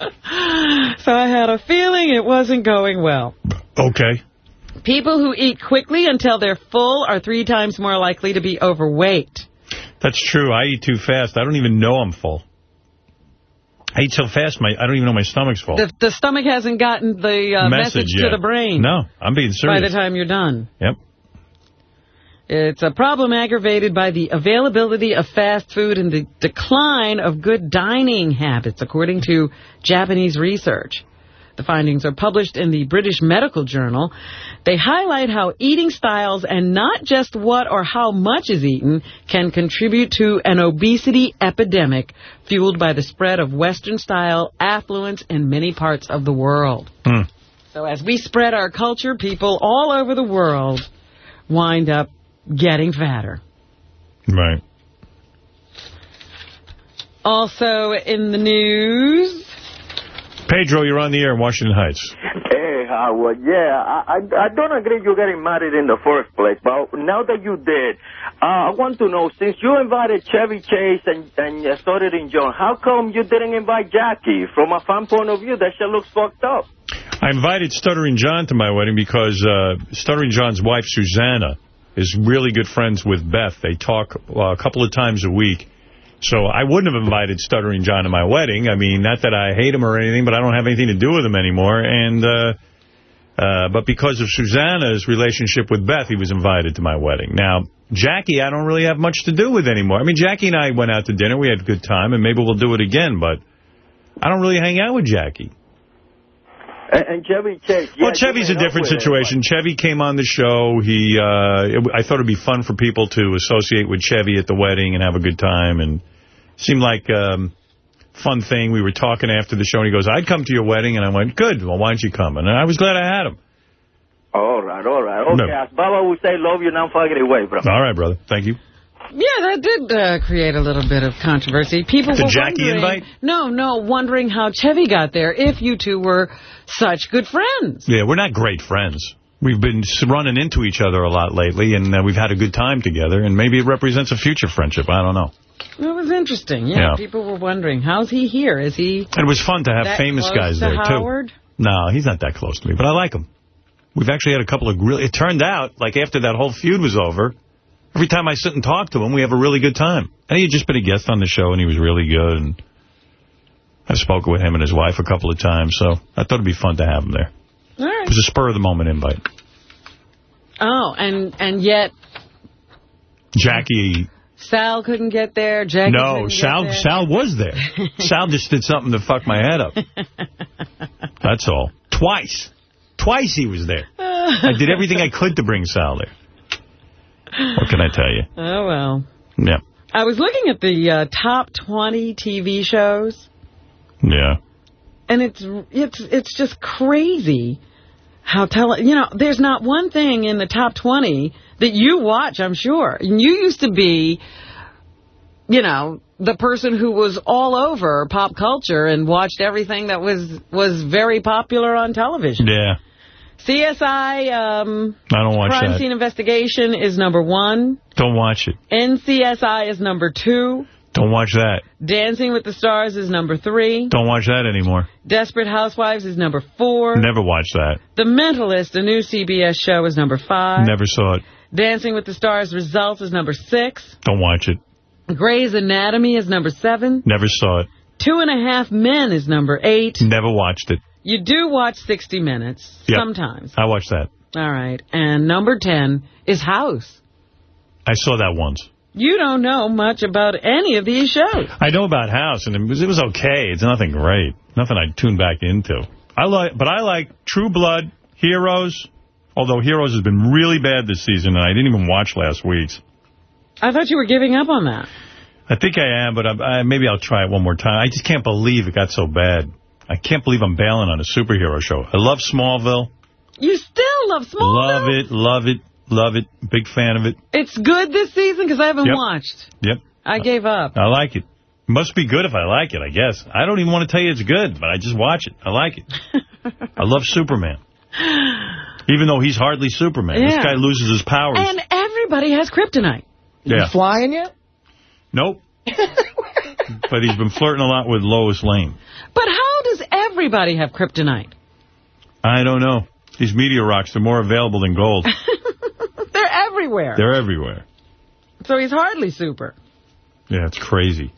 So I had a feeling it wasn't going well. Okay. People who eat quickly until they're full are three times more likely to be overweight. That's true. I eat too fast. I don't even know I'm full. I eat so fast, my I don't even know my stomach's full. The, the stomach hasn't gotten the uh, message, to the brain No, I'm being serious. by the time you're done. Yep. It's a problem aggravated by the availability of fast food and the decline of good dining habits, according to Japanese research. The findings are published in the British Medical Journal. They highlight how eating styles and not just what or how much is eaten can contribute to an obesity epidemic fueled by the spread of Western-style affluence in many parts of the world. Hmm. So as we spread our culture, people all over the world wind up getting fatter. Right. Also in the news, Pedro, you're on the air in Washington Heights. Hey, Howard. Yeah, I, I I don't agree you getting married in the first place, but now that you did, uh, I want to know since you invited Chevy Chase and and uh, Stuttering John, how come you didn't invite Jackie? From a fan point of view, that shit looks fucked up. I invited Stuttering John to my wedding because uh, Stuttering John's wife, Susanna, is really good friends with Beth. They talk uh, a couple of times a week. So I wouldn't have invited Stuttering John to my wedding. I mean, not that I hate him or anything, but I don't have anything to do with him anymore. And uh, uh, But because of Susanna's relationship with Beth, he was invited to my wedding. Now, Jackie, I don't really have much to do with anymore. I mean, Jackie and I went out to dinner. We had a good time, and maybe we'll do it again. But I don't really hang out with Jackie. And, and Chevy Chase. Yeah, Well, Chevy's a different situation. Chevy came on the show. He, uh, it, I thought it'd be fun for people to associate with Chevy at the wedding and have a good time. And seemed like um, fun thing. We were talking after the show, and he goes, "I'd come to your wedding," and I went, "Good. Well, why don't you come?" And I was glad I had him. All right, all right. Okay, No. as Baba would say, love you, now fuck it away, bro. All right, brother. Thank you. Yeah, that did uh, create a little bit of controversy. People The were Jackie invite? No, no, wondering how Chevy got there if you two were such good friends. Yeah, we're not great friends. We've been running into each other a lot lately, and uh, we've had a good time together, and maybe it represents a future friendship. I don't know. It was interesting. Yeah, Yeah. people were wondering, how's he here? Is he And it was fun to have famous guys to there, Howard? too. No, he's not that close to me, but I like him. We've actually had a couple of really... It turned out, like, after that whole feud was over, every time I sit and talk to him, we have a really good time. And he had just been a guest on the show, and he was really good, and I've spoken with him and his wife a couple of times, so I thought it'd be fun to have him there. All right. It was a spur-of-the-moment invite. Oh, and and yet Jackie... Sal couldn't get there. Jackie no, Sal, there. Sal was there. [laughs] Sal just did something to fuck my head up. That's all. Twice. Twice he was there. I did everything I could to bring Sal there. What can I tell you? Oh, well. Yeah. I was looking at the uh, top 20 TV shows, Yeah. and it's it's it's just crazy how tele. You know, there's not one thing in the top 20 that you watch. I'm sure. And you used to be, you know, the person who was all over pop culture and watched everything that was was very popular on television. Yeah. CSI um, I don't watch Crime that. Scene Investigation is number one. Don't watch it. NCSI is number two. Don't watch that. Dancing with the Stars is number three. Don't watch that anymore. Desperate Housewives is number four. Never watched that. The Mentalist, a new CBS show, is number five. Never saw it. Dancing with the Stars Results is number six. Don't watch it. Grey's Anatomy is number seven. Never saw it. Two and a Half Men is number eight. Never watched it. You do watch 60 Minutes Yep. sometimes. I watch that. All right. And number 10 is House. I saw that once. You don't know much about any of these shows. I know about House, and it was, it was okay. It's nothing great. Nothing I'd tune back into. I like, But I like True Blood, Heroes, although Heroes has been really bad this season, and I didn't even watch last week's. I thought you were giving up on that. I think I am, but I, I, maybe I'll try it one more time. I just can't believe it got so bad. I can't believe I'm bailing on a superhero show. I love Smallville. You still love Smallville? Love it, love it, love it. Big fan of it. It's good this season because I haven't Yep. watched. Yep. I gave up. I like it. Must be good if I like it, I guess. I don't even want to tell you it's good, but I just watch it. I like it. [laughs] I love Superman. Even though he's hardly Superman. This guy loses his powers. And everybody has kryptonite. yeah. flying yet? Nope. [laughs] but he's been flirting a lot with Lois Lane. But how does everybody have kryptonite? I don't know. These meteor rocks, they're more available than gold. [laughs] They're everywhere. They're everywhere. So he's hardly super. Yeah, it's crazy.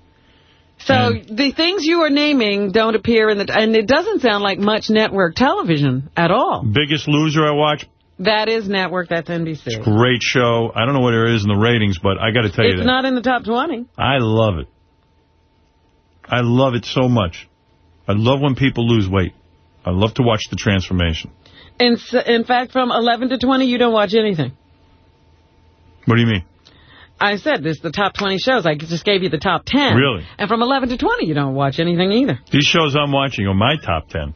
So the things you are naming don't appear in the... And it doesn't sound like much network television at all. Biggest Loser I watch, That is network. That's NBC. great show. I don't know what it is in the ratings, but I got to tell you It's not in the top 20. I love it. I love it so much. I love when people lose weight. I love to watch the transformation. In, in fact, from 11 to 20, you don't watch anything. What do you mean? I said this, the top 20 shows. I just gave you the top 10. Really? And from 11 to 20, you don't watch anything either. These shows I'm watching are my top 10.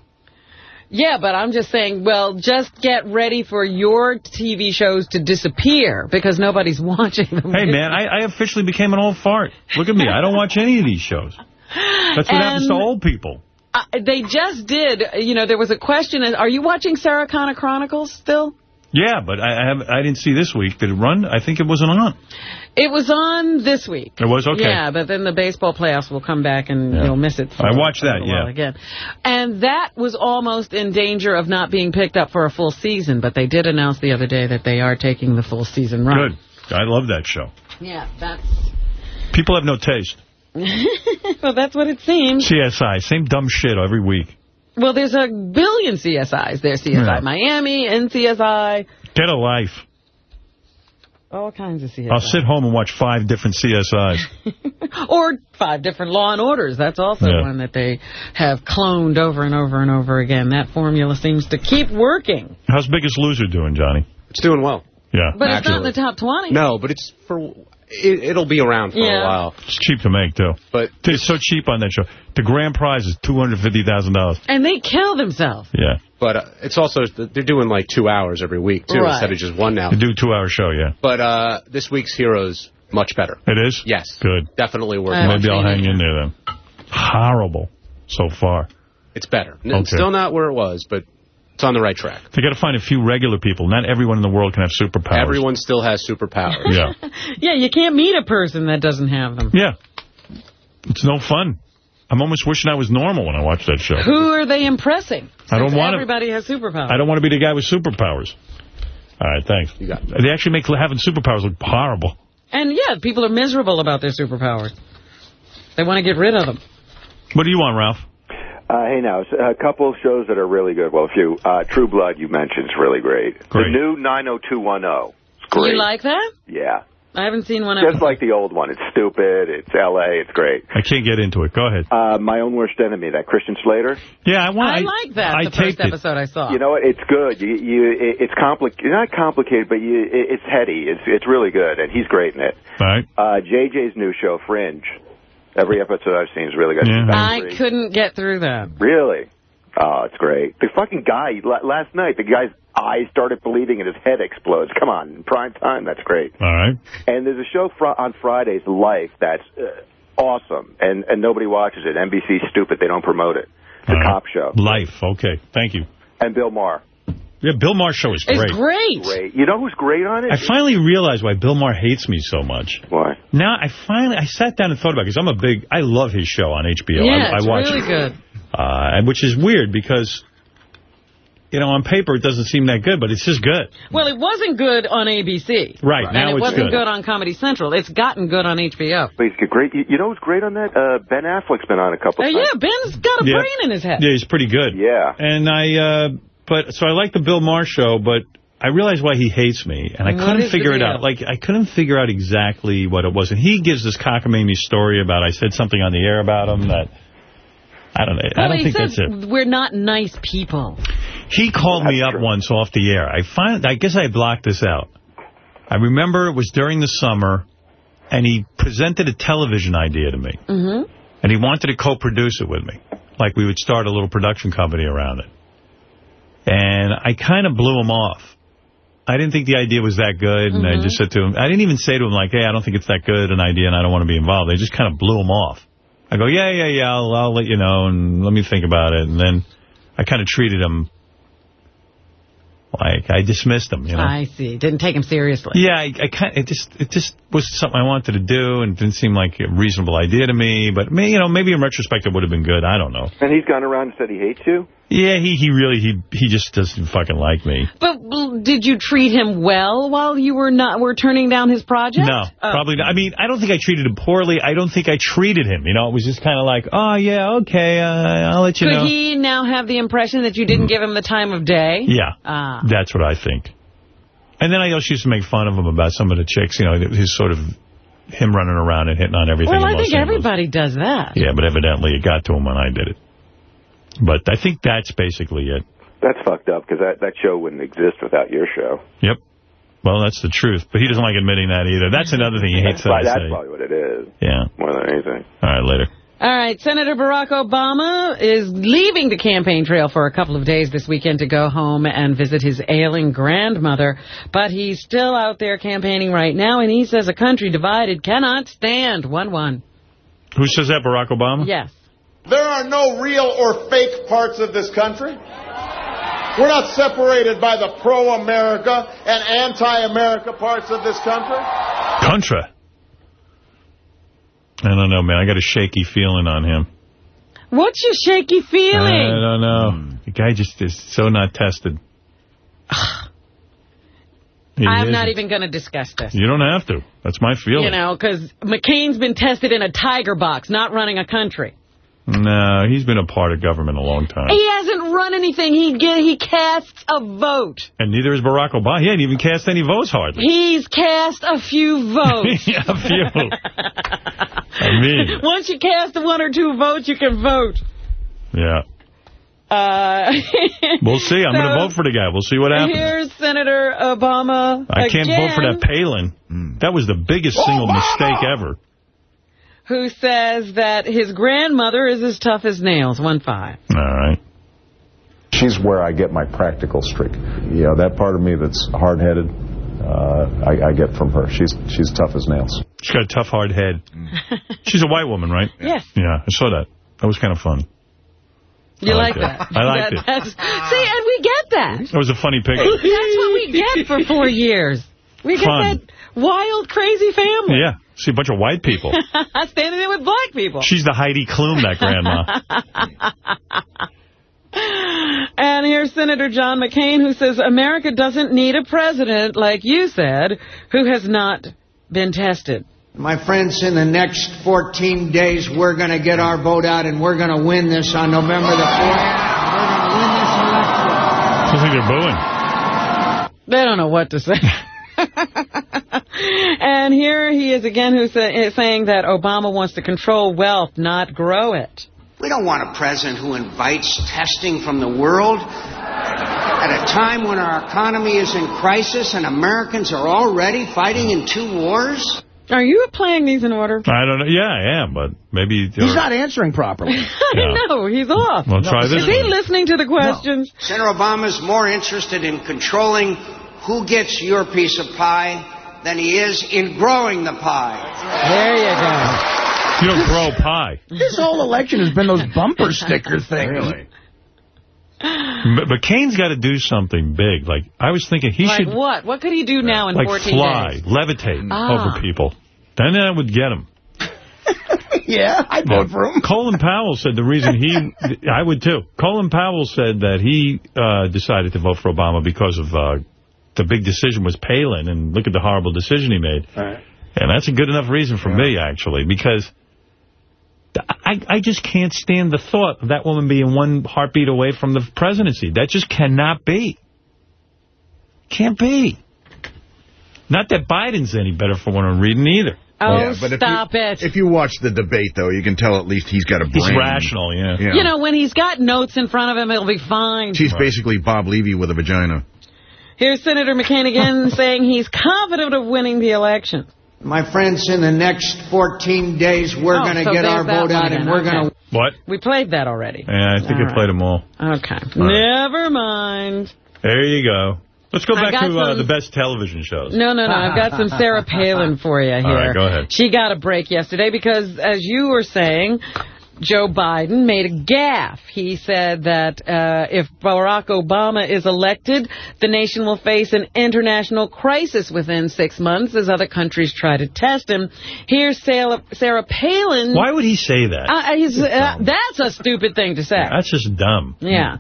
Yeah, but I'm just saying, well, just get ready for your TV shows to disappear because nobody's [laughs] watching them. Hey, man, I, I officially became an old fart. Look at me. I don't watch any of these shows. That's what happens to old people. Uh, they just did, you know, there was a question, are you watching Sarah Connor Chronicles still? Yeah, but I I, have, I didn't see this week. Did it run? I think it wasn't on. It was on this week. It was? Okay. Yeah, but then the baseball playoffs will come back and Yeah. you'll miss it. For I watched that, yeah. Again. And that was almost in danger of not being picked up for a full season, but they did announce the other day that they are taking the full season run. Good. I love that show. Yeah, that's... People have no taste. [laughs] well, that's what it seems. CSI, same dumb shit every week. Well, there's a billion CSIs. There's CSI Yeah. Miami, NCSI, Get a life. all kinds of CSIs. I'll sit home and watch five different CSIs. [laughs] Or five different Law and Orders. That's also Yeah. one that they have cloned over and over and over again. That formula seems to keep working. How's Biggest Loser doing, Johnny? It's doing well. Yeah. But it's not in the top 20. No, but it's for it, it'll be around for Yeah. a while. It's cheap to make, too. But It's so cheap on that show. The grand prize is $250,000. And they kill themselves. Yeah. But uh, it's also they're doing like two hours every week too Right. instead of just one now. They do a two-hour show, yeah. But uh, this week's Heroes much better. It is? Yes, Good. definitely worth. I Maybe I'll hang in there then. Horrible so far. It's better. N- Okay. Still not where it was, but it's on the right track. They got to find a few regular people. Not everyone in the world can have superpowers. Everyone still has superpowers. [laughs] Yeah. [laughs] Yeah, you can't meet a person that doesn't have them. Yeah. It's no fun. I'm almost wishing I was normal when I watch that show. Who are they impressing? I don't Since want to. Everybody has superpowers. I don't want to be the guy with superpowers. All right, thanks. You got it. They actually make having superpowers look horrible. And yeah, people are miserable about their superpowers. They want to get rid of them. What do you want, Ralph? Uh, hey, now, a couple of shows that are really good. Well, a few. Uh, True Blood, you mentioned, is really great. Great. The new 90210. It's great. You like that? Yeah. I haven't seen one Just episode. like the old one. It's stupid. It's L.A. It's great. I can't get into it. Go ahead. Uh, My Own Worst Enemy, that Christian Slater. Yeah, I want. I like that, I the first taped it. episode I saw. You know what? It's good. You, you, it, it's complicated. Not complicated, but you, it, it's heady. It's, it's really good, and he's great in it. Right. Uh, JJ's new show, Fringe. Every episode I've seen is really good. It's about I couldn't get through that. Really? Oh, it's great. The fucking guy, last night, the guy's eyes started bleeding and his head explodes. Come on, prime time, that's great. All right. And there's a show fr- on Fridays, Life, that's uh, awesome, and, and nobody watches it. NBC's stupid. They don't promote it. It's a cop show. Life. Okay. Thank you. And Bill Maher. Yeah, Bill Maher's show is It's great. great. Great. You know who's great on it? I finally realized why Bill Maher hates me so much. Why? Now I finally I sat down and thought about it because I'm a big I love his show on HBO. yeah, I, I watch really it. good. Uh, which is weird because you know on paper it doesn't seem that good, but it's just good. Well, it wasn't good on ABC. Right, And now it wasn't good. on Comedy Central. It's gotten good on HBO. But he's great. You, you know who's great on that? Uh, ben Affleck's been on a couple Oh, times. yeah, Ben's got a Yeah. brain in his head. Yeah, he's pretty good. Yeah. And I, uh, but, so I like the Bill Maher show, but I realized why he hates me, and I What couldn't figure it out. Like, I couldn't figure out exactly what it was. And he gives this cockamamie story about I said something on the air about him that, I don't know, I don't think that's it. we're not nice people. He called me up once off the air. I find, I guess I blocked this out. I remember it was during the summer, and he presented a television idea to me. Mm-hmm. And he wanted to co-produce it with me. Like we would start a little production company around it. And I kind of blew him off. I didn't think the idea was that good. And I Mhm. just said to him, I didn't even say to him like, hey, I don't think it's that good an idea and I don't want to be involved. I just kind of blew him off. I go, yeah, yeah, yeah, I'll, I'll let you know and let me think about it. And then I kind of treated him like I dismissed him, you know. I see. Didn't take him seriously. Yeah, I, I kind it just it just was something I wanted to do, and it didn't seem like a reasonable idea to me. But may, you know, maybe in retrospect it would have been good. I don't know. And he's gone around and said he hates you? Yeah, he he really he he just doesn't fucking like me. But well, did you treat him well while you were not were turning down his project? No, Oh. probably not. I mean, I don't think I treated him poorly. I don't think I treated him. You know, it was just kind of like, oh yeah, okay, uh, I'll let you Could know. he now have the impression that you didn't give him the time of day? Yeah, Ah. that's what I think. And then I also used to make fun of him about some of the chicks. You know, his sort of him running around and hitting on everything. Well, I think everybody does that. Yeah, but evidently it got to him when I did it. But I think that's basically it. That's fucked up because that, that show wouldn't exist without your show. Yep. Well, that's the truth. But he doesn't like admitting that either. That's another thing he hates that I That's say. probably what it is. Yeah. More than anything. All right, later. All right, Senator Barack Obama is leaving the campaign trail for a couple of days this weekend to go home and visit his ailing grandmother. But he's still out there campaigning right now, and he says a country divided cannot stand 1-1. Who says that, Barack Obama? Yes. There are no real or fake parts of this country. We're not separated by the pro-America and anti-America parts of this country. Contra. I don't know, man. I got a shaky feeling on him. What's your shaky feeling? I don't know. Hmm. The guy just is so not tested. [sighs] He I'm isn't. not even going to discuss this. You don't have to. That's my feeling. You know, because McCain's been tested in a tiger box, not running a country. No, he's been a part of government a long time. He hasn't run anything. He get, he casts a vote. And neither is Barack Obama. He ain't even cast any votes hardly. He's cast a few votes. [laughs] yeah, a few. I mean, [laughs] Once you cast one or two votes, you can vote. yeah. Uh, [laughs] We'll see. I'm going to vote for the guy. We'll see what happens. Here's Senator Obama I can't vote for that Palin. That was the biggest single mistake ever. Who says that his grandmother is as tough as nails. One five. All right. She's where I get my practical streak. You know, that part of me that's hard-headed, uh, I, I get from her. She's she's tough as nails. She's got a tough, hard head. [laughs] She's a white woman, right? Yes. Yeah, I saw that. That was kind of fun. You I like liked it. that? I liked That- it. that's- see, and we get that. That was a funny picture. That's what we get for four years. We get Fun. that wild, crazy family. Yeah. See a bunch of white people. [laughs] Standing there with black people. She's the Heidi Klum, that grandma. [laughs] And here's Senator John McCain, who says America doesn't need a president, like you said, who has not been tested. My friends, in the next 14 days, we're going to get our vote out, and we're going to win this on November the 4th. Sounds like they're booing. They don't know what to say. [laughs] And here he is again who's eh, saying that Obama wants to control wealth, not grow it. We don't want a president who invites testing from the world at a time when our economy is in crisis and Americans are already fighting in two wars. Are you playing these in order? I don't know. Yeah, I am, but maybe... He's not answering properly. [laughs] I know, he's off. Well, try this Is he listening to the questions? Senator Obama's more interested in controlling who gets your piece of pie than he is in growing the pie. There you go. You don't grow pie. This whole election has been those bumper sticker things. But, but Kane's got to do something big. Like, I was thinking he like should, what? What could he do now in like, 14 fly, days? levitate Ah. over people. Then that would get him. [laughs] yeah, I'd vote for him. Colin Powell said the reason he, [laughs] I would too. Colin Powell said that he uh, decided to vote for Obama because of uh, the big decision was Palin, and look at the horrible decision he made. And that's a good enough reason for me, actually, because I, I just can't stand the thought of that woman being one heartbeat away from the presidency. That just cannot be. Can't be. Not that Biden's any better for what I'm reading either. Oh, Yeah, but if stop you, it. If you watch the debate, though, you can tell at least he's got a brain. He's rational, yeah. You know, when he's got notes in front of him, it'll be fine. She's basically Bob Levy with a vagina. Here's Senator McCain again [laughs] saying he's confident of winning the election. My friends, in the next 14 days, we're Oh, going to so get our vote out, and we're Okay. going to... What? We played that already. Yeah, I think All I played them all. Okay. All right. Never mind. There you go. Let's go back got to uh, the best television shows. No, no, no. I've got some Sarah [laughs] Palin for you here. All right, go ahead. She got a break yesterday because, as you were saying, Joe Biden made a gaffe. He said that uh, if Barack Obama is elected, the nation will face an international crisis within six months as other countries try to test him. Here's Sarah, Sarah Palin. Why would he say that? Uh, he's, uh, that's a stupid thing to say. That's just dumb. Yeah.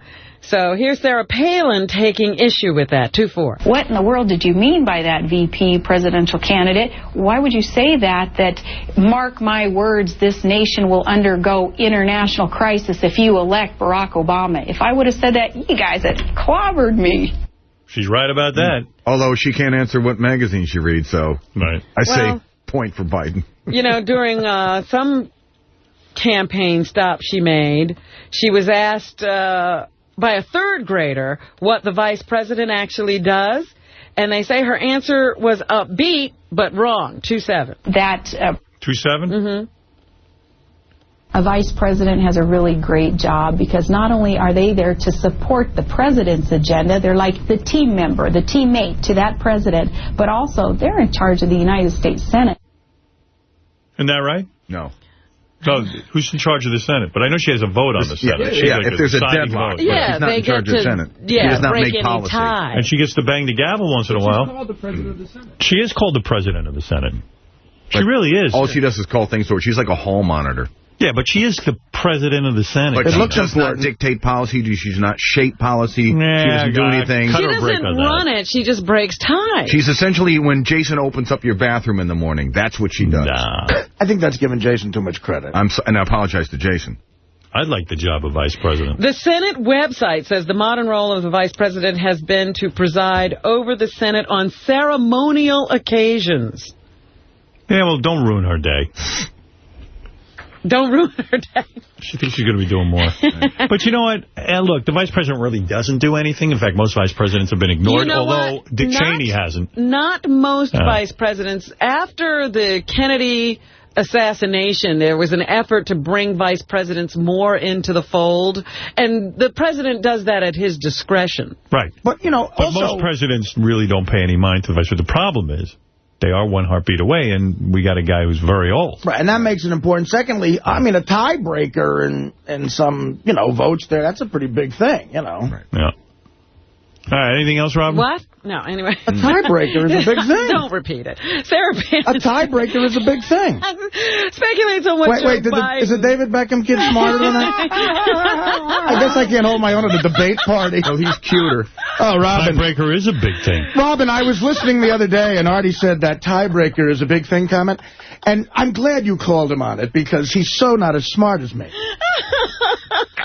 So here's Sarah Palin taking issue with that. 2-4. What in the world did you mean by that VP presidential candidate? Why would you say that, that, mark my words, this nation will undergo international crisis if you elect Barack Obama? If I would have said that, you guys had clobbered me. She's right about that. Although she can't answer what magazine she reads, so right. I Well- say point for Biden. you know, during uh, some campaign stop she made, she was asked uh, by a third grader what the vice president actually does. And they say her answer was upbeat, but wrong. 2-7. That uh, 2-7? Mm-hmm. a vice president has a really great job because not only are they there to support the president's agenda, they're like the team member, the teammate to that president, but also they're in charge of the United States Senate. Isn't that right? No. So who's in charge of the Senate? But I know she has a vote on the Senate. yeah, She's like if there's a deciding deadlock, vote. Yeah, she's not in charge get of the to- Senate. She does not break make policy. tie. And she gets to bang the gavel once in a while. called the president of the Senate. She is called the president of the Senate. She really is. All she does is call things to her. She's like a hall monitor. Yeah, but she is the president of the Senate. But she does not dictate policy. She's not shape policy. she doesn't do God, anything. She doesn't run it. She just breaks ties. She's essentially when Jason opens up your bathroom in the morning. That's what she does. [coughs] I think that's giving Jason too much credit. I'm so, and I apologize to Jason. I'd like the job of vice president. The Senate website says the modern role of the vice president has been to preside over the Senate on ceremonial occasions. Yeah, well, don't ruin her day. Don't ruin her day. She thinks she's going to be doing more. [laughs] but you know what? And look, the vice president really doesn't do anything. In fact, most vice presidents have been ignored, You know although what? Dick Not- Cheney hasn't. Not most Yeah. vice presidents. After the Kennedy assassination, there was an effort to bring vice presidents more into the fold, and the president does that at his discretion. Right. But, you know, But also... most presidents really don't pay any mind to the vice president. The problem is they are one heartbeat away, and we got a guy who's very old. Right, and that makes it important. Secondly, I mean, a tiebreaker and and some, you know, votes there, that's a pretty big thing, you know. Right. Yeah. All right, anything else, Robin? What? No, anyway. A tiebreaker is a big [laughs] thing. Don't repeat it. Sarah A tiebreaker is a big thing. [laughs] speculates on what Wait, Joe wait, did the, is the David Beckham kid smarter than that? [laughs] I guess I can't hold my own at the debate party. Oh, he's cuter. Oh, Robin. Tiebreaker is a big thing. Robin, I was listening the other day, and Artie said that tiebreaker is a big thing comment. And I'm glad you called him on it, because he's so not as smart as me.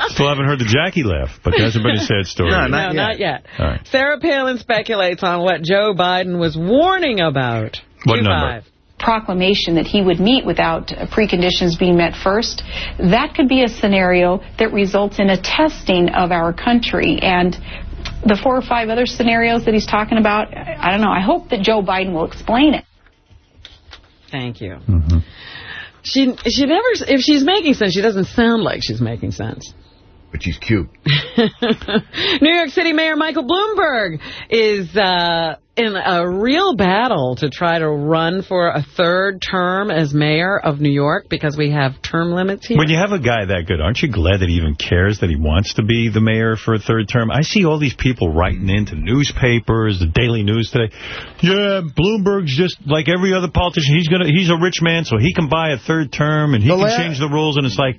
Still haven't heard the Jackie laugh, but there hasn't been a sad story. [laughs] No, not yet. All right. Sarah Palin speculates on what Joe Biden was warning about. What Two number? five. proclamation that he would meet without uh, preconditions being met first, that could be a scenario that results in a testing of our country. And the four or five other scenarios that he's talking about, I I don't know. I hope that Joe Biden will explain it. Thank you. Mm-hmm. She she never if she's making sense, she doesn't sound like she's making sense. But she's cute. [laughs] New York City Mayor Michael Bloomberg is uh, in a real battle to try to run for a third term as mayor of New York because we have term limits here. When you have a guy that good, aren't you glad that he even cares that he wants to be the mayor for a third term? I see all these people writing into newspapers, the Daily News today. Yeah, Bloomberg's just like every other politician. He's gonna he's a rich man, so he can buy a third term and he The can change the rules. And it's like,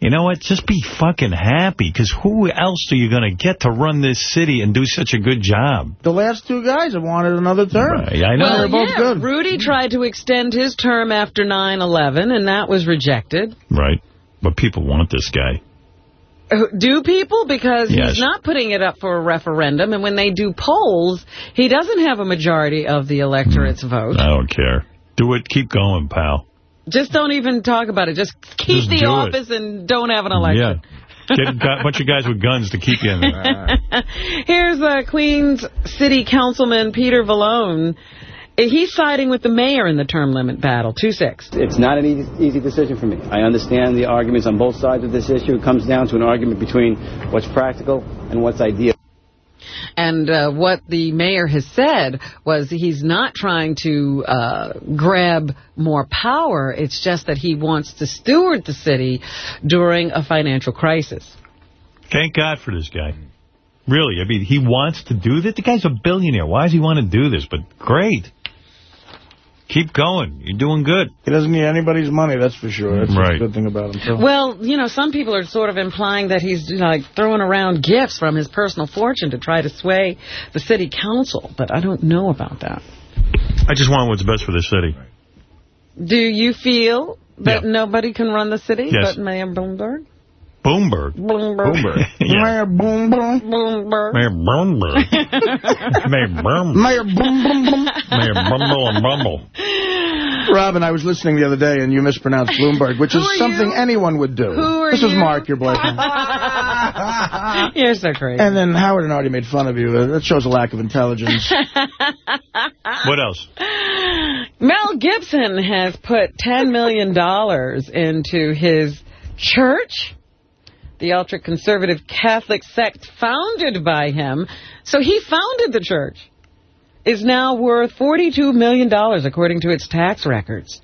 you know what? Just be fucking happy, because who else are you going to get to run this city and do such a good job? The last two guys have wanted another term. Right, I know. Well, They're both yeah, good. Rudy tried to extend his term after 9-11, and that was rejected. Right. But people want this guy. Uh, Do people? Because Yes. he's not putting it up for a referendum, and when they do polls, he doesn't have a majority of the electorate's vote. I don't care. Do it. Keep going, pal. Just don't even talk about it. Just keep Just the do it. office and don't have an election. Yeah. Get a bunch of guys with guns to keep you in there. [laughs] Here's uh, Queens City Councilman Peter Vallone. He's siding with the mayor in the term limit battle, 2-6. It's not an easy, easy decision for me. I understand the arguments on both sides of this issue. It comes down to an argument between what's practical and what's ideal. And uh, what the mayor has said was he's not trying to uh, grab more power. It's just that he wants to steward the city during a financial crisis. Thank God for this guy. Really, I mean, he wants to do this. The guy's a billionaire. Why does he want to do this? But great. Keep going. You're doing good. He doesn't need anybody's money, that's for sure. That's Right. a good thing about him. too. Well, you know, some people are sort of implying that he's you know, like throwing around gifts from his personal fortune to try to sway the city council, but I don't know about that. I just want what's best for the city. Do you feel that nobody can run the city Yes. but Mayor Bloomberg? Boomberg. Bloomberg. Boomberg. [laughs] yeah. Mayor Boom Boom. Bloomberg. Mayor Boomberg. [laughs] Mayor Boom. Mayor Boom Boom Boom. Mayor Bumble and Bumble. Robin, I was listening the other day, and you mispronounced Bloomberg, which is something anyone would do. Who are this was you? Mark, your boyfriend. [laughs] You're so crazy. and then Howard and Artie made fun of you. That shows a lack of intelligence. What else? Mel Gibson has put $10 million into his church, the ultra-conservative Catholic sect founded by him. So he founded the church. Is now worth $42 million according to its tax records.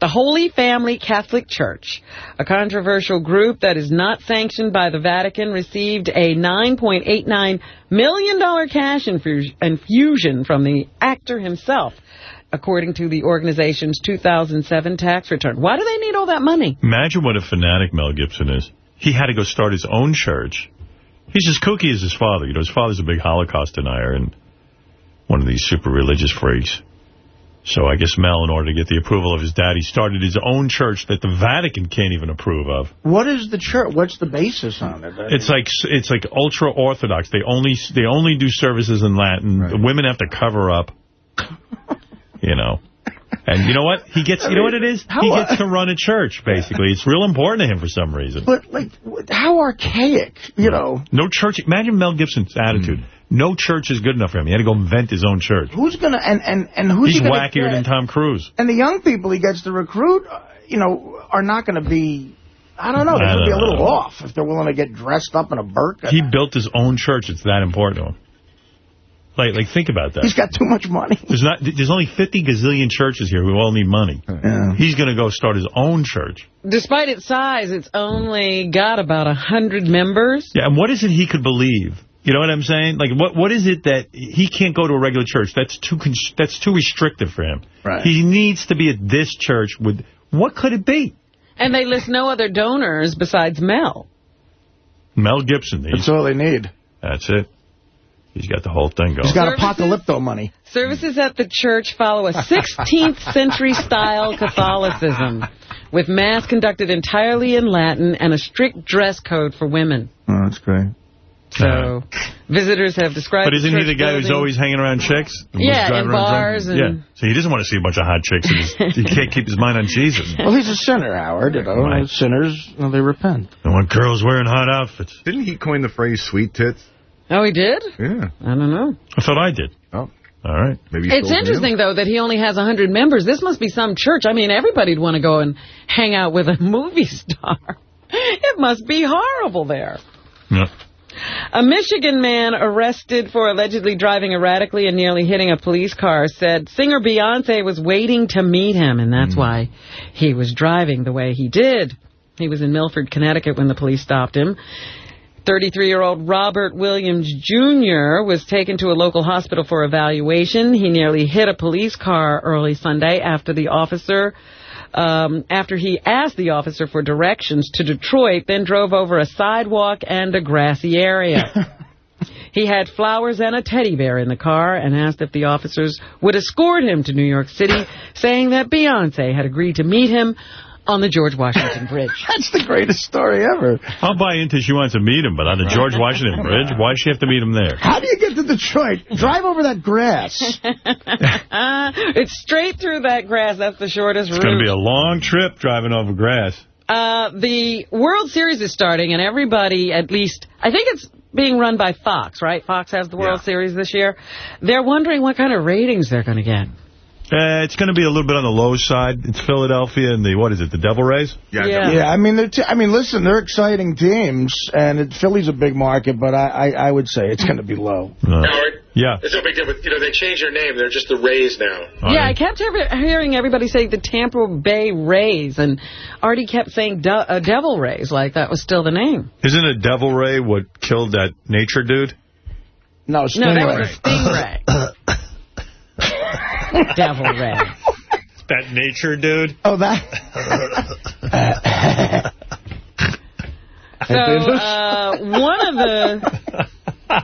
The Holy Family Catholic Church, a controversial group that is not sanctioned by the Vatican, received a $9.89 million cash infusion from the actor himself, according to the organization's 2007 tax return. Why do they need all that money? Imagine what a fanatic Mel Gibson is. He had to go start his own church. He's as kooky as his father. You know, his father's a big Holocaust denier and one of these super religious freaks. So I guess Mel, in order to get the approval of his dad, he started his own church that the Vatican can't even approve of. what is the church? What's the basis on it? It's like it's like ultra orthodox. They only they only do services in Latin. The women have to cover up. [laughs] You know. And you know what? He gets, you know what it is? He gets to run a church, basically. It's real important to him for some reason. But, like, how archaic, you know. No church. Imagine Mel Gibson's attitude. No church is good enough for him. He had to go invent his own church. Who's going to, and, and, and who's He's he wackier get? than Tom Cruise. And the young people he gets to recruit, uh, you know, are not going to be, I don't know, they're going to be a little off if they're willing to get dressed up in a burqa. He built his own church. It's that important to him. Like, like think about that. He's got too much money. There's not. There's only 50 gazillion churches here who all need money. He's going to go start his own church. Despite its size, it's only got about a 100 members. Yeah, and what is it he could believe? You know what I'm saying? Like, what what is it that he can't go to a regular church? That's too con- that's too restrictive for him. Right. He needs to be at this church with. What could it be? And they list no other donors besides Mel. Mel Gibson. That's all they need. That's it. He's got the whole thing going. He's got apocalypto money. Services at the church follow a 16th [laughs] century style Catholicism with Mass conducted entirely in Latin and a strict dress code for women. Oh, that's great. So visitors have described But isn't the he the church guy who's always hanging around chicks? Who's Yeah, in bars and- Yeah, so he doesn't want to see a bunch of hot chicks. And he [laughs] can't keep his mind on Jesus. Well, he's a sinner, Howard. You know, Right. sinners, you know, they repent. I want girls wearing hot outfits. Didn't he coin the phrase sweet tits? Oh, he did? Yeah. I don't know. I thought I did. Oh. All right. Maybe It's interesting, though, that he only has 100 members. This must be some church. I mean, everybody'd want to go and hang out with a [laughs] movie star. It must be horrible there. Yeah. A Michigan man arrested for allegedly driving erratically and nearly hitting a police car said singer Beyonce was waiting to meet him, and that's why he was driving the way he did. He was in Milford, Connecticut when the police stopped him. 33-year-old Robert Williams Jr. was taken to a local hospital for evaluation. He nearly hit a police car early Sunday after the officer um, after he asked the officer for directions to Detroit, then drove over a sidewalk and a grassy area. [laughs] he had flowers and a teddy bear in the car and asked if the officers would escort him to New York City, saying that Beyonce had agreed to meet him on the George Washington [laughs] Bridge. That's the greatest story ever. I'll buy into she wants to meet him, but on the George Washington Bridge, why does she have to meet him there? How do you get to Detroit? Drive over that grass. [laughs] it's straight through that grass. That's the shortest It's route. It's going to be a long trip driving over grass. Uh, the World Series is starting, and everybody, at least, I think it's being run by Fox, right? Fox has the World Series this year. They're wondering what kind of ratings they're going to get. Uh, it's going to be a little bit on the low side. It's Philadelphia and the, what is it, the Devil Rays? Yeah. Yeah, I mean, they're t I mean, listen, they're exciting teams, and it, Philly's a big market, but I, I, I would say it's going to be low. Howard? Yeah. It's no big deal, but, you know, they changed their name. They're just the Rays now. yeah, I kept hear- hearing everybody say the Tampa Bay Rays, and Artie kept saying De uh, Devil Rays, like that was still the name. Isn't a Devil Ray what killed that nature dude? No, No, that was a Stingray. [coughs] Devil Ray. That nature dude? Oh, that... So [laughs] uh, one of the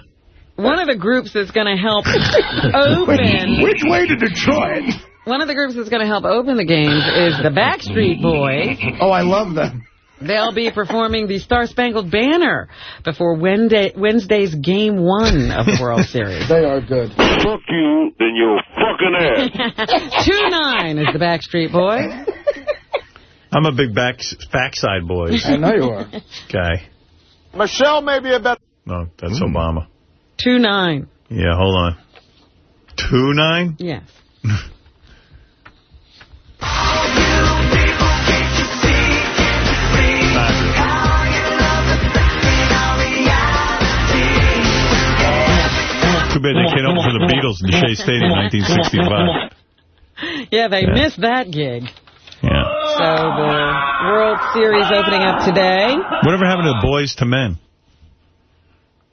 one of the groups that's going to help open Which way to Detroit? one of the groups that's going to help open the games is the Backstreet Boys. Oh, I love them. They'll be performing the Star Spangled Banner before Wednesday, Wednesday's Game One of the World Series. They are good. Fuck you, then you're fucking ass. [laughs] Two nine is the Backstreet Boys. I'm a big back backside boys I know you are. guy. Michelle may be a better... No, that's Obama. Two nine. Yeah, hold on. Two nine? Yes. [laughs] bad they came up for the Beatles in the Shea Stadium in 1965. Yeah, they Yeah. missed that gig. Yeah. So the World Series opening up today. Whatever happened to the boys to men?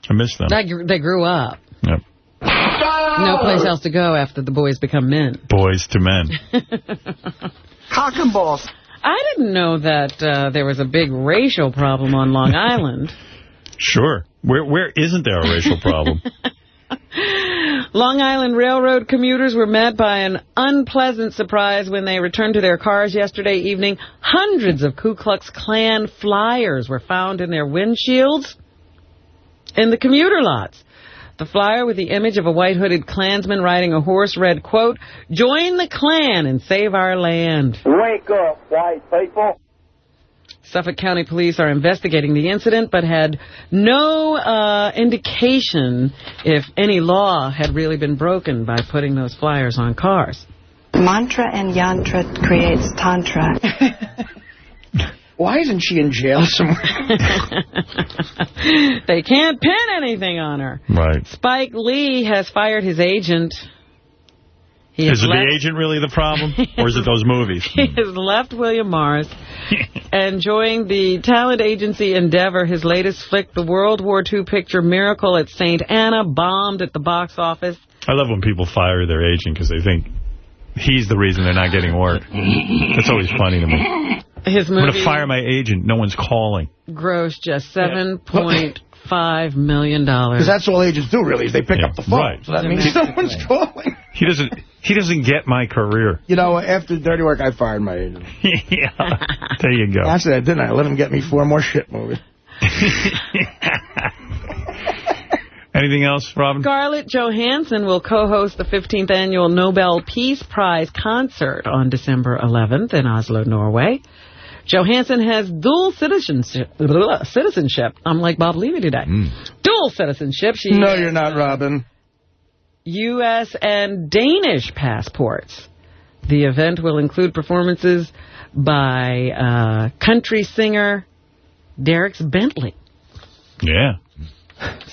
I missed them. That they grew up. Yep. No place else to go after the boys become men. Boys to men. [laughs] Cock and balls. I didn't know that uh, there was a big racial problem on Long [laughs] Island. Sure. Where Where isn't there a racial problem? [laughs] Long Island Railroad commuters were met by an unpleasant surprise when they returned to their cars yesterday evening. Hundreds of Ku Klux Klan flyers were found in their windshields in the commuter lots. The flyer with the image of a white hooded Klansman riding a horse read, quote, Join the Klan and save our land. Wake up, white people. Suffolk County Police are investigating the incident, but had no uh, indication if any law had really been broken by putting those flyers on cars. Mantra and yantra creates tantra. [laughs] Why isn't she in jail somewhere? [laughs] they can't pin anything on her. Right. Spike Lee has fired his agent. He Is it left- the agent really the problem? Or is it [laughs] those movies? He has left William Morris [laughs] and joined the talent agency Endeavor. His latest flick, the World War II picture Miracle at St. Anna, bombed at the box office. I love when people fire their agent because they think he's the reason they're not getting work. That's always funny to me. His I'm going to fire my agent. No one's calling. Gross just $7.5 million. Because that's all agents do, really, is they pick up the phone. right. So that means someone's calling. He doesn't. He doesn't get my career. You know, after Dirty Work, I fired my agent. [laughs] yeah. There you go. I said, didn't I? Let him get me four more shit movies. [laughs] Anything else, Robin? Scarlett Johansson will co-host the 15th annual Nobel Peace Prize concert on December 11th in Oslo, Norway. Johansson has dual citizenship. citizenship. I'm like Bob Levy today. Dual citizenship. She No, you're not, Robin. U.S. and Danish passports. The event will include performances by uh, country singer Dierks Bentley. Yeah.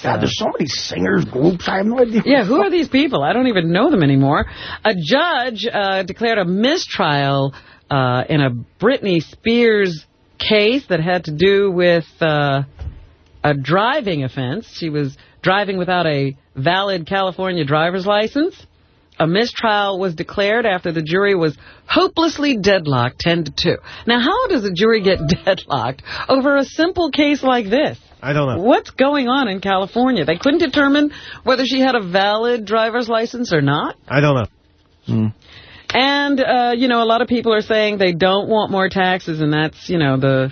God, there's so many singers, groups, I have no idea. Yeah, who are these people? I don't even know them anymore. A judge uh, declared a mistrial uh, in a Britney Spears case that had to do with uh, a driving offense. She was driving without a valid California driver's license. A mistrial was declared after the jury was hopelessly deadlocked 10 to 2. Now, how does a jury get [laughs] deadlocked over a simple case like this? I don't know. What's going on in California? They couldn't determine whether she had a valid driver's license or not. I don't know. And, uh, you know, a lot of people are saying they don't want more taxes, and that's, you know, the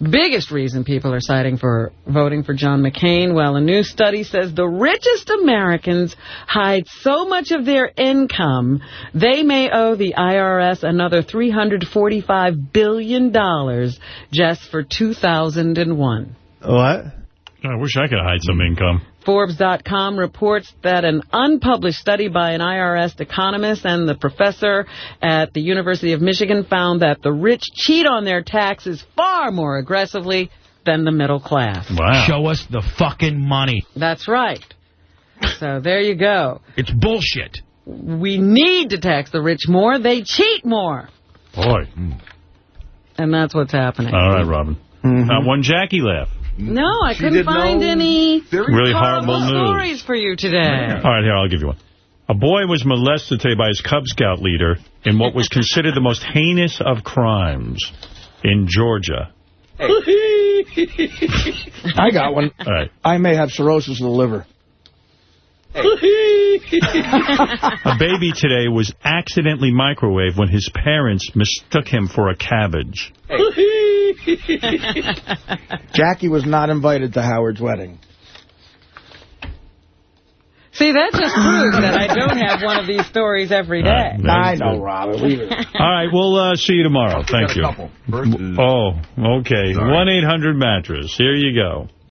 biggest reason people are citing for voting for John McCain. Well, a new study says the richest Americans hide so much of their income, they may owe the IRS another $345 billion just for 2001. What? I wish I could hide some income. Forbes.com reports that an unpublished study by an IRS economist and the professor at the University of Michigan found that the rich cheat on their taxes far more aggressively than the middle class. Show us the fucking money. That's right. So there you go. It's bullshit. We need to tax the rich more. They cheat more. Boy. Hmm. And that's what's happening. All right, Robin. Mm-hmm. Not one Jackie laugh. No, I She couldn't find no any Really horrible news. stories for you today. All right, here, I'll give you one. A boy was molested today by his Cub Scout leader in what was considered the most heinous of crimes in Georgia. [laughs] I got one. All right. I may have cirrhosis of the liver. [laughs] A baby today was accidentally microwaved when his parents mistook him for a cabbage. [laughs] Jackie was not invited to Howard's wedding. See, that just proves that I don't have one of these stories every day. Right, that's good. Robin. Leave it. [laughs] All right, we'll uh, see you tomorrow. Thank you. Oh, okay. 1-800-MATTRESS. Here you go.